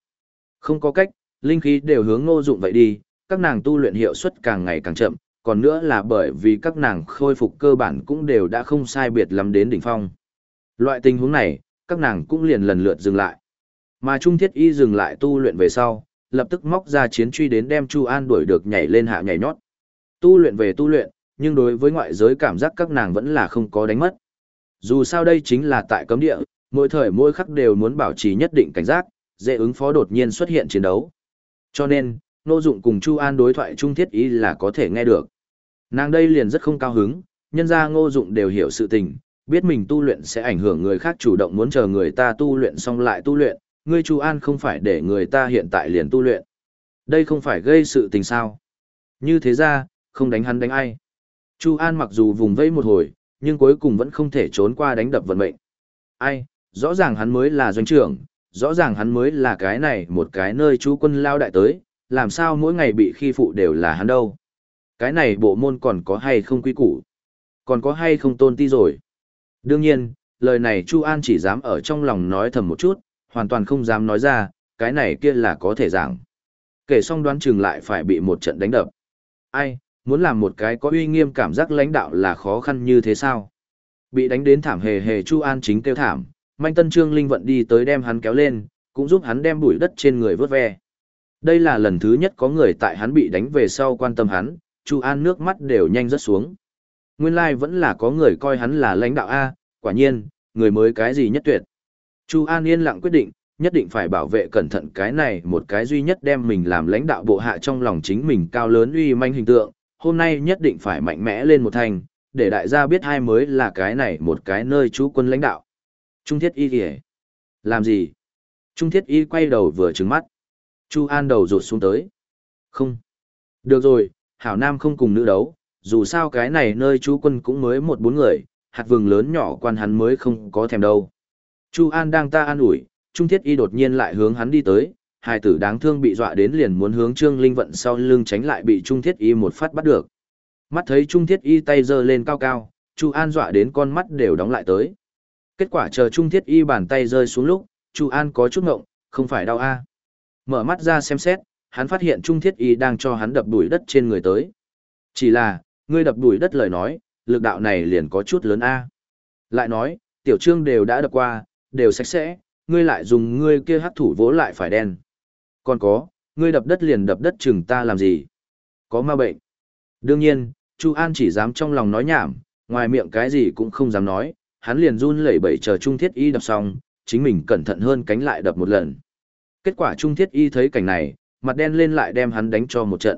Không có cách, linh khí đều hướng ngô dụng vậy đi, các nàng tu luyện hiệu suất càng ngày càng chậm, còn nữa là bởi vì các nàng khôi phục cơ bản cũng đều đã không sai biệt lắm đến đỉnh phong. Loại tình huống này, các nàng cũng liền lần lượt dừng lại. Mà Trung Thiết Y dừng lại tu luyện về sau, lập tức móc ra chiến truy đến đem Chu An đuổi được nhảy lên hạ nhảy nhót. Tu luyện về tu luyện, nhưng đối với ngoại giới cảm giác các nàng vẫn là không có đánh mất. Dù sao đây chính là tại cấm địa, mỗi thời mỗi khắc đều muốn bảo trì nhất định cảnh giác, dễ ứng phó đột nhiên xuất hiện chiến đấu. Cho nên, Nô Dụng cùng Chu An đối thoại trung thiết ý là có thể nghe được. Nàng đây liền rất không cao hứng, nhân ra Ngô Dụng đều hiểu sự tình, biết mình tu luyện sẽ ảnh hưởng người khác chủ động muốn chờ người ta tu luyện xong lại tu luyện, ngươi Chu An không phải để người ta hiện tại liền tu luyện. Đây không phải gây sự tình sao? Như thế ra, không đánh hắn đánh ai. Chu An mặc dù vùng vây một hồi, nhưng cuối cùng vẫn không thể trốn qua đánh đập vận mệnh. Ai, rõ ràng hắn mới là doanh trưởng, rõ ràng hắn mới là cái này một cái nơi chú quân lao đại tới, làm sao mỗi ngày bị khi phụ đều là hắn đâu. Cái này bộ môn còn có hay không quy củ? Còn có hay không tôn ti rồi? Đương nhiên, lời này Chu An chỉ dám ở trong lòng nói thầm một chút, hoàn toàn không dám nói ra, cái này kia là có thể giảng. Kể xong đoán chừng lại phải bị một trận đánh đập. Ai, muốn làm một cái có uy nghiêm cảm giác lãnh đạo là khó khăn như thế sao? Bị đánh đến thảm hề hề Chu An chính kêu thảm, Manh Tân Trương Linh vận đi tới đem hắn kéo lên, cũng giúp hắn đem bụi đất trên người vớt ve. Đây là lần thứ nhất có người tại hắn bị đánh về sau quan tâm hắn, Chu An nước mắt đều nhanh rớt xuống. Nguyên lai like vẫn là có người coi hắn là lãnh đạo A, quả nhiên, người mới cái gì nhất tuyệt. Chu An yên lặng quyết định, nhất định phải bảo vệ cẩn thận cái này một cái duy nhất đem mình làm lãnh đạo bộ hạ trong lòng chính mình cao lớn uy manh hình tượng, hôm nay nhất định phải mạnh mẽ lên một thành, để đại gia biết hai mới là cái này một cái nơi chú quân lãnh đạo. Trung thiết y kìa. Làm gì? Trung thiết y quay đầu vừa trứng mắt. Chu An đầu rụt xuống tới. Không. Được rồi, Hảo Nam không cùng nữ đấu, dù sao cái này nơi chú quân cũng mới một bốn người, hạt vừng lớn nhỏ quan hắn mới không có thèm đâu. Chu An đang ta an ủi, Trung Thiết Y đột nhiên lại hướng hắn đi tới, hai tử đáng thương bị dọa đến liền muốn hướng Trương Linh Vận sau lưng tránh lại bị Trung Thiết Y một phát bắt được. Mắt thấy Trung Thiết Y tay giơ lên cao cao, Chu An dọa đến con mắt đều đóng lại tới. Kết quả chờ Trung Thiết Y bàn tay rơi xuống lúc, Chu An có chút ngộng, Không phải đau a Mở mắt ra xem xét, hắn phát hiện Trung Thiết Y đang cho hắn đập đuổi đất trên người tới. Chỉ là, ngươi đập đuổi đất lời nói, lực đạo này liền có chút lớn a. Lại nói, tiểu trương đều đã đập qua, đều sạch sẽ, ngươi lại dùng ngươi kia hắc thủ vỗ lại phải đen. Còn có, ngươi đập đất liền đập đất chừng ta làm gì? Có ma bệnh. Đương nhiên, Chu An chỉ dám trong lòng nói nhảm, ngoài miệng cái gì cũng không dám nói, hắn liền run lẩy bẩy chờ Trung Thiết Y đập xong, chính mình cẩn thận hơn cánh lại đập một lần. Kết quả Trung Thiết Y thấy cảnh này, mặt đen lên lại đem hắn đánh cho một trận.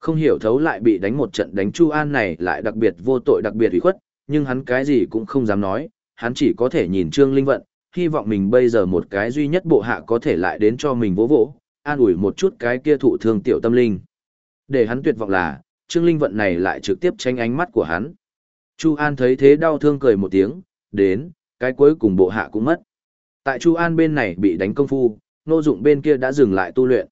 Không hiểu thấu lại bị đánh một trận đánh Chu An này lại đặc biệt vô tội đặc biệt ủy khuất, nhưng hắn cái gì cũng không dám nói, hắn chỉ có thể nhìn Trương Linh Vận, hy vọng mình bây giờ một cái duy nhất bộ hạ có thể lại đến cho mình vỗ vỗ, an ủi một chút cái kia thụ thương tiểu tâm linh. Để hắn tuyệt vọng là, Trương Linh Vận này lại trực tiếp tránh ánh mắt của hắn. Chu An thấy thế đau thương cười một tiếng, đến, cái cuối cùng bộ hạ cũng mất. Tại Chu An bên này bị đánh công phu, nô dụng bên kia đã dừng lại tu luyện.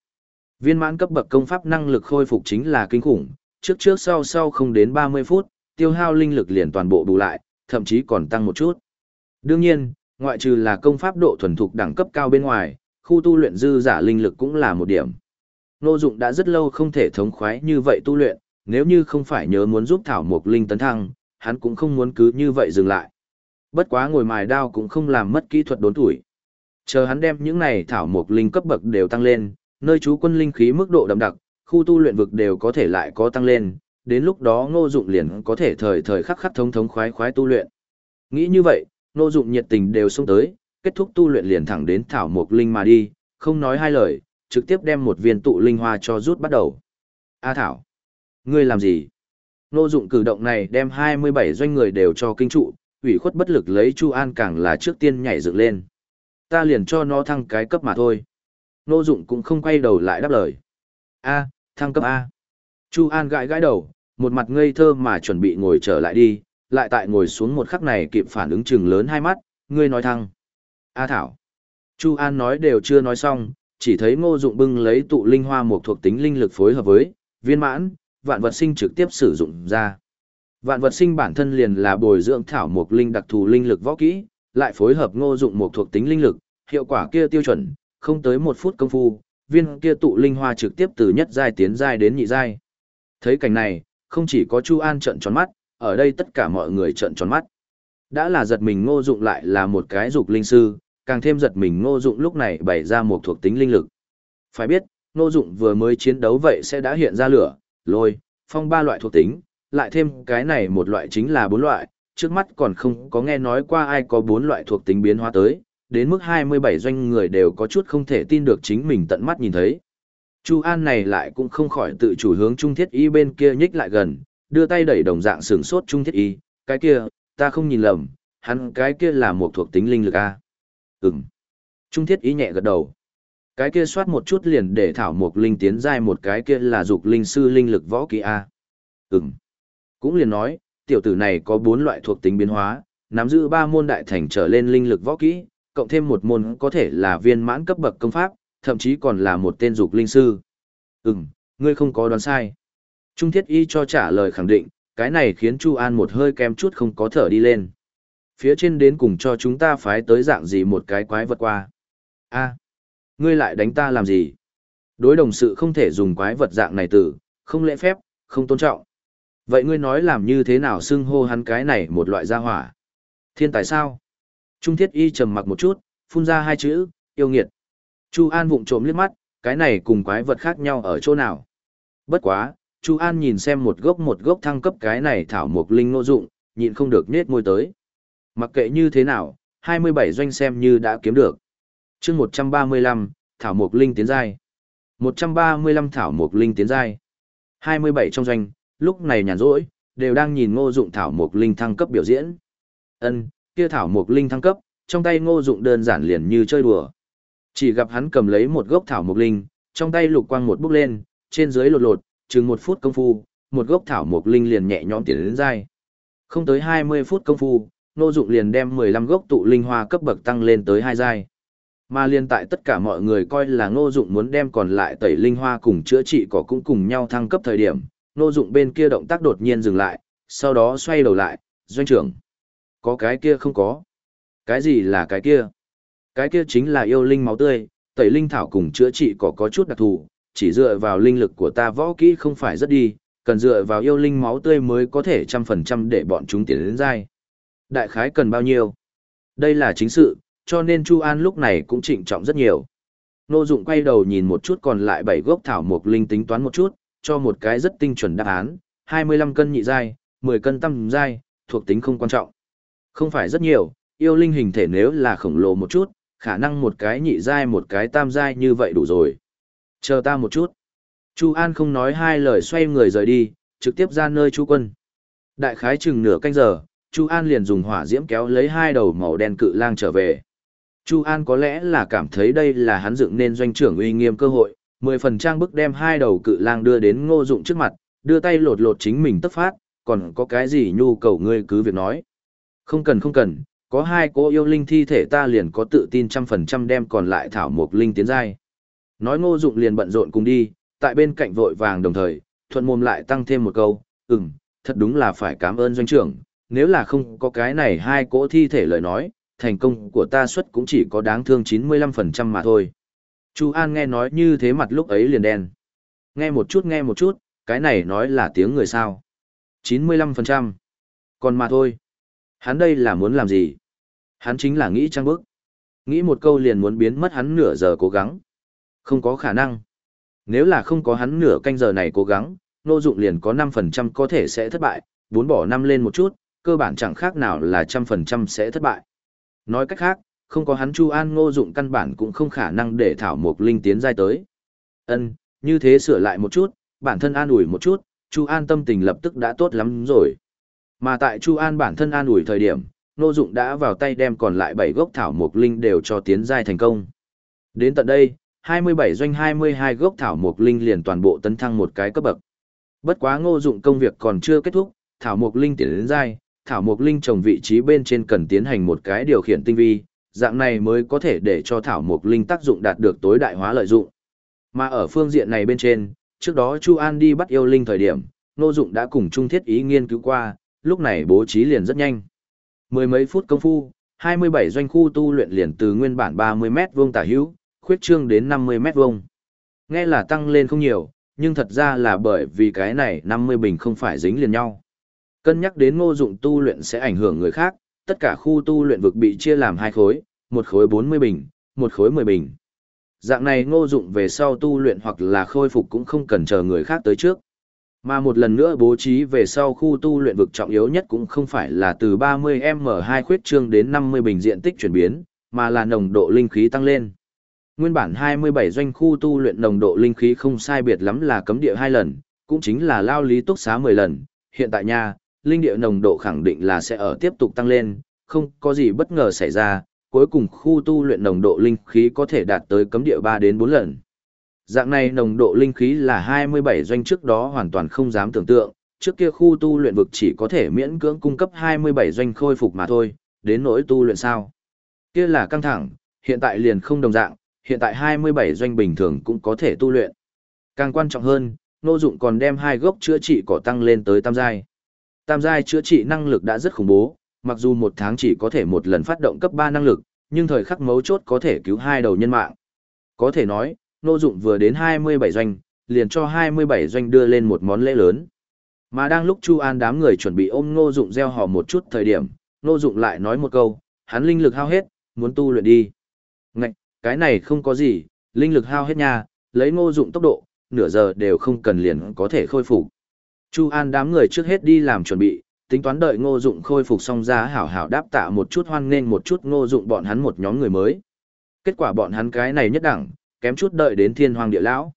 Viên mãn cấp bậc công pháp năng lực khôi phục chính là kinh khủng, trước trước sau sau không đến 30 phút, tiêu hao linh lực liền toàn bộ bù lại, thậm chí còn tăng một chút. Đương nhiên, ngoại trừ là công pháp độ thuần thục đẳng cấp cao bên ngoài, khu tu luyện dư giả linh lực cũng là một điểm. Nô dụng đã rất lâu không thể thống khoái như vậy tu luyện, nếu như không phải nhớ muốn giúp Thảo Mộc Linh tấn thăng, hắn cũng không muốn cứ như vậy dừng lại. Bất quá ngồi mài đao cũng không làm mất kỹ thuật đốn tuổi. Chờ hắn đem những này Thảo Mộc Linh cấp bậc đều tăng lên, nơi trú quân linh khí mức độ đậm đặc, khu tu luyện vực đều có thể lại có tăng lên, đến lúc đó ngô dụng liền có thể thời thời khắc khắc thống thống khoái khoái tu luyện. Nghĩ như vậy, Nô dụng nhiệt tình đều xông tới, kết thúc tu luyện liền thẳng đến thảo Mục linh mà đi, không nói hai lời, trực tiếp đem một viên tụ linh hoa cho rút bắt đầu. A à, thảo, ngươi làm gì? Nô dụng cử động này đem 27 doanh người đều cho kinh trụ, ủy khuất bất lực lấy Chu An càng là trước tiên nhảy dựng lên. Ta liền cho nó thăng cái cấp mà thôi. Nô dụng cũng không quay đầu lại đáp lời. A, thăng cấp A. Chu An gãi gãi đầu, một mặt ngây thơ mà chuẩn bị ngồi trở lại đi, lại tại ngồi xuống một khắc này kịp phản ứng chừng lớn hai mắt, ngươi nói thăng. A Thảo. Chu An nói đều chưa nói xong, chỉ thấy ngô dụng bưng lấy tụ linh hoa một thuộc tính linh lực phối hợp với, viên mãn, vạn vật sinh trực tiếp sử dụng ra. Vạn vật sinh bản thân liền là bồi dưỡng thảo một linh đặc thù linh lực võ kỹ, lại phối hợp ngô dụng một thuộc tính linh lực, hiệu quả kia tiêu chuẩn, không tới một phút công phu, viên kia tụ linh hoa trực tiếp từ nhất giai tiến giai đến nhị giai. Thấy cảnh này, không chỉ có Chu An trợn tròn mắt, ở đây tất cả mọi người trợn tròn mắt. Đã là giật mình ngô dụng lại là một cái dục linh sư, càng thêm giật mình ngô dụng lúc này bày ra một thuộc tính linh lực. Phải biết, ngô dụng vừa mới chiến đấu vậy sẽ đã hiện ra lửa, lôi, phong ba loại thuộc tính, lại thêm cái này một loại chính là bốn loại, trước mắt còn không có nghe nói qua ai có bốn loại thuộc tính biến hóa tới, đến mức 27 doanh người đều có chút không thể tin được chính mình tận mắt nhìn thấy. Chu An này lại cũng không khỏi tự chủ hướng Trung Thiết Y bên kia nhích lại gần, đưa tay đẩy đồng dạng sửng sốt Trung Thiết Y, cái kia, ta không nhìn lầm, hắn cái kia là một thuộc tính linh lực A. Ừm. Trung Thiết Y nhẹ gật đầu. Cái kia soát một chút liền để thảo một linh tiến giai một cái kia là dục linh sư linh lực võ kỹ A. Ừm. Cũng liền nói, tiểu tử này có bốn loại thuộc tính biến hóa, nắm giữ ba môn đại thành trở lên linh lực võ kỹ, cộng thêm một môn có thể là viên mãn cấp bậc công pháp, thậm chí còn là một tên dục linh sư. Ừm, ngươi không có đoán sai. Trung thiết y cho trả lời khẳng định, cái này khiến Chu An một hơi kem chút không có thở đi lên. Phía trên đến cùng cho chúng ta phái tới dạng gì một cái quái vật qua. a ngươi lại đánh ta làm gì? Đối đồng sự không thể dùng quái vật dạng này từ, không lễ phép, không tôn trọng. Vậy ngươi nói làm như thế nào xưng hô hắn cái này một loại gia hỏa? Thiên tài sao? Trung thiết y trầm mặc một chút, phun ra hai chữ, yêu nghiệt. Chu An vụng trộm liếc mắt, cái này cùng quái vật khác nhau ở chỗ nào. Bất quá, Chu An nhìn xem một gốc một gốc thăng cấp cái này thảo mộc linh nô dụng, nhịn không được nết môi tới. Mặc kệ như thế nào, 27 doanh xem như đã kiếm được. chương 135, thảo mộc linh tiến giai. 135 thảo mộc linh tiến giai. 27 trong doanh, lúc này nhàn rỗi, đều đang nhìn ngô dụng thảo mộc linh thăng cấp biểu diễn. ân kia thảo mộc linh thăng cấp, trong tay ngô dụng đơn giản liền như chơi đùa. Chỉ gặp hắn cầm lấy một gốc thảo mộc linh, trong tay lục quang một bước lên, trên dưới lột lột, chừng một phút công phu, một gốc thảo mộc linh liền nhẹ nhõm tiến đến dai. Không tới 20 phút công phu, Nô Dụng liền đem 15 gốc tụ linh hoa cấp bậc tăng lên tới hai giai. Mà liên tại tất cả mọi người coi là Ngô Dụng muốn đem còn lại tẩy linh hoa cùng chữa trị cỏ cũng cùng nhau thăng cấp thời điểm, Ngô Dụng bên kia động tác đột nhiên dừng lại, sau đó xoay đầu lại, "Doanh trưởng, có cái kia không có?" "Cái gì là cái kia?" Cái kia chính là yêu linh máu tươi, tẩy linh thảo cùng chữa trị có có chút đặc thù, chỉ dựa vào linh lực của ta võ kỹ không phải rất đi, cần dựa vào yêu linh máu tươi mới có thể trăm phần trăm để bọn chúng tiến đến dai. Đại khái cần bao nhiêu? Đây là chính sự, cho nên Chu An lúc này cũng trịnh trọng rất nhiều. Nô Dụng quay đầu nhìn một chút còn lại bảy gốc thảo mộc linh tính toán một chút, cho một cái rất tinh chuẩn đáp án, 25 cân nhị giai, 10 cân tam giai, thuộc tính không quan trọng. Không phải rất nhiều, yêu linh hình thể nếu là khổng lồ một chút, khả năng một cái nhị giai một cái tam giai như vậy đủ rồi. Chờ ta một chút. Chu An không nói hai lời xoay người rời đi, trực tiếp ra nơi chu quân. Đại khái chừng nửa canh giờ, Chu An liền dùng hỏa diễm kéo lấy hai đầu màu đen cự lang trở về. Chu An có lẽ là cảm thấy đây là hắn dựng nên doanh trưởng uy nghiêm cơ hội, mười phần trang bức đem hai đầu cự lang đưa đến ngô dụng trước mặt, đưa tay lột lột chính mình tất phát, còn có cái gì nhu cầu ngươi cứ việc nói. Không cần không cần, có hai cô yêu linh thi thể ta liền có tự tin trăm phần trăm đem còn lại thảo mộc linh tiến giai. Nói ngô dụng liền bận rộn cùng đi, tại bên cạnh vội vàng đồng thời, thuận mồm lại tăng thêm một câu, ừm, thật đúng là phải cảm ơn doanh trưởng, nếu là không có cái này hai cỗ thi thể lời nói, thành công của ta suất cũng chỉ có đáng thương 95% mà thôi. Chu An nghe nói như thế mặt lúc ấy liền đen. Nghe một chút nghe một chút, cái này nói là tiếng người sao. 95%. Còn mà thôi. Hắn đây là muốn làm gì? Hắn chính là nghĩ trang bức. Nghĩ một câu liền muốn biến mất hắn nửa giờ cố gắng. Không có khả năng. Nếu là không có hắn nửa canh giờ này cố gắng, nô dụng liền có 5% có thể sẽ thất bại, bốn bỏ năm lên một chút, cơ bản chẳng khác nào là trăm phần trăm sẽ thất bại. Nói cách khác, không có hắn Chu An ngô dụng căn bản cũng không khả năng để Thảo Mộc Linh tiến giai tới. Ân, như thế sửa lại một chút, bản thân an ủi một chút, Chu An tâm tình lập tức đã tốt lắm rồi. Mà tại Chu An bản thân an ủi thời điểm, ngô dụng đã vào tay đem còn lại 7 gốc Thảo Mộc Linh đều cho tiến giai thành công. Đến tận đây, 27 doanh 22 gốc Thảo mục Linh liền toàn bộ tấn thăng một cái cấp bậc. Bất quá ngô dụng công việc còn chưa kết thúc, Thảo mục Linh tiến đến dai, thảo mục linh trồng vị trí bên trên cần tiến hành một cái điều khiển tinh vi, dạng này mới có thể để cho thảo mục linh tác dụng đạt được tối đại hóa lợi dụng. Mà ở phương diện này bên trên, trước đó Chu An đi bắt yêu linh thời điểm, Ngô Dụng đã cùng Trung Thiết Ý nghiên cứu qua, lúc này bố trí liền rất nhanh. Mười mấy phút công phu, 27 doanh khu tu luyện liền từ nguyên bản 30 mét vuông tả hữu, khuyết trương đến 50 mét vuông. Nghe là tăng lên không nhiều, nhưng thật ra là bởi vì cái này 50 bình không phải dính liền nhau. Cân nhắc đến ngô dụng tu luyện sẽ ảnh hưởng người khác, tất cả khu tu luyện vực bị chia làm hai khối, một khối 40 bình, một khối 10 bình. Dạng này ngô dụng về sau tu luyện hoặc là khôi phục cũng không cần chờ người khác tới trước. Mà một lần nữa bố trí về sau khu tu luyện vực trọng yếu nhất cũng không phải là từ 30M2 khuyết trương đến 50 bình diện tích chuyển biến, mà là nồng độ linh khí tăng lên. Nguyên bản 27 doanh khu tu luyện nồng độ linh khí không sai biệt lắm là cấm địa hai lần, cũng chính là lao lý túc xá 10 lần. Hiện tại nha, linh địa nồng độ khẳng định là sẽ ở tiếp tục tăng lên, không có gì bất ngờ xảy ra, cuối cùng khu tu luyện nồng độ linh khí có thể đạt tới cấm địa 3 đến 4 lần. Dạng này nồng độ linh khí là 27 doanh trước đó hoàn toàn không dám tưởng tượng, trước kia khu tu luyện vực chỉ có thể miễn cưỡng cung cấp 27 doanh khôi phục mà thôi, đến nỗi tu luyện sao. Kia là căng thẳng, hiện tại liền không đồng dạng, hiện tại 27 doanh bình thường cũng có thể tu luyện. Càng quan trọng hơn, nô dụng còn đem hai gốc chữa trị cỏ tăng lên tới tam giai. Tam giai chữa trị năng lực đã rất khủng bố, mặc dù một tháng chỉ có thể một lần phát động cấp 3 năng lực, nhưng thời khắc mấu chốt có thể cứu hai đầu nhân mạng. Có thể nói, nô dụng vừa đến 27 doanh, liền cho 27 doanh đưa lên một món lễ lớn. Mà đang lúc Chu An đám người chuẩn bị ôm Ngô Dụng gieo hò một chút thời điểm, Ngô Dụng lại nói một câu, hắn linh lực hao hết, muốn tu luyện đi. Ngạch, cái này không có gì, linh lực hao hết nha, lấy Ngô Dụng tốc độ, nửa giờ đều không cần liền có thể khôi phục. Chu An đám người trước hết đi làm chuẩn bị, tính toán đợi ngô dụng khôi phục xong ra hảo hảo đáp tạ một chút hoan nghênh một chút ngô dụng bọn hắn một nhóm người mới. Kết quả bọn hắn cái này nhất đẳng, kém chút đợi đến thiên hoàng địa lão.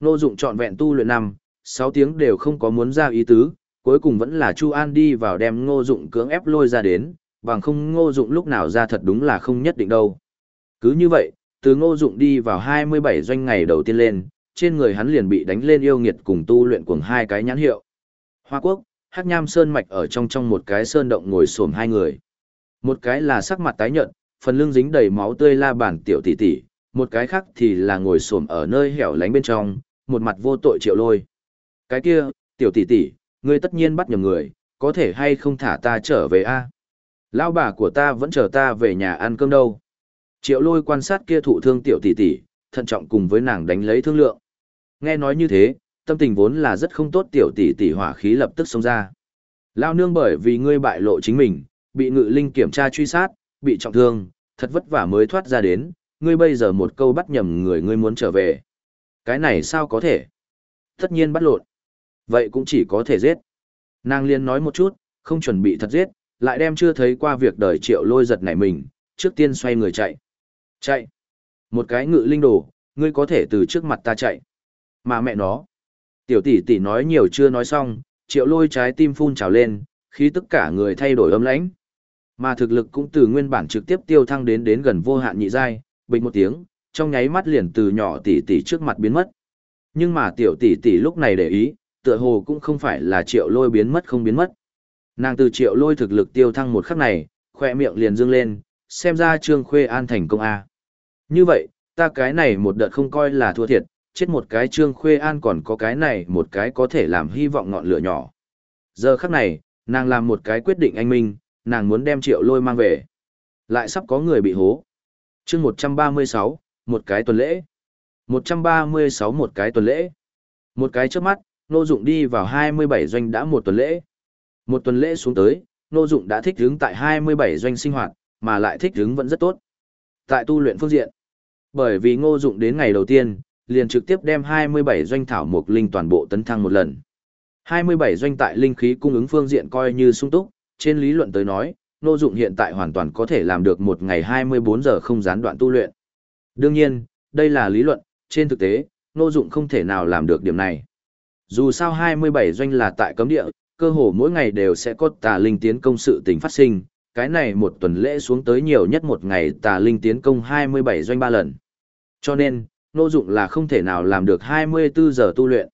Ngô dụng trọn vẹn tu luyện năm, 6 tiếng đều không có muốn ra ý tứ, cuối cùng vẫn là Chu An đi vào đem ngô dụng cưỡng ép lôi ra đến, bằng không ngô dụng lúc nào ra thật đúng là không nhất định đâu. Cứ như vậy, từ ngô dụng đi vào 27 doanh ngày đầu tiên lên, trên người hắn liền bị đánh lên yêu nghiệt cùng tu luyện cùng hai cái nhãn hiệu. Hoa quốc, Hắc Nham Sơn Mạch ở trong trong một cái sơn động ngồi xổm hai người. Một cái là sắc mặt tái nhợt, phần lưng dính đầy máu tươi la bản tiểu tỷ tỷ, một cái khác thì là ngồi xổm ở nơi hẻo lánh bên trong, một mặt vô tội triệu lôi. Cái kia, tiểu tỷ tỷ, ngươi tất nhiên bắt nhầm người, có thể hay không thả ta trở về a? Lão bà của ta vẫn chờ ta về nhà ăn cơm đâu. Triệu lôi quan sát kia thụ thương tiểu tỷ tỷ, thận trọng cùng với nàng đánh lấy thương lượng. Nghe nói như thế, tâm tình vốn là rất không tốt tiểu tỷ tỷ hỏa khí lập tức xông ra. Lao nương bởi vì ngươi bại lộ chính mình, bị ngự linh kiểm tra truy sát, bị trọng thương, thật vất vả mới thoát ra đến, ngươi bây giờ một câu bắt nhầm người ngươi muốn trở về. Cái này sao có thể? Tất nhiên bắt lộn. Vậy cũng chỉ có thể giết. Nàng liên nói một chút, không chuẩn bị thật giết, lại đem chưa thấy qua việc đời triệu lôi giật nảy mình, trước tiên xoay người chạy. Chạy. Một cái ngự linh đồ, ngươi có thể từ trước mặt ta chạy. Mà mẹ nó. Tiểu tỷ tỷ nói nhiều chưa nói xong, triệu lôi trái tim phun trào lên, khi tất cả người thay đổi âm lãnh. Mà thực lực cũng từ nguyên bản trực tiếp tiêu thăng đến đến gần vô hạn nhị giai, bình một tiếng, trong nháy mắt liền từ nhỏ tỷ tỷ trước mặt biến mất. Nhưng mà tiểu tỷ tỷ lúc này để ý, tựa hồ cũng không phải là triệu lôi biến mất không biến mất. Nàng từ triệu lôi thực lực tiêu thăng một khắc này, khoe miệng liền dương lên, xem ra trương khuê an thành công A. Như vậy, ta cái này một đợt không coi là thua thiệt, chết một cái trương khuê an còn có cái này một cái có thể làm hy vọng ngọn lửa nhỏ. Giờ khắc này, nàng làm một cái quyết định anh minh, nàng muốn đem triệu lôi mang về. Lại sắp có người bị hố. chương 136, một cái tuần lễ. 136 một cái tuần lễ. Một cái trước mắt, Nô Dụng đi vào 27 doanh đã một tuần lễ. Một tuần lễ xuống tới, Nô Dụng đã thích đứng tại 27 doanh sinh hoạt, mà lại thích đứng vẫn rất tốt. Tại tu luyện phương diện, bởi vì Ngô Dụng đến ngày đầu tiên, liền trực tiếp đem 27 doanh thảo mục linh toàn bộ tấn thăng một lần. 27 doanh tại linh khí cung ứng phương diện coi như sung túc, trên lý luận tới nói, Ngô Dụng hiện tại hoàn toàn có thể làm được một ngày 24 giờ không gián đoạn tu luyện. Đương nhiên, đây là lý luận, trên thực tế, Ngô Dụng không thể nào làm được điểm này. Dù sao 27 doanh là tại cấm địa, cơ hồ mỗi ngày đều sẽ có tà linh tiến công sự tình phát sinh, cái này một tuần lễ xuống tới nhiều nhất một ngày tà linh tiến công 27 doanh ba lần. Cho nên, Ngô Dụng là không thể nào làm được 24 giờ tu luyện.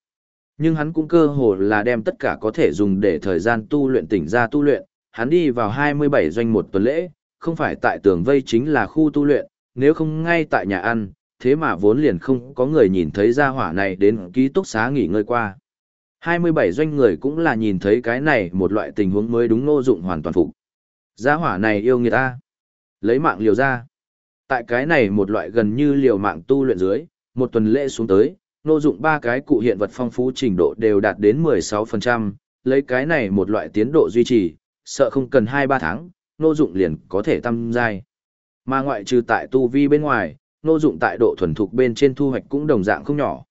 Nhưng hắn cũng cơ hồ là đem tất cả có thể dùng để thời gian tu luyện tỉnh ra tu luyện, hắn đi vào 27 doanh một tuần lễ, không phải tại tường vây chính là khu tu luyện, nếu không ngay tại nhà ăn, thế mà vốn liền không có người nhìn thấy gia hỏa này đến ký túc xá nghỉ ngơi qua. 27 doanh người cũng là nhìn thấy cái này một loại tình huống mới đúng nô dụng hoàn toàn phục. Gia hỏa này yêu người ta. Lấy mạng liều ra. Tại cái này một loại gần như liều mạng tu luyện dưới, một tuần lễ xuống tới, nô dụng ba cái cụ hiện vật phong phú trình độ đều đạt đến 16%, lấy cái này một loại tiến độ duy trì, sợ không cần 2-3 tháng, nô dụng liền có thể tăng giai. Mà ngoại trừ tại tu vi bên ngoài, nô dụng tại độ thuần thục bên trên thu hoạch cũng đồng dạng không nhỏ.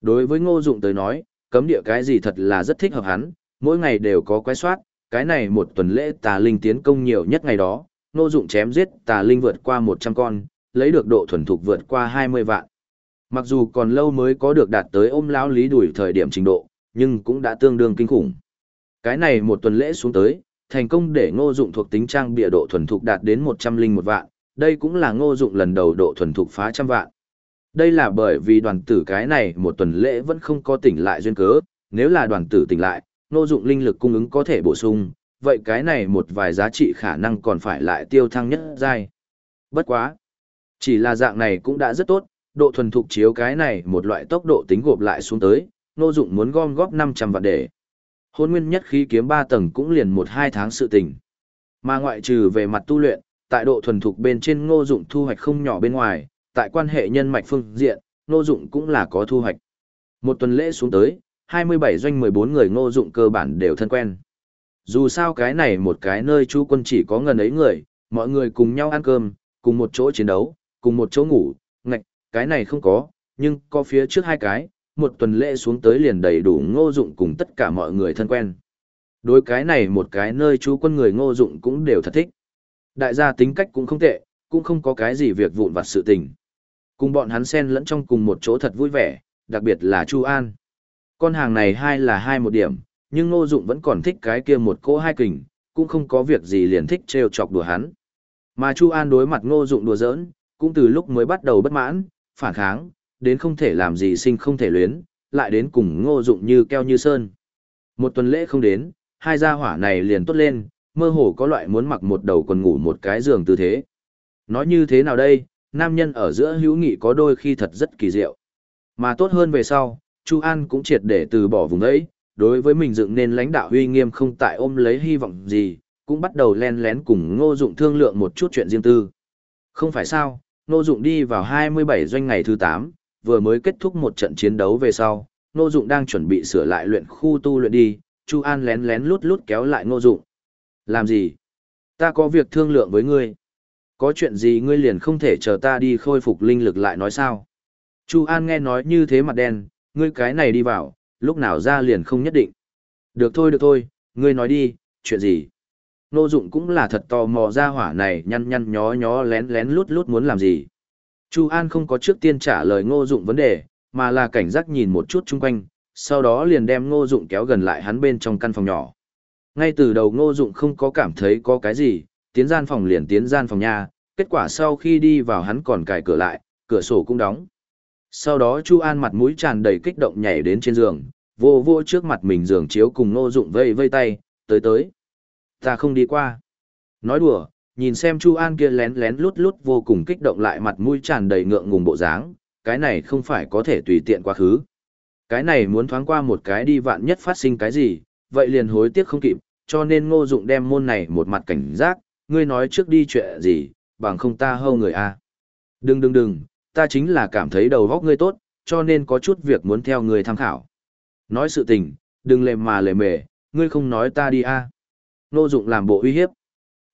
Đối với ngô dụng tới nói, cấm địa cái gì thật là rất thích hợp hắn, mỗi ngày đều có quái soát, cái này một tuần lễ tà linh tiến công nhiều nhất ngày đó, nô dụng chém giết tà linh vượt qua 100 con, lấy được độ thuần thục vượt qua 20 vạn. Mặc dù còn lâu mới có được đạt tới ôm lão lý đuổi thời điểm trình độ, nhưng cũng đã tương đương kinh khủng. Cái này một tuần lễ xuống tới, thành công để ngô dụng thuộc tính trang bịa độ thuần thục đạt đến 101 vạn, đây cũng là ngô dụng lần đầu độ thuần thục phá trăm vạn. Đây là bởi vì đoàn tử cái này một tuần lễ vẫn không có tỉnh lại duyên cớ, nếu là đoàn tử tỉnh lại, ngô dụng linh lực cung ứng có thể bổ sung, vậy cái này một vài giá trị khả năng còn phải lại tiêu thăng nhất giai. Bất quá. Chỉ là dạng này cũng đã rất tốt, độ thuần thục chiếu cái này một loại tốc độ tính gộp lại xuống tới, nô dụng muốn gom góp 500 vạn để. Hôn nguyên nhất khí kiếm 3 tầng cũng liền 1-2 tháng sự tình. Mà ngoại trừ về mặt tu luyện, tại độ thuần thục bên trên ngô dụng thu hoạch không nhỏ bên ngoài, tại quan hệ nhân mạch phương diện, ngô dụng cũng là có thu hoạch. Một tuần lễ xuống tới, 27 doanh 14 người ngô dụng cơ bản đều thân quen. Dù sao cái này một cái nơi chú quân chỉ có ngần ấy người, mọi người cùng nhau ăn cơm, cùng một chỗ chiến đấu, cùng một chỗ ngủ, ngạch, cái này không có, nhưng có phía trước hai cái, một tuần lễ xuống tới liền đầy đủ ngô dụng cùng tất cả mọi người thân quen. Đối cái này một cái nơi chú quân người ngô dụng cũng đều thật thích. Đại gia tính cách cũng không tệ, cũng không có cái gì việc vụn vặt sự tình. Cùng bọn hắn xen lẫn trong cùng một chỗ thật vui vẻ, đặc biệt là Chu An. Con hàng này hai là hai một điểm, nhưng Ngô Dụng vẫn còn thích cái kia một cô hai kình, cũng không có việc gì liền thích trêu chọc đùa hắn. Mà Chu An đối mặt Ngô Dụng đùa giỡn, cũng từ lúc mới bắt đầu bất mãn, phản kháng, đến không thể làm gì sinh không thể luyến, lại đến cùng Ngô Dụng như keo như sơn. Một tuần lễ không đến, hai gia hỏa này liền tốt lên, mơ hồ có loại muốn mặc một đầu quần ngủ một cái giường tư thế. Nói như thế nào đây, nam nhân ở giữa hữu nghị có đôi khi thật rất kỳ diệu. Mà tốt hơn về sau, Chu An cũng triệt để từ bỏ vùng ấy, đối với mình dựng nên lãnh đạo uy nghiêm không tại ôm lấy hy vọng gì, cũng bắt đầu len lén cùng ngô dụng thương lượng một chút chuyện riêng tư. Không phải sao, Ngô Dụng đi vào 27 doanh ngày thứ 8, vừa mới kết thúc một trận chiến đấu về sau, Ngô Dụng đang chuẩn bị sửa lại luyện khu tu luyện đi, Chu An lén lén lút lút kéo lại Ngô Dụng. Làm gì? Ta có việc thương lượng với ngươi. Có chuyện gì ngươi liền không thể chờ ta đi khôi phục linh lực lại nói sao? Chu An nghe nói như thế mặt đen, ngươi cái này đi vào, lúc nào ra liền không nhất định. Được thôi được thôi, ngươi nói đi, chuyện gì? Nô dụng cũng là thật tò mò ra hỏa này nhăn nhăn nhó nhó lén lén lút lút muốn làm gì. Chu An không có trước tiên trả lời ngô dụng vấn đề, mà là cảnh giác nhìn một chút chung quanh, sau đó liền đem ngô dụng kéo gần lại hắn bên trong căn phòng nhỏ. Ngay từ đầu ngô dụng không có cảm thấy có cái gì, tiến gian phòng liền tiến gian phòng nhà, kết quả sau khi đi vào hắn còn cài cửa lại, cửa sổ cũng đóng. Sau đó Chu An mặt mũi tràn đầy kích động nhảy đến trên giường, vô vô trước mặt mình giường chiếu cùng ngô dụng vây vây tay, tới tới. Ta không đi qua. Nói đùa, nhìn xem Chu An kia lén lén lút lút vô cùng kích động lại mặt mũi tràn đầy ngượng ngùng bộ dáng, cái này không phải có thể tùy tiện quá khứ. Cái này muốn thoáng qua một cái đi vạn nhất phát sinh cái gì, vậy liền hối tiếc không kịp, cho nên ngô dụng đem môn này một mặt cảnh giác, ngươi nói trước đi chuyện gì, bằng không ta hâu người a. Đừng đừng đừng, ta chính là cảm thấy đầu góc ngươi tốt, cho nên có chút việc muốn theo ngươi tham khảo. Nói sự tình, đừng lề mà lề mề, ngươi không nói ta đi a. Nô dụng làm bộ uy hiếp.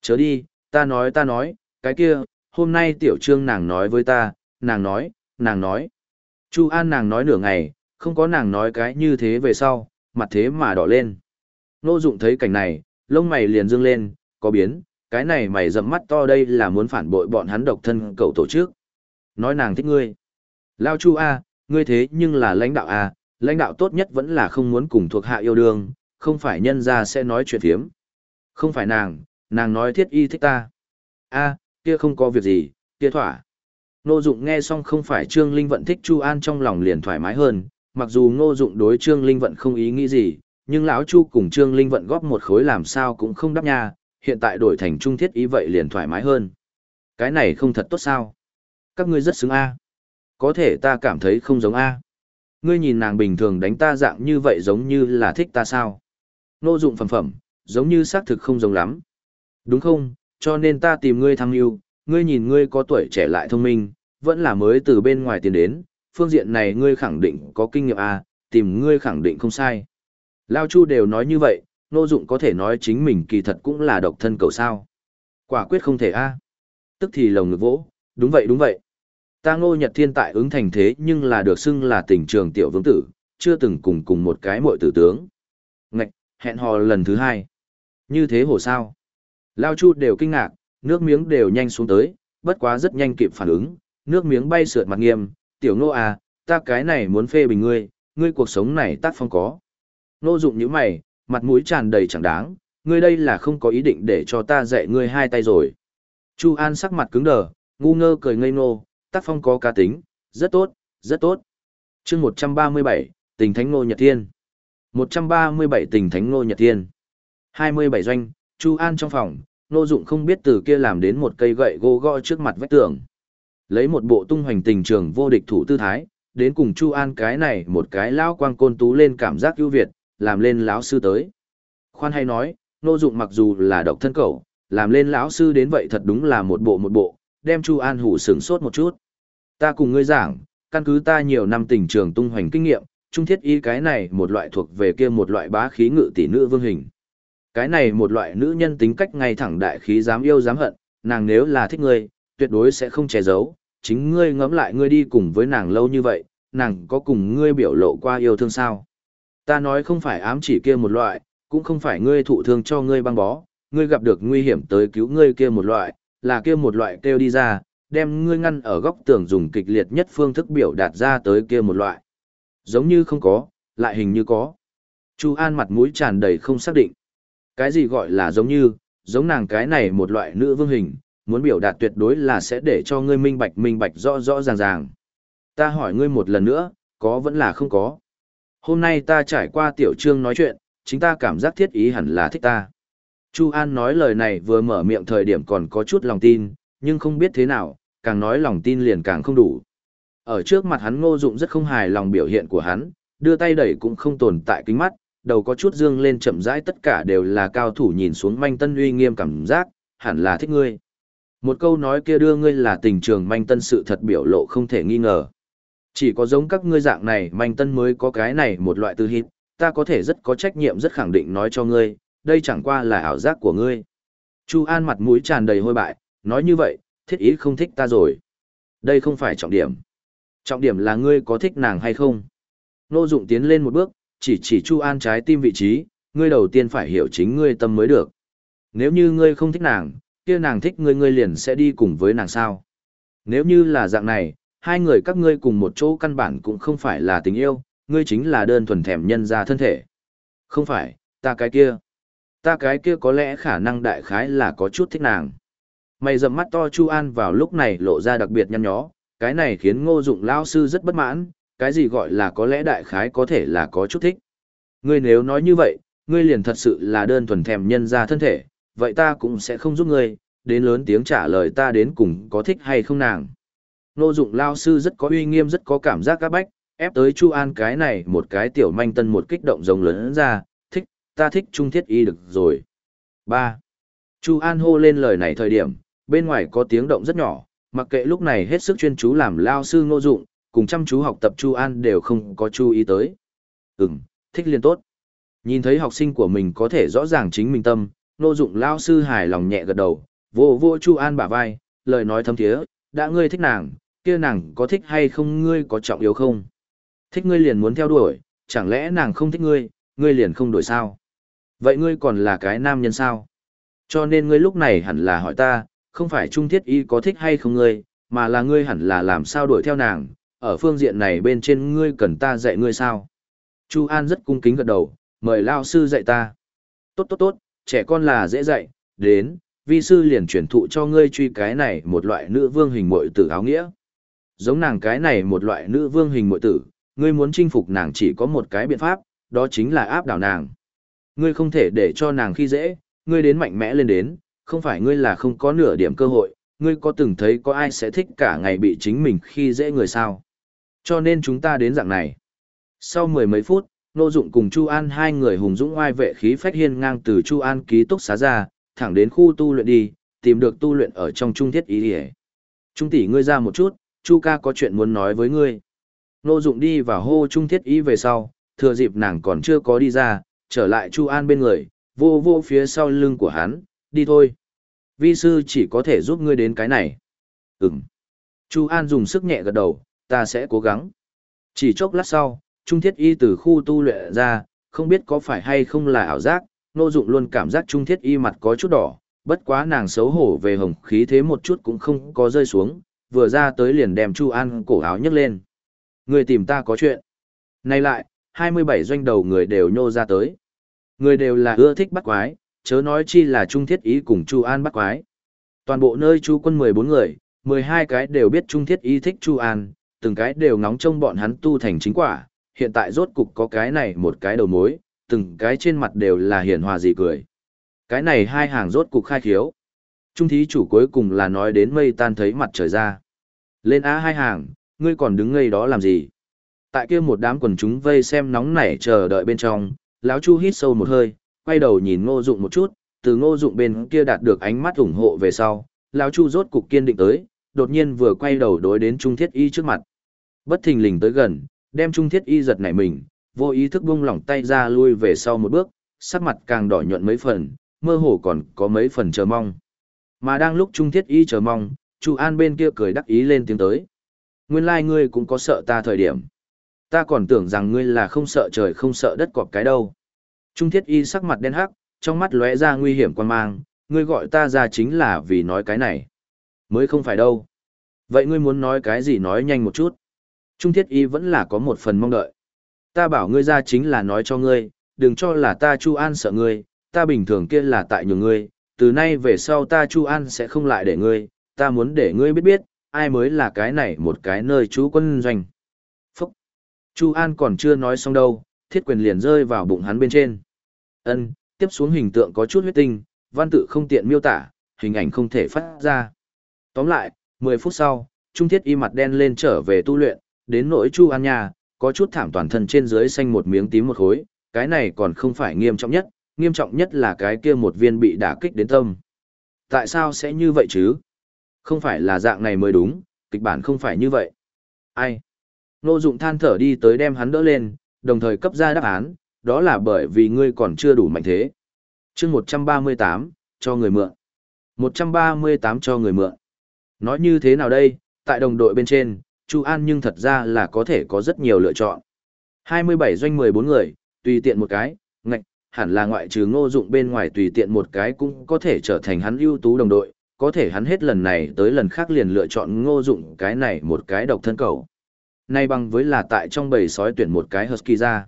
Chớ đi, ta nói ta nói, cái kia, hôm nay tiểu trương nàng nói với ta, nàng nói, nàng nói. Chu An nàng nói nửa ngày, không có nàng nói cái như thế về sau, mặt thế mà đỏ lên. Nô dụng thấy cảnh này, lông mày liền dương lên, có biến, cái này mày rậm mắt to đây là muốn phản bội bọn hắn độc thân cầu tổ chức. Nói nàng thích ngươi. Lao Chu A, ngươi thế nhưng là lãnh đạo A, lãnh đạo tốt nhất vẫn là không muốn cùng thuộc hạ yêu đương, không phải nhân ra sẽ nói chuyện thiếm. Không phải nàng, nàng nói thiết y thích ta. A, kia không có việc gì, kia thỏa. Nô Dụng nghe xong không phải Trương Linh Vận thích Chu An trong lòng liền thoải mái hơn, mặc dù Ngô Dụng đối Trương Linh Vận không ý nghĩ gì, nhưng lão Chu cùng Trương Linh Vận góp một khối làm sao cũng không đáp nha, hiện tại đổi thành trung thiết ý vậy liền thoải mái hơn. Cái này không thật tốt sao? Các ngươi rất xứng a. Có thể ta cảm thấy không giống a. Ngươi nhìn nàng bình thường đánh ta dạng như vậy giống như là thích ta sao? nô Dụng phẩm phẩm, giống như xác thực không giống lắm. Đúng không? Cho nên ta tìm ngươi thăng yêu, ngươi nhìn ngươi có tuổi trẻ lại thông minh, vẫn là mới từ bên ngoài tiền đến, phương diện này ngươi khẳng định có kinh nghiệm à, tìm ngươi khẳng định không sai. Lao Chu đều nói như vậy, Nô Dụng có thể nói chính mình kỳ thật cũng là độc thân cầu sao. Quả quyết không thể a. À. Tức thì lồng ngực vỗ, đúng vậy đúng vậy. Ta Ngô Nhật Thiên tại ứng thành thế nhưng là được xưng là tỉnh trường tiểu vương tử, chưa từng cùng cùng một cái muội tử tướng. Ngạch, hẹn hò lần thứ hai. Như thế hồ sao? Lao Chu đều kinh ngạc, nước miếng đều nhanh xuống tới, bất quá rất nhanh kịp phản ứng, nước miếng bay sượt mặt nghiêm, tiểu nô à, ta cái này muốn phê bình ngươi, ngươi cuộc sống này tác phong có. Nô dụng như mày, mặt mũi tràn đầy chẳng đáng, ngươi đây là không có ý định để cho ta dạy ngươi hai tay rồi. Chu An sắc mặt cứng đờ, ngu ngơ cười ngây ngô, tác phong có cá tính, rất tốt, rất tốt. chương 137, tình thánh ngô nhật thiên. 137 tình thánh ngô nhật thiên. 27 doanh, Chu An trong phòng, Nô Dụng không biết từ kia làm đến một cây gậy gỗ gõ trước mặt vách tường. Lấy một bộ tung hoành tình trường vô địch thủ tư thái, đến cùng Chu An cái này một cái lão quang côn tú lên cảm giác ưu việt, làm lên lão sư tới. Khoan hay nói, Nô Dụng mặc dù là độc thân cẩu, làm lên lão sư đến vậy thật đúng là một bộ một bộ, đem Chu An hủ sửng sốt một chút. Ta cùng ngươi giảng, căn cứ ta nhiều năm tình trường tung hoành kinh nghiệm, trung thiết y cái này một loại thuộc về kia một loại bá khí ngự tỷ nữ vương hình. Cái này một loại nữ nhân tính cách ngay thẳng đại khí dám yêu dám hận, nàng nếu là thích ngươi, tuyệt đối sẽ không che giấu, chính ngươi ngẫm lại ngươi đi cùng với nàng lâu như vậy, nàng có cùng ngươi biểu lộ qua yêu thương sao? Ta nói không phải ám chỉ kia một loại, cũng không phải ngươi thụ thương cho ngươi băng bó, ngươi gặp được nguy hiểm tới cứu ngươi kia một loại, là kia một loại kêu đi ra, đem ngươi ngăn ở góc tường dùng kịch liệt nhất phương thức biểu đạt ra tới kia một loại. Giống như không có, lại hình như có. Chu An mặt mũi tràn đầy không xác định. Cái gì gọi là giống như, giống nàng cái này một loại nữ vương hình, muốn biểu đạt tuyệt đối là sẽ để cho ngươi minh bạch minh bạch rõ rõ ràng ràng. Ta hỏi ngươi một lần nữa, có vẫn là không có. Hôm nay ta trải qua tiểu trương nói chuyện, chính ta cảm giác thiết ý hẳn là thích ta. Chu An nói lời này vừa mở miệng thời điểm còn có chút lòng tin, nhưng không biết thế nào, càng nói lòng tin liền càng không đủ. Ở trước mặt hắn ngô dụng rất không hài lòng biểu hiện của hắn, đưa tay đẩy cũng không tồn tại kính mắt, đầu có chút dương lên chậm rãi tất cả đều là cao thủ nhìn xuống manh tân uy nghiêm cảm giác, hẳn là thích ngươi. Một câu nói kia đưa ngươi là tình trường manh tân sự thật biểu lộ không thể nghi ngờ. Chỉ có giống các ngươi dạng này manh tân mới có cái này một loại tư hít, ta có thể rất có trách nhiệm rất khẳng định nói cho ngươi, đây chẳng qua là ảo giác của ngươi. Chu An mặt mũi tràn đầy hôi bại, nói như vậy, thiết ý không thích ta rồi. Đây không phải trọng điểm. Trọng điểm là ngươi có thích nàng hay không. Nô Dụng tiến lên một bước, chỉ chỉ Chu An trái tim vị trí, ngươi đầu tiên phải hiểu chính ngươi tâm mới được. Nếu như ngươi không thích nàng, kia nàng thích ngươi ngươi liền sẽ đi cùng với nàng sao. Nếu như là dạng này, hai người các ngươi cùng một chỗ căn bản cũng không phải là tình yêu, ngươi chính là đơn thuần thèm nhân ra thân thể. Không phải, ta cái kia. Ta cái kia có lẽ khả năng đại khái là có chút thích nàng. Mày dầm mắt to Chu An vào lúc này lộ ra đặc biệt nhăn nhó, cái này khiến ngô dụng lao sư rất bất mãn, cái gì gọi là có lẽ đại khái có thể là có chút thích. Ngươi nếu nói như vậy, ngươi liền thật sự là đơn thuần thèm nhân ra thân thể, vậy ta cũng sẽ không giúp ngươi, đến lớn tiếng trả lời ta đến cùng có thích hay không nàng. Ngô dụng lao sư rất có uy nghiêm rất có cảm giác các bách, ép tới Chu An cái này một cái tiểu manh tân một kích động rồng lớn ra, ta thích trung thiết y được rồi. 3. Chu An hô lên lời này thời điểm, bên ngoài có tiếng động rất nhỏ, mặc kệ lúc này hết sức chuyên chú làm lao sư ngô dụng, cùng chăm chú học tập Chu An đều không có chú ý tới. Ừm, thích liên tốt. Nhìn thấy học sinh của mình có thể rõ ràng chính mình tâm, ngô dụng lao sư hài lòng nhẹ gật đầu, vô vô Chu An bả vai, lời nói thâm thiế, đã ngươi thích nàng, kia nàng có thích hay không ngươi có trọng yếu không? Thích ngươi liền muốn theo đuổi, chẳng lẽ nàng không thích ngươi, ngươi liền không đổi sao? Vậy ngươi còn là cái nam nhân sao? Cho nên ngươi lúc này hẳn là hỏi ta, không phải trung thiết y có thích hay không ngươi, mà là ngươi hẳn là làm sao đuổi theo nàng, ở phương diện này bên trên ngươi cần ta dạy ngươi sao? Chu An rất cung kính gật đầu, mời lao sư dạy ta. Tốt tốt tốt, trẻ con là dễ dạy, đến, vi sư liền truyền thụ cho ngươi truy cái này một loại nữ vương hình muội tử áo nghĩa. Giống nàng cái này một loại nữ vương hình muội tử, ngươi muốn chinh phục nàng chỉ có một cái biện pháp, đó chính là áp đảo nàng. Ngươi không thể để cho nàng khi dễ, ngươi đến mạnh mẽ lên đến, không phải ngươi là không có nửa điểm cơ hội, ngươi có từng thấy có ai sẽ thích cả ngày bị chính mình khi dễ người sao. Cho nên chúng ta đến dạng này. Sau mười mấy phút, Nô Dụng cùng Chu An hai người hùng dũng oai vệ khí phách hiên ngang từ Chu An ký túc xá ra, thẳng đến khu tu luyện đi, tìm được tu luyện ở trong trung thiết ý đi Trung tỷ ngươi ra một chút, Chu ca có chuyện muốn nói với ngươi. Nô Dụng đi vào hô trung thiết ý về sau, thừa dịp nàng còn chưa có đi ra, trở lại Chu An bên người, vô vô phía sau lưng của hắn, đi thôi. Vi sư chỉ có thể giúp ngươi đến cái này. Ừm. Chu An dùng sức nhẹ gật đầu, ta sẽ cố gắng. Chỉ chốc lát sau, Trung Thiết Y từ khu tu luyện ra, không biết có phải hay không là ảo giác, Nô Dụng luôn cảm giác Trung Thiết Y mặt có chút đỏ, bất quá nàng xấu hổ về hồng khí thế một chút cũng không có rơi xuống, vừa ra tới liền đem Chu An cổ áo nhấc lên. Người tìm ta có chuyện. nay lại, 27 doanh đầu người đều nhô ra tới. Người đều là ưa thích bắt quái, chớ nói chi là Trung Thiết Y cùng Chu An bắt quái. Toàn bộ nơi Chu quân 14 người, 12 cái đều biết Trung Thiết Y thích Chu An, từng cái đều ngóng trông bọn hắn tu thành chính quả, hiện tại rốt cục có cái này một cái đầu mối, từng cái trên mặt đều là hiền hòa dị cười. Cái này hai hàng rốt cục khai khiếu. Trung thí chủ cuối cùng là nói đến mây tan thấy mặt trời ra. Lên á hai hàng, ngươi còn đứng ngây đó làm gì? Tại kia một đám quần chúng vây xem nóng nảy chờ đợi bên trong, lão Chu hít sâu một hơi, quay đầu nhìn Ngô Dụng một chút, từ Ngô Dụng bên kia đạt được ánh mắt ủng hộ về sau, lão Chu rốt cục kiên định tới, đột nhiên vừa quay đầu đối đến Trung Thiết Y trước mặt. Bất thình lình tới gần, đem Trung Thiết Y giật nảy mình, vô ý thức buông lỏng tay ra lui về sau một bước, sắc mặt càng đỏ nhuận mấy phần, mơ hồ còn có mấy phần chờ mong. Mà đang lúc Trung Thiết Y chờ mong, Chu An bên kia cười đắc ý lên tiếng tới. Nguyên lai ngươi cũng có sợ ta thời điểm. Ta còn tưởng rằng ngươi là không sợ trời không sợ đất cọp cái đâu. Trung Thiết Y sắc mặt đen hắc, trong mắt lóe ra nguy hiểm quan mang, ngươi gọi ta ra chính là vì nói cái này. Mới không phải đâu. Vậy ngươi muốn nói cái gì nói nhanh một chút. Trung Thiết Y vẫn là có một phần mong đợi. Ta bảo ngươi ra chính là nói cho ngươi, đừng cho là ta Chu An sợ ngươi, ta bình thường kia là tại nhường ngươi, từ nay về sau ta Chu An sẽ không lại để ngươi, ta muốn để ngươi biết biết, ai mới là cái này một cái nơi chú quân doanh. Chu An còn chưa nói xong đâu, thiết quyền liền rơi vào bụng hắn bên trên. Ân, tiếp xuống hình tượng có chút huyết tinh, văn tự không tiện miêu tả, hình ảnh không thể phát ra. Tóm lại, 10 phút sau, Trung Thiết y mặt đen lên trở về tu luyện, đến nỗi Chu An nhà, có chút thảm toàn thân trên dưới xanh một miếng tím một khối, cái này còn không phải nghiêm trọng nhất, nghiêm trọng nhất là cái kia một viên bị đả kích đến tâm. Tại sao sẽ như vậy chứ? Không phải là dạng này mới đúng, kịch bản không phải như vậy. Ai? Ngô Dụng than thở đi tới đem hắn đỡ lên, đồng thời cấp ra đáp án, đó là bởi vì ngươi còn chưa đủ mạnh thế. Chương 138, cho người mượn. 138 cho người mượn. Nói như thế nào đây, tại đồng đội bên trên, Chu An nhưng thật ra là có thể có rất nhiều lựa chọn. 27 doanh 14 người, tùy tiện một cái, ngạch, hẳn là ngoại trừ ngô dụng bên ngoài tùy tiện một cái cũng có thể trở thành hắn ưu tú đồng đội, có thể hắn hết lần này tới lần khác liền lựa chọn ngô dụng cái này một cái độc thân cầu. Nay bằng với là tại trong bầy sói tuyển một cái Husky ra.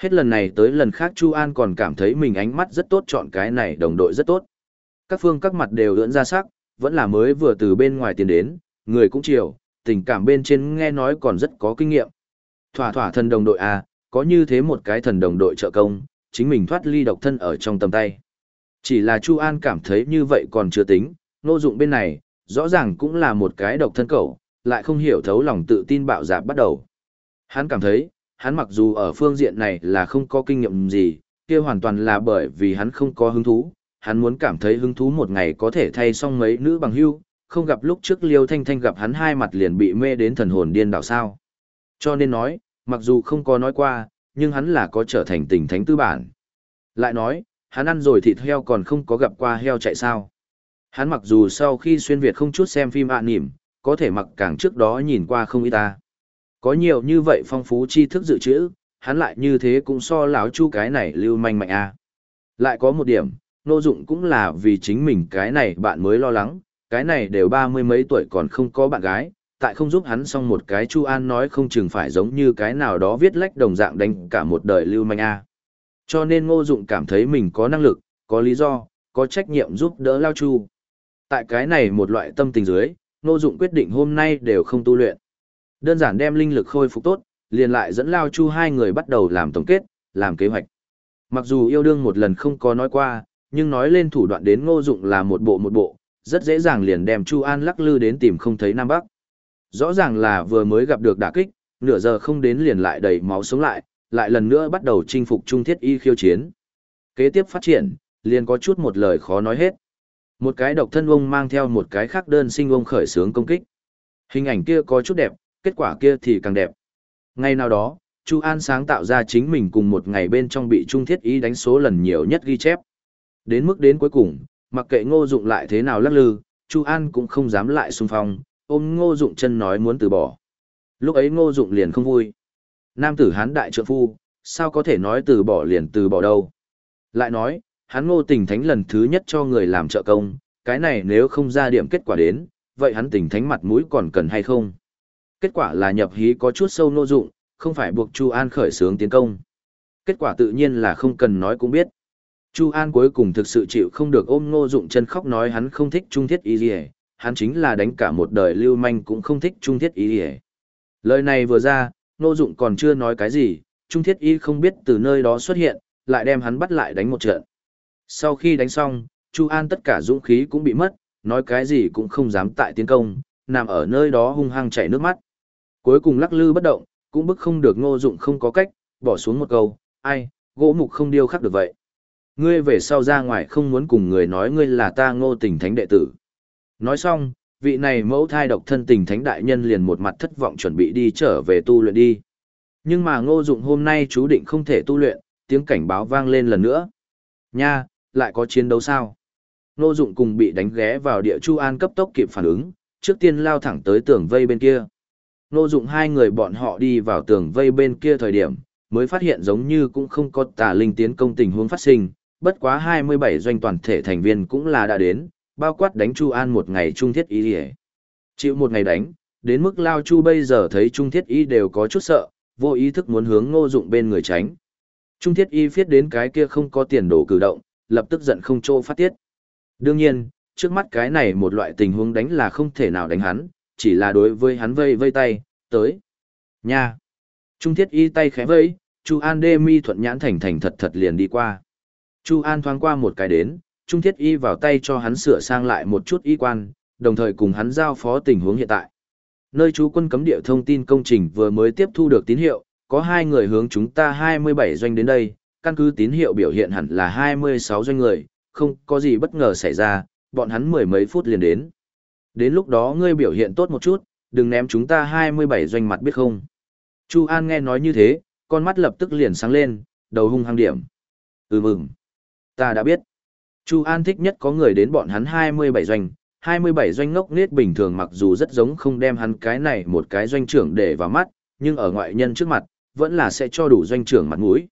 Hết lần này tới lần khác Chu An còn cảm thấy mình ánh mắt rất tốt chọn cái này đồng đội rất tốt. Các phương các mặt đều ưỡn ra sắc, vẫn là mới vừa từ bên ngoài tiến đến, người cũng chiều, tình cảm bên trên nghe nói còn rất có kinh nghiệm. Thỏa thỏa thần đồng đội à, có như thế một cái thần đồng đội trợ công, chính mình thoát ly độc thân ở trong tầm tay. Chỉ là Chu An cảm thấy như vậy còn chưa tính, nô dụng bên này, rõ ràng cũng là một cái độc thân cậu, lại không hiểu thấu lòng tự tin bạo dạp bắt đầu. Hắn cảm thấy, hắn mặc dù ở phương diện này là không có kinh nghiệm gì, kia hoàn toàn là bởi vì hắn không có hứng thú, hắn muốn cảm thấy hứng thú một ngày có thể thay xong mấy nữ bằng hưu, không gặp lúc trước Liêu Thanh Thanh gặp hắn hai mặt liền bị mê đến thần hồn điên đảo sao. Cho nên nói, mặc dù không có nói qua, nhưng hắn là có trở thành tình thánh tư bản. Lại nói, hắn ăn rồi thịt heo còn không có gặp qua heo chạy sao. Hắn mặc dù sau khi xuyên Việt không chút xem phim ạ à nỉm, có thể mặc càng trước đó nhìn qua không ít ta. Có nhiều như vậy phong phú tri thức dự trữ, hắn lại như thế cũng so láo chu cái này lưu manh mạnh a. À. Lại có một điểm, nô dụng cũng là vì chính mình cái này bạn mới lo lắng, cái này đều ba mươi mấy tuổi còn không có bạn gái, tại không giúp hắn xong một cái Chu An nói không chừng phải giống như cái nào đó viết lách đồng dạng đánh cả một đời lưu manh a. Cho nên Ngô Dụng cảm thấy mình có năng lực, có lý do, có trách nhiệm giúp đỡ Lao Chu. Tại cái này một loại tâm tình dưới, Ngô Dụng quyết định hôm nay đều không tu luyện. Đơn giản đem linh lực khôi phục tốt, liền lại dẫn Lao Chu hai người bắt đầu làm tổng kết, làm kế hoạch. Mặc dù yêu đương một lần không có nói qua, nhưng nói lên thủ đoạn đến Ngô Dụng là một bộ một bộ, rất dễ dàng liền đem Chu An lắc lư đến tìm không thấy Nam Bắc. Rõ ràng là vừa mới gặp được đả kích, nửa giờ không đến liền lại đầy máu sống lại, lại lần nữa bắt đầu chinh phục trung thiết y khiêu chiến. Kế tiếp phát triển, liền có chút một lời khó nói hết. Một cái độc thân ông mang theo một cái khác đơn sinh ông khởi sướng công kích. Hình ảnh kia có chút đẹp, kết quả kia thì càng đẹp. Ngày nào đó, Chu An sáng tạo ra chính mình cùng một ngày bên trong bị trung thiết ý đánh số lần nhiều nhất ghi chép. Đến mức đến cuối cùng, mặc kệ ngô dụng lại thế nào lắc lư, Chu An cũng không dám lại xung phong, ôm ngô dụng chân nói muốn từ bỏ. Lúc ấy ngô dụng liền không vui. Nam tử hán đại trượng phu, sao có thể nói từ bỏ liền từ bỏ đâu. Lại nói, hắn ngô tình thánh lần thứ nhất cho người làm trợ công, cái này nếu không ra điểm kết quả đến, vậy hắn tình thánh mặt mũi còn cần hay không? Kết quả là nhập hí có chút sâu ngô dụng, không phải buộc Chu An khởi xướng tiến công. Kết quả tự nhiên là không cần nói cũng biết. Chu An cuối cùng thực sự chịu không được ôm ngô dụng chân khóc nói hắn không thích trung thiết y gì hắn chính là đánh cả một đời lưu manh cũng không thích trung thiết y gì Lời này vừa ra, ngô dụng còn chưa nói cái gì, trung thiết y không biết từ nơi đó xuất hiện, lại đem hắn bắt lại đánh một trận. Sau khi đánh xong, Chu An tất cả dũng khí cũng bị mất, nói cái gì cũng không dám tại tiến công, nằm ở nơi đó hung hăng chảy nước mắt. Cuối cùng lắc lư bất động, cũng bức không được ngô dụng không có cách, bỏ xuống một câu, ai, gỗ mục không điêu khắc được vậy. Ngươi về sau ra ngoài không muốn cùng người nói ngươi là ta ngô tình thánh đệ tử. Nói xong, vị này mẫu thai độc thân tình thánh đại nhân liền một mặt thất vọng chuẩn bị đi trở về tu luyện đi. Nhưng mà ngô dụng hôm nay chú định không thể tu luyện, tiếng cảnh báo vang lên lần nữa. Nha, lại có chiến đấu sao? Ngô dụng cùng bị đánh ghé vào địa chu an cấp tốc kịp phản ứng, trước tiên lao thẳng tới tường vây bên kia. Ngô dụng hai người bọn họ đi vào tường vây bên kia thời điểm, mới phát hiện giống như cũng không có tà linh tiến công tình huống phát sinh, bất quá 27 doanh toàn thể thành viên cũng là đã đến, bao quát đánh Chu An một ngày trung thiết ý đi Chịu một ngày đánh, đến mức Lao Chu bây giờ thấy trung thiết y đều có chút sợ, vô ý thức muốn hướng ngô dụng bên người tránh. Trung thiết y viết đến cái kia không có tiền đồ cử động, lập tức giận không trô phát tiết. Đương nhiên, trước mắt cái này một loại tình huống đánh là không thể nào đánh hắn, chỉ là đối với hắn vây vây tay, tới. Nha! Trung thiết y tay khẽ vây, Chu An đê mi thuận nhãn thành thành thật thật liền đi qua. Chu An thoáng qua một cái đến, Trung Thiết Y vào tay cho hắn sửa sang lại một chút y quan, đồng thời cùng hắn giao phó tình huống hiện tại. Nơi chú quân cấm địa thông tin công trình vừa mới tiếp thu được tín hiệu, có hai người hướng chúng ta 27 doanh đến đây, căn cứ tín hiệu biểu hiện hẳn là 26 doanh người, không có gì bất ngờ xảy ra, bọn hắn mười mấy phút liền đến. Đến lúc đó ngươi biểu hiện tốt một chút, đừng ném chúng ta 27 doanh mặt biết không. Chu An nghe nói như thế, con mắt lập tức liền sáng lên, đầu hung hăng điểm. Ừ mừng. Ta đã biết. Chu An thích nhất có người đến bọn hắn 27 doanh, 27 doanh ngốc nết bình thường mặc dù rất giống không đem hắn cái này một cái doanh trưởng để vào mắt, nhưng ở ngoại nhân trước mặt, vẫn là sẽ cho đủ doanh trưởng mặt mũi.